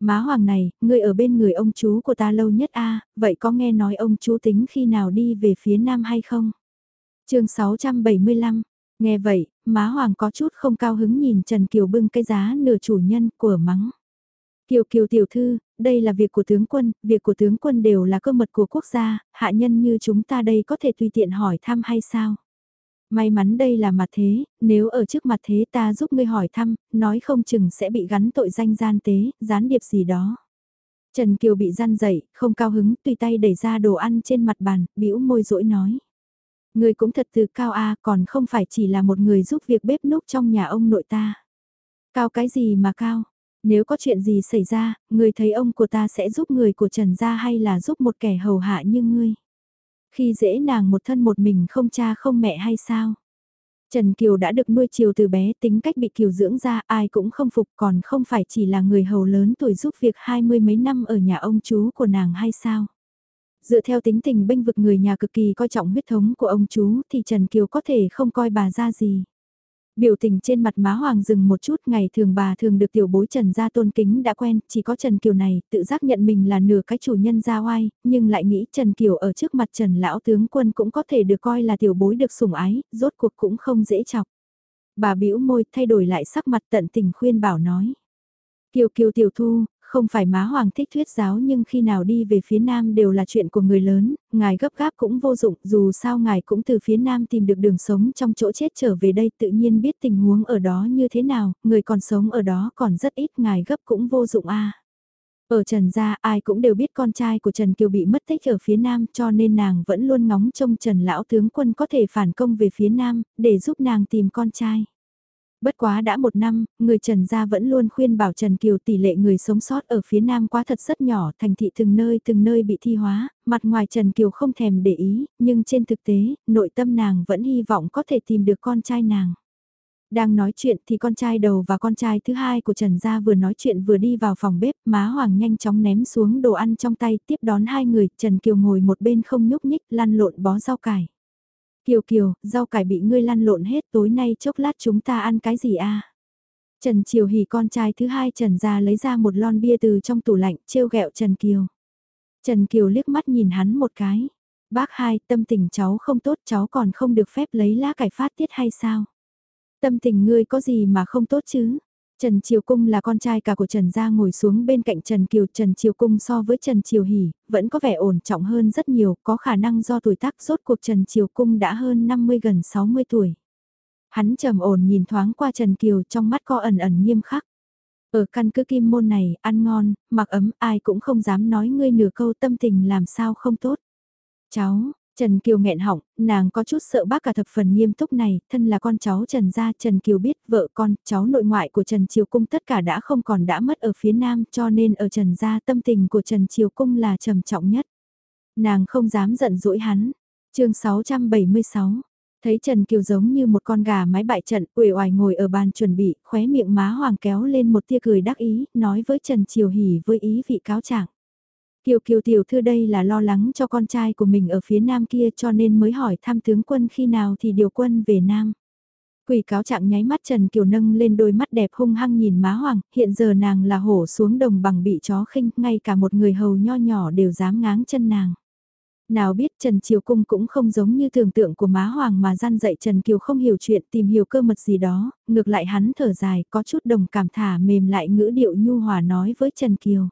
Má hoàng này, người ở bên người ông chú của ta lâu nhất a vậy có nghe nói ông chú tính khi nào đi về phía nam hay không? chương 675, nghe vậy, má hoàng có chút không cao hứng nhìn Trần Kiều bưng cái giá nửa chủ nhân của mắng. Kiều Kiều tiểu thư, đây là việc của tướng quân, việc của tướng quân đều là cơ mật của quốc gia, hạ nhân như chúng ta đây có thể tùy tiện hỏi thăm hay sao? May mắn đây là mặt thế, nếu ở trước mặt thế ta giúp ngươi hỏi thăm, nói không chừng sẽ bị gắn tội danh gian tế, gián điệp gì đó. Trần Kiều bị gian dậy, không cao hứng, tùy tay đẩy ra đồ ăn trên mặt bàn, bĩu môi rỗi nói. Ngươi cũng thật từ cao a còn không phải chỉ là một người giúp việc bếp núc trong nhà ông nội ta. Cao cái gì mà cao? Nếu có chuyện gì xảy ra, người thấy ông của ta sẽ giúp người của Trần gia hay là giúp một kẻ hầu hạ như ngươi? Khi dễ nàng một thân một mình không cha không mẹ hay sao? Trần Kiều đã được nuôi chiều từ bé tính cách bị Kiều dưỡng ra ai cũng không phục còn không phải chỉ là người hầu lớn tuổi giúp việc hai mươi mấy năm ở nhà ông chú của nàng hay sao? Dựa theo tính tình bênh vực người nhà cực kỳ coi trọng huyết thống của ông chú thì Trần Kiều có thể không coi bà ra gì. Biểu tình trên mặt má Hoàng dừng một chút ngày thường bà thường được tiểu bối Trần gia tôn kính đã quen, chỉ có Trần Kiều này tự giác nhận mình là nửa cái chủ nhân gia oai, nhưng lại nghĩ Trần Kiều ở trước mặt Trần Lão tướng quân cũng có thể được coi là tiểu bối được sủng ái, rốt cuộc cũng không dễ chọc. Bà bĩu môi thay đổi lại sắc mặt tận tình khuyên bảo nói. Kiều Kiều tiểu thu, không phải má hoàng thích thuyết giáo nhưng khi nào đi về phía nam đều là chuyện của người lớn, ngài gấp gáp cũng vô dụng, dù sao ngài cũng từ phía nam tìm được đường sống trong chỗ chết trở về đây tự nhiên biết tình huống ở đó như thế nào, người còn sống ở đó còn rất ít ngài gấp cũng vô dụng a. Ở Trần gia ai cũng đều biết con trai của Trần Kiều bị mất tích ở phía nam cho nên nàng vẫn luôn ngóng trông Trần lão tướng quân có thể phản công về phía nam để giúp nàng tìm con trai. Bất quá đã một năm, người Trần gia vẫn luôn khuyên bảo Trần Kiều tỷ lệ người sống sót ở phía nam quá thật rất nhỏ, thành thị từng nơi từng nơi bị thi hóa, mặt ngoài Trần Kiều không thèm để ý, nhưng trên thực tế, nội tâm nàng vẫn hy vọng có thể tìm được con trai nàng. Đang nói chuyện thì con trai đầu và con trai thứ hai của Trần Gia vừa nói chuyện vừa đi vào phòng bếp, má Hoàng nhanh chóng ném xuống đồ ăn trong tay tiếp đón hai người, Trần Kiều ngồi một bên không nhúc nhích lăn lộn bó rau cải. Kiều Kiều, rau cải bị ngươi lăn lộn hết tối nay chốc lát chúng ta ăn cái gì à? Trần Triều Hỉ con trai thứ hai Trần ra lấy ra một lon bia từ trong tủ lạnh trêu ghẹo Trần Kiều. Trần Kiều liếc mắt nhìn hắn một cái. Bác hai, tâm tình cháu không tốt cháu còn không được phép lấy lá cải phát tiết hay sao? Tâm tình ngươi có gì mà không tốt chứ? Trần Triều Cung là con trai cả của Trần Gia ngồi xuống bên cạnh Trần Kiều. Trần Triều Cung so với Trần Triều Hỷ, vẫn có vẻ ổn trọng hơn rất nhiều, có khả năng do tuổi tác rốt cuộc Trần Triều Cung đã hơn 50 gần 60 tuổi. Hắn trầm ổn nhìn thoáng qua Trần Kiều trong mắt có ẩn ẩn nghiêm khắc. Ở căn cứ kim môn này, ăn ngon, mặc ấm, ai cũng không dám nói ngươi nửa câu tâm tình làm sao không tốt. Cháu, Trần Kiều nghẹn họng, nàng có chút sợ bác cả thập phần nghiêm túc này, thân là con cháu Trần gia, Trần Kiều biết vợ con, cháu nội ngoại của Trần Triều Cung tất cả đã không còn đã mất ở phía nam cho nên ở Trần gia tâm tình của Trần Triều Cung là trầm trọng nhất. Nàng không dám giận dỗi hắn. chương 676 Thấy Trần Kiều giống như một con gà mái bại trận, uể oải ngồi ở bàn chuẩn bị, khóe miệng má hoàng kéo lên một tia cười đắc ý, nói với Trần Triều Hỉ với ý vị cáo trạng. Kiều Kiều tiểu thư đây là lo lắng cho con trai của mình ở phía nam kia cho nên mới hỏi thăm tướng quân khi nào thì điều quân về nam. Quỷ cáo trạng nháy mắt Trần Kiều nâng lên đôi mắt đẹp hung hăng nhìn má hoàng, hiện giờ nàng là hổ xuống đồng bằng bị chó khinh, ngay cả một người hầu nho nhỏ đều dám ngáng chân nàng. Nào biết Trần Triều Cung cũng không giống như tưởng tượng của má hoàng mà gian dạy Trần Kiều không hiểu chuyện tìm hiểu cơ mật gì đó, ngược lại hắn thở dài có chút đồng cảm thả mềm lại ngữ điệu nhu hòa nói với Trần Kiều.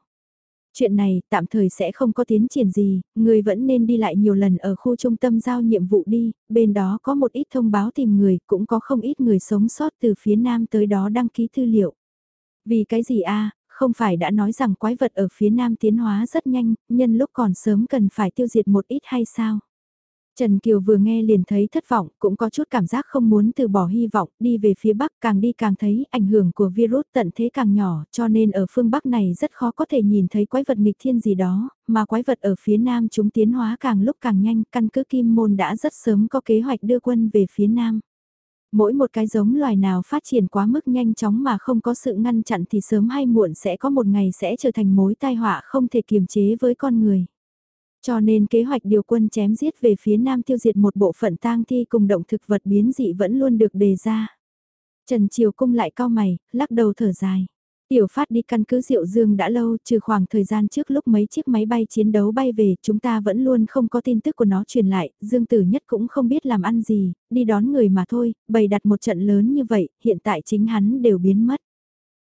Chuyện này tạm thời sẽ không có tiến triển gì, người vẫn nên đi lại nhiều lần ở khu trung tâm giao nhiệm vụ đi, bên đó có một ít thông báo tìm người, cũng có không ít người sống sót từ phía nam tới đó đăng ký tư liệu. Vì cái gì a không phải đã nói rằng quái vật ở phía nam tiến hóa rất nhanh, nhân lúc còn sớm cần phải tiêu diệt một ít hay sao? Trần Kiều vừa nghe liền thấy thất vọng, cũng có chút cảm giác không muốn từ bỏ hy vọng, đi về phía Bắc càng đi càng thấy ảnh hưởng của virus tận thế càng nhỏ, cho nên ở phương Bắc này rất khó có thể nhìn thấy quái vật nghịch thiên gì đó, mà quái vật ở phía Nam chúng tiến hóa càng lúc càng nhanh, căn cứ Kim Môn đã rất sớm có kế hoạch đưa quân về phía Nam. Mỗi một cái giống loài nào phát triển quá mức nhanh chóng mà không có sự ngăn chặn thì sớm hay muộn sẽ có một ngày sẽ trở thành mối tai họa không thể kiềm chế với con người. Cho nên kế hoạch điều quân chém giết về phía nam tiêu diệt một bộ phận tang thi cùng động thực vật biến dị vẫn luôn được đề ra. Trần Triều Cung lại cao mày, lắc đầu thở dài. Tiểu phát đi căn cứ Diệu Dương đã lâu, trừ khoảng thời gian trước lúc mấy chiếc máy bay chiến đấu bay về, chúng ta vẫn luôn không có tin tức của nó truyền lại, Dương Tử Nhất cũng không biết làm ăn gì, đi đón người mà thôi, bày đặt một trận lớn như vậy, hiện tại chính hắn đều biến mất.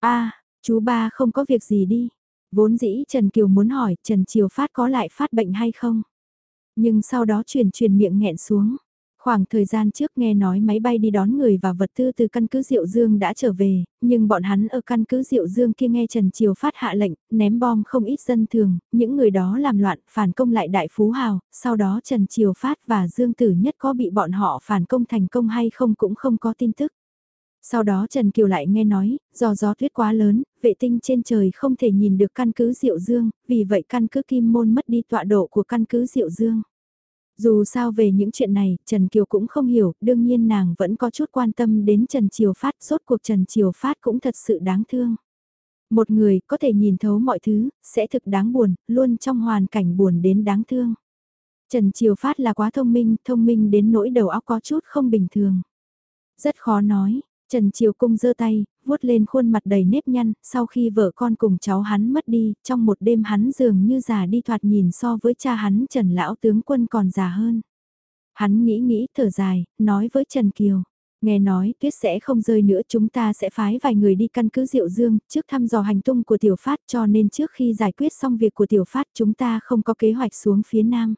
a chú ba không có việc gì đi. Vốn dĩ Trần Kiều muốn hỏi Trần Triều Phát có lại phát bệnh hay không? Nhưng sau đó truyền truyền miệng nghẹn xuống. Khoảng thời gian trước nghe nói máy bay đi đón người và vật tư từ căn cứ Diệu Dương đã trở về, nhưng bọn hắn ở căn cứ Diệu Dương kia nghe Trần Triều phát hạ lệnh, ném bom không ít dân thường, những người đó làm loạn, phản công lại đại phú hào, sau đó Trần Triều phát và Dương Tử Nhất có bị bọn họ phản công thành công hay không cũng không có tin tức. Sau đó Trần Kiều lại nghe nói, do gió tuyết quá lớn, vệ tinh trên trời không thể nhìn được căn cứ Diệu Dương, vì vậy căn cứ Kim Môn mất đi tọa độ của căn cứ Diệu Dương. Dù sao về những chuyện này, Trần Kiều cũng không hiểu, đương nhiên nàng vẫn có chút quan tâm đến Trần Triều Phát, rốt cuộc Trần Triều Phát cũng thật sự đáng thương. Một người có thể nhìn thấu mọi thứ, sẽ thực đáng buồn, luôn trong hoàn cảnh buồn đến đáng thương. Trần Triều Phát là quá thông minh, thông minh đến nỗi đầu óc có chút không bình thường. Rất khó nói, Trần Triều Cung giơ tay, vuốt lên khuôn mặt đầy nếp nhăn, sau khi vợ con cùng cháu hắn mất đi, trong một đêm hắn dường như già đi thoạt nhìn so với cha hắn Trần Lão tướng quân còn già hơn. Hắn nghĩ nghĩ thở dài, nói với Trần Kiều. Nghe nói tuyết sẽ không rơi nữa chúng ta sẽ phái vài người đi căn cứ Diệu Dương trước thăm dò hành tung của Tiểu Phát cho nên trước khi giải quyết xong việc của Tiểu Phát chúng ta không có kế hoạch xuống phía Nam.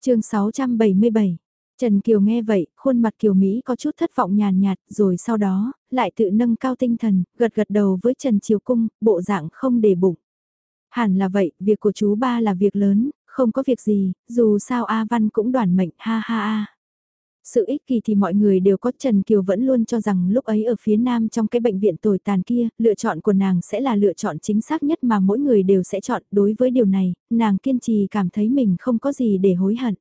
chương 677 Trần Kiều nghe vậy, khuôn mặt Kiều Mỹ có chút thất vọng nhàn nhạt, rồi sau đó, lại tự nâng cao tinh thần, gật gật đầu với Trần Triều Cung, bộ dạng không để bụng. Hẳn là vậy, việc của chú ba là việc lớn, không có việc gì, dù sao A Văn cũng đoàn mệnh, ha ha ha. Sự ích kỳ thì mọi người đều có Trần Kiều vẫn luôn cho rằng lúc ấy ở phía nam trong cái bệnh viện tồi tàn kia, lựa chọn của nàng sẽ là lựa chọn chính xác nhất mà mỗi người đều sẽ chọn. Đối với điều này, nàng kiên trì cảm thấy mình không có gì để hối hận.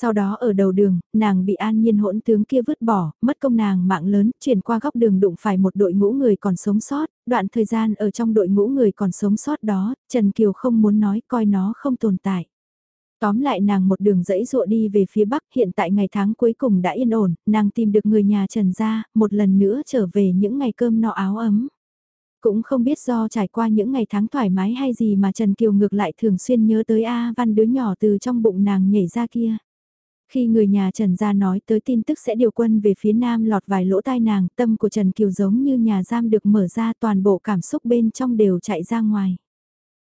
Sau đó ở đầu đường, nàng bị an nhiên hỗn tướng kia vứt bỏ, mất công nàng mạng lớn, chuyển qua góc đường đụng phải một đội ngũ người còn sống sót, đoạn thời gian ở trong đội ngũ người còn sống sót đó, Trần Kiều không muốn nói coi nó không tồn tại. Tóm lại nàng một đường dẫy dụa đi về phía bắc hiện tại ngày tháng cuối cùng đã yên ổn, nàng tìm được người nhà Trần ra, một lần nữa trở về những ngày cơm no áo ấm. Cũng không biết do trải qua những ngày tháng thoải mái hay gì mà Trần Kiều ngược lại thường xuyên nhớ tới A Văn đứa nhỏ từ trong bụng nàng nhảy ra kia. Khi người nhà Trần gia nói tới tin tức sẽ điều quân về phía nam lọt vài lỗ tai nàng, tâm của Trần Kiều giống như nhà giam được mở ra toàn bộ cảm xúc bên trong đều chạy ra ngoài.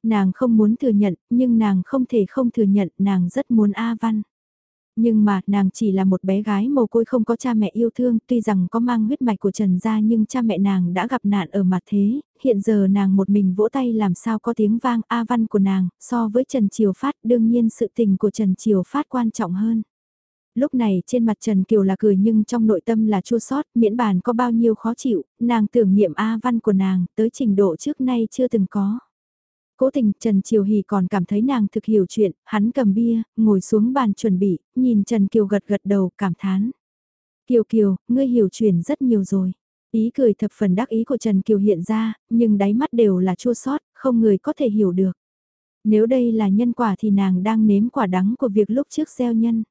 Nàng không muốn thừa nhận, nhưng nàng không thể không thừa nhận nàng rất muốn A Văn. Nhưng mà, nàng chỉ là một bé gái mồ côi không có cha mẹ yêu thương, tuy rằng có mang huyết mạch của Trần gia nhưng cha mẹ nàng đã gặp nạn ở mặt thế, hiện giờ nàng một mình vỗ tay làm sao có tiếng vang A Văn của nàng, so với Trần Triều Phát đương nhiên sự tình của Trần Triều Phát quan trọng hơn lúc này trên mặt Trần Kiều là cười nhưng trong nội tâm là chua sót, miễn bàn có bao nhiêu khó chịu, nàng tưởng niệm A văn của nàng, tới trình độ trước nay chưa từng có. Cố tình Trần Triều Hì còn cảm thấy nàng thực hiểu chuyện, hắn cầm bia, ngồi xuống bàn chuẩn bị, nhìn Trần Kiều gật gật đầu, cảm thán. Kiều Kiều, ngươi hiểu chuyện rất nhiều rồi. Ý cười thập phần đắc ý của Trần Kiều hiện ra, nhưng đáy mắt đều là chua sót, không người có thể hiểu được. Nếu đây là nhân quả thì nàng đang nếm quả đắng của việc lúc trước gieo nhân.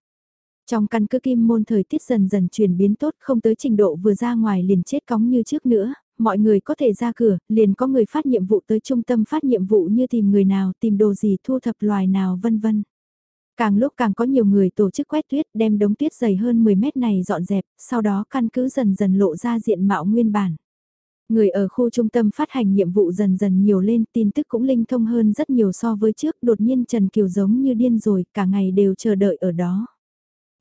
Trong căn cứ kim môn thời tiết dần dần chuyển biến tốt không tới trình độ vừa ra ngoài liền chết cóng như trước nữa, mọi người có thể ra cửa, liền có người phát nhiệm vụ tới trung tâm phát nhiệm vụ như tìm người nào, tìm đồ gì, thu thập loài nào vân vân. Càng lúc càng có nhiều người tổ chức quét tuyết đem đống tuyết dày hơn 10 mét này dọn dẹp, sau đó căn cứ dần dần lộ ra diện mạo nguyên bản. Người ở khu trung tâm phát hành nhiệm vụ dần dần nhiều lên, tin tức cũng linh thông hơn rất nhiều so với trước, đột nhiên Trần Kiều giống như điên rồi, cả ngày đều chờ đợi ở đó.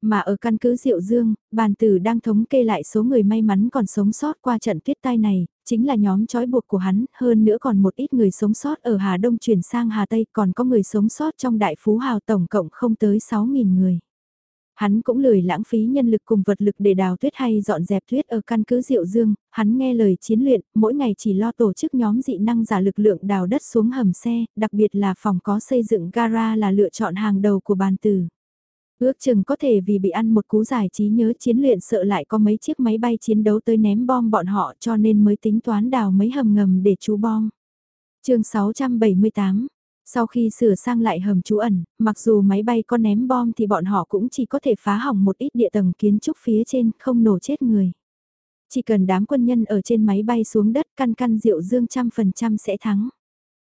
Mà ở căn cứ Diệu Dương, bàn tử đang thống kê lại số người may mắn còn sống sót qua trận tuyết tai này, chính là nhóm trói buộc của hắn, hơn nữa còn một ít người sống sót ở Hà Đông chuyển sang Hà Tây, còn có người sống sót trong Đại Phú Hào tổng cộng không tới 6.000 người. Hắn cũng lười lãng phí nhân lực cùng vật lực để đào tuyết hay dọn dẹp tuyết ở căn cứ Diệu Dương, hắn nghe lời chiến luyện, mỗi ngày chỉ lo tổ chức nhóm dị năng giả lực lượng đào đất xuống hầm xe, đặc biệt là phòng có xây dựng gara là lựa chọn hàng đầu của bàn tử. Ước chừng có thể vì bị ăn một cú giải trí nhớ chiến luyện sợ lại có mấy chiếc máy bay chiến đấu tới ném bom bọn họ cho nên mới tính toán đào mấy hầm ngầm để trú bom. chương 678 Sau khi sửa sang lại hầm trú ẩn, mặc dù máy bay có ném bom thì bọn họ cũng chỉ có thể phá hỏng một ít địa tầng kiến trúc phía trên, không nổ chết người. Chỉ cần đám quân nhân ở trên máy bay xuống đất căn căn rượu dương trăm phần trăm sẽ thắng.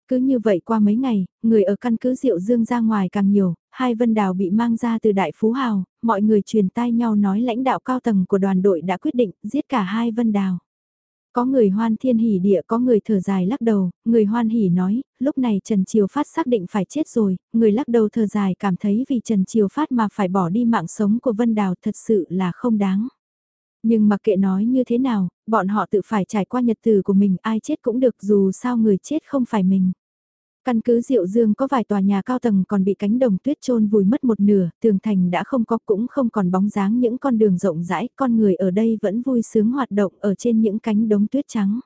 Cứ như vậy qua mấy ngày, người ở căn cứ Diệu Dương ra ngoài càng nhiều, hai vân đào bị mang ra từ Đại Phú Hào, mọi người truyền tai nhau nói lãnh đạo cao tầng của đoàn đội đã quyết định giết cả hai vân đào. Có người hoan thiên hỉ địa có người thở dài lắc đầu, người hoan hỉ nói, lúc này Trần Triều Phát xác định phải chết rồi, người lắc đầu thở dài cảm thấy vì Trần Triều Phát mà phải bỏ đi mạng sống của Vân Đào thật sự là không đáng. Nhưng mặc kệ nói như thế nào, bọn họ tự phải trải qua nhật tử của mình ai chết cũng được dù sao người chết không phải mình. Căn cứ Diệu Dương có vài tòa nhà cao tầng còn bị cánh đồng tuyết trôn vùi mất một nửa, tường thành đã không có cũng không còn bóng dáng những con đường rộng rãi, con người ở đây vẫn vui sướng hoạt động ở trên những cánh đống tuyết trắng.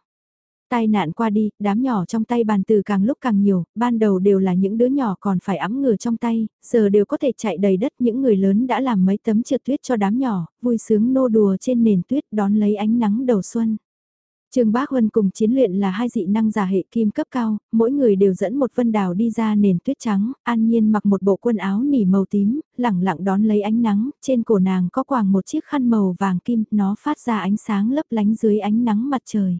Tai nạn qua đi, đám nhỏ trong tay bàn từ càng lúc càng nhiều, ban đầu đều là những đứa nhỏ còn phải ấm ngừa trong tay, giờ đều có thể chạy đầy đất những người lớn đã làm mấy tấm trượt tuyết cho đám nhỏ, vui sướng nô đùa trên nền tuyết đón lấy ánh nắng đầu xuân. Trương Bác Huân cùng chiến luyện là hai dị năng giả hệ kim cấp cao, mỗi người đều dẫn một vân đào đi ra nền tuyết trắng, an nhiên mặc một bộ quần áo nỉ màu tím, lẳng lặng đón lấy ánh nắng, trên cổ nàng có quàng một chiếc khăn màu vàng kim, nó phát ra ánh sáng lấp lánh dưới ánh nắng mặt trời.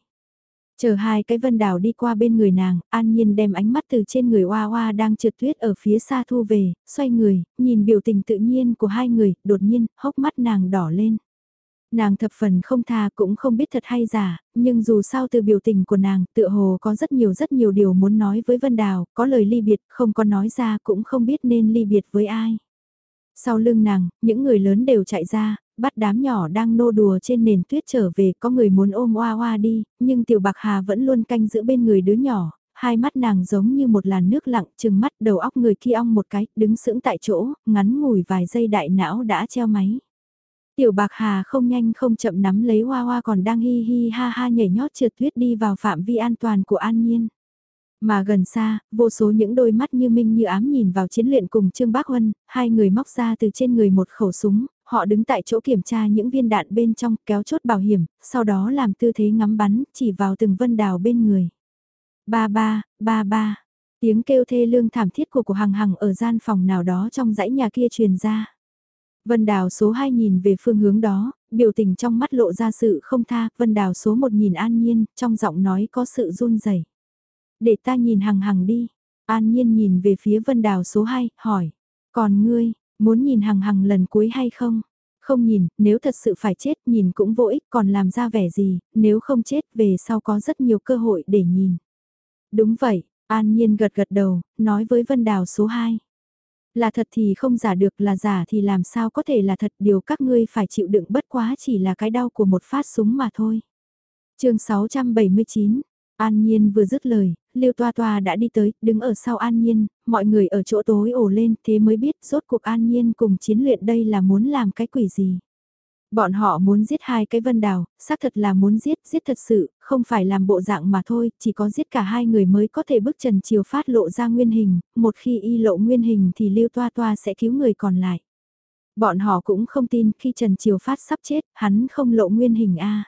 Chờ hai cái vân đào đi qua bên người nàng, an nhiên đem ánh mắt từ trên người hoa hoa đang trượt tuyết ở phía xa thu về, xoay người, nhìn biểu tình tự nhiên của hai người, đột nhiên, hốc mắt nàng đỏ lên. Nàng thập phần không tha cũng không biết thật hay giả, nhưng dù sao từ biểu tình của nàng tựa hồ có rất nhiều rất nhiều điều muốn nói với Vân Đào, có lời ly biệt không có nói ra cũng không biết nên ly biệt với ai. Sau lưng nàng, những người lớn đều chạy ra, bắt đám nhỏ đang nô đùa trên nền tuyết trở về, có người muốn ôm oa oa đi, nhưng tiểu bạc hà vẫn luôn canh giữ bên người đứa nhỏ, hai mắt nàng giống như một làn nước lặng, chừng mắt đầu óc người kia ong một cái, đứng sững tại chỗ, ngắn ngủi vài giây đại não đã treo máy. Tiểu bạc hà không nhanh không chậm nắm lấy hoa hoa còn đang hi hi ha ha nhảy nhót trượt tuyết đi vào phạm vi an toàn của an nhiên. Mà gần xa, vô số những đôi mắt như minh như ám nhìn vào chiến luyện cùng Trương Bác Huân, hai người móc ra từ trên người một khẩu súng, họ đứng tại chỗ kiểm tra những viên đạn bên trong kéo chốt bảo hiểm, sau đó làm tư thế ngắm bắn, chỉ vào từng vân đào bên người. Ba ba, ba ba, tiếng kêu thê lương thảm thiết của của hằng hằng ở gian phòng nào đó trong dãy nhà kia truyền ra. Vân Đào số 2 nhìn về phương hướng đó, biểu tình trong mắt lộ ra sự không tha, Vân Đào số 1 nhìn An Nhiên, trong giọng nói có sự run rẩy. Để ta nhìn hằng hằng đi. An Nhiên nhìn về phía Vân Đào số 2, hỏi. Còn ngươi, Muốn nhìn hằng hằng lần cuối hay không? Không nhìn, nếu thật sự phải chết nhìn cũng vô ích còn làm ra vẻ gì, nếu không chết về sau có rất nhiều cơ hội để nhìn. Đúng vậy, An Nhiên gật gật đầu, nói với Vân Đào số 2. Là thật thì không giả được là giả thì làm sao có thể là thật điều các ngươi phải chịu đựng bất quá chỉ là cái đau của một phát súng mà thôi. chương 679, An Nhiên vừa dứt lời, Lưu Toa Toa đã đi tới, đứng ở sau An Nhiên, mọi người ở chỗ tối ổ lên thế mới biết rốt cuộc An Nhiên cùng chiến luyện đây là muốn làm cái quỷ gì. Bọn họ muốn giết hai cái vân đào, xác thật là muốn giết, giết thật sự, không phải làm bộ dạng mà thôi, chỉ có giết cả hai người mới có thể bức Trần Triều Phát lộ ra nguyên hình, một khi y lộ nguyên hình thì Lưu Toa Toa sẽ cứu người còn lại. Bọn họ cũng không tin khi Trần Triều Phát sắp chết, hắn không lộ nguyên hình A.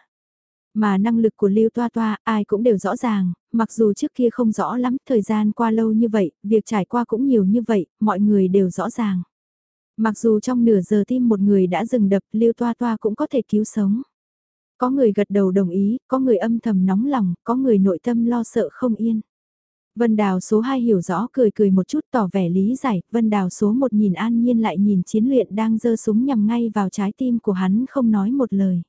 Mà năng lực của Lưu Toa Toa, ai cũng đều rõ ràng, mặc dù trước kia không rõ lắm, thời gian qua lâu như vậy, việc trải qua cũng nhiều như vậy, mọi người đều rõ ràng. Mặc dù trong nửa giờ tim một người đã dừng đập, Lưu Toa Toa cũng có thể cứu sống. Có người gật đầu đồng ý, có người âm thầm nóng lòng, có người nội tâm lo sợ không yên. Vân Đào số 2 hiểu rõ cười cười một chút tỏ vẻ lý giải, Vân Đào số 1 nhìn an nhiên lại nhìn chiến luyện đang giơ súng nhằm ngay vào trái tim của hắn không nói một lời.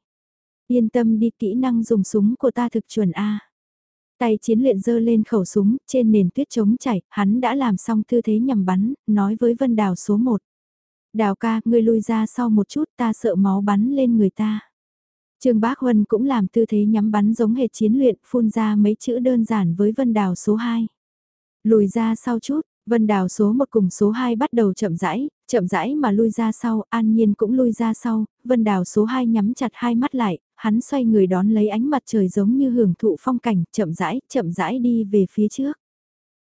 Yên tâm đi kỹ năng dùng súng của ta thực chuẩn A. Tay chiến luyện giơ lên khẩu súng, trên nền tuyết trống chảy, hắn đã làm xong tư thế nhằm bắn, nói với Vân Đào số 1. Đào ca, ngươi lui ra sau một chút ta sợ máu bắn lên người ta. Trương Bác Huân cũng làm tư thế nhắm bắn giống hệt chiến luyện, phun ra mấy chữ đơn giản với Vân Đào số 2. Lùi ra sau chút, Vân Đào số 1 cùng số 2 bắt đầu chậm rãi, chậm rãi mà lui ra sau, An Nhiên cũng lui ra sau, Vân Đào số 2 nhắm chặt hai mắt lại, hắn xoay người đón lấy ánh mặt trời giống như hưởng thụ phong cảnh, chậm rãi, chậm rãi đi về phía trước.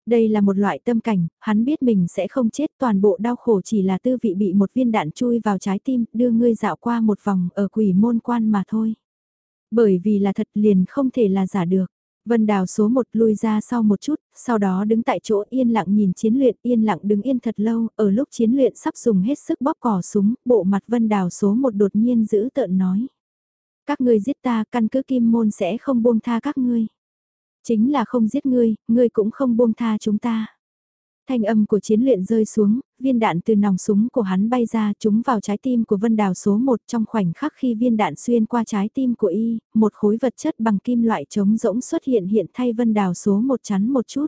Đây là một loại tâm cảnh, hắn biết mình sẽ không chết toàn bộ đau khổ chỉ là tư vị bị một viên đạn chui vào trái tim, đưa ngươi dạo qua một vòng ở quỷ môn quan mà thôi. Bởi vì là thật liền không thể là giả được. Vân Đào số một lui ra sau một chút, sau đó đứng tại chỗ yên lặng nhìn chiến luyện yên lặng đứng yên thật lâu, ở lúc chiến luyện sắp dùng hết sức bóp cỏ súng, bộ mặt Vân Đào số một đột nhiên giữ tợn nói. Các ngươi giết ta, căn cứ kim môn sẽ không buông tha các ngươi. Chính là không giết ngươi, ngươi cũng không buông tha chúng ta. Thanh âm của chiến luyện rơi xuống, viên đạn từ nòng súng của hắn bay ra trúng vào trái tim của Vân Đào số 1 trong khoảnh khắc khi viên đạn xuyên qua trái tim của y, một khối vật chất bằng kim loại trống rỗng xuất hiện hiện thay Vân Đào số 1 chắn một chút.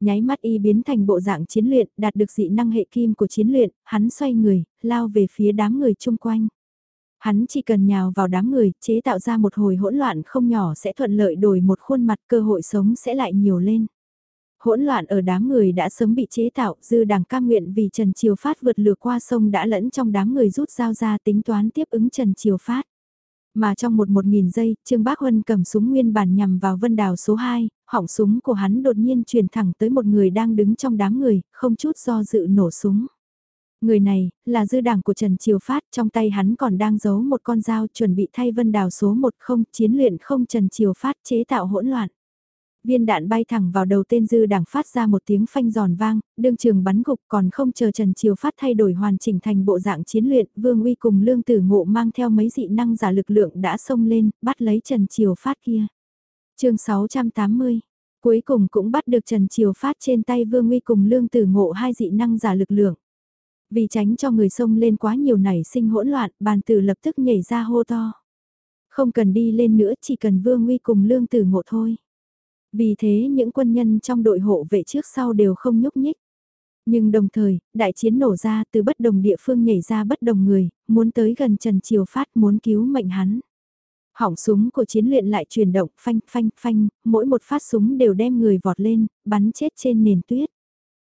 Nháy mắt y biến thành bộ dạng chiến luyện, đạt được dị năng hệ kim của chiến luyện, hắn xoay người, lao về phía đám người chung quanh. Hắn chỉ cần nhào vào đám người, chế tạo ra một hồi hỗn loạn không nhỏ sẽ thuận lợi đổi một khuôn mặt cơ hội sống sẽ lại nhiều lên. Hỗn loạn ở đám người đã sớm bị chế tạo, dư đảng cam nguyện vì Trần Triều Phát vượt lừa qua sông đã lẫn trong đám người rút dao ra tính toán tiếp ứng Trần Triều Phát. Mà trong một một nghìn giây, Trương Bác Huân cầm súng nguyên bản nhằm vào vân đào số 2, hỏng súng của hắn đột nhiên truyền thẳng tới một người đang đứng trong đám người, không chút do dự nổ súng. Người này, là dư đảng của Trần Triều Phát, trong tay hắn còn đang giấu một con dao chuẩn bị thay vân đào số 1 không chiến luyện không Trần Triều Phát chế tạo hỗn loạn. Viên đạn bay thẳng vào đầu tên dư đảng phát ra một tiếng phanh giòn vang, đương trường bắn gục còn không chờ Trần Triều Phát thay đổi hoàn chỉnh thành bộ dạng chiến luyện, Vương Uy cùng Lương Tử Ngộ mang theo mấy dị năng giả lực lượng đã xông lên, bắt lấy Trần Triều Phát kia. chương 680 Cuối cùng cũng bắt được Trần Triều Phát trên tay Vương Uy cùng Lương Tử Ngộ hai dị năng giả lực lượng. Vì tránh cho người sông lên quá nhiều nảy sinh hỗn loạn, bàn tử lập tức nhảy ra hô to. Không cần đi lên nữa, chỉ cần Vương Uy cùng Lương Tử Ngộ thôi. Vì thế những quân nhân trong đội hộ vệ trước sau đều không nhúc nhích. Nhưng đồng thời, đại chiến nổ ra từ bất đồng địa phương nhảy ra bất đồng người, muốn tới gần Trần Triều Phát muốn cứu mệnh hắn. Hỏng súng của chiến luyện lại chuyển động phanh phanh phanh, mỗi một phát súng đều đem người vọt lên, bắn chết trên nền tuyết.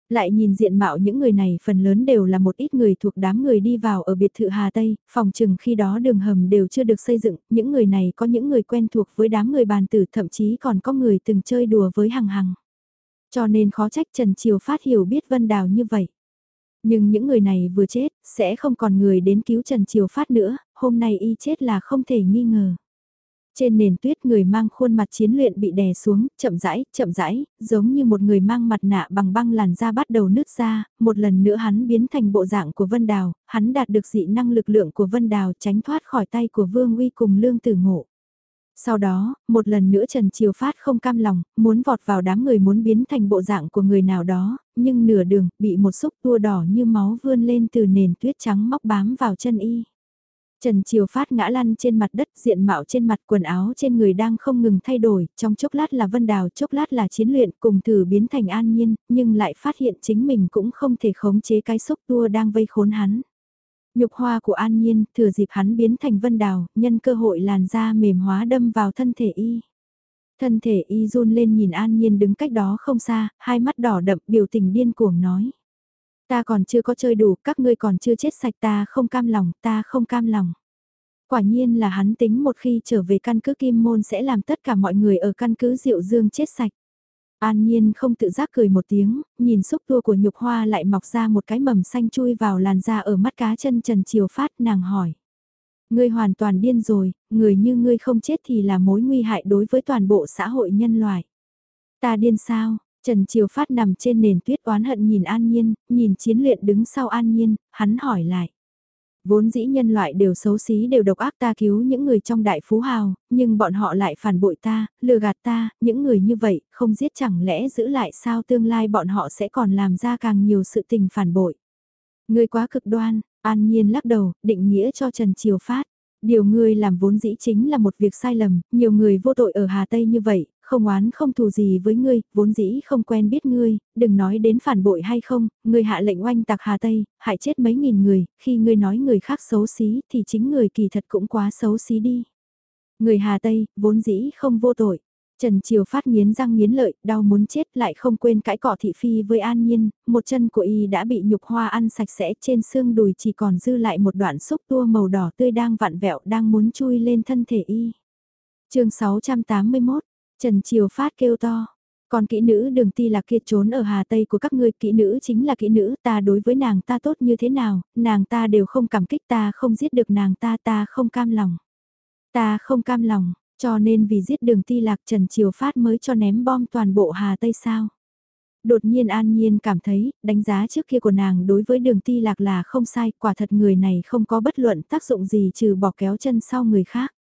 Lại nhìn diện mạo những người này phần lớn đều là một ít người thuộc đám người đi vào ở biệt thự Hà Tây, phòng trừng khi đó đường hầm đều chưa được xây dựng, những người này có những người quen thuộc với đám người bàn tử thậm chí còn có người từng chơi đùa với hằng hằng. Cho nên khó trách Trần Triều Phát hiểu biết Vân Đào như vậy. Nhưng những người này vừa chết, sẽ không còn người đến cứu Trần Triều Phát nữa, hôm nay y chết là không thể nghi ngờ. Trên nền tuyết người mang khuôn mặt chiến luyện bị đè xuống, chậm rãi, chậm rãi, giống như một người mang mặt nạ bằng băng làn da bắt đầu nứt ra, một lần nữa hắn biến thành bộ dạng của Vân Đào, hắn đạt được dị năng lực lượng của Vân Đào tránh thoát khỏi tay của Vương Uy cùng Lương Tử Ngộ. Sau đó, một lần nữa Trần Triều Phát không cam lòng, muốn vọt vào đám người muốn biến thành bộ dạng của người nào đó, nhưng nửa đường, bị một xúc tua đỏ như máu vươn lên từ nền tuyết trắng móc bám vào chân y. Trần Triều Phát ngã lăn trên mặt đất diện mạo trên mặt quần áo trên người đang không ngừng thay đổi, trong chốc lát là vân đào, chốc lát là chiến luyện cùng thử biến thành an nhiên, nhưng lại phát hiện chính mình cũng không thể khống chế cái xúc tua đang vây khốn hắn. Nhục hoa của an nhiên, thừa dịp hắn biến thành vân đào, nhân cơ hội làn da mềm hóa đâm vào thân thể y. Thân thể y run lên nhìn an nhiên đứng cách đó không xa, hai mắt đỏ đậm biểu tình điên cuồng nói. Ta còn chưa có chơi đủ, các ngươi còn chưa chết sạch ta không cam lòng, ta không cam lòng. Quả nhiên là hắn tính một khi trở về căn cứ Kim Môn sẽ làm tất cả mọi người ở căn cứ Diệu Dương chết sạch. An Nhiên không tự giác cười một tiếng, nhìn xúc tua của nhục hoa lại mọc ra một cái mầm xanh chui vào làn da ở mắt cá chân Trần Triều Phát nàng hỏi. Ngươi hoàn toàn điên rồi, người như ngươi không chết thì là mối nguy hại đối với toàn bộ xã hội nhân loại. Ta điên sao? Trần Triều Phát nằm trên nền tuyết oán hận nhìn An Nhiên, nhìn chiến luyện đứng sau An Nhiên, hắn hỏi lại. Vốn dĩ nhân loại đều xấu xí đều độc ác ta cứu những người trong đại phú hào, nhưng bọn họ lại phản bội ta, lừa gạt ta, những người như vậy, không giết chẳng lẽ giữ lại sao tương lai bọn họ sẽ còn làm ra càng nhiều sự tình phản bội. Người quá cực đoan, an nhiên lắc đầu, định nghĩa cho Trần Triều Phát. Điều ngươi làm vốn dĩ chính là một việc sai lầm, nhiều người vô tội ở Hà Tây như vậy, không oán không thù gì với ngươi, vốn dĩ không quen biết ngươi, đừng nói đến phản bội hay không, ngươi hạ lệnh oanh tạc Hà Tây, hại chết mấy nghìn người, khi ngươi nói người khác xấu xí thì chính người kỳ thật cũng quá xấu xí đi. Người Hà Tây, vốn dĩ không vô tội. Trần Triều phát nghiến răng nghiến lợi, đau muốn chết lại không quên cãi cọ thị phi với an nhiên, một chân của y đã bị nhục hoa ăn sạch sẽ trên xương đùi chỉ còn dư lại một đoạn xúc tua màu đỏ tươi đang vặn vẹo đang muốn chui lên thân thể y. chương 681, Trần Triều Phát kêu to. Còn kỹ nữ đường ti là kia trốn ở Hà Tây của các ngươi, kỹ nữ chính là kỹ nữ, ta đối với nàng ta tốt như thế nào, nàng ta đều không cảm kích ta không giết được nàng ta ta không cam lòng. Ta không cam lòng, cho nên vì giết đường ti lạc Trần Triều Phát mới cho ném bom toàn bộ Hà Tây sao. Đột nhiên an nhiên cảm thấy, đánh giá trước kia của nàng đối với đường ti lạc là không sai, quả thật người này không có bất luận tác dụng gì trừ bỏ kéo chân sau người khác.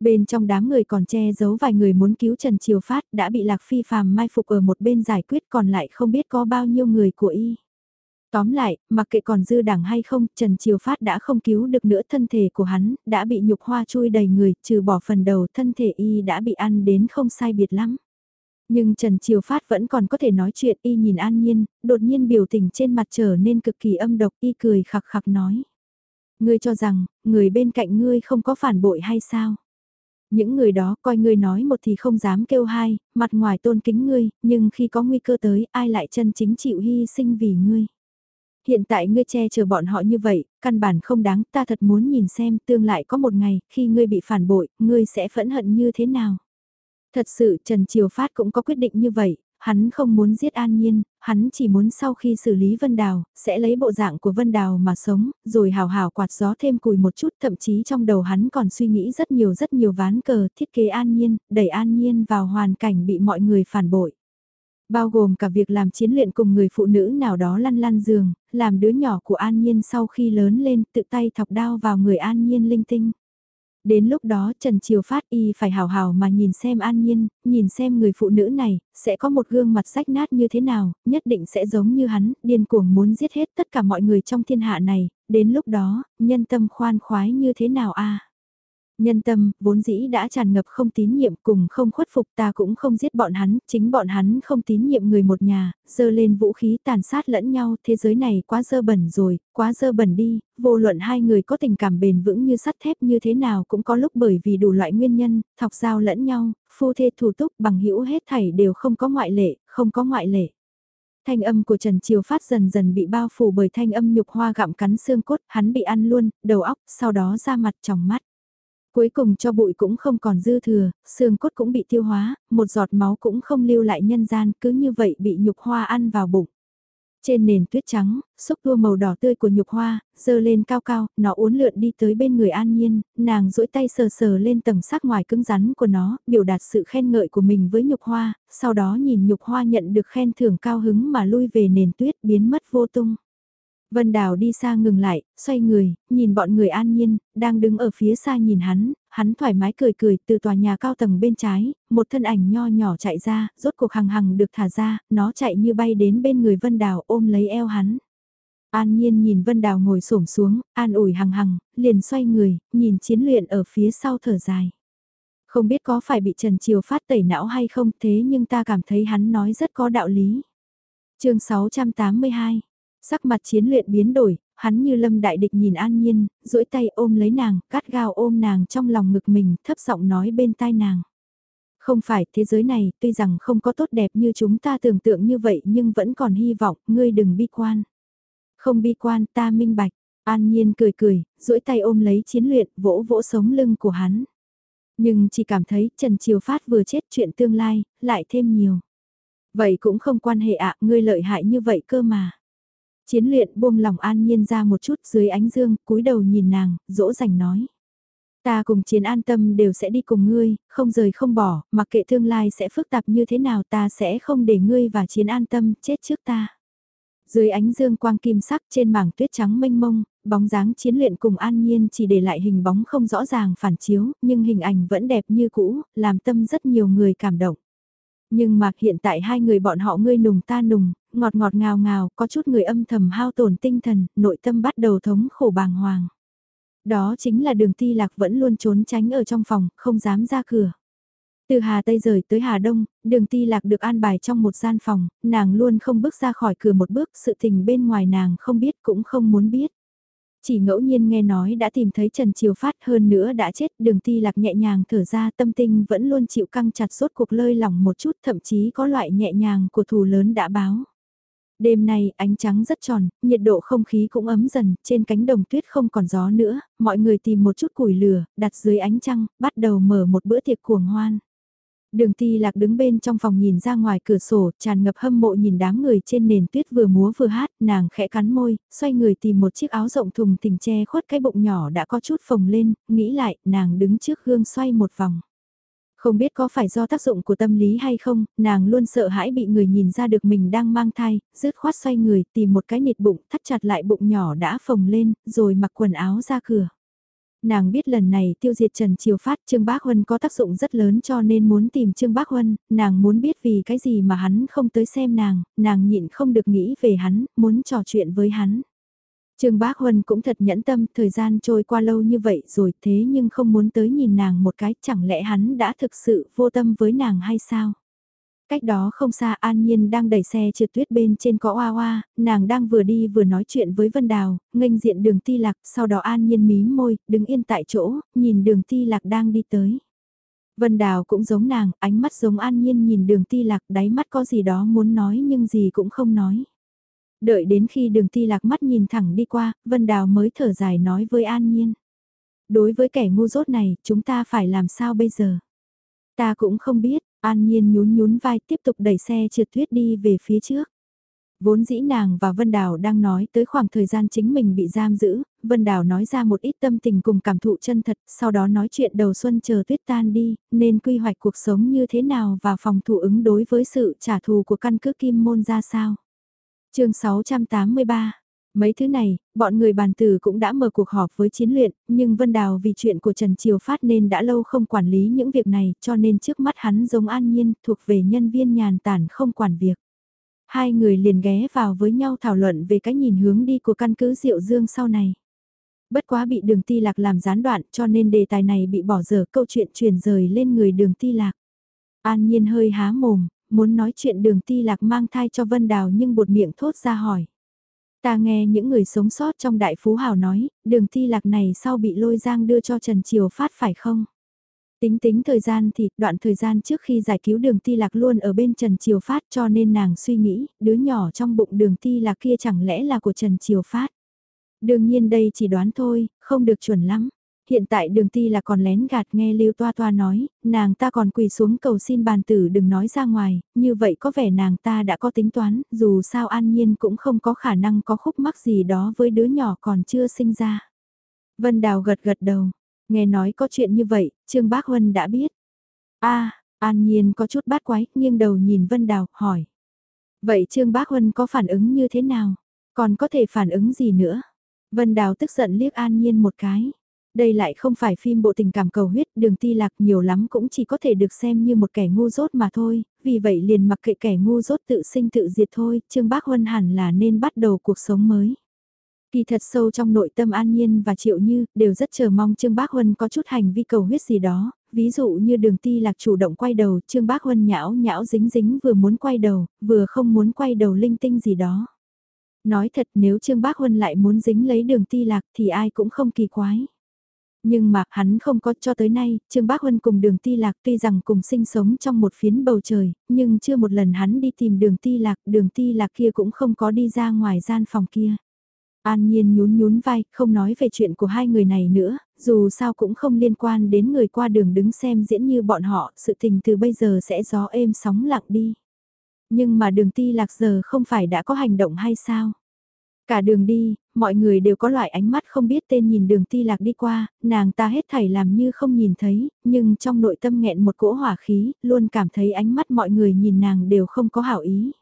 Bên trong đám người còn che giấu vài người muốn cứu Trần Triều Phát đã bị Lạc Phi phàm mai phục ở một bên giải quyết còn lại không biết có bao nhiêu người của y. Tóm lại, mặc kệ còn dư đảng hay không, Trần Triều Phát đã không cứu được nữa thân thể của hắn, đã bị nhục hoa chui đầy người, trừ bỏ phần đầu thân thể y đã bị ăn đến không sai biệt lắm. Nhưng Trần Triều Phát vẫn còn có thể nói chuyện y nhìn an nhiên, đột nhiên biểu tình trên mặt trở nên cực kỳ âm độc y cười khặc khặc nói. Ngươi cho rằng, người bên cạnh ngươi không có phản bội hay sao? Những người đó coi ngươi nói một thì không dám kêu hai, mặt ngoài tôn kính ngươi, nhưng khi có nguy cơ tới ai lại chân chính chịu hy sinh vì ngươi. Hiện tại ngươi che chở bọn họ như vậy, căn bản không đáng, ta thật muốn nhìn xem tương lại có một ngày, khi ngươi bị phản bội, ngươi sẽ phẫn hận như thế nào. Thật sự Trần Triều Phát cũng có quyết định như vậy, hắn không muốn giết An Nhiên, hắn chỉ muốn sau khi xử lý Vân Đào, sẽ lấy bộ dạng của Vân Đào mà sống, rồi hào hào quạt gió thêm cùi một chút, thậm chí trong đầu hắn còn suy nghĩ rất nhiều rất nhiều ván cờ thiết kế An Nhiên, đẩy An Nhiên vào hoàn cảnh bị mọi người phản bội. Bao gồm cả việc làm chiến luyện cùng người phụ nữ nào đó lăn lăn giường, làm đứa nhỏ của An Nhiên sau khi lớn lên tự tay thọc đao vào người An Nhiên linh tinh. Đến lúc đó Trần Triều Phát y phải hào hào mà nhìn xem an nhiên, nhìn xem người phụ nữ này, sẽ có một gương mặt rách nát như thế nào, nhất định sẽ giống như hắn, điên cuồng muốn giết hết tất cả mọi người trong thiên hạ này, đến lúc đó, nhân tâm khoan khoái như thế nào a Nhân tâm, vốn dĩ đã tràn ngập không tín nhiệm cùng không khuất phục ta cũng không giết bọn hắn, chính bọn hắn không tín nhiệm người một nhà, dơ lên vũ khí tàn sát lẫn nhau, thế giới này quá dơ bẩn rồi, quá dơ bẩn đi, vô luận hai người có tình cảm bền vững như sắt thép như thế nào cũng có lúc bởi vì đủ loại nguyên nhân, thọc giao lẫn nhau, phu thê thủ túc bằng hữu hết thảy đều không có ngoại lệ, không có ngoại lệ thanh âm của Trần Triều Phát dần dần bị bao phủ bởi thanh âm nhục hoa gặm cắn xương cốt, hắn bị ăn luôn, đầu óc, sau đó ra mặt trong mắt. Cuối cùng cho bụi cũng không còn dư thừa, xương cốt cũng bị tiêu hóa, một giọt máu cũng không lưu lại nhân gian, cứ như vậy bị nhục hoa ăn vào bụng. Trên nền tuyết trắng, xúc tua màu đỏ tươi của nhục hoa, dơ lên cao cao, nó uốn lượn đi tới bên người an nhiên, nàng duỗi tay sờ sờ lên tầng sắc ngoài cứng rắn của nó, biểu đạt sự khen ngợi của mình với nhục hoa, sau đó nhìn nhục hoa nhận được khen thưởng cao hứng mà lui về nền tuyết biến mất vô tung. Vân Đào đi xa ngừng lại, xoay người, nhìn bọn người an nhiên, đang đứng ở phía xa nhìn hắn, hắn thoải mái cười cười từ tòa nhà cao tầng bên trái, một thân ảnh nho nhỏ chạy ra, rốt cuộc hằng hằng được thả ra, nó chạy như bay đến bên người Vân Đào ôm lấy eo hắn. An nhiên nhìn Vân Đào ngồi xổm xuống, an ủi hằng hằng, liền xoay người, nhìn chiến luyện ở phía sau thở dài. Không biết có phải bị Trần Triều phát tẩy não hay không thế nhưng ta cảm thấy hắn nói rất có đạo lý. chương 682 Sắc mặt chiến luyện biến đổi, hắn như lâm đại địch nhìn an nhiên, duỗi tay ôm lấy nàng, cắt gao ôm nàng trong lòng ngực mình, thấp giọng nói bên tai nàng. Không phải, thế giới này, tuy rằng không có tốt đẹp như chúng ta tưởng tượng như vậy nhưng vẫn còn hy vọng, ngươi đừng bi quan. Không bi quan, ta minh bạch. An Nhiên cười cười, duỗi tay ôm lấy chiến luyện, vỗ vỗ sống lưng của hắn. Nhưng chỉ cảm thấy Trần Triều Phát vừa chết chuyện tương lai, lại thêm nhiều. Vậy cũng không quan hệ ạ, ngươi lợi hại như vậy cơ mà. Chiến luyện buông lòng an nhiên ra một chút dưới ánh dương, cúi đầu nhìn nàng, dỗ dành nói. Ta cùng chiến an tâm đều sẽ đi cùng ngươi, không rời không bỏ, mặc kệ tương lai sẽ phức tạp như thế nào ta sẽ không để ngươi và chiến an tâm chết trước ta. Dưới ánh dương quang kim sắc trên mảng tuyết trắng mênh mông, bóng dáng chiến luyện cùng an nhiên chỉ để lại hình bóng không rõ ràng phản chiếu, nhưng hình ảnh vẫn đẹp như cũ, làm tâm rất nhiều người cảm động. Nhưng mà hiện tại hai người bọn họ ngươi nùng ta nùng, ngọt ngọt ngào ngào, có chút người âm thầm hao tổn tinh thần, nội tâm bắt đầu thống khổ bàng hoàng. Đó chính là đường ti lạc vẫn luôn trốn tránh ở trong phòng, không dám ra cửa. Từ Hà Tây rời tới Hà Đông, đường ti lạc được an bài trong một gian phòng, nàng luôn không bước ra khỏi cửa một bước, sự tình bên ngoài nàng không biết cũng không muốn biết. Chỉ ngẫu nhiên nghe nói đã tìm thấy Trần Triều Phát hơn nữa đã chết, đường ti lạc nhẹ nhàng thở ra tâm tinh vẫn luôn chịu căng chặt suốt cuộc lơi lỏng một chút thậm chí có loại nhẹ nhàng của thù lớn đã báo. Đêm nay ánh trắng rất tròn, nhiệt độ không khí cũng ấm dần, trên cánh đồng tuyết không còn gió nữa, mọi người tìm một chút củi lửa, đặt dưới ánh trăng, bắt đầu mở một bữa tiệc cuồng hoan. Đường ti lạc đứng bên trong phòng nhìn ra ngoài cửa sổ, tràn ngập hâm mộ nhìn đám người trên nền tuyết vừa múa vừa hát, nàng khẽ cắn môi, xoay người tìm một chiếc áo rộng thùng thình che khuất cái bụng nhỏ đã có chút phồng lên, nghĩ lại, nàng đứng trước gương xoay một vòng. Không biết có phải do tác dụng của tâm lý hay không, nàng luôn sợ hãi bị người nhìn ra được mình đang mang thai, rứt khoát xoay người tìm một cái nịt bụng thắt chặt lại bụng nhỏ đã phồng lên, rồi mặc quần áo ra cửa. Nàng biết lần này tiêu diệt Trần Triều Phát Trương Bác Huân có tác dụng rất lớn cho nên muốn tìm Trương Bác Huân, nàng muốn biết vì cái gì mà hắn không tới xem nàng, nàng nhịn không được nghĩ về hắn, muốn trò chuyện với hắn. Trương Bác Huân cũng thật nhẫn tâm, thời gian trôi qua lâu như vậy rồi thế nhưng không muốn tới nhìn nàng một cái, chẳng lẽ hắn đã thực sự vô tâm với nàng hay sao? Cách đó không xa An Nhiên đang đẩy xe trượt tuyết bên trên có oa oa, nàng đang vừa đi vừa nói chuyện với Vân Đào, nghênh diện đường ti lạc, sau đó An Nhiên mím môi, đứng yên tại chỗ, nhìn đường ti lạc đang đi tới. Vân Đào cũng giống nàng, ánh mắt giống An Nhiên nhìn đường ti lạc, đáy mắt có gì đó muốn nói nhưng gì cũng không nói. Đợi đến khi đường ti lạc mắt nhìn thẳng đi qua, Vân Đào mới thở dài nói với An Nhiên. Đối với kẻ ngu dốt này, chúng ta phải làm sao bây giờ? Ta cũng không biết, An Nhiên nhún nhún vai tiếp tục đẩy xe trượt tuyết đi về phía trước. Vốn dĩ nàng và Vân Đào đang nói tới khoảng thời gian chính mình bị giam giữ, Vân Đào nói ra một ít tâm tình cùng cảm thụ chân thật, sau đó nói chuyện đầu xuân chờ tuyết tan đi, nên quy hoạch cuộc sống như thế nào và phòng thủ ứng đối với sự trả thù của căn cứ kim môn ra sao chương 683 Mấy thứ này, bọn người bàn tử cũng đã mở cuộc họp với chiến luyện, nhưng Vân Đào vì chuyện của Trần Triều Phát nên đã lâu không quản lý những việc này, cho nên trước mắt hắn giống an nhiên, thuộc về nhân viên nhàn tản không quản việc. Hai người liền ghé vào với nhau thảo luận về cái nhìn hướng đi của căn cứ Diệu Dương sau này. Bất quá bị đường ti lạc làm gián đoạn cho nên đề tài này bị bỏ dở câu chuyện truyền rời lên người đường ti lạc. An nhiên hơi há mồm, muốn nói chuyện đường ti lạc mang thai cho Vân Đào nhưng buột miệng thốt ra hỏi. Ta nghe những người sống sót trong đại phú hào nói, đường thi lạc này sau bị lôi giang đưa cho Trần Triều Phát phải không? Tính tính thời gian thì đoạn thời gian trước khi giải cứu đường ti lạc luôn ở bên Trần Triều Phát cho nên nàng suy nghĩ, đứa nhỏ trong bụng đường ti lạc kia chẳng lẽ là của Trần Triều Phát. Đương nhiên đây chỉ đoán thôi, không được chuẩn lắm hiện tại đường ti là còn lén gạt nghe Lưu Toa Toa nói, nàng ta còn quỳ xuống cầu xin bàn tử đừng nói ra ngoài, như vậy có vẻ nàng ta đã có tính toán, dù sao an nhiên cũng không có khả năng có khúc mắc gì đó với đứa nhỏ còn chưa sinh ra. Vân Đào gật gật đầu, nghe nói có chuyện như vậy, Trương Bác Huân đã biết. a an nhiên có chút bát quái, nghiêng đầu nhìn Vân Đào, hỏi. Vậy Trương Bác Huân có phản ứng như thế nào? Còn có thể phản ứng gì nữa? Vân Đào tức giận liếc An Nhiên một cái. Đây lại không phải phim bộ tình cảm cầu huyết, đường ti lạc nhiều lắm cũng chỉ có thể được xem như một kẻ ngu dốt mà thôi, vì vậy liền mặc kệ kẻ ngu dốt tự sinh tự diệt thôi, Trương Bác Huân hẳn là nên bắt đầu cuộc sống mới. Kỳ thật sâu trong nội tâm An Nhiên và Triệu Như đều rất chờ mong Trương Bác Huân có chút hành vi cầu huyết gì đó, ví dụ như đường ti lạc chủ động quay đầu, Trương Bác Huân nhão nhão dính dính vừa muốn quay đầu, vừa không muốn quay đầu linh tinh gì đó. Nói thật nếu Trương Bác Huân lại muốn dính lấy đường ti lạc thì ai cũng không kỳ quái. Nhưng mà hắn không có cho tới nay, Trương Bác Huân cùng đường ti lạc tuy rằng cùng sinh sống trong một phiến bầu trời, nhưng chưa một lần hắn đi tìm đường ti lạc, đường ti lạc kia cũng không có đi ra ngoài gian phòng kia. An Nhiên nhún nhún vai, không nói về chuyện của hai người này nữa, dù sao cũng không liên quan đến người qua đường đứng xem diễn như bọn họ, sự tình từ bây giờ sẽ gió êm sóng lặng đi. Nhưng mà đường ti lạc giờ không phải đã có hành động hay sao? Cả đường đi, mọi người đều có loại ánh mắt không biết tên nhìn đường ti lạc đi qua, nàng ta hết thảy làm như không nhìn thấy, nhưng trong nội tâm nghẹn một cỗ hỏa khí, luôn cảm thấy ánh mắt mọi người nhìn nàng đều không có hảo ý.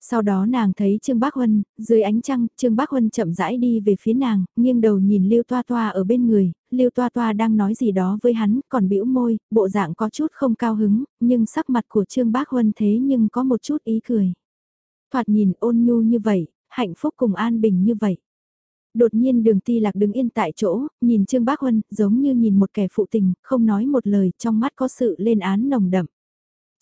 Sau đó nàng thấy Trương Bác Huân, dưới ánh trăng, Trương Bác Huân chậm rãi đi về phía nàng, nghiêng đầu nhìn Lưu Toa Toa ở bên người, Lưu Toa Toa đang nói gì đó với hắn, còn bĩu môi, bộ dạng có chút không cao hứng, nhưng sắc mặt của Trương Bác Huân thế nhưng có một chút ý cười. Thoạt nhìn ôn nhu như vậy, hạnh phúc cùng an bình như vậy. Đột nhiên đường ti lạc đứng yên tại chỗ, nhìn Trương Bác Huân, giống như nhìn một kẻ phụ tình, không nói một lời, trong mắt có sự lên án nồng đậm.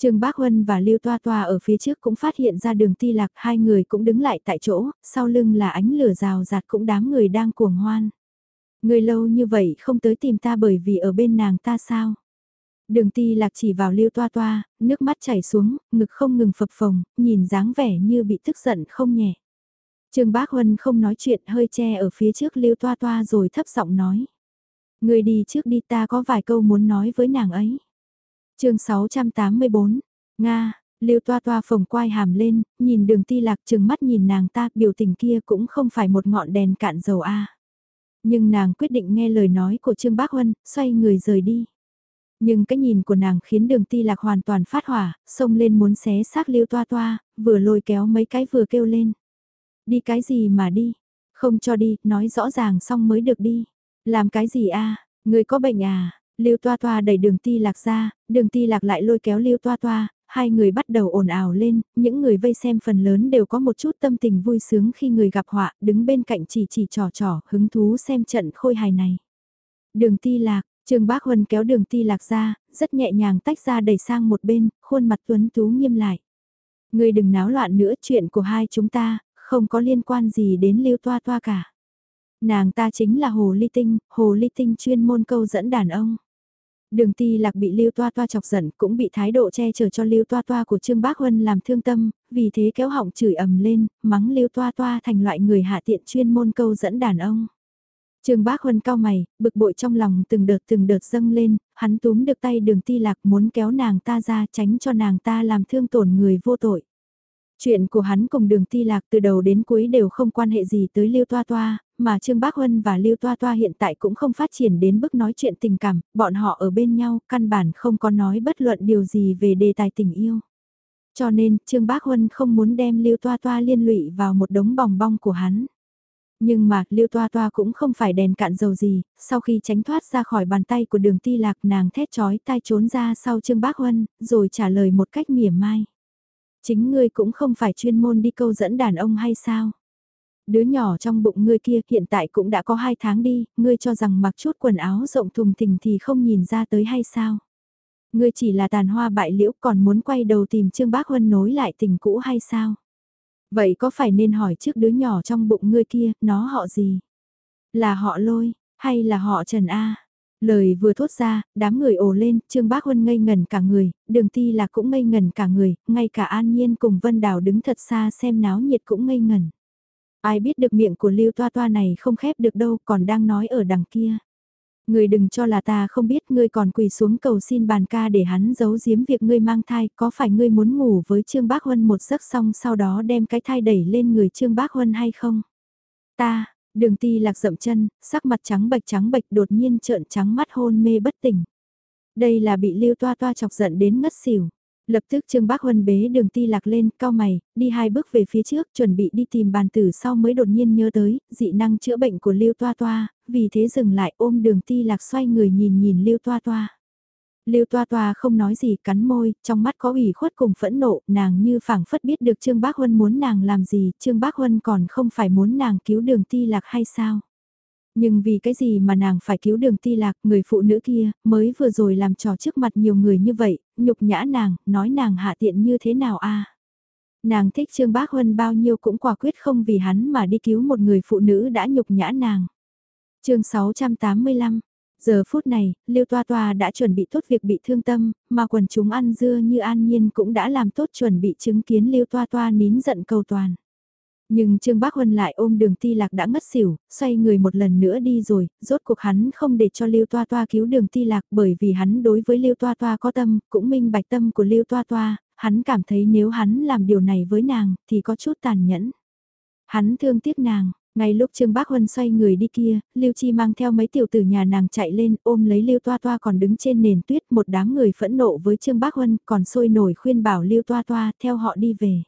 Trương Bác Huân và Lưu Toa Toa ở phía trước cũng phát hiện ra đường ti lạc, hai người cũng đứng lại tại chỗ, sau lưng là ánh lửa rào rạt cũng đám người đang cuồng hoan. Người lâu như vậy không tới tìm ta bởi vì ở bên nàng ta sao? Đường ti lạc chỉ vào Lưu Toa Toa, nước mắt chảy xuống, ngực không ngừng phập phồng, nhìn dáng vẻ như bị tức giận không nhẹ. Trương Bác Huân không nói chuyện hơi che ở phía trước Lưu Toa Toa rồi thấp giọng nói. Người đi trước đi ta có vài câu muốn nói với nàng ấy. chương 684, Nga, Lưu Toa Toa phồng quai hàm lên, nhìn đường ti lạc trừng mắt nhìn nàng ta, biểu tình kia cũng không phải một ngọn đèn cạn dầu a. Nhưng nàng quyết định nghe lời nói của Trương Bác Huân, xoay người rời đi. Nhưng cái nhìn của nàng khiến đường ti lạc hoàn toàn phát hỏa, xông lên muốn xé xác Lưu Toa Toa, vừa lôi kéo mấy cái vừa kêu lên. Đi cái gì mà đi? Không cho đi, nói rõ ràng xong mới được đi. Làm cái gì a? Người có bệnh à? Lưu Toa Toa đẩy đường ti lạc ra, đường ti lạc lại lôi kéo Lưu Toa Toa, hai người bắt đầu ồn ào lên, những người vây xem phần lớn đều có một chút tâm tình vui sướng khi người gặp họa, đứng bên cạnh chỉ chỉ trò trò, hứng thú xem trận khôi hài này. Đường ti lạc, Trương Bác Huân kéo đường ti lạc ra, rất nhẹ nhàng tách ra đẩy sang một bên, khuôn mặt tuấn tú nghiêm lại. Người đừng náo loạn nữa chuyện của hai chúng ta, không có liên quan gì đến Lưu Toa Toa cả. Nàng ta chính là Hồ Ly Tinh, Hồ Ly Tinh chuyên môn câu dẫn đàn ông. Đường ti lạc bị Lưu Toa Toa chọc giận cũng bị thái độ che chở cho Lưu Toa Toa của Trương Bác Huân làm thương tâm, vì thế kéo họng chửi ầm lên, mắng Lưu Toa Toa thành loại người hạ tiện chuyên môn câu dẫn đàn ông. Trương Bác Huân cao mày, bực bội trong lòng từng đợt từng đợt dâng lên, hắn túm được tay đường ti lạc muốn kéo nàng ta ra tránh cho nàng ta làm thương tổn người vô tội. Chuyện của hắn cùng đường ti lạc từ đầu đến cuối đều không quan hệ gì tới Lưu Toa Toa, mà Trương Bác Huân và Lưu Toa Toa hiện tại cũng không phát triển đến bước nói chuyện tình cảm, bọn họ ở bên nhau, căn bản không có nói bất luận điều gì về đề tài tình yêu. Cho nên, Trương Bác Huân không muốn đem Lưu Toa Toa liên lụy vào một đống bòng bong của hắn. Nhưng mà, Lưu Toa Toa cũng không phải đèn cạn dầu gì, sau khi tránh thoát ra khỏi bàn tay của đường ti lạc nàng thét chói tai trốn ra sau Trương Bác Huân, rồi trả lời một cách mỉa mai. Chính ngươi cũng không phải chuyên môn đi câu dẫn đàn ông hay sao? Đứa nhỏ trong bụng ngươi kia hiện tại cũng đã có hai tháng đi, ngươi cho rằng mặc chút quần áo rộng thùng thình thì không nhìn ra tới hay sao? Ngươi chỉ là tàn hoa bại liễu còn muốn quay đầu tìm Trương Bác Huân nối lại tình cũ hay sao? Vậy có phải nên hỏi trước đứa nhỏ trong bụng ngươi kia, nó họ gì? Là họ lôi, hay là họ Trần A? Lời vừa thốt ra, đám người ồ lên, Trương Bác Huân ngây ngần cả người, đường ti là cũng ngây ngần cả người, ngay cả An Nhiên cùng Vân Đào đứng thật xa xem náo nhiệt cũng ngây ngần. Ai biết được miệng của Lưu Toa Toa này không khép được đâu còn đang nói ở đằng kia. Người đừng cho là ta không biết ngươi còn quỳ xuống cầu xin bàn ca để hắn giấu giếm việc ngươi mang thai, có phải ngươi muốn ngủ với Trương Bác Huân một giấc xong sau đó đem cái thai đẩy lên người Trương Bác Huân hay không? Ta, Đường ti lạc dậm chân, sắc mặt trắng bạch trắng bạch đột nhiên trợn trắng mắt hôn mê bất tỉnh. Đây là bị lưu toa toa chọc giận đến ngất xỉu. Lập tức Trương Bác Huân bế đường ti lạc lên, cao mày, đi hai bước về phía trước, chuẩn bị đi tìm bàn tử sau mới đột nhiên nhớ tới, dị năng chữa bệnh của Lưu Toa Toa, vì thế dừng lại ôm đường ti lạc xoay người nhìn nhìn Lưu Toa Toa. Lưu Toa Toa không nói gì, cắn môi, trong mắt có ủy khuất cùng phẫn nộ, nàng như phảng phất biết được Trương Bác Huân muốn nàng làm gì, Trương Bác Huân còn không phải muốn nàng cứu đường ti lạc hay sao? Nhưng vì cái gì mà nàng phải cứu đường ti lạc, người phụ nữ kia, mới vừa rồi làm trò trước mặt nhiều người như vậy, nhục nhã nàng, nói nàng hạ tiện như thế nào a Nàng thích Trương Bác Huân bao nhiêu cũng quả quyết không vì hắn mà đi cứu một người phụ nữ đã nhục nhã nàng. chương 685 Giờ phút này, Lưu Toa Toa đã chuẩn bị tốt việc bị thương tâm, mà quần chúng ăn dưa như an nhiên cũng đã làm tốt chuẩn bị chứng kiến Lưu Toa Toa nín giận cầu toàn. Nhưng Trương Bác Huân lại ôm đường ti lạc đã ngất xỉu, xoay người một lần nữa đi rồi, rốt cuộc hắn không để cho Lưu Toa Toa cứu đường ti lạc bởi vì hắn đối với Lưu Toa Toa có tâm, cũng minh bạch tâm của Lưu Toa Toa, hắn cảm thấy nếu hắn làm điều này với nàng thì có chút tàn nhẫn. Hắn thương tiếc nàng, ngay lúc Trương Bác Huân xoay người đi kia, Lưu Chi mang theo mấy tiểu tử nhà nàng chạy lên ôm lấy Lưu Toa Toa còn đứng trên nền tuyết một đám người phẫn nộ với Trương Bác Huân còn sôi nổi khuyên bảo Lưu Toa Toa theo họ đi về.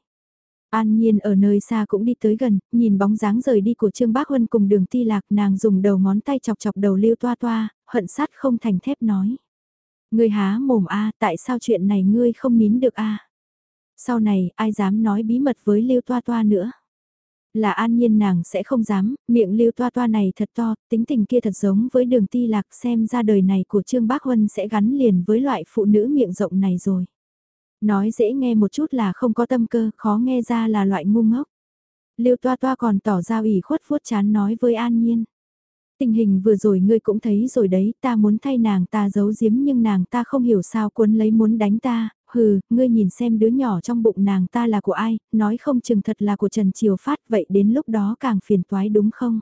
An Nhiên ở nơi xa cũng đi tới gần, nhìn bóng dáng rời đi của Trương Bác Huân cùng đường ti lạc nàng dùng đầu ngón tay chọc chọc đầu Lưu Toa Toa, hận sát không thành thép nói. Ngươi há mồm a tại sao chuyện này ngươi không nín được a Sau này ai dám nói bí mật với Lưu Toa Toa nữa là an nhiên nàng sẽ không dám, miệng lưu toa toa này thật to, tính tình kia thật giống với đường ti lạc xem ra đời này của Trương Bác Huân sẽ gắn liền với loại phụ nữ miệng rộng này rồi. Nói dễ nghe một chút là không có tâm cơ, khó nghe ra là loại ngu ngốc. Lưu toa toa còn tỏ ra ủy khuất vuốt chán nói với an nhiên. Tình hình vừa rồi ngươi cũng thấy rồi đấy, ta muốn thay nàng ta giấu giếm nhưng nàng ta không hiểu sao cuốn lấy muốn đánh ta, hừ, ngươi nhìn xem đứa nhỏ trong bụng nàng ta là của ai, nói không chừng thật là của Trần Triều Phát vậy đến lúc đó càng phiền toái đúng không?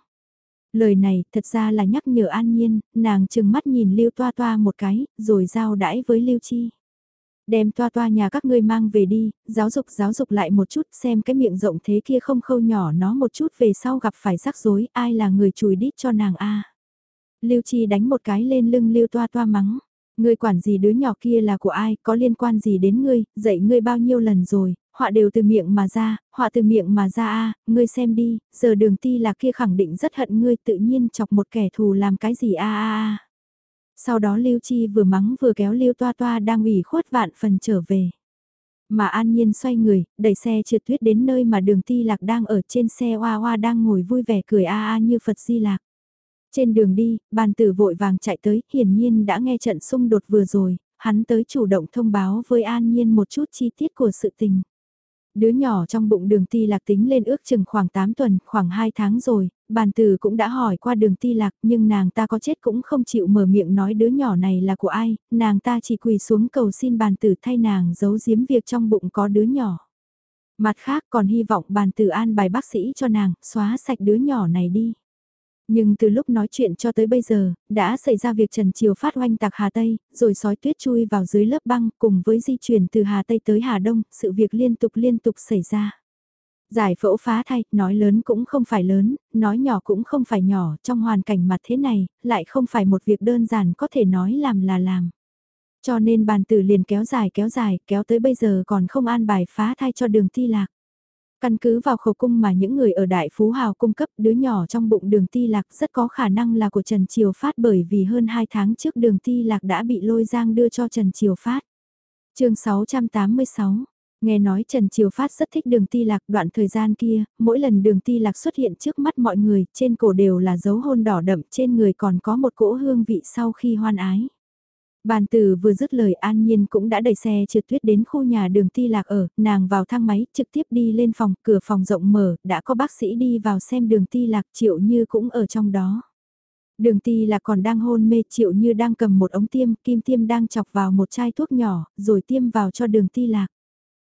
Lời này thật ra là nhắc nhở an nhiên, nàng chừng mắt nhìn Lưu Toa Toa một cái, rồi giao đãi với Lưu Chi. Đem toa toa nhà các ngươi mang về đi, giáo dục giáo dục lại một chút xem cái miệng rộng thế kia không khâu nhỏ nó một chút về sau gặp phải rắc rối ai là người chùi đít cho nàng a Lưu Chi đánh một cái lên lưng Lưu Toa Toa mắng. Ngươi quản gì đứa nhỏ kia là của ai, có liên quan gì đến ngươi, dạy ngươi bao nhiêu lần rồi, họa đều từ miệng mà ra, họa từ miệng mà ra a, ngươi xem đi, giờ đường ti là kia khẳng định rất hận ngươi tự nhiên chọc một kẻ thù làm cái gì a a a. Sau đó Lưu Chi vừa mắng vừa kéo Lưu Toa Toa đang ủy khuất vạn phần trở về. Mà an nhiên xoay người, đẩy xe trượt tuyết đến nơi mà đường ti lạc đang ở trên xe hoa hoa đang ngồi vui vẻ cười a a như Phật di lạc. Trên đường đi, bàn tử vội vàng chạy tới, hiển nhiên đã nghe trận xung đột vừa rồi, hắn tới chủ động thông báo với An Nhiên một chút chi tiết của sự tình. Đứa nhỏ trong bụng đường ti lạc tính lên ước chừng khoảng 8 tuần, khoảng 2 tháng rồi, bàn tử cũng đã hỏi qua đường ti lạc nhưng nàng ta có chết cũng không chịu mở miệng nói đứa nhỏ này là của ai, nàng ta chỉ quỳ xuống cầu xin bàn tử thay nàng giấu giếm việc trong bụng có đứa nhỏ. Mặt khác còn hy vọng bàn tử an bài bác sĩ cho nàng, xóa sạch đứa nhỏ này đi. Nhưng từ lúc nói chuyện cho tới bây giờ, đã xảy ra việc Trần Triều phát oanh tạc Hà Tây, rồi sói tuyết chui vào dưới lớp băng cùng với di chuyển từ Hà Tây tới Hà Đông, sự việc liên tục liên tục xảy ra. Giải phẫu phá thai, nói lớn cũng không phải lớn, nói nhỏ cũng không phải nhỏ, trong hoàn cảnh mặt thế này, lại không phải một việc đơn giản có thể nói làm là làm. Cho nên bàn tử liền kéo dài kéo dài, kéo tới bây giờ còn không an bài phá thai cho đường ti lạc. Căn cứ vào khẩu cung mà những người ở Đại Phú Hào cung cấp đứa nhỏ trong bụng đường ti lạc rất có khả năng là của Trần Triều Phát bởi vì hơn 2 tháng trước đường ti lạc đã bị lôi giang đưa cho Trần Triều Phát. chương 686 Nghe nói Trần Triều Phát rất thích đường ti lạc đoạn thời gian kia, mỗi lần đường ti lạc xuất hiện trước mắt mọi người, trên cổ đều là dấu hôn đỏ đậm, trên người còn có một cỗ hương vị sau khi hoan ái. Bàn từ vừa dứt lời an nhiên cũng đã đẩy xe trượt tuyết đến khu nhà đường ti lạc ở, nàng vào thang máy, trực tiếp đi lên phòng, cửa phòng rộng mở, đã có bác sĩ đi vào xem đường ti lạc triệu như cũng ở trong đó. Đường ti lạc còn đang hôn mê triệu như đang cầm một ống tiêm, kim tiêm đang chọc vào một chai thuốc nhỏ, rồi tiêm vào cho đường ti lạc.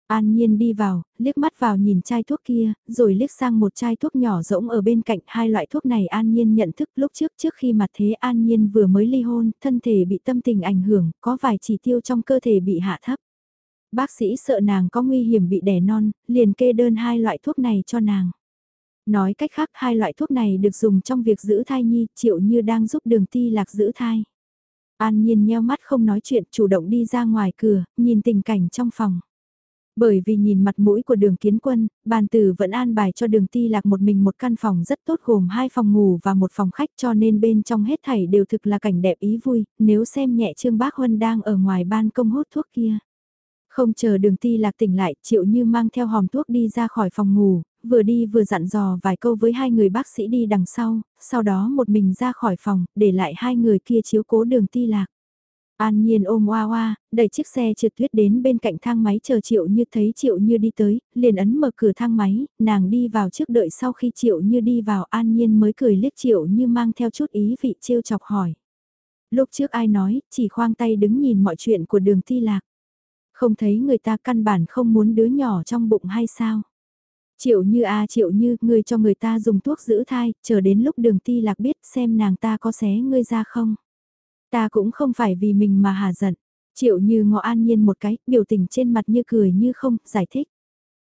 An Nhiên đi vào, liếc mắt vào nhìn chai thuốc kia, rồi liếc sang một chai thuốc nhỏ rỗng ở bên cạnh hai loại thuốc này An Nhiên nhận thức lúc trước trước khi mà thế An Nhiên vừa mới ly hôn, thân thể bị tâm tình ảnh hưởng, có vài chỉ tiêu trong cơ thể bị hạ thấp. Bác sĩ sợ nàng có nguy hiểm bị đẻ non, liền kê đơn hai loại thuốc này cho nàng. Nói cách khác hai loại thuốc này được dùng trong việc giữ thai nhi, triệu như đang giúp đường ti lạc giữ thai. An Nhiên nheo mắt không nói chuyện chủ động đi ra ngoài cửa, nhìn tình cảnh trong phòng. Bởi vì nhìn mặt mũi của đường kiến quân, bàn tử vẫn an bài cho đường ti lạc một mình một căn phòng rất tốt gồm hai phòng ngủ và một phòng khách cho nên bên trong hết thảy đều thực là cảnh đẹp ý vui, nếu xem nhẹ Trương Bác Huân đang ở ngoài ban công hút thuốc kia. Không chờ đường ti lạc tỉnh lại, triệu như mang theo hòm thuốc đi ra khỏi phòng ngủ, vừa đi vừa dặn dò vài câu với hai người bác sĩ đi đằng sau, sau đó một mình ra khỏi phòng, để lại hai người kia chiếu cố đường ti lạc. An Nhiên ôm Hoa Hoa, đẩy chiếc xe trượt tuyết đến bên cạnh thang máy chờ Triệu Như thấy Triệu Như đi tới, liền ấn mở cửa thang máy, nàng đi vào trước đợi sau khi Triệu Như đi vào An Nhiên mới cười liếc Triệu Như mang theo chút ý vị trêu chọc hỏi. Lúc trước ai nói, chỉ khoang tay đứng nhìn mọi chuyện của đường thi lạc. Không thấy người ta căn bản không muốn đứa nhỏ trong bụng hay sao? Triệu Như a à, Triệu Như, người cho người ta dùng thuốc giữ thai, chờ đến lúc đường ti lạc biết xem nàng ta có xé ngươi ra không? Ta cũng không phải vì mình mà hà giận. Triệu như ngọ an nhiên một cái, biểu tình trên mặt như cười như không, giải thích.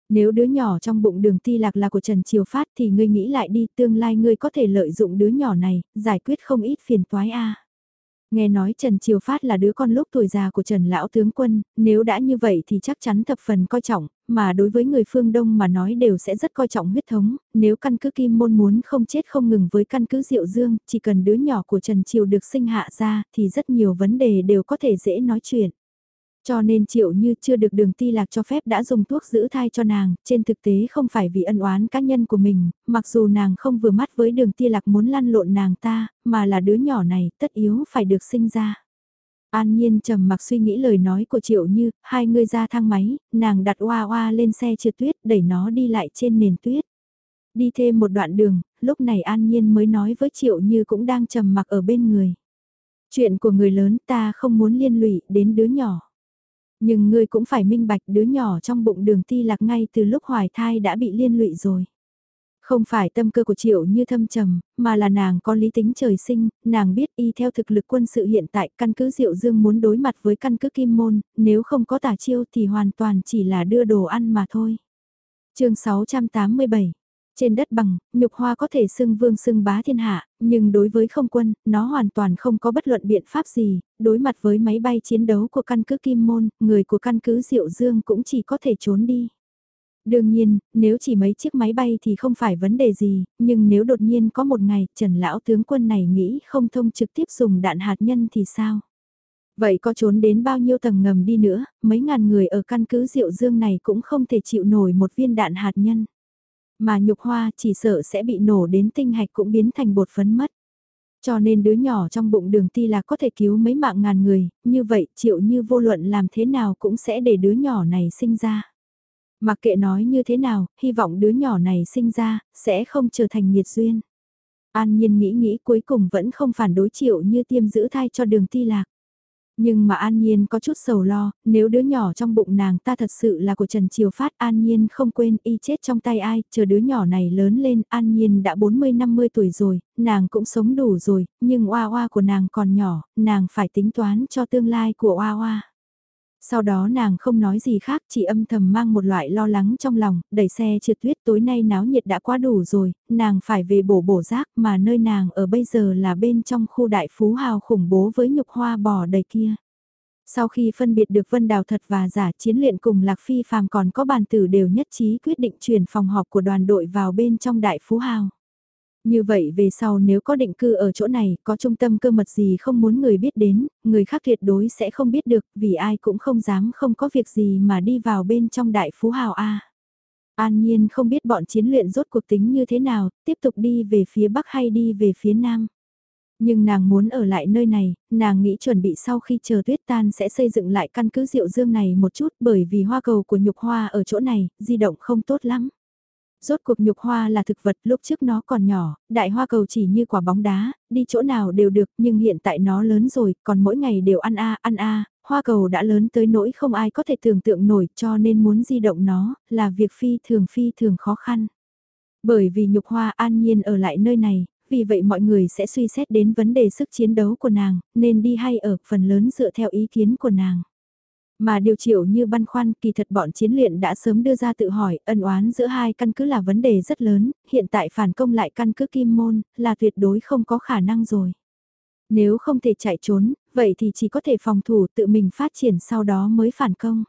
Nếu đứa nhỏ trong bụng đường ti lạc là của Trần Triều Phát thì ngươi nghĩ lại đi, tương lai ngươi có thể lợi dụng đứa nhỏ này, giải quyết không ít phiền toái a. Nghe nói Trần Triều Phát là đứa con lúc tuổi già của Trần Lão Tướng Quân, nếu đã như vậy thì chắc chắn thập phần coi trọng, mà đối với người phương Đông mà nói đều sẽ rất coi trọng huyết thống, nếu căn cứ Kim Môn muốn không chết không ngừng với căn cứ Diệu Dương, chỉ cần đứa nhỏ của Trần Triều được sinh hạ ra thì rất nhiều vấn đề đều có thể dễ nói chuyện. Cho nên triệu như chưa được đường ti lạc cho phép đã dùng thuốc giữ thai cho nàng, trên thực tế không phải vì ân oán cá nhân của mình, mặc dù nàng không vừa mắt với đường ti lạc muốn lăn lộn nàng ta, mà là đứa nhỏ này tất yếu phải được sinh ra. An Nhiên trầm mặc suy nghĩ lời nói của Triệu Như, hai người ra thang máy, nàng đặt oa oa lên xe trượt tuyết đẩy nó đi lại trên nền tuyết. Đi thêm một đoạn đường, lúc này An Nhiên mới nói với Triệu Như cũng đang trầm mặc ở bên người. Chuyện của người lớn ta không muốn liên lụy đến đứa nhỏ. Nhưng ngươi cũng phải minh bạch đứa nhỏ trong bụng đường ti lạc ngay từ lúc hoài thai đã bị liên lụy rồi. Không phải tâm cơ của triệu như thâm trầm, mà là nàng có lý tính trời sinh, nàng biết y theo thực lực quân sự hiện tại căn cứ diệu dương muốn đối mặt với căn cứ kim môn, nếu không có tả chiêu thì hoàn toàn chỉ là đưa đồ ăn mà thôi. chương 687 trên đất bằng, nhục hoa có thể xưng vương xưng bá thiên hạ, nhưng đối với không quân, nó hoàn toàn không có bất luận biện pháp gì, đối mặt với máy bay chiến đấu của căn cứ Kim Môn, người của căn cứ Diệu Dương cũng chỉ có thể trốn đi. Đương nhiên, nếu chỉ mấy chiếc máy bay thì không phải vấn đề gì, nhưng nếu đột nhiên có một ngày Trần Lão tướng quân này nghĩ không thông trực tiếp dùng đạn hạt nhân thì sao? Vậy có trốn đến bao nhiêu tầng ngầm đi nữa, mấy ngàn người ở căn cứ Diệu Dương này cũng không thể chịu nổi một viên đạn hạt nhân. Mà nhục hoa chỉ sợ sẽ bị nổ đến tinh hạch cũng biến thành bột phấn mất. Cho nên đứa nhỏ trong bụng đường ti là có thể cứu mấy mạng ngàn người, như vậy triệu như vô luận làm thế nào cũng sẽ để đứa nhỏ này sinh ra. Mặc kệ nói như thế nào, hy vọng đứa nhỏ này sinh ra, sẽ không trở thành nhiệt duyên. An nhiên nghĩ nghĩ cuối cùng vẫn không phản đối chịu như tiêm giữ thai cho đường ti lạc. Nhưng mà An Nhiên có chút sầu lo, nếu đứa nhỏ trong bụng nàng ta thật sự là của Trần Triều Phát An Nhiên không quên y chết trong tay ai, chờ đứa nhỏ này lớn lên An Nhiên đã 40-50 tuổi rồi, nàng cũng sống đủ rồi, nhưng oa oa của nàng còn nhỏ, nàng phải tính toán cho tương lai của oa oa. Sau đó nàng không nói gì khác, chỉ âm thầm mang một loại lo lắng trong lòng, đẩy xe trượt tuyết tối nay náo nhiệt đã quá đủ rồi, nàng phải về bổ bổ rác mà nơi nàng ở bây giờ là bên trong khu đại phú hào khủng bố với nhục hoa bò đầy kia. Sau khi phân biệt được vân đào thật và giả chiến luyện cùng Lạc Phi phàm còn có bàn tử đều nhất trí quyết định chuyển phòng họp của đoàn đội vào bên trong đại phú hào. Như vậy về sau nếu có định cư ở chỗ này, có trung tâm cơ mật gì không muốn người biết đến, người khác tuyệt đối sẽ không biết được, vì ai cũng không dám không có việc gì mà đi vào bên trong đại phú hào A. An Nhiên không biết bọn chiến luyện rốt cuộc tính như thế nào, tiếp tục đi về phía Bắc hay đi về phía Nam. Nhưng nàng muốn ở lại nơi này, nàng nghĩ chuẩn bị sau khi chờ tuyết tan sẽ xây dựng lại căn cứ diệu dương này một chút bởi vì hoa cầu của nhục hoa ở chỗ này, di động không tốt lắm. Rốt cuộc nhục hoa là thực vật lúc trước nó còn nhỏ, đại hoa cầu chỉ như quả bóng đá, đi chỗ nào đều được nhưng hiện tại nó lớn rồi, còn mỗi ngày đều ăn a ăn a, hoa cầu đã lớn tới nỗi không ai có thể tưởng tượng nổi cho nên muốn di động nó là việc phi thường phi thường khó khăn. Bởi vì nhục hoa an nhiên ở lại nơi này, vì vậy mọi người sẽ suy xét đến vấn đề sức chiến đấu của nàng, nên đi hay ở phần lớn dựa theo ý kiến của nàng. Mà điều triệu như băn khoăn kỳ thật bọn chiến luyện đã sớm đưa ra tự hỏi ân oán giữa hai căn cứ là vấn đề rất lớn, hiện tại phản công lại căn cứ kim môn là tuyệt đối không có khả năng rồi. Nếu không thể chạy trốn, vậy thì chỉ có thể phòng thủ tự mình phát triển sau đó mới phản công.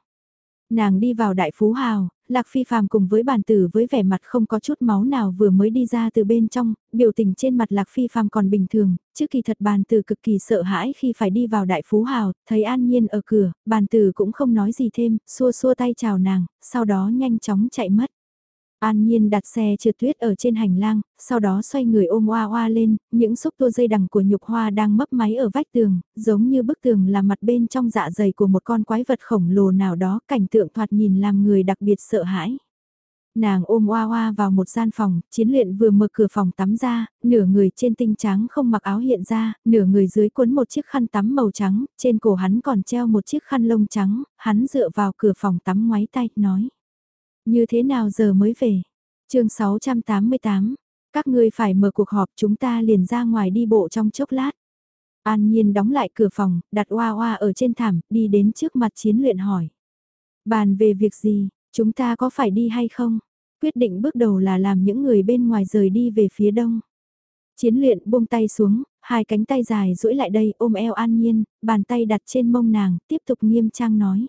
Nàng đi vào đại phú hào, Lạc Phi phàm cùng với bàn tử với vẻ mặt không có chút máu nào vừa mới đi ra từ bên trong, biểu tình trên mặt Lạc Phi phàm còn bình thường, trước kỳ thật bàn tử cực kỳ sợ hãi khi phải đi vào đại phú hào, thấy an nhiên ở cửa, bàn tử cũng không nói gì thêm, xua xua tay chào nàng, sau đó nhanh chóng chạy mất. An Nhiên đặt xe trượt tuyết ở trên hành lang, sau đó xoay người ôm Hoa Hoa lên, những xúc tua dây đằng của nhục hoa đang mấp máy ở vách tường, giống như bức tường là mặt bên trong dạ dày của một con quái vật khổng lồ nào đó, cảnh tượng thoạt nhìn làm người đặc biệt sợ hãi. Nàng ôm Hoa Hoa vào một gian phòng, chiến luyện vừa mở cửa phòng tắm ra, nửa người trên tinh trắng không mặc áo hiện ra, nửa người dưới cuốn một chiếc khăn tắm màu trắng, trên cổ hắn còn treo một chiếc khăn lông trắng, hắn dựa vào cửa phòng tắm ngoái tay, nói. Như thế nào giờ mới về? chương 688, các ngươi phải mở cuộc họp chúng ta liền ra ngoài đi bộ trong chốc lát. An Nhiên đóng lại cửa phòng, đặt oa oa ở trên thảm, đi đến trước mặt chiến luyện hỏi. Bàn về việc gì, chúng ta có phải đi hay không? Quyết định bước đầu là làm những người bên ngoài rời đi về phía đông. Chiến luyện buông tay xuống, hai cánh tay dài duỗi lại đây ôm eo An Nhiên, bàn tay đặt trên mông nàng, tiếp tục nghiêm trang nói.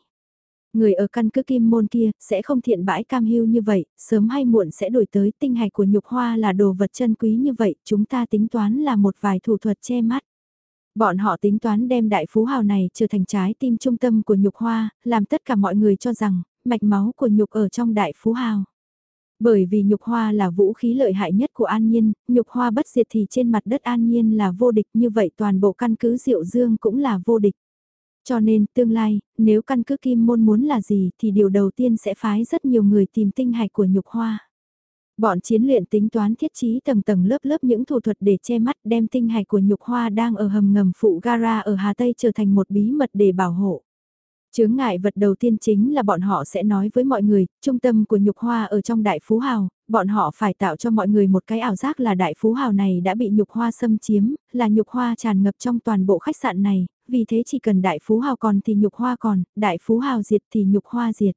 Người ở căn cứ kim môn kia sẽ không thiện bãi cam hưu như vậy, sớm hay muộn sẽ đổi tới tinh hạch của nhục hoa là đồ vật chân quý như vậy, chúng ta tính toán là một vài thủ thuật che mắt. Bọn họ tính toán đem đại phú hào này trở thành trái tim trung tâm của nhục hoa, làm tất cả mọi người cho rằng, mạch máu của nhục ở trong đại phú hào. Bởi vì nhục hoa là vũ khí lợi hại nhất của An Nhiên, nhục hoa bất diệt thì trên mặt đất An Nhiên là vô địch như vậy toàn bộ căn cứ Diệu Dương cũng là vô địch. Cho nên, tương lai, nếu căn cứ kim môn muốn là gì thì điều đầu tiên sẽ phái rất nhiều người tìm tinh hạch của nhục hoa. Bọn chiến luyện tính toán thiết trí tầng tầng lớp lớp những thủ thuật để che mắt đem tinh hạch của nhục hoa đang ở hầm ngầm phụ gara ở Hà Tây trở thành một bí mật để bảo hộ. Chướng ngại vật đầu tiên chính là bọn họ sẽ nói với mọi người, trung tâm của nhục hoa ở trong đại phú hào, bọn họ phải tạo cho mọi người một cái ảo giác là đại phú hào này đã bị nhục hoa xâm chiếm, là nhục hoa tràn ngập trong toàn bộ khách sạn này, vì thế chỉ cần đại phú hào còn thì nhục hoa còn, đại phú hào diệt thì nhục hoa diệt.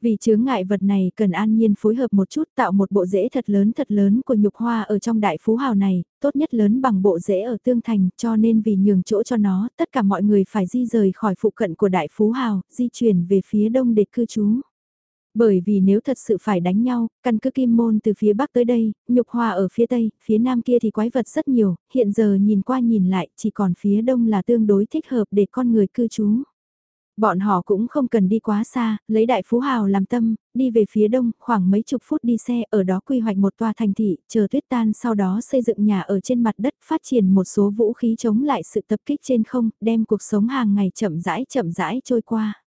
Vì chướng ngại vật này cần an nhiên phối hợp một chút tạo một bộ rễ thật lớn thật lớn của nhục hoa ở trong đại phú hào này, tốt nhất lớn bằng bộ rễ ở tương thành cho nên vì nhường chỗ cho nó, tất cả mọi người phải di rời khỏi phụ cận của đại phú hào, di chuyển về phía đông để cư trú. Bởi vì nếu thật sự phải đánh nhau, căn cứ kim môn từ phía bắc tới đây, nhục hòa ở phía tây, phía nam kia thì quái vật rất nhiều, hiện giờ nhìn qua nhìn lại chỉ còn phía đông là tương đối thích hợp để con người cư trú. Bọn họ cũng không cần đi quá xa, lấy đại phú hào làm tâm, đi về phía đông, khoảng mấy chục phút đi xe, ở đó quy hoạch một tòa thành thị, chờ tuyết tan sau đó xây dựng nhà ở trên mặt đất, phát triển một số vũ khí chống lại sự tập kích trên không, đem cuộc sống hàng ngày chậm rãi chậm rãi trôi qua.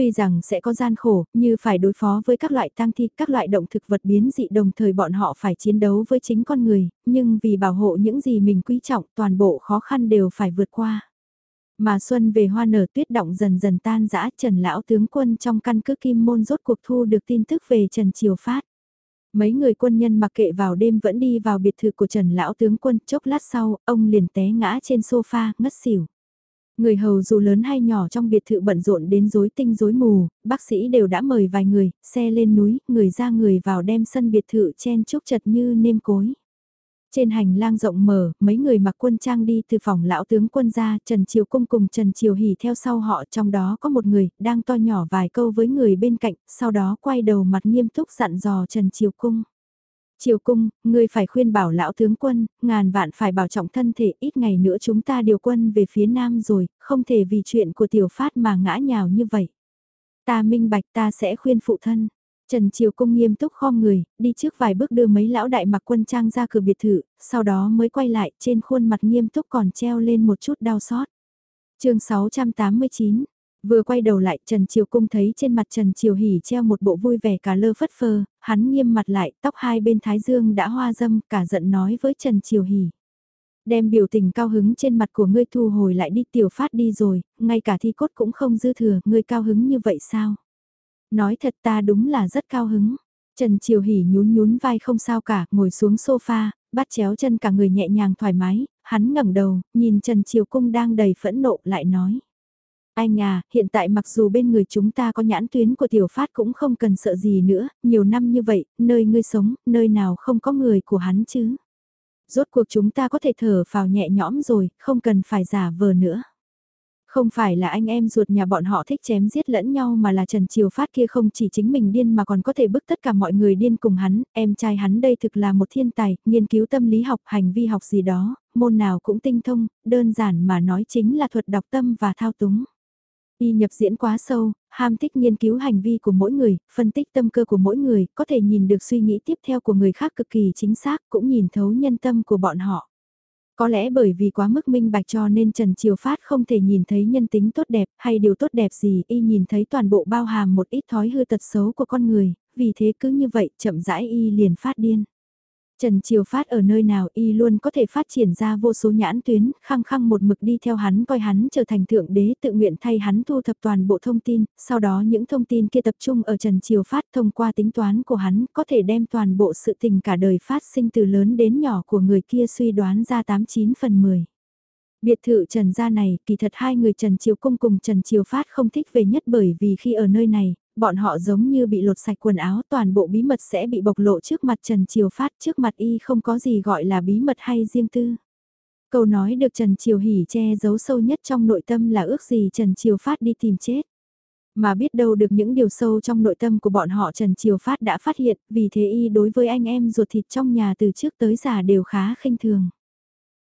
Tuy rằng sẽ có gian khổ, như phải đối phó với các loại tang thi, các loại động thực vật biến dị đồng thời bọn họ phải chiến đấu với chính con người, nhưng vì bảo hộ những gì mình quý trọng toàn bộ khó khăn đều phải vượt qua. Mà xuân về hoa nở tuyết động dần dần tan rã Trần Lão tướng quân trong căn cứ Kim Môn rốt cuộc thu được tin tức về Trần Triều Phát. Mấy người quân nhân mặc kệ vào đêm vẫn đi vào biệt thự của Trần Lão tướng quân chốc lát sau, ông liền té ngã trên sofa, ngất xỉu. Người hầu dù lớn hay nhỏ trong biệt thự bận rộn đến rối tinh rối mù, bác sĩ đều đã mời vài người, xe lên núi, người ra người vào đem sân biệt thự chen chúc chật như nêm cối. Trên hành lang rộng mở, mấy người mặc quân trang đi từ phòng lão tướng quân ra, Trần Triều Cung cùng Trần Triều Hỷ theo sau họ, trong đó có một người, đang to nhỏ vài câu với người bên cạnh, sau đó quay đầu mặt nghiêm túc dặn dò Trần Triều Cung. Triều Cung, ngươi phải khuyên bảo lão tướng quân, ngàn vạn phải bảo trọng thân thể, ít ngày nữa chúng ta điều quân về phía nam rồi, không thể vì chuyện của tiểu phát mà ngã nhào như vậy. Ta minh bạch ta sẽ khuyên phụ thân. Trần Triều Cung nghiêm túc khom người, đi trước vài bước đưa mấy lão đại mặc quân trang ra cửa biệt thự, sau đó mới quay lại trên khuôn mặt nghiêm túc còn treo lên một chút đau xót. chương 689, vừa quay đầu lại Trần Triều Cung thấy trên mặt Trần Triều Hỉ treo một bộ vui vẻ cả lơ phất phơ, hắn nghiêm mặt lại tóc hai bên thái dương đã hoa dâm cả giận nói với Trần Triều Hỉ. Đem biểu tình cao hứng trên mặt của ngươi thu hồi lại đi tiểu phát đi rồi, ngay cả thi cốt cũng không dư thừa, ngươi cao hứng như vậy sao? Nói thật ta đúng là rất cao hứng. Trần Triều Hỉ nhún nhún vai không sao cả, ngồi xuống sofa, bắt chéo chân cả người nhẹ nhàng thoải mái, hắn ngẩng đầu, nhìn Trần Triều Cung đang đầy phẫn nộ lại nói. Anh à, hiện tại mặc dù bên người chúng ta có nhãn tuyến của tiểu phát cũng không cần sợ gì nữa, nhiều năm như vậy, nơi ngươi sống, nơi nào không có người của hắn chứ. Rốt cuộc chúng ta có thể thở vào nhẹ nhõm rồi, không cần phải giả vờ nữa. Không phải là anh em ruột nhà bọn họ thích chém giết lẫn nhau mà là Trần Triều Phát kia không chỉ chính mình điên mà còn có thể bức tất cả mọi người điên cùng hắn, em trai hắn đây thực là một thiên tài, nghiên cứu tâm lý học, hành vi học gì đó, môn nào cũng tinh thông, đơn giản mà nói chính là thuật đọc tâm và thao túng. Y nhập diễn quá sâu, ham thích nghiên cứu hành vi của mỗi người, phân tích tâm cơ của mỗi người, có thể nhìn được suy nghĩ tiếp theo của người khác cực kỳ chính xác, cũng nhìn thấu nhân tâm của bọn họ. Có lẽ bởi vì quá mức minh bạch cho nên Trần Triều Phát không thể nhìn thấy nhân tính tốt đẹp hay điều tốt đẹp gì, y nhìn thấy toàn bộ bao hàm một ít thói hư tật xấu của con người, vì thế cứ như vậy chậm rãi y liền phát điên. Trần Triều Phát ở nơi nào y luôn có thể phát triển ra vô số nhãn tuyến, khăng khăng một mực đi theo hắn coi hắn trở thành thượng đế tự nguyện thay hắn thu thập toàn bộ thông tin, sau đó những thông tin kia tập trung ở Trần Triều Phát thông qua tính toán của hắn có thể đem toàn bộ sự tình cả đời phát sinh từ lớn đến nhỏ của người kia suy đoán ra 89 phần 10. Biệt thự Trần gia này, kỳ thật hai người Trần Triều Cung cùng Trần Triều Phát không thích về nhất bởi vì khi ở nơi này, bọn họ giống như bị lột sạch quần áo toàn bộ bí mật sẽ bị bộc lộ trước mặt Trần Triều Phát trước mặt y không có gì gọi là bí mật hay riêng tư. Câu nói được Trần Triều Hỉ che giấu sâu nhất trong nội tâm là ước gì Trần Triều Phát đi tìm chết. Mà biết đâu được những điều sâu trong nội tâm của bọn họ Trần Triều Phát đã phát hiện, vì thế y đối với anh em ruột thịt trong nhà từ trước tới già đều khá khinh thường.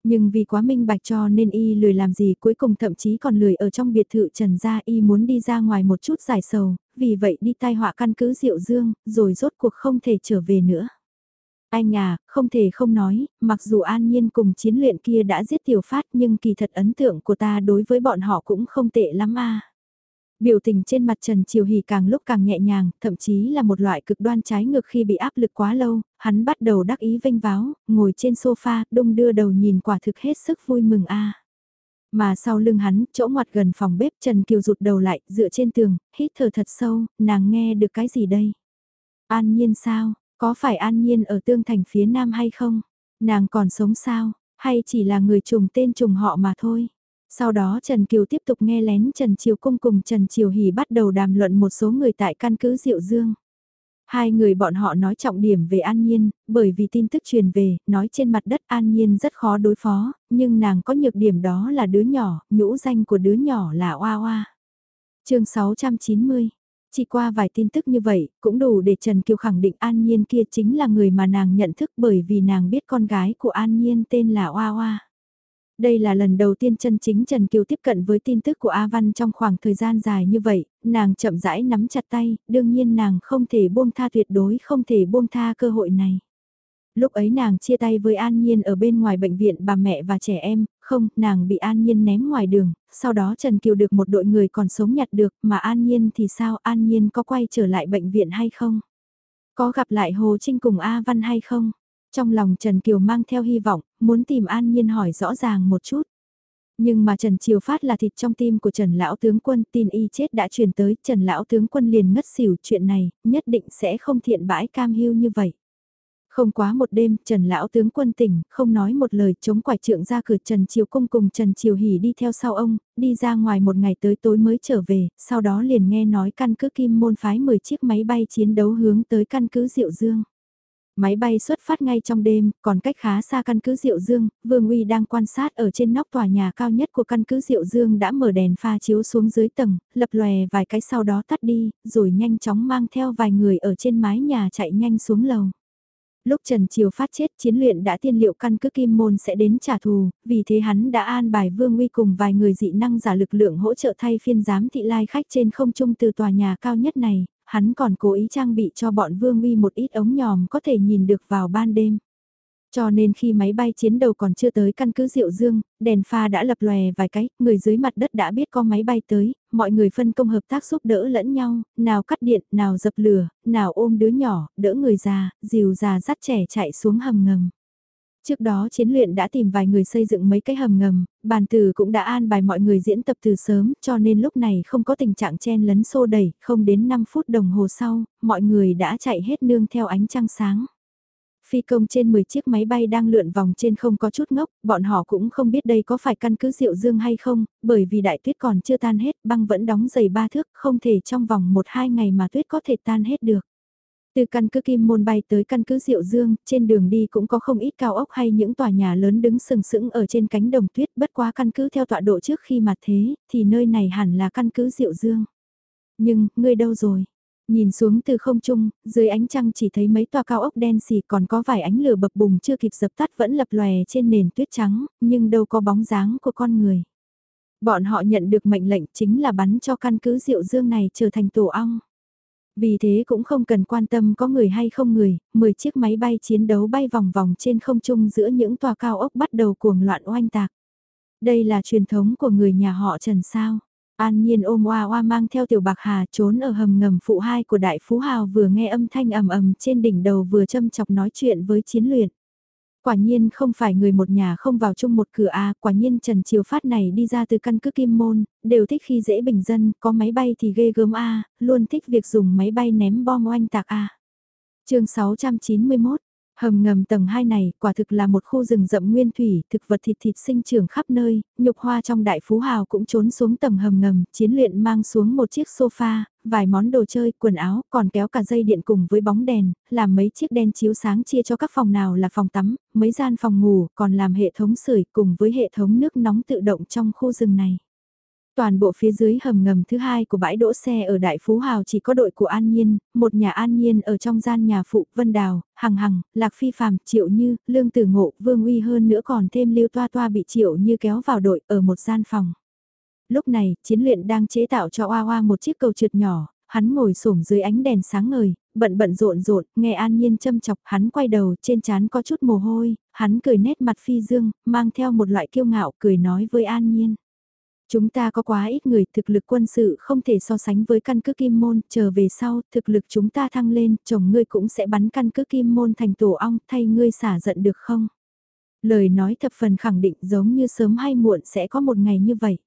Nhưng vì quá minh bạch cho nên y lười làm gì cuối cùng thậm chí còn lười ở trong biệt thự Trần Gia y muốn đi ra ngoài một chút giải sầu, vì vậy đi tai họa căn cứ Diệu Dương, rồi rốt cuộc không thể trở về nữa. Anh à, không thể không nói, mặc dù an nhiên cùng chiến luyện kia đã giết tiểu phát nhưng kỳ thật ấn tượng của ta đối với bọn họ cũng không tệ lắm a. Biểu tình trên mặt Trần Triều Hỷ càng lúc càng nhẹ nhàng, thậm chí là một loại cực đoan trái ngược khi bị áp lực quá lâu, hắn bắt đầu đắc ý vênh váo, ngồi trên sofa, đung đưa đầu nhìn quả thực hết sức vui mừng a. Mà sau lưng hắn, chỗ ngoặt gần phòng bếp Trần Kiều rụt đầu lại, dựa trên tường, hít thở thật sâu, nàng nghe được cái gì đây? An nhiên sao, có phải an nhiên ở tương thành phía nam hay không? Nàng còn sống sao, hay chỉ là người trùng tên trùng họ mà thôi? Sau đó Trần Kiều tiếp tục nghe lén Trần Triều Cung cùng Trần Triều Hỷ bắt đầu đàm luận một số người tại căn cứ Diệu Dương. Hai người bọn họ nói trọng điểm về An Nhiên, bởi vì tin tức truyền về, nói trên mặt đất An Nhiên rất khó đối phó, nhưng nàng có nhược điểm đó là đứa nhỏ, nhũ danh của đứa nhỏ là Oa Oa. chương 690 chỉ qua vài tin tức như vậy, cũng đủ để Trần Kiều khẳng định An Nhiên kia chính là người mà nàng nhận thức bởi vì nàng biết con gái của An Nhiên tên là Oa Oa. Đây là lần đầu tiên chân chính Trần Kiều tiếp cận với tin tức của A Văn trong khoảng thời gian dài như vậy, nàng chậm rãi nắm chặt tay, đương nhiên nàng không thể buông tha tuyệt đối không thể buông tha cơ hội này. Lúc ấy nàng chia tay với An Nhiên ở bên ngoài bệnh viện bà mẹ và trẻ em, không, nàng bị An Nhiên ném ngoài đường, sau đó Trần Kiều được một đội người còn sống nhặt được, mà An Nhiên thì sao, An Nhiên có quay trở lại bệnh viện hay không? Có gặp lại Hồ Trinh cùng A Văn hay không? Trong lòng Trần Kiều mang theo hy vọng, muốn tìm An Nhiên hỏi rõ ràng một chút. Nhưng mà Trần Triều Phát là thịt trong tim của Trần Lão Tướng Quân tin y chết đã truyền tới Trần Lão Tướng Quân liền ngất xỉu chuyện này, nhất định sẽ không thiện bãi cam hưu như vậy. Không quá một đêm, Trần Lão Tướng Quân tỉnh, không nói một lời chống quải trượng ra cửa Trần Triều Cung cùng Trần Triều Hỷ đi theo sau ông, đi ra ngoài một ngày tới tối mới trở về, sau đó liền nghe nói căn cứ Kim Môn phái 10 chiếc máy bay chiến đấu hướng tới căn cứ Diệu Dương. Máy bay xuất phát ngay trong đêm, còn cách khá xa căn cứ Diệu Dương, Vương Uy đang quan sát ở trên nóc tòa nhà cao nhất của căn cứ Diệu Dương đã mở đèn pha chiếu xuống dưới tầng, lập lòe vài cái sau đó tắt đi, rồi nhanh chóng mang theo vài người ở trên mái nhà chạy nhanh xuống lầu. Lúc Trần Triều phát chết chiến luyện đã tiên liệu căn cứ Kim Môn sẽ đến trả thù, vì thế hắn đã an bài Vương Uy cùng vài người dị năng giả lực lượng hỗ trợ thay phiên giám thị lai khách trên không trung từ tòa nhà cao nhất này, hắn còn cố ý trang bị cho bọn Vương Uy một ít ống nhòm có thể nhìn được vào ban đêm. Cho nên khi máy bay chiến đầu còn chưa tới căn cứ Diệu Dương, đèn pha đã lập lòe vài cái, người dưới mặt đất đã biết có máy bay tới, mọi người phân công hợp tác giúp đỡ lẫn nhau, nào cắt điện, nào dập lửa, nào ôm đứa nhỏ, đỡ người già, dìu già dắt trẻ chạy xuống hầm ngầm. Trước đó chiến luyện đã tìm vài người xây dựng mấy cái hầm ngầm, bàn từ cũng đã an bài mọi người diễn tập từ sớm, cho nên lúc này không có tình trạng chen lấn xô đẩy, không đến 5 phút đồng hồ sau, mọi người đã chạy hết nương theo ánh trăng sáng. Phi công trên 10 chiếc máy bay đang lượn vòng trên không có chút ngốc, bọn họ cũng không biết đây có phải căn cứ Diệu Dương hay không, bởi vì đại tuyết còn chưa tan hết, băng vẫn đóng dày ba thước, không thể trong vòng 1-2 ngày mà tuyết có thể tan hết được. Từ căn cứ Kim Môn bay tới căn cứ Diệu Dương, trên đường đi cũng có không ít cao ốc hay những tòa nhà lớn đứng sừng sững ở trên cánh đồng tuyết bất quá căn cứ theo tọa độ trước khi mà thế, thì nơi này hẳn là căn cứ Diệu Dương. Nhưng, ngươi đâu rồi? Nhìn xuống từ không trung, dưới ánh trăng chỉ thấy mấy tòa cao ốc đen xì còn có vài ánh lửa bập bùng chưa kịp dập tắt vẫn lập lòe trên nền tuyết trắng, nhưng đâu có bóng dáng của con người. Bọn họ nhận được mệnh lệnh chính là bắn cho căn cứ Diệu Dương này trở thành tổ ong. Vì thế cũng không cần quan tâm có người hay không người, 10 chiếc máy bay chiến đấu bay vòng vòng trên không trung giữa những tòa cao ốc bắt đầu cuồng loạn oanh tạc. Đây là truyền thống của người nhà họ Trần sao. An Nhiên ôm oa oa mang theo tiểu bạc hà trốn ở hầm ngầm phụ hai của đại phú hào vừa nghe âm thanh ầm ầm trên đỉnh đầu vừa châm chọc nói chuyện với chiến luyện. Quả nhiên không phải người một nhà không vào chung một cửa A, quả nhiên Trần Triều Phát này đi ra từ căn cứ Kim Môn, đều thích khi dễ bình dân, có máy bay thì ghê gớm A, luôn thích việc dùng máy bay ném bom oanh tạc A. chương 691 Hầm ngầm tầng 2 này quả thực là một khu rừng rậm nguyên thủy, thực vật thịt thịt sinh trưởng khắp nơi, nhục hoa trong đại phú hào cũng trốn xuống tầng hầm ngầm, chiến luyện mang xuống một chiếc sofa, vài món đồ chơi, quần áo, còn kéo cả dây điện cùng với bóng đèn, làm mấy chiếc đèn chiếu sáng chia cho các phòng nào là phòng tắm, mấy gian phòng ngủ, còn làm hệ thống sưởi cùng với hệ thống nước nóng tự động trong khu rừng này. Toàn bộ phía dưới hầm ngầm thứ hai của bãi đỗ xe ở Đại Phú Hào chỉ có đội của An Nhiên, một nhà An Nhiên ở trong gian nhà phụ Vân Đào, Hằng Hằng, Lạc Phi Phạm, Triệu Như, Lương Tử Ngộ, Vương Uy hơn nữa còn thêm Lưu Toa Toa bị Triệu Như kéo vào đội ở một gian phòng. Lúc này, chiến luyện đang chế tạo cho Oa Oa một chiếc cầu trượt nhỏ, hắn ngồi xổm dưới ánh đèn sáng ngời, bận bận rộn rộn, nghe An Nhiên châm chọc, hắn quay đầu, trên trán có chút mồ hôi, hắn cười nét mặt phi dương, mang theo một loại kiêu ngạo cười nói với An Nhiên. Chúng ta có quá ít người, thực lực quân sự không thể so sánh với căn cứ kim môn, chờ về sau, thực lực chúng ta thăng lên, chồng ngươi cũng sẽ bắn căn cứ kim môn thành tổ ong, thay ngươi xả giận được không? Lời nói thập phần khẳng định giống như sớm hay muộn sẽ có một ngày như vậy.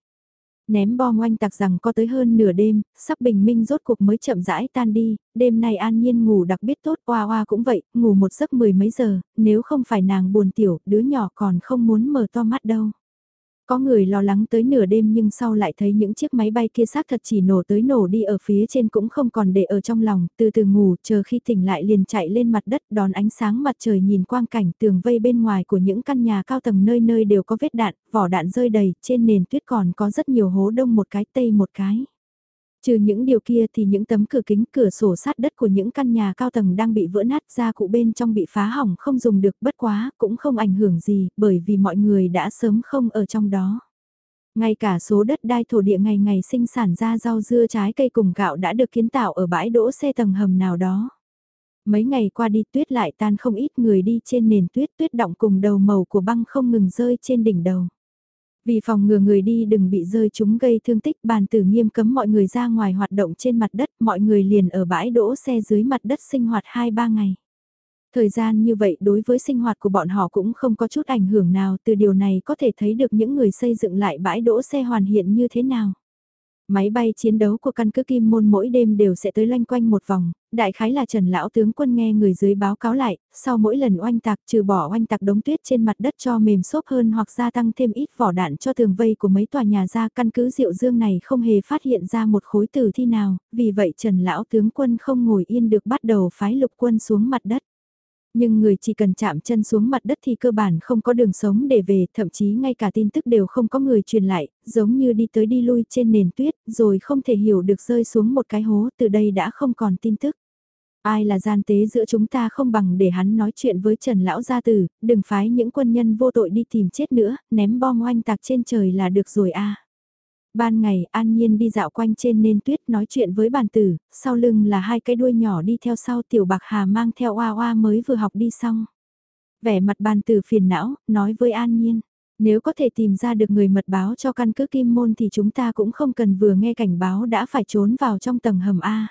Ném bom oanh tạc rằng có tới hơn nửa đêm, sắp bình minh rốt cuộc mới chậm rãi tan đi, đêm nay an nhiên ngủ đặc biệt tốt, oa oa cũng vậy, ngủ một giấc mười mấy giờ, nếu không phải nàng buồn tiểu, đứa nhỏ còn không muốn mở to mắt đâu. Có người lo lắng tới nửa đêm nhưng sau lại thấy những chiếc máy bay kia xác thật chỉ nổ tới nổ đi ở phía trên cũng không còn để ở trong lòng, từ từ ngủ, chờ khi tỉnh lại liền chạy lên mặt đất đón ánh sáng mặt trời nhìn quang cảnh tường vây bên ngoài của những căn nhà cao tầng nơi nơi đều có vết đạn, vỏ đạn rơi đầy, trên nền tuyết còn có rất nhiều hố đông một cái tây một cái. Trừ những điều kia thì những tấm cửa kính, cửa sổ sát đất của những căn nhà cao tầng đang bị vỡ nát ra cụ bên trong bị phá hỏng không dùng được, bất quá cũng không ảnh hưởng gì, bởi vì mọi người đã sớm không ở trong đó. Ngay cả số đất đai thổ địa ngày ngày sinh sản ra rau dưa trái cây cùng gạo đã được kiến tạo ở bãi đỗ xe tầng hầm nào đó. Mấy ngày qua đi tuyết lại tan không ít người đi trên nền tuyết tuyết động cùng đầu màu của băng không ngừng rơi trên đỉnh đầu. Vì phòng ngừa người đi đừng bị rơi chúng gây thương tích bàn tử nghiêm cấm mọi người ra ngoài hoạt động trên mặt đất, mọi người liền ở bãi đỗ xe dưới mặt đất sinh hoạt 2-3 ngày. Thời gian như vậy đối với sinh hoạt của bọn họ cũng không có chút ảnh hưởng nào từ điều này có thể thấy được những người xây dựng lại bãi đỗ xe hoàn hiện như thế nào. Máy bay chiến đấu của căn cứ Kim Môn mỗi đêm đều sẽ tới loanh quanh một vòng, đại khái là Trần Lão tướng quân nghe người dưới báo cáo lại, sau mỗi lần oanh tạc trừ bỏ oanh tạc đống tuyết trên mặt đất cho mềm xốp hơn hoặc gia tăng thêm ít vỏ đạn cho tường vây của mấy tòa nhà ra căn cứ Diệu Dương này không hề phát hiện ra một khối tử thi nào, vì vậy Trần Lão tướng quân không ngồi yên được bắt đầu phái lục quân xuống mặt đất. Nhưng người chỉ cần chạm chân xuống mặt đất thì cơ bản không có đường sống để về, thậm chí ngay cả tin tức đều không có người truyền lại, giống như đi tới đi lui trên nền tuyết, rồi không thể hiểu được rơi xuống một cái hố, từ đây đã không còn tin tức. Ai là gian tế giữa chúng ta không bằng để hắn nói chuyện với Trần Lão Gia Tử, đừng phái những quân nhân vô tội đi tìm chết nữa, ném bom oanh tạc trên trời là được rồi a. Ban ngày An Nhiên đi dạo quanh trên nên tuyết nói chuyện với bàn tử, sau lưng là hai cái đuôi nhỏ đi theo sau tiểu bạc hà mang theo oa oa mới vừa học đi xong. Vẻ mặt bàn tử phiền não, nói với An Nhiên, nếu có thể tìm ra được người mật báo cho căn cứ kim môn thì chúng ta cũng không cần vừa nghe cảnh báo đã phải trốn vào trong tầng hầm A.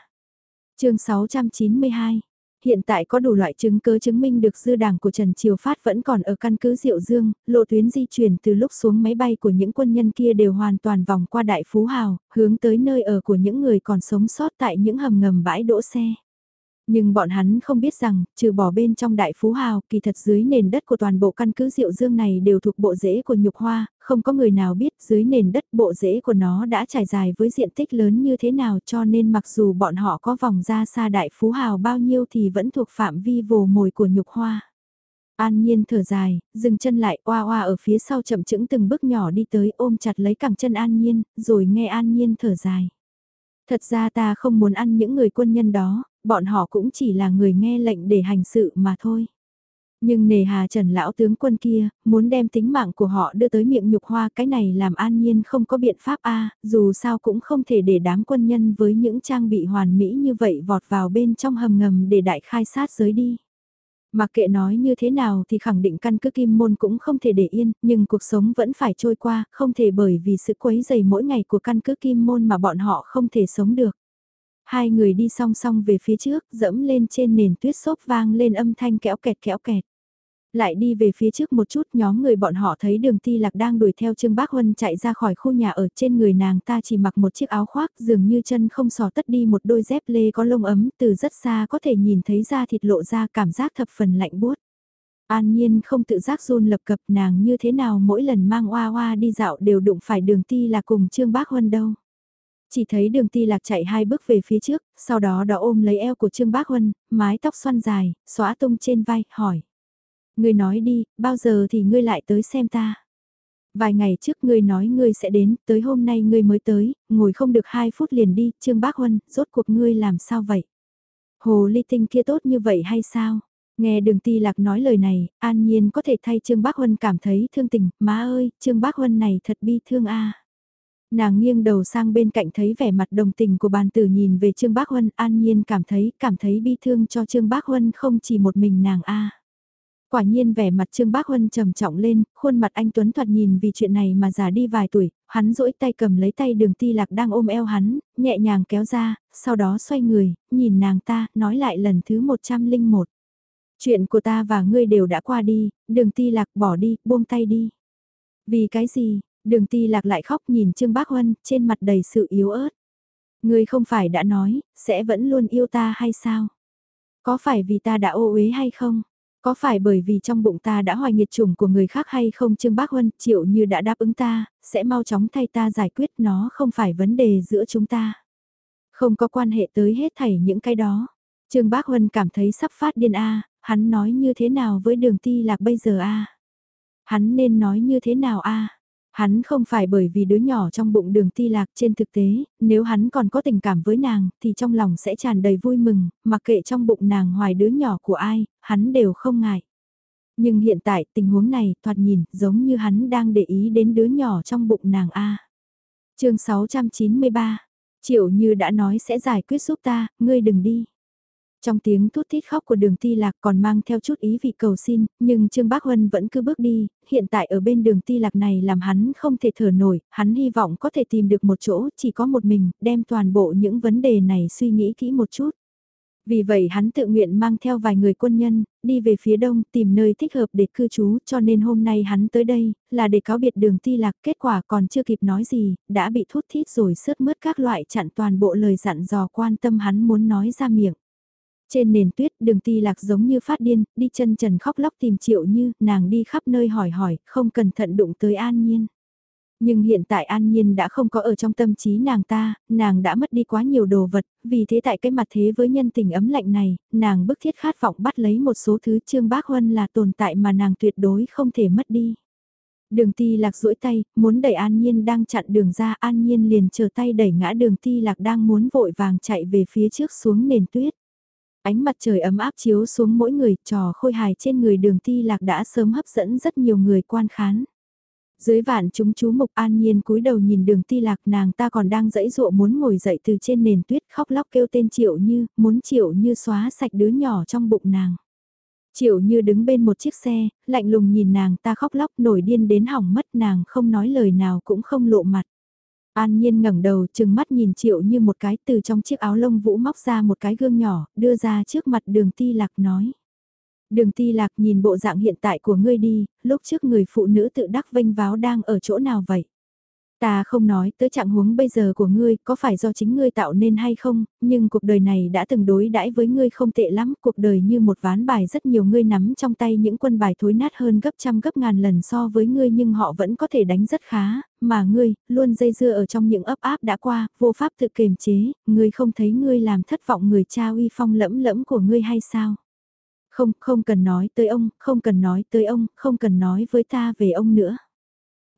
chương 692 hiện tại có đủ loại chứng cứ chứng minh được dư đảng của Trần Triều Phát vẫn còn ở căn cứ Diệu Dương, lộ tuyến di chuyển từ lúc xuống máy bay của những quân nhân kia đều hoàn toàn vòng qua Đại Phú Hào, hướng tới nơi ở của những người còn sống sót tại những hầm ngầm bãi đỗ xe. Nhưng bọn hắn không biết rằng, trừ bỏ bên trong đại phú hào, kỳ thật dưới nền đất của toàn bộ căn cứ diệu dương này đều thuộc bộ rễ của nhục hoa, không có người nào biết dưới nền đất bộ rễ của nó đã trải dài với diện tích lớn như thế nào cho nên mặc dù bọn họ có vòng ra xa đại phú hào bao nhiêu thì vẫn thuộc phạm vi vồ mồi của nhục hoa. An Nhiên thở dài, dừng chân lại oa oa ở phía sau chậm chững từng bước nhỏ đi tới ôm chặt lấy cẳng chân An Nhiên, rồi nghe An Nhiên thở dài. Thật ra ta không muốn ăn những người quân nhân đó, bọn họ cũng chỉ là người nghe lệnh để hành sự mà thôi. Nhưng nề hà trần lão tướng quân kia, muốn đem tính mạng của họ đưa tới miệng nhục hoa cái này làm an nhiên không có biện pháp a dù sao cũng không thể để đám quân nhân với những trang bị hoàn mỹ như vậy vọt vào bên trong hầm ngầm để đại khai sát giới đi. Mặc kệ nói như thế nào thì khẳng định căn cứ kim môn cũng không thể để yên, nhưng cuộc sống vẫn phải trôi qua, không thể bởi vì sự quấy dày mỗi ngày của căn cứ kim môn mà bọn họ không thể sống được. Hai người đi song song về phía trước, dẫm lên trên nền tuyết xốp vang lên âm thanh kéo kẹt kéo kẹt. Lại đi về phía trước một chút nhóm người bọn họ thấy đường ti lạc đang đuổi theo Trương Bác Huân chạy ra khỏi khu nhà ở trên người nàng ta chỉ mặc một chiếc áo khoác dường như chân không sò tất đi một đôi dép lê có lông ấm từ rất xa có thể nhìn thấy da thịt lộ ra cảm giác thập phần lạnh buốt. An nhiên không tự giác run lập cập nàng như thế nào mỗi lần mang oa oa đi dạo đều đụng phải đường ti là cùng Trương Bác Huân đâu. Chỉ thấy đường ti lạc chạy hai bước về phía trước, sau đó đó ôm lấy eo của Trương Bác Huân, mái tóc xoăn dài, xóa tung trên vai, hỏi. Ngươi nói đi, bao giờ thì ngươi lại tới xem ta? Vài ngày trước ngươi nói ngươi sẽ đến, tới hôm nay ngươi mới tới, ngồi không được hai phút liền đi, Trương Bác Huân, rốt cuộc ngươi làm sao vậy? Hồ ly tinh kia tốt như vậy hay sao? Nghe đường ti lạc nói lời này, an nhiên có thể thay Trương Bác Huân cảm thấy thương tình, má ơi, Trương Bác Huân này thật bi thương a. Nàng nghiêng đầu sang bên cạnh thấy vẻ mặt đồng tình của bàn tử nhìn về Trương Bác Huân, an nhiên cảm thấy, cảm thấy bi thương cho Trương Bác Huân không chỉ một mình nàng a. Quả nhiên vẻ mặt Trương Bác Huân trầm trọng lên, khuôn mặt anh Tuấn thoạt nhìn vì chuyện này mà già đi vài tuổi, hắn duỗi tay cầm lấy tay đường ti lạc đang ôm eo hắn, nhẹ nhàng kéo ra, sau đó xoay người, nhìn nàng ta, nói lại lần thứ 101. Chuyện của ta và ngươi đều đã qua đi, đường ti lạc bỏ đi, buông tay đi. Vì cái gì, đường ti lạc lại khóc nhìn Trương Bác Huân, trên mặt đầy sự yếu ớt. Ngươi không phải đã nói, sẽ vẫn luôn yêu ta hay sao? Có phải vì ta đã ô uế hay không? Có phải bởi vì trong bụng ta đã hoài nghiệt chủng của người khác hay không Trương Bác Huân triệu như đã đáp ứng ta, sẽ mau chóng thay ta giải quyết nó không phải vấn đề giữa chúng ta. Không có quan hệ tới hết thảy những cái đó. Trương Bác Huân cảm thấy sắp phát điên a hắn nói như thế nào với đường ti lạc bây giờ a Hắn nên nói như thế nào a Hắn không phải bởi vì đứa nhỏ trong bụng đường ti lạc trên thực tế, nếu hắn còn có tình cảm với nàng thì trong lòng sẽ tràn đầy vui mừng, mặc kệ trong bụng nàng hoài đứa nhỏ của ai, hắn đều không ngại. Nhưng hiện tại tình huống này thoạt nhìn giống như hắn đang để ý đến đứa nhỏ trong bụng nàng A. chương 693, Triệu như đã nói sẽ giải quyết giúp ta, ngươi đừng đi. Trong tiếng thút thít khóc của đường ti lạc còn mang theo chút ý vị cầu xin, nhưng Trương Bác Huân vẫn cứ bước đi, hiện tại ở bên đường ti lạc này làm hắn không thể thở nổi, hắn hy vọng có thể tìm được một chỗ chỉ có một mình, đem toàn bộ những vấn đề này suy nghĩ kỹ một chút. Vì vậy hắn tự nguyện mang theo vài người quân nhân, đi về phía đông tìm nơi thích hợp để cư trú cho nên hôm nay hắn tới đây, là để cáo biệt đường ti lạc kết quả còn chưa kịp nói gì, đã bị thút thít rồi sướt mướt các loại chặn toàn bộ lời dặn dò quan tâm hắn muốn nói ra miệng. Trên nền tuyết đường ti lạc giống như phát điên, đi chân trần khóc lóc tìm triệu như, nàng đi khắp nơi hỏi hỏi, không cẩn thận đụng tới an nhiên. Nhưng hiện tại An Nhiên đã không có ở trong tâm trí nàng ta, nàng đã mất đi quá nhiều đồ vật, vì thế tại cái mặt thế với nhân tình ấm lạnh này, nàng bức thiết khát vọng bắt lấy một số thứ Trương Bác Huân là tồn tại mà nàng tuyệt đối không thể mất đi. Đường ti lạc duỗi tay, muốn đẩy An Nhiên đang chặn đường ra An Nhiên liền chờ tay đẩy ngã đường ti lạc đang muốn vội vàng chạy về phía trước xuống nền tuyết. Ánh mặt trời ấm áp chiếu xuống mỗi người, trò khôi hài trên người đường ti lạc đã sớm hấp dẫn rất nhiều người quan khán. Dưới vạn chúng chú mục an nhiên cúi đầu nhìn đường ti lạc nàng ta còn đang dẫy dụa muốn ngồi dậy từ trên nền tuyết khóc lóc kêu tên triệu như, muốn triệu như xóa sạch đứa nhỏ trong bụng nàng. Triệu như đứng bên một chiếc xe, lạnh lùng nhìn nàng ta khóc lóc nổi điên đến hỏng mất nàng không nói lời nào cũng không lộ mặt. An Nhiên ngẩng đầu chừng mắt nhìn Triệu như một cái từ trong chiếc áo lông vũ móc ra một cái gương nhỏ, đưa ra trước mặt đường ti lạc nói. Đường ti lạc nhìn bộ dạng hiện tại của ngươi đi, lúc trước người phụ nữ tự đắc vênh váo đang ở chỗ nào vậy? Ta không nói tới trạng huống bây giờ của ngươi có phải do chính ngươi tạo nên hay không, nhưng cuộc đời này đã từng đối đãi với ngươi không tệ lắm, cuộc đời như một ván bài rất nhiều ngươi nắm trong tay những quân bài thối nát hơn gấp trăm gấp ngàn lần so với ngươi nhưng họ vẫn có thể đánh rất khá, mà ngươi, luôn dây dưa ở trong những ấp áp đã qua, vô pháp tự kiềm chế, ngươi không thấy ngươi làm thất vọng người cha uy phong lẫm lẫm của ngươi hay sao? Không, không cần nói tới ông, không cần nói tới ông, không cần nói với ta về ông nữa.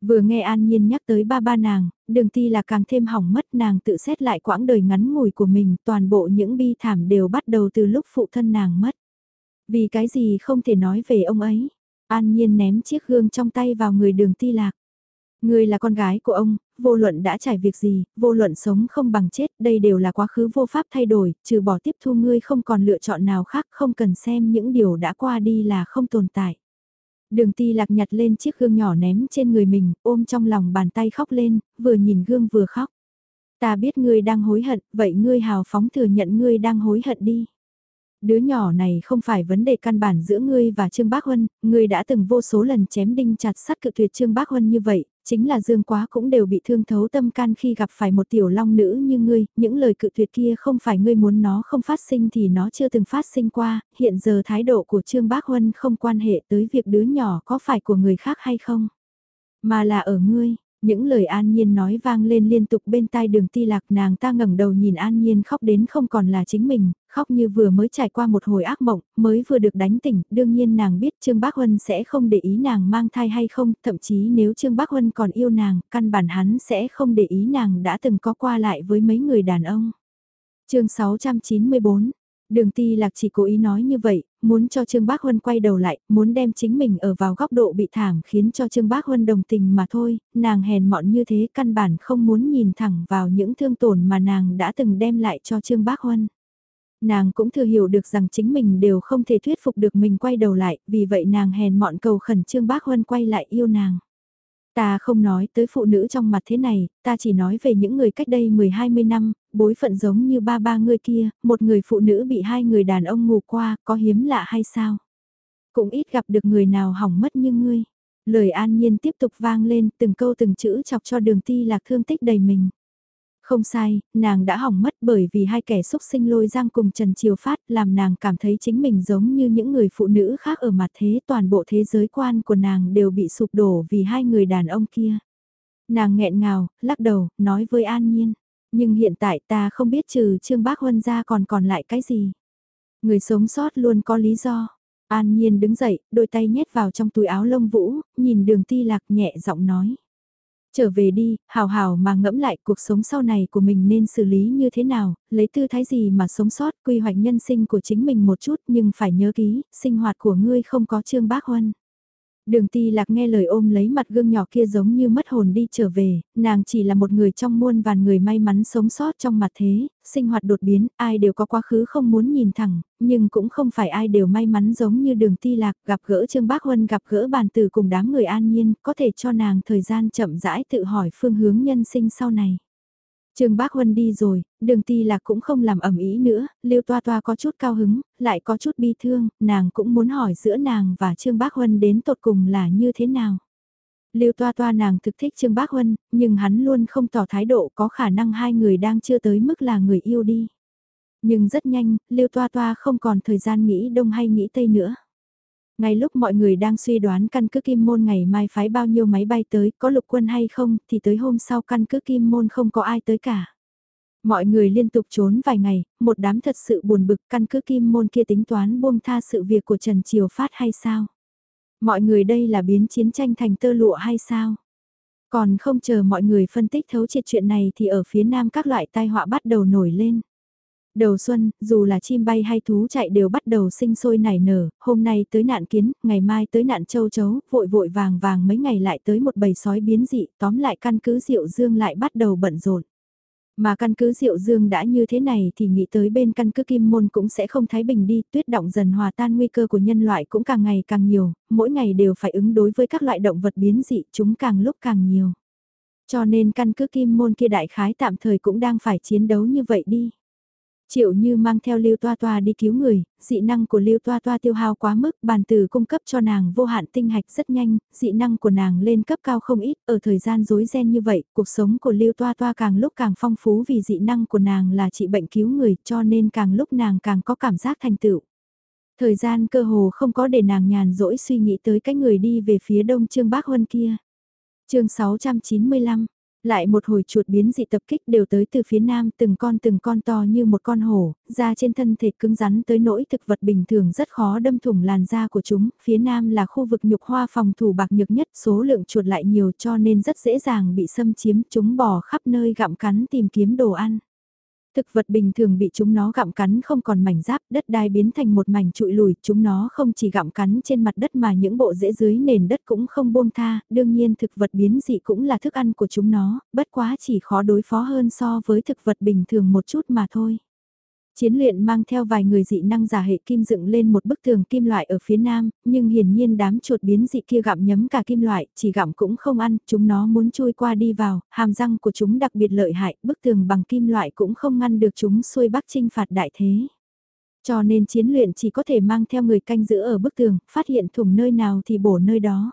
Vừa nghe An Nhiên nhắc tới ba ba nàng, đường ti là càng thêm hỏng mất nàng tự xét lại quãng đời ngắn ngủi của mình, toàn bộ những bi thảm đều bắt đầu từ lúc phụ thân nàng mất. Vì cái gì không thể nói về ông ấy. An Nhiên ném chiếc gương trong tay vào người đường ti lạc. Người là con gái của ông, vô luận đã trải việc gì, vô luận sống không bằng chết, đây đều là quá khứ vô pháp thay đổi, trừ bỏ tiếp thu ngươi không còn lựa chọn nào khác, không cần xem những điều đã qua đi là không tồn tại. Đường ti lạc nhặt lên chiếc gương nhỏ ném trên người mình, ôm trong lòng bàn tay khóc lên, vừa nhìn gương vừa khóc. Ta biết ngươi đang hối hận, vậy ngươi hào phóng thừa nhận ngươi đang hối hận đi. Đứa nhỏ này không phải vấn đề căn bản giữa ngươi và Trương Bác Huân, ngươi đã từng vô số lần chém đinh chặt sắt cự tuyệt Trương Bác Huân như vậy, chính là Dương Quá cũng đều bị thương thấu tâm can khi gặp phải một tiểu long nữ như ngươi, những lời cự tuyệt kia không phải ngươi muốn nó không phát sinh thì nó chưa từng phát sinh qua, hiện giờ thái độ của Trương Bác Huân không quan hệ tới việc đứa nhỏ có phải của người khác hay không, mà là ở ngươi. Những lời an nhiên nói vang lên liên tục bên tai đường ti lạc nàng ta ngẩng đầu nhìn an nhiên khóc đến không còn là chính mình, khóc như vừa mới trải qua một hồi ác mộng, mới vừa được đánh tỉnh, đương nhiên nàng biết Trương Bác Huân sẽ không để ý nàng mang thai hay không, thậm chí nếu Trương Bác Huân còn yêu nàng, căn bản hắn sẽ không để ý nàng đã từng có qua lại với mấy người đàn ông. chương 694 Đường ti lạc chỉ cố ý nói như vậy, muốn cho Trương Bác Huân quay đầu lại, muốn đem chính mình ở vào góc độ bị thảm khiến cho Trương Bác Huân đồng tình mà thôi, nàng hèn mọn như thế căn bản không muốn nhìn thẳng vào những thương tổn mà nàng đã từng đem lại cho Trương Bác Huân. Nàng cũng thừa hiểu được rằng chính mình đều không thể thuyết phục được mình quay đầu lại, vì vậy nàng hèn mọn cầu khẩn Trương Bác Huân quay lại yêu nàng. Ta không nói tới phụ nữ trong mặt thế này, ta chỉ nói về những người cách đây 10-20 năm, bối phận giống như ba ba người kia, một người phụ nữ bị hai người đàn ông ngủ qua, có hiếm lạ hay sao? Cũng ít gặp được người nào hỏng mất như ngươi. Lời an nhiên tiếp tục vang lên từng câu từng chữ chọc cho đường ti lạc thương tích đầy mình. Không sai, nàng đã hỏng mất bởi vì hai kẻ xúc sinh lôi giang cùng Trần Triều Phát làm nàng cảm thấy chính mình giống như những người phụ nữ khác ở mặt thế toàn bộ thế giới quan của nàng đều bị sụp đổ vì hai người đàn ông kia. Nàng nghẹn ngào, lắc đầu, nói với An Nhiên, nhưng hiện tại ta không biết trừ Trương Bác Huân ra còn còn lại cái gì. Người sống sót luôn có lý do. An Nhiên đứng dậy, đôi tay nhét vào trong túi áo lông vũ, nhìn đường ti lạc nhẹ giọng nói. Trở về đi, hào hào mà ngẫm lại cuộc sống sau này của mình nên xử lý như thế nào, lấy tư thái gì mà sống sót, quy hoạch nhân sinh của chính mình một chút nhưng phải nhớ ký, sinh hoạt của ngươi không có Trương Bác Huân. Đường ti lạc nghe lời ôm lấy mặt gương nhỏ kia giống như mất hồn đi trở về, nàng chỉ là một người trong muôn vàn người may mắn sống sót trong mặt thế, sinh hoạt đột biến, ai đều có quá khứ không muốn nhìn thẳng, nhưng cũng không phải ai đều may mắn giống như đường ti lạc gặp gỡ Trương Bác Huân gặp gỡ bàn tử cùng đám người an nhiên, có thể cho nàng thời gian chậm rãi tự hỏi phương hướng nhân sinh sau này. Trương Bác Huân đi rồi, đường ti lạc cũng không làm ẩm ý nữa, Lưu Toa Toa có chút cao hứng, lại có chút bi thương, nàng cũng muốn hỏi giữa nàng và Trương Bác Huân đến tột cùng là như thế nào. Lưu Toa Toa nàng thực thích Trương Bác Huân, nhưng hắn luôn không tỏ thái độ có khả năng hai người đang chưa tới mức là người yêu đi. Nhưng rất nhanh, Lưu Toa Toa không còn thời gian nghĩ đông hay nghĩ tây nữa. Ngay lúc mọi người đang suy đoán căn cứ Kim Môn ngày mai phái bao nhiêu máy bay tới, có lục quân hay không, thì tới hôm sau căn cứ Kim Môn không có ai tới cả. Mọi người liên tục trốn vài ngày, một đám thật sự buồn bực căn cứ Kim Môn kia tính toán buông tha sự việc của Trần Triều Phát hay sao? Mọi người đây là biến chiến tranh thành tơ lụa hay sao? Còn không chờ mọi người phân tích thấu triệt chuyện này thì ở phía nam các loại tai họa bắt đầu nổi lên. Đầu xuân, dù là chim bay hay thú chạy đều bắt đầu sinh sôi nảy nở, hôm nay tới nạn kiến, ngày mai tới nạn châu chấu, vội vội vàng vàng mấy ngày lại tới một bầy sói biến dị, tóm lại căn cứ Diệu Dương lại bắt đầu bận rộn. Mà căn cứ Diệu Dương đã như thế này thì nghĩ tới bên căn cứ Kim Môn cũng sẽ không thái bình đi, tuyết động dần hòa tan nguy cơ của nhân loại cũng càng ngày càng nhiều, mỗi ngày đều phải ứng đối với các loại động vật biến dị, chúng càng lúc càng nhiều. Cho nên căn cứ Kim Môn kia đại khái tạm thời cũng đang phải chiến đấu như vậy đi. Triệu như mang theo Lưu Toa Toa đi cứu người, dị năng của Lưu Toa Toa tiêu hao quá mức, bàn từ cung cấp cho nàng vô hạn tinh hạch rất nhanh, dị năng của nàng lên cấp cao không ít, ở thời gian rối ren như vậy, cuộc sống của Lưu Toa Toa càng lúc càng phong phú vì dị năng của nàng là trị bệnh cứu người, cho nên càng lúc nàng càng có cảm giác thành tựu. Thời gian cơ hồ không có để nàng nhàn rỗi suy nghĩ tới cái người đi về phía đông Trương Bác Huân kia. chương 695 lại một hồi chuột biến dị tập kích đều tới từ phía nam từng con từng con to như một con hổ, da trên thân thể cứng rắn tới nỗi thực vật bình thường rất khó đâm thủng làn da của chúng. Phía nam là khu vực nhục hoa phòng thủ bạc nhược nhất số lượng chuột lại nhiều cho nên rất dễ dàng bị xâm chiếm chúng bò khắp nơi gặm cắn tìm kiếm đồ ăn. Thực vật bình thường bị chúng nó gặm cắn không còn mảnh giáp, đất đai biến thành một mảnh trụi lùi, chúng nó không chỉ gặm cắn trên mặt đất mà những bộ rễ dưới nền đất cũng không buông tha, đương nhiên thực vật biến dị cũng là thức ăn của chúng nó, bất quá chỉ khó đối phó hơn so với thực vật bình thường một chút mà thôi. Chiến luyện mang theo vài người dị năng giả hệ kim dựng lên một bức tường kim loại ở phía nam, nhưng hiển nhiên đám chuột biến dị kia gặm nhấm cả kim loại, chỉ gặm cũng không ăn, chúng nó muốn chui qua đi vào, hàm răng của chúng đặc biệt lợi hại, bức tường bằng kim loại cũng không ngăn được chúng xuôi bắc chinh phạt đại thế. Cho nên chiến luyện chỉ có thể mang theo người canh giữ ở bức tường, phát hiện thủng nơi nào thì bổ nơi đó.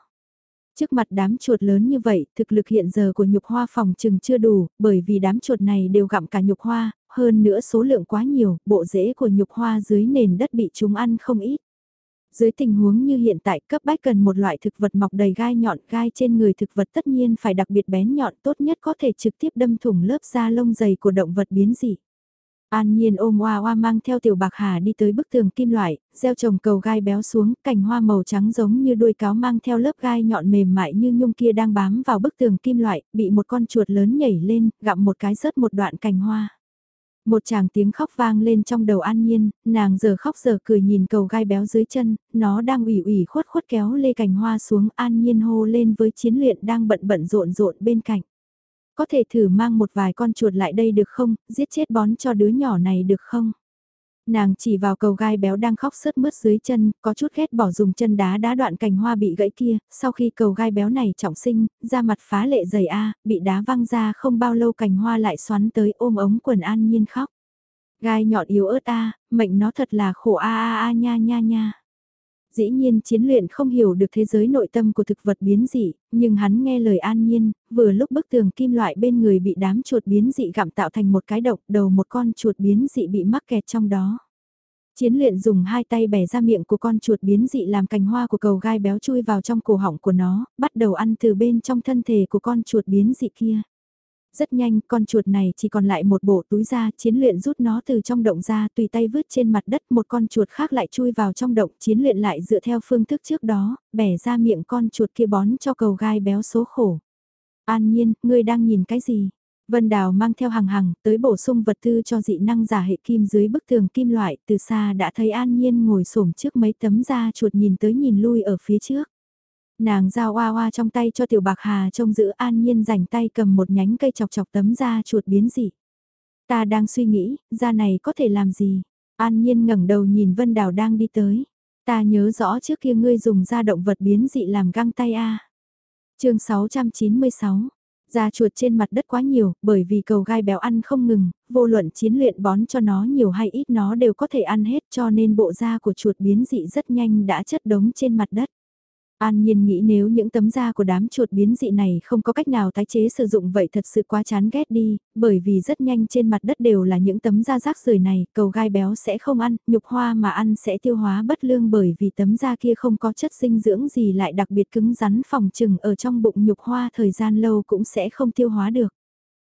Trước mặt đám chuột lớn như vậy, thực lực hiện giờ của nhục hoa phòng chừng chưa đủ, bởi vì đám chuột này đều gặm cả nhục hoa, hơn nữa số lượng quá nhiều, bộ rễ của nhục hoa dưới nền đất bị chúng ăn không ít. Dưới tình huống như hiện tại cấp bách cần một loại thực vật mọc đầy gai nhọn, gai trên người thực vật tất nhiên phải đặc biệt bén nhọn tốt nhất có thể trực tiếp đâm thủng lớp da lông dày của động vật biến dị. An Nhiên ôm Hoa Hoa mang theo Tiểu Bạc Hà đi tới bức tường kim loại, gieo trồng cầu gai béo xuống, cành hoa màu trắng giống như đuôi cáo mang theo lớp gai nhọn mềm mại như nhung kia đang bám vào bức tường kim loại, bị một con chuột lớn nhảy lên, gặm một cái rớt một đoạn cành hoa. Một chàng tiếng khóc vang lên trong đầu An Nhiên, nàng giờ khóc giờ cười nhìn cầu gai béo dưới chân, nó đang ủy ủy khuất khuất kéo lê cành hoa xuống An Nhiên hô lên với chiến luyện đang bận bận rộn rộn bên cạnh. Có thể thử mang một vài con chuột lại đây được không, giết chết bón cho đứa nhỏ này được không? Nàng chỉ vào cầu gai béo đang khóc sớt mướt dưới chân, có chút ghét bỏ dùng chân đá đá đoạn cành hoa bị gãy kia, sau khi cầu gai béo này trọng sinh, da mặt phá lệ dày A, bị đá văng ra không bao lâu cành hoa lại xoắn tới ôm ống quần an nhiên khóc. Gai nhọn yếu ớt A, mệnh nó thật là khổ A A A nha nha nha. Dĩ nhiên chiến luyện không hiểu được thế giới nội tâm của thực vật biến dị, nhưng hắn nghe lời an nhiên, vừa lúc bức tường kim loại bên người bị đám chuột biến dị gặm tạo thành một cái độc đầu một con chuột biến dị bị mắc kẹt trong đó. Chiến luyện dùng hai tay bẻ ra miệng của con chuột biến dị làm cành hoa của cầu gai béo chui vào trong cổ họng của nó, bắt đầu ăn từ bên trong thân thể của con chuột biến dị kia. Rất nhanh, con chuột này chỉ còn lại một bộ túi da, chiến luyện rút nó từ trong động ra, tùy tay vứt trên mặt đất, một con chuột khác lại chui vào trong động, chiến luyện lại dựa theo phương thức trước đó, bẻ ra miệng con chuột kia bón cho cầu gai béo số khổ. An nhiên, ngươi đang nhìn cái gì? Vân Đào mang theo hàng hàng, tới bổ sung vật tư cho dị năng giả hệ kim dưới bức tường kim loại, từ xa đã thấy An Nhiên ngồi xổm trước mấy tấm da chuột nhìn tới nhìn lui ở phía trước. Nàng giao oa oa trong tay cho tiểu bạc hà trông giữ an nhiên rảnh tay cầm một nhánh cây chọc chọc tấm da chuột biến dị. Ta đang suy nghĩ, da này có thể làm gì? An nhiên ngẩng đầu nhìn Vân Đào đang đi tới. Ta nhớ rõ trước kia ngươi dùng da động vật biến dị làm găng tay a. À. Chương 696 Da chuột trên mặt đất quá nhiều, bởi vì cầu gai béo ăn không ngừng, vô luận chiến luyện bón cho nó nhiều hay ít nó đều có thể ăn hết cho nên bộ da của chuột biến dị rất nhanh đã chất đống trên mặt đất. An Nhiên nghĩ nếu những tấm da của đám chuột biến dị này không có cách nào tái chế sử dụng vậy thật sự quá chán ghét đi, bởi vì rất nhanh trên mặt đất đều là những tấm da rác rưởi này, cầu gai béo sẽ không ăn, nhục hoa mà ăn sẽ tiêu hóa bất lương bởi vì tấm da kia không có chất dinh dưỡng gì lại đặc biệt cứng rắn phòng trừng ở trong bụng nhục hoa thời gian lâu cũng sẽ không tiêu hóa được.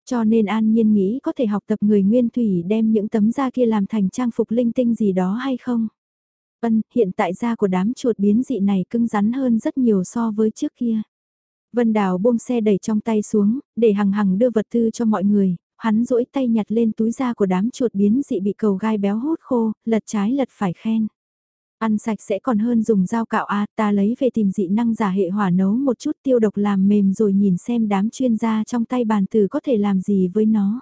Cho nên An Nhiên nghĩ có thể học tập người nguyên thủy đem những tấm da kia làm thành trang phục linh tinh gì đó hay không? Ân, hiện tại da của đám chuột biến dị này cứng rắn hơn rất nhiều so với trước kia. Vân Đào buông xe đẩy trong tay xuống, để hằng hằng đưa vật tư cho mọi người, hắn duỗi tay nhặt lên túi da của đám chuột biến dị bị cầu gai béo hút khô, lật trái lật phải khen. Ăn sạch sẽ còn hơn dùng dao cạo a ta lấy về tìm dị năng giả hệ hỏa nấu một chút tiêu độc làm mềm rồi nhìn xem đám chuyên gia trong tay bàn từ có thể làm gì với nó.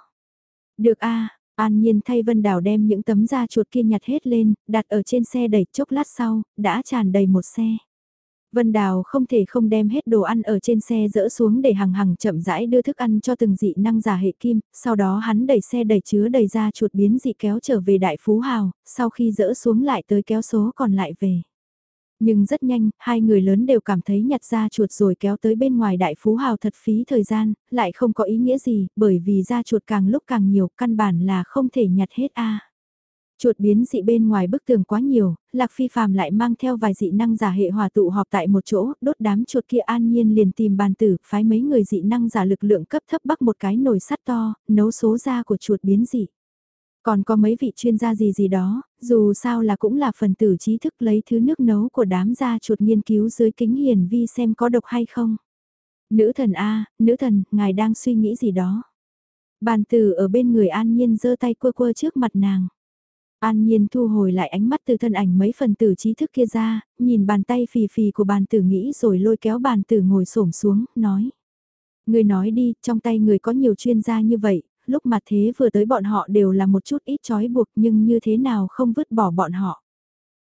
Được a An Nhiên thay Vân Đào đem những tấm da chuột kia nhặt hết lên, đặt ở trên xe đẩy chốc lát sau, đã tràn đầy một xe. Vân Đào không thể không đem hết đồ ăn ở trên xe dỡ xuống để hằng hằng chậm rãi đưa thức ăn cho từng dị năng giả hệ kim, sau đó hắn đẩy xe đẩy chứa đầy ra chuột biến dị kéo trở về Đại Phú Hào, sau khi dỡ xuống lại tới kéo số còn lại về. Nhưng rất nhanh, hai người lớn đều cảm thấy nhặt ra chuột rồi kéo tới bên ngoài Đại Phú Hào thật phí thời gian, lại không có ý nghĩa gì, bởi vì ra chuột càng lúc càng nhiều, căn bản là không thể nhặt hết a. Chuột biến dị bên ngoài bức tường quá nhiều, Lạc Phi phàm lại mang theo vài dị năng giả hệ hòa tụ họp tại một chỗ, đốt đám chuột kia an nhiên liền tìm bàn tử, phái mấy người dị năng giả lực lượng cấp thấp bắc một cái nồi sắt to, nấu số da của chuột biến dị. Còn có mấy vị chuyên gia gì gì đó, dù sao là cũng là phần tử trí thức lấy thứ nước nấu của đám gia chuột nghiên cứu dưới kính hiển vi xem có độc hay không. Nữ thần A, nữ thần, ngài đang suy nghĩ gì đó. Bàn tử ở bên người an nhiên giơ tay quơ quơ trước mặt nàng. An Nhiên thu hồi lại ánh mắt từ thân ảnh mấy phần tử trí thức kia ra, nhìn bàn tay phì phì của bàn tử nghĩ rồi lôi kéo bàn tử ngồi xổm xuống, nói. Người nói đi, trong tay người có nhiều chuyên gia như vậy, lúc mà thế vừa tới bọn họ đều là một chút ít trói buộc nhưng như thế nào không vứt bỏ bọn họ.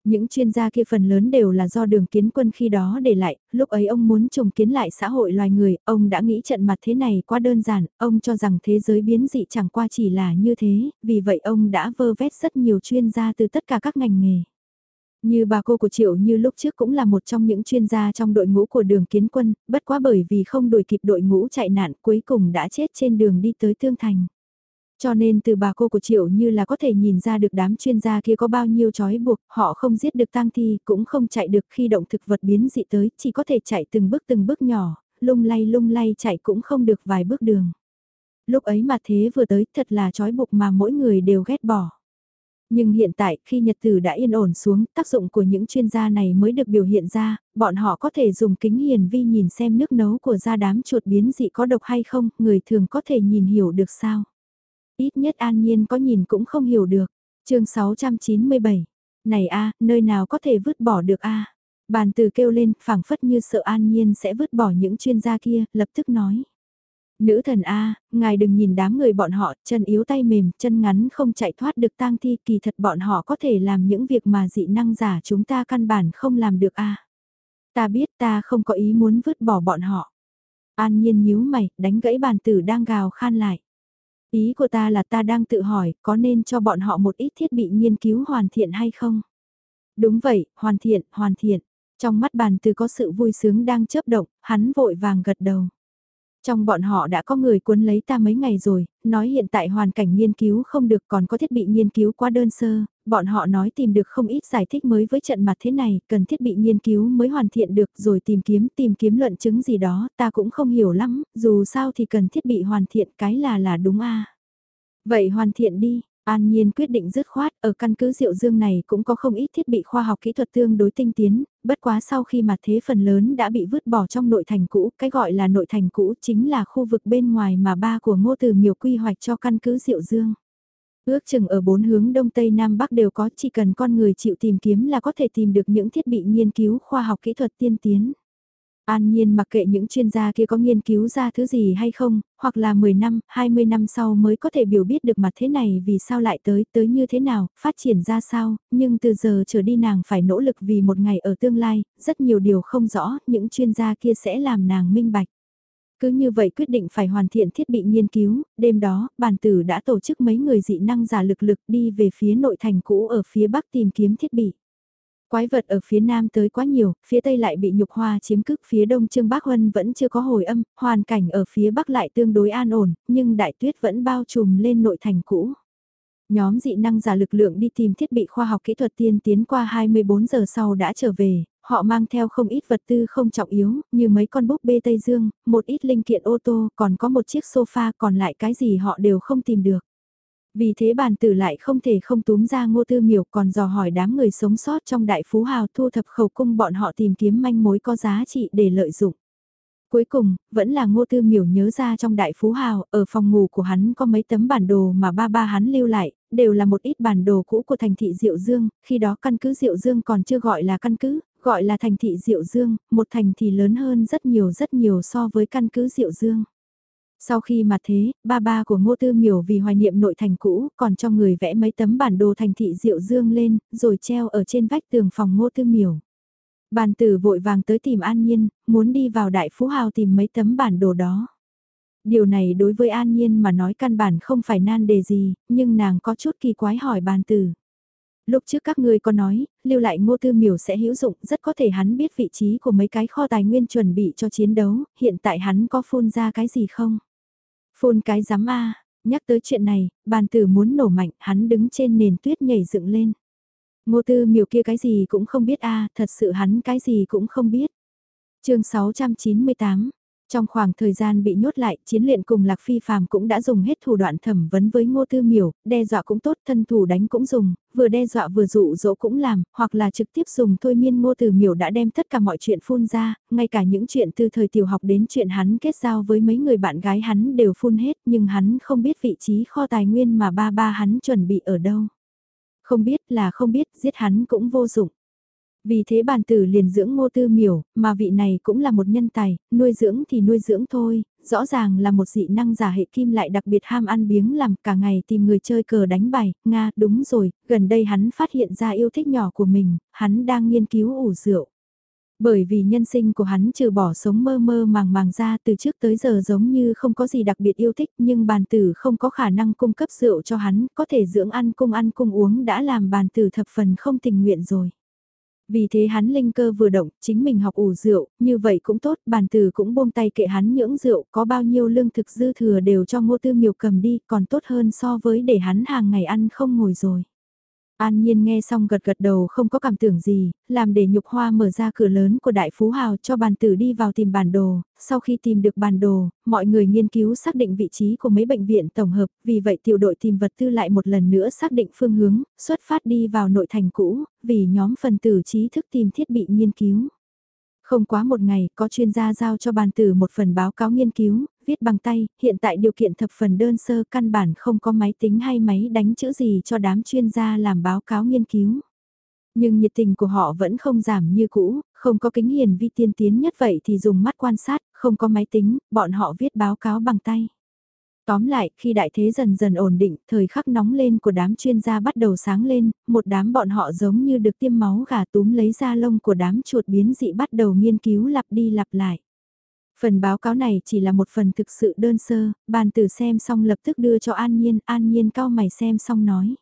Những chuyên gia kia phần lớn đều là do đường kiến quân khi đó để lại, lúc ấy ông muốn trùng kiến lại xã hội loài người, ông đã nghĩ trận mặt thế này quá đơn giản, ông cho rằng thế giới biến dị chẳng qua chỉ là như thế, vì vậy ông đã vơ vét rất nhiều chuyên gia từ tất cả các ngành nghề. Như bà cô của Triệu như lúc trước cũng là một trong những chuyên gia trong đội ngũ của đường kiến quân, bất quá bởi vì không đuổi kịp đội ngũ chạy nạn cuối cùng đã chết trên đường đi tới Tương Thành. Cho nên từ bà cô của Triệu như là có thể nhìn ra được đám chuyên gia kia có bao nhiêu trói buộc, họ không giết được tang thi, cũng không chạy được khi động thực vật biến dị tới, chỉ có thể chạy từng bước từng bước nhỏ, lung lay lung lay chạy cũng không được vài bước đường. Lúc ấy mà thế vừa tới thật là trói buộc mà mỗi người đều ghét bỏ. Nhưng hiện tại khi nhật tử đã yên ổn xuống, tác dụng của những chuyên gia này mới được biểu hiện ra, bọn họ có thể dùng kính hiền vi nhìn xem nước nấu của da đám chuột biến dị có độc hay không, người thường có thể nhìn hiểu được sao. Ít nhất an nhiên có nhìn cũng không hiểu được. chương 697. Này a nơi nào có thể vứt bỏ được a Bàn từ kêu lên, phảng phất như sợ an nhiên sẽ vứt bỏ những chuyên gia kia, lập tức nói. Nữ thần A, ngài đừng nhìn đám người bọn họ, chân yếu tay mềm, chân ngắn không chạy thoát được tang thi, kỳ thật bọn họ có thể làm những việc mà dị năng giả chúng ta căn bản không làm được A. Ta biết ta không có ý muốn vứt bỏ bọn họ. An nhiên nhíu mày, đánh gãy bàn tử đang gào khan lại. Ý của ta là ta đang tự hỏi có nên cho bọn họ một ít thiết bị nghiên cứu hoàn thiện hay không? Đúng vậy, hoàn thiện, hoàn thiện. Trong mắt bàn từ có sự vui sướng đang chớp động, hắn vội vàng gật đầu. Trong bọn họ đã có người cuốn lấy ta mấy ngày rồi, nói hiện tại hoàn cảnh nghiên cứu không được còn có thiết bị nghiên cứu quá đơn sơ, bọn họ nói tìm được không ít giải thích mới với trận mặt thế này, cần thiết bị nghiên cứu mới hoàn thiện được rồi tìm kiếm, tìm kiếm luận chứng gì đó, ta cũng không hiểu lắm, dù sao thì cần thiết bị hoàn thiện cái là là đúng a. Vậy hoàn thiện đi, An Nhiên quyết định dứt khoát, ở căn cứ Diệu Dương này cũng có không ít thiết bị khoa học kỹ thuật tương đối tinh tiến, bất quá sau khi mà thế phần lớn đã bị vứt bỏ trong nội thành cũ, cái gọi là nội thành cũ chính là khu vực bên ngoài mà ba của ngô từ miều quy hoạch cho căn cứ Diệu Dương. Ước chừng ở bốn hướng đông tây nam bắc đều có chỉ cần con người chịu tìm kiếm là có thể tìm được những thiết bị nghiên cứu khoa học kỹ thuật tiên tiến. An nhiên mặc kệ những chuyên gia kia có nghiên cứu ra thứ gì hay không, hoặc là 10 năm, 20 năm sau mới có thể biểu biết được mặt thế này vì sao lại tới, tới như thế nào, phát triển ra sao, nhưng từ giờ trở đi nàng phải nỗ lực vì một ngày ở tương lai, rất nhiều điều không rõ, những chuyên gia kia sẽ làm nàng minh bạch. Cứ như vậy quyết định phải hoàn thiện thiết bị nghiên cứu, đêm đó, bản tử đã tổ chức mấy người dị năng giả lực lực đi về phía nội thành cũ ở phía bắc tìm kiếm thiết bị. Quái vật ở phía nam tới quá nhiều, phía tây lại bị nhục hoa chiếm cức phía đông Trương Bác Huân vẫn chưa có hồi âm, hoàn cảnh ở phía bắc lại tương đối an ổn, nhưng đại tuyết vẫn bao trùm lên nội thành cũ. Nhóm dị năng giả lực lượng đi tìm thiết bị khoa học kỹ thuật tiên tiến qua 24 giờ sau đã trở về, họ mang theo không ít vật tư không trọng yếu, như mấy con búp bê Tây Dương, một ít linh kiện ô tô, còn có một chiếc sofa còn lại cái gì họ đều không tìm được. Vì thế bàn tử lại không thể không túm ra ngô tư miểu còn dò hỏi đám người sống sót trong đại phú hào thu thập khẩu cung bọn họ tìm kiếm manh mối có giá trị để lợi dụng. Cuối cùng, vẫn là ngô tư miểu nhớ ra trong đại phú hào, ở phòng ngủ của hắn có mấy tấm bản đồ mà ba ba hắn lưu lại, đều là một ít bản đồ cũ của thành thị Diệu Dương, khi đó căn cứ Diệu Dương còn chưa gọi là căn cứ, gọi là thành thị Diệu Dương, một thành thị lớn hơn rất nhiều rất nhiều so với căn cứ Diệu Dương. Sau khi mà thế, ba ba của Ngô Tư Miểu vì hoài niệm nội thành cũ, còn cho người vẽ mấy tấm bản đồ thành thị Diệu Dương lên, rồi treo ở trên vách tường phòng Ngô Tư Miểu. Bàn tử vội vàng tới tìm An Nhiên, muốn đi vào đại phú hào tìm mấy tấm bản đồ đó. Điều này đối với An Nhiên mà nói căn bản không phải nan đề gì, nhưng nàng có chút kỳ quái hỏi bàn tử. Lúc trước các ngươi có nói, lưu lại ngô tư miểu sẽ hữu dụng, rất có thể hắn biết vị trí của mấy cái kho tài nguyên chuẩn bị cho chiến đấu, hiện tại hắn có phun ra cái gì không? Phun cái giám a nhắc tới chuyện này, bàn tử muốn nổ mạnh, hắn đứng trên nền tuyết nhảy dựng lên. Ngô tư miểu kia cái gì cũng không biết a thật sự hắn cái gì cũng không biết. chương 698 trong khoảng thời gian bị nhốt lại, chiến luyện cùng Lạc Phi Phàm cũng đã dùng hết thủ đoạn thẩm vấn với Ngô Tư Miểu, đe dọa cũng tốt, thân thủ đánh cũng dùng, vừa đe dọa vừa dụ dỗ cũng làm, hoặc là trực tiếp dùng thôi miên Ngô Tư Miểu đã đem tất cả mọi chuyện phun ra, ngay cả những chuyện từ thời tiểu học đến chuyện hắn kết giao với mấy người bạn gái hắn đều phun hết, nhưng hắn không biết vị trí kho tài nguyên mà ba ba hắn chuẩn bị ở đâu. Không biết là không biết, giết hắn cũng vô dụng. Vì thế bàn tử liền dưỡng ngô tư miểu, mà vị này cũng là một nhân tài, nuôi dưỡng thì nuôi dưỡng thôi, rõ ràng là một dị năng giả hệ kim lại đặc biệt ham ăn biếng làm cả ngày tìm người chơi cờ đánh bài, Nga, đúng rồi, gần đây hắn phát hiện ra yêu thích nhỏ của mình, hắn đang nghiên cứu ủ rượu. Bởi vì nhân sinh của hắn trừ bỏ sống mơ mơ màng màng ra từ trước tới giờ giống như không có gì đặc biệt yêu thích nhưng bàn tử không có khả năng cung cấp rượu cho hắn, có thể dưỡng ăn cung ăn cung uống đã làm bàn tử thập phần không tình nguyện rồi. Vì thế hắn linh cơ vừa động, chính mình học ủ rượu, như vậy cũng tốt, bàn từ cũng buông tay kệ hắn nhưỡng rượu, có bao nhiêu lương thực dư thừa đều cho ngô tư miều cầm đi, còn tốt hơn so với để hắn hàng ngày ăn không ngồi rồi. An Nhiên nghe xong gật gật đầu không có cảm tưởng gì, làm để nhục hoa mở ra cửa lớn của đại phú hào cho bàn tử đi vào tìm bản đồ, sau khi tìm được bản đồ, mọi người nghiên cứu xác định vị trí của mấy bệnh viện tổng hợp, vì vậy tiểu đội tìm vật tư lại một lần nữa xác định phương hướng, xuất phát đi vào nội thành cũ, vì nhóm phần tử trí thức tìm thiết bị nghiên cứu. Không quá một ngày, có chuyên gia giao cho bàn tử một phần báo cáo nghiên cứu, viết bằng tay, hiện tại điều kiện thập phần đơn sơ căn bản không có máy tính hay máy đánh chữ gì cho đám chuyên gia làm báo cáo nghiên cứu. Nhưng nhiệt tình của họ vẫn không giảm như cũ, không có kính hiền vi tiên tiến nhất vậy thì dùng mắt quan sát, không có máy tính, bọn họ viết báo cáo bằng tay. Tóm lại, khi đại thế dần dần ổn định, thời khắc nóng lên của đám chuyên gia bắt đầu sáng lên, một đám bọn họ giống như được tiêm máu gà túm lấy da lông của đám chuột biến dị bắt đầu nghiên cứu lặp đi lặp lại. Phần báo cáo này chỉ là một phần thực sự đơn sơ, bàn tử xem xong lập tức đưa cho An Nhiên, An Nhiên cao mày xem xong nói.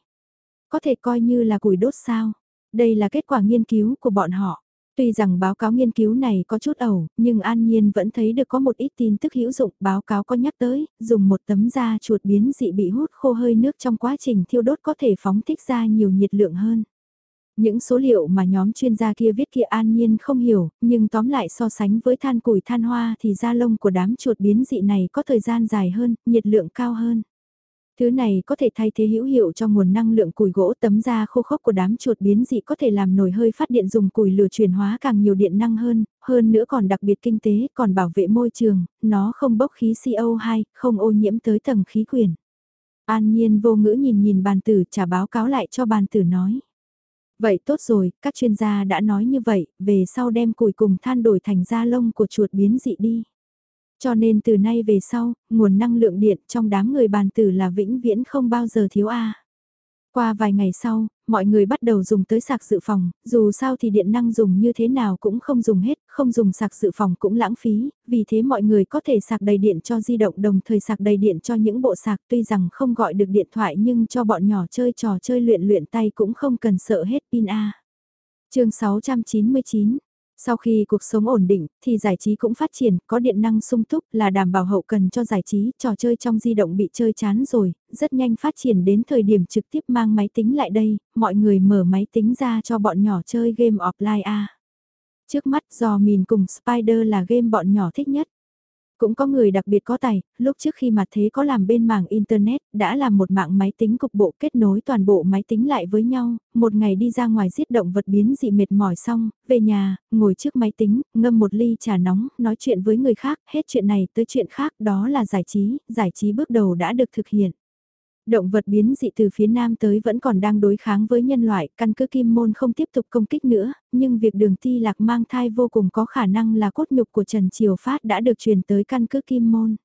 Có thể coi như là củi đốt sao, đây là kết quả nghiên cứu của bọn họ. Tuy rằng báo cáo nghiên cứu này có chút ẩu, nhưng An Nhiên vẫn thấy được có một ít tin tức hữu dụng. Báo cáo có nhắc tới, dùng một tấm da chuột biến dị bị hút khô hơi nước trong quá trình thiêu đốt có thể phóng thích ra nhiều nhiệt lượng hơn. Những số liệu mà nhóm chuyên gia kia viết kia an nhiên không hiểu, nhưng tóm lại so sánh với than củi than hoa thì da lông của đám chuột biến dị này có thời gian dài hơn, nhiệt lượng cao hơn. Thứ này có thể thay thế hữu hiệu cho nguồn năng lượng củi gỗ tấm da khô khốc của đám chuột biến dị có thể làm nồi hơi phát điện dùng củi lửa chuyển hóa càng nhiều điện năng hơn, hơn nữa còn đặc biệt kinh tế, còn bảo vệ môi trường, nó không bốc khí CO2, không ô nhiễm tới tầng khí quyển. An nhiên vô ngữ nhìn nhìn bàn tử trả báo cáo lại cho bàn tử nói. Vậy tốt rồi, các chuyên gia đã nói như vậy, về sau đem củi cùng than đổi thành da lông của chuột biến dị đi. Cho nên từ nay về sau, nguồn năng lượng điện trong đám người bàn tử là vĩnh viễn không bao giờ thiếu A. Qua vài ngày sau, mọi người bắt đầu dùng tới sạc dự phòng, dù sao thì điện năng dùng như thế nào cũng không dùng hết, không dùng sạc dự phòng cũng lãng phí, vì thế mọi người có thể sạc đầy điện cho di động đồng thời sạc đầy điện cho những bộ sạc tuy rằng không gọi được điện thoại nhưng cho bọn nhỏ chơi trò chơi luyện luyện tay cũng không cần sợ hết pin A. chương 699 sau khi cuộc sống ổn định, thì giải trí cũng phát triển, có điện năng sung túc là đảm bảo hậu cần cho giải trí, trò chơi trong di động bị chơi chán rồi, rất nhanh phát triển đến thời điểm trực tiếp mang máy tính lại đây, mọi người mở máy tính ra cho bọn nhỏ chơi game offline A. Trước mắt do mình cùng Spider là game bọn nhỏ thích nhất. Cũng có người đặc biệt có tài, lúc trước khi mà thế có làm bên mảng Internet, đã làm một mạng máy tính cục bộ kết nối toàn bộ máy tính lại với nhau, một ngày đi ra ngoài giết động vật biến dị mệt mỏi xong, về nhà, ngồi trước máy tính, ngâm một ly trà nóng, nói chuyện với người khác, hết chuyện này tới chuyện khác, đó là giải trí, giải trí bước đầu đã được thực hiện. Động vật biến dị từ phía nam tới vẫn còn đang đối kháng với nhân loại, căn cứ kim môn không tiếp tục công kích nữa, nhưng việc đường ti lạc mang thai vô cùng có khả năng là cốt nhục của Trần Triều Phát đã được truyền tới căn cứ kim môn.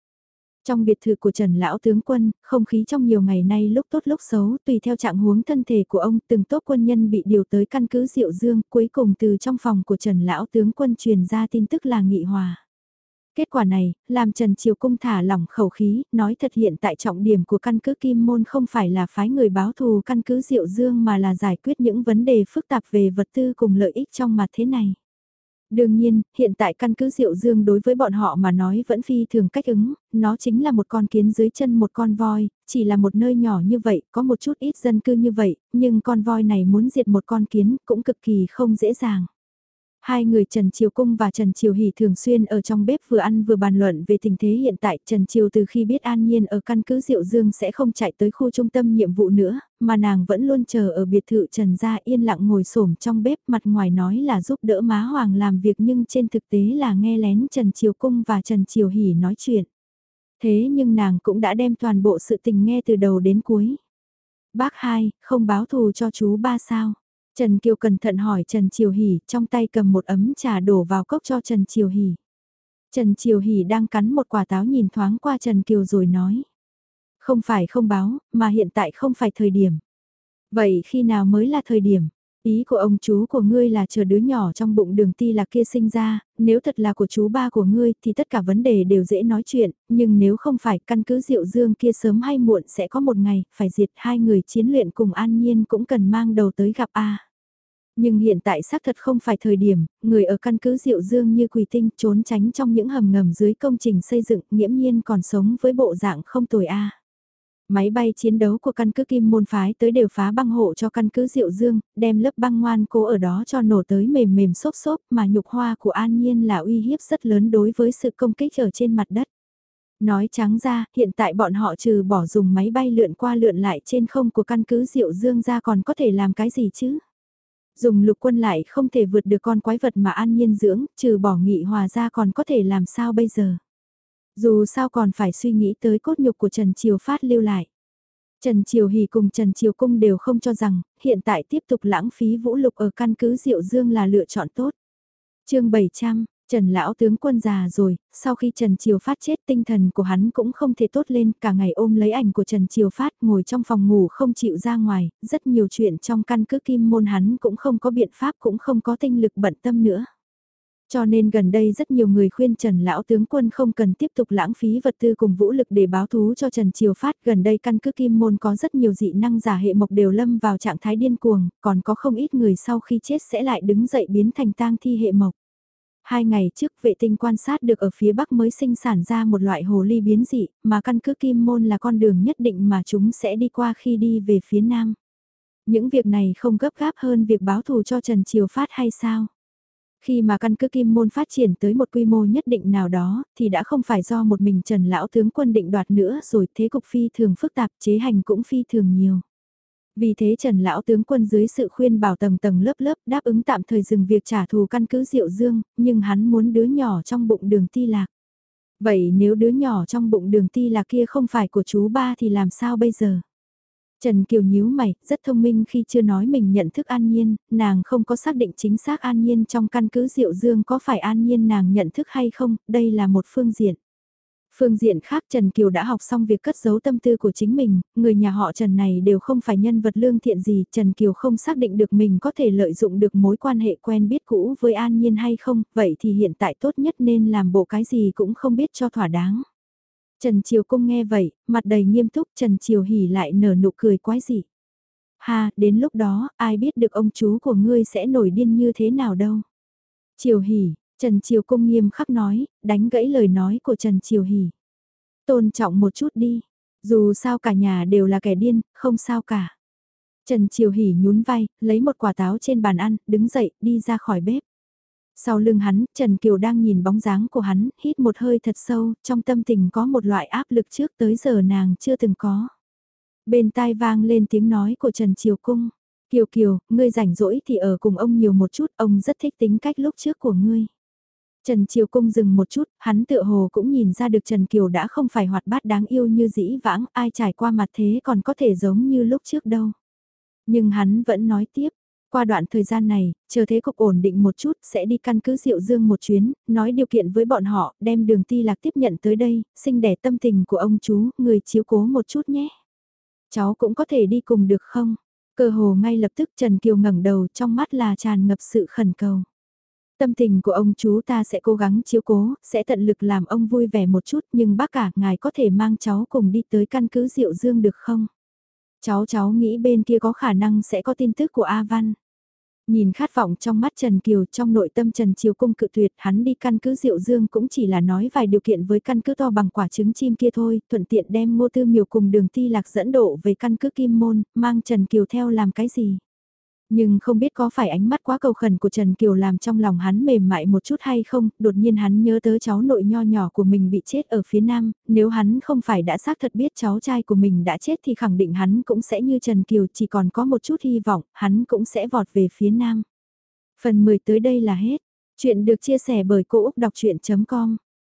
Trong biệt thự của Trần Lão Tướng Quân, không khí trong nhiều ngày nay lúc tốt lúc xấu, tùy theo trạng huống thân thể của ông, từng tốt quân nhân bị điều tới căn cứ Diệu Dương, cuối cùng từ trong phòng của Trần Lão Tướng Quân truyền ra tin tức là nghị hòa. Kết quả này, làm Trần Triều Cung thả lỏng khẩu khí, nói thật hiện tại trọng điểm của căn cứ Kim Môn không phải là phái người báo thù căn cứ Diệu Dương mà là giải quyết những vấn đề phức tạp về vật tư cùng lợi ích trong mặt thế này. Đương nhiên, hiện tại căn cứ Diệu Dương đối với bọn họ mà nói vẫn phi thường cách ứng, nó chính là một con kiến dưới chân một con voi, chỉ là một nơi nhỏ như vậy, có một chút ít dân cư như vậy, nhưng con voi này muốn diệt một con kiến cũng cực kỳ không dễ dàng. Hai người Trần Triều Cung và Trần Triều Hỷ thường xuyên ở trong bếp vừa ăn vừa bàn luận về tình thế hiện tại. Trần Triều từ khi biết An Nhiên ở căn cứ Diệu Dương sẽ không chạy tới khu trung tâm nhiệm vụ nữa, mà nàng vẫn luôn chờ ở biệt thự Trần Gia yên lặng ngồi xổm trong bếp mặt ngoài nói là giúp đỡ má Hoàng làm việc nhưng trên thực tế là nghe lén Trần Triều Cung và Trần Triều Hỷ nói chuyện. Thế nhưng nàng cũng đã đem toàn bộ sự tình nghe từ đầu đến cuối. Bác hai, không báo thù cho chú ba sao? Trần Kiều cẩn thận hỏi Trần Triều Hỷ, trong tay cầm một ấm trà đổ vào cốc cho Trần Triều Hỷ. Trần Triều Hỷ đang cắn một quả táo nhìn thoáng qua Trần Kiều rồi nói. Không phải không báo, mà hiện tại không phải thời điểm. Vậy khi nào mới là thời điểm? Ý của ông chú của ngươi là chờ đứa nhỏ trong bụng đường ti là kia sinh ra, nếu thật là của chú ba của ngươi thì tất cả vấn đề đều dễ nói chuyện, nhưng nếu không phải căn cứ diệu dương kia sớm hay muộn sẽ có một ngày, phải diệt hai người chiến luyện cùng an nhiên cũng cần mang đầu tới gặp A. Nhưng hiện tại xác thật không phải thời điểm, người ở căn cứ diệu dương như quỳ tinh trốn tránh trong những hầm ngầm dưới công trình xây dựng nghiễm nhiên còn sống với bộ dạng không tồi A. Máy bay chiến đấu của căn cứ Kim Môn phái tới đều phá băng hộ cho căn cứ Diệu Dương, đem lớp băng ngoan cố ở đó cho nổ tới mềm mềm xốp xốp mà nhục hoa của An Nhiên là uy hiếp rất lớn đối với sự công kích ở trên mặt đất. Nói trắng ra, hiện tại bọn họ trừ bỏ dùng máy bay lượn qua lượn lại trên không của căn cứ Diệu Dương ra còn có thể làm cái gì chứ? Dùng lục quân lại không thể vượt được con quái vật mà an nhiên dưỡng, trừ bỏ nghị hòa ra còn có thể làm sao bây giờ? Dù sao còn phải suy nghĩ tới cốt nhục của Trần Triều Phát lưu lại. Trần Triều Hỷ cùng Trần Triều Cung đều không cho rằng, hiện tại tiếp tục lãng phí vũ lục ở căn cứ Diệu Dương là lựa chọn tốt. chương 700, Trần Lão tướng quân già rồi, sau khi Trần Triều Phát chết tinh thần của hắn cũng không thể tốt lên, cả ngày ôm lấy ảnh của Trần Triều Phát ngồi trong phòng ngủ không chịu ra ngoài, rất nhiều chuyện trong căn cứ kim môn hắn cũng không có biện pháp cũng không có tinh lực bận tâm nữa. Cho nên gần đây rất nhiều người khuyên Trần Lão Tướng Quân không cần tiếp tục lãng phí vật tư cùng vũ lực để báo thú cho Trần Triều Phát. Gần đây căn cứ Kim Môn có rất nhiều dị năng giả hệ mộc đều lâm vào trạng thái điên cuồng, còn có không ít người sau khi chết sẽ lại đứng dậy biến thành tang thi hệ mộc. Hai ngày trước vệ tinh quan sát được ở phía bắc mới sinh sản ra một loại hồ ly biến dị, mà căn cứ Kim Môn là con đường nhất định mà chúng sẽ đi qua khi đi về phía nam. Những việc này không gấp gáp hơn việc báo thù cho Trần Triều Phát hay sao? Khi mà căn cứ kim môn phát triển tới một quy mô nhất định nào đó, thì đã không phải do một mình Trần Lão tướng quân định đoạt nữa rồi thế cục phi thường phức tạp chế hành cũng phi thường nhiều. Vì thế Trần Lão tướng quân dưới sự khuyên bảo tầng tầng lớp lớp đáp ứng tạm thời dừng việc trả thù căn cứ Diệu Dương, nhưng hắn muốn đứa nhỏ trong bụng đường ti lạc. Vậy nếu đứa nhỏ trong bụng đường ti lạc kia không phải của chú ba thì làm sao bây giờ? Trần Kiều nhíu mày, rất thông minh khi chưa nói mình nhận thức an nhiên, nàng không có xác định chính xác an nhiên trong căn cứ Diệu Dương có phải an nhiên nàng nhận thức hay không, đây là một phương diện. Phương diện khác Trần Kiều đã học xong việc cất giấu tâm tư của chính mình, người nhà họ Trần này đều không phải nhân vật lương thiện gì, Trần Kiều không xác định được mình có thể lợi dụng được mối quan hệ quen biết cũ với An Nhiên hay không, vậy thì hiện tại tốt nhất nên làm bộ cái gì cũng không biết cho thỏa đáng. Trần Triều Cung nghe vậy, mặt đầy nghiêm túc Trần Triều Hỉ lại nở nụ cười quái dị. Ha, đến lúc đó, ai biết được ông chú của ngươi sẽ nổi điên như thế nào đâu. Triều Hỉ, Trần Triều Cung nghiêm khắc nói, đánh gãy lời nói của Trần Triều Hỉ. Tôn trọng một chút đi, dù sao cả nhà đều là kẻ điên, không sao cả. Trần Triều Hỉ nhún vai, lấy một quả táo trên bàn ăn, đứng dậy, đi ra khỏi bếp. Sau lưng hắn, Trần Kiều đang nhìn bóng dáng của hắn, hít một hơi thật sâu, trong tâm tình có một loại áp lực trước tới giờ nàng chưa từng có. Bên tai vang lên tiếng nói của Trần Triều Cung. Kiều Kiều, ngươi rảnh rỗi thì ở cùng ông nhiều một chút, ông rất thích tính cách lúc trước của ngươi. Trần Triều Cung dừng một chút, hắn tựa hồ cũng nhìn ra được Trần Kiều đã không phải hoạt bát đáng yêu như dĩ vãng, ai trải qua mặt thế còn có thể giống như lúc trước đâu. Nhưng hắn vẫn nói tiếp, qua đoạn thời gian này, chờ thế cục ổn định một chút sẽ đi căn cứ Diệu Dương một chuyến, nói điều kiện với bọn họ, đem đường ti lạc tiếp nhận tới đây, sinh đẻ tâm tình của ông chú, người chiếu cố một chút nhé. Cháu cũng có thể đi cùng được không? Cơ hồ ngay lập tức Trần Kiều ngẩng đầu trong mắt là tràn ngập sự khẩn cầu. Tâm tình của ông chú ta sẽ cố gắng chiếu cố, sẽ tận lực làm ông vui vẻ một chút nhưng bác cả ngài có thể mang cháu cùng đi tới căn cứ Diệu Dương được không? Cháu cháu nghĩ bên kia có khả năng sẽ có tin tức của A Văn. Nhìn khát vọng trong mắt Trần Kiều trong nội tâm Trần Chiều Cung cự tuyệt hắn đi căn cứ Diệu Dương cũng chỉ là nói vài điều kiện với căn cứ to bằng quả trứng chim kia thôi, thuận tiện đem ngô tư miều cùng đường ti lạc dẫn độ về căn cứ Kim Môn, mang Trần Kiều theo làm cái gì. Nhưng không biết có phải ánh mắt quá cầu khẩn của Trần Kiều làm trong lòng hắn mềm mại một chút hay không, đột nhiên hắn nhớ tới cháu nội nho nhỏ của mình bị chết ở phía nam, nếu hắn không phải đã xác thật biết cháu trai của mình đã chết thì khẳng định hắn cũng sẽ như Trần Kiều chỉ còn có một chút hy vọng, hắn cũng sẽ vọt về phía nam. Phần 10 tới đây là hết. Chuyện được chia sẻ bởi Cô Úc Đọc Chuyện.com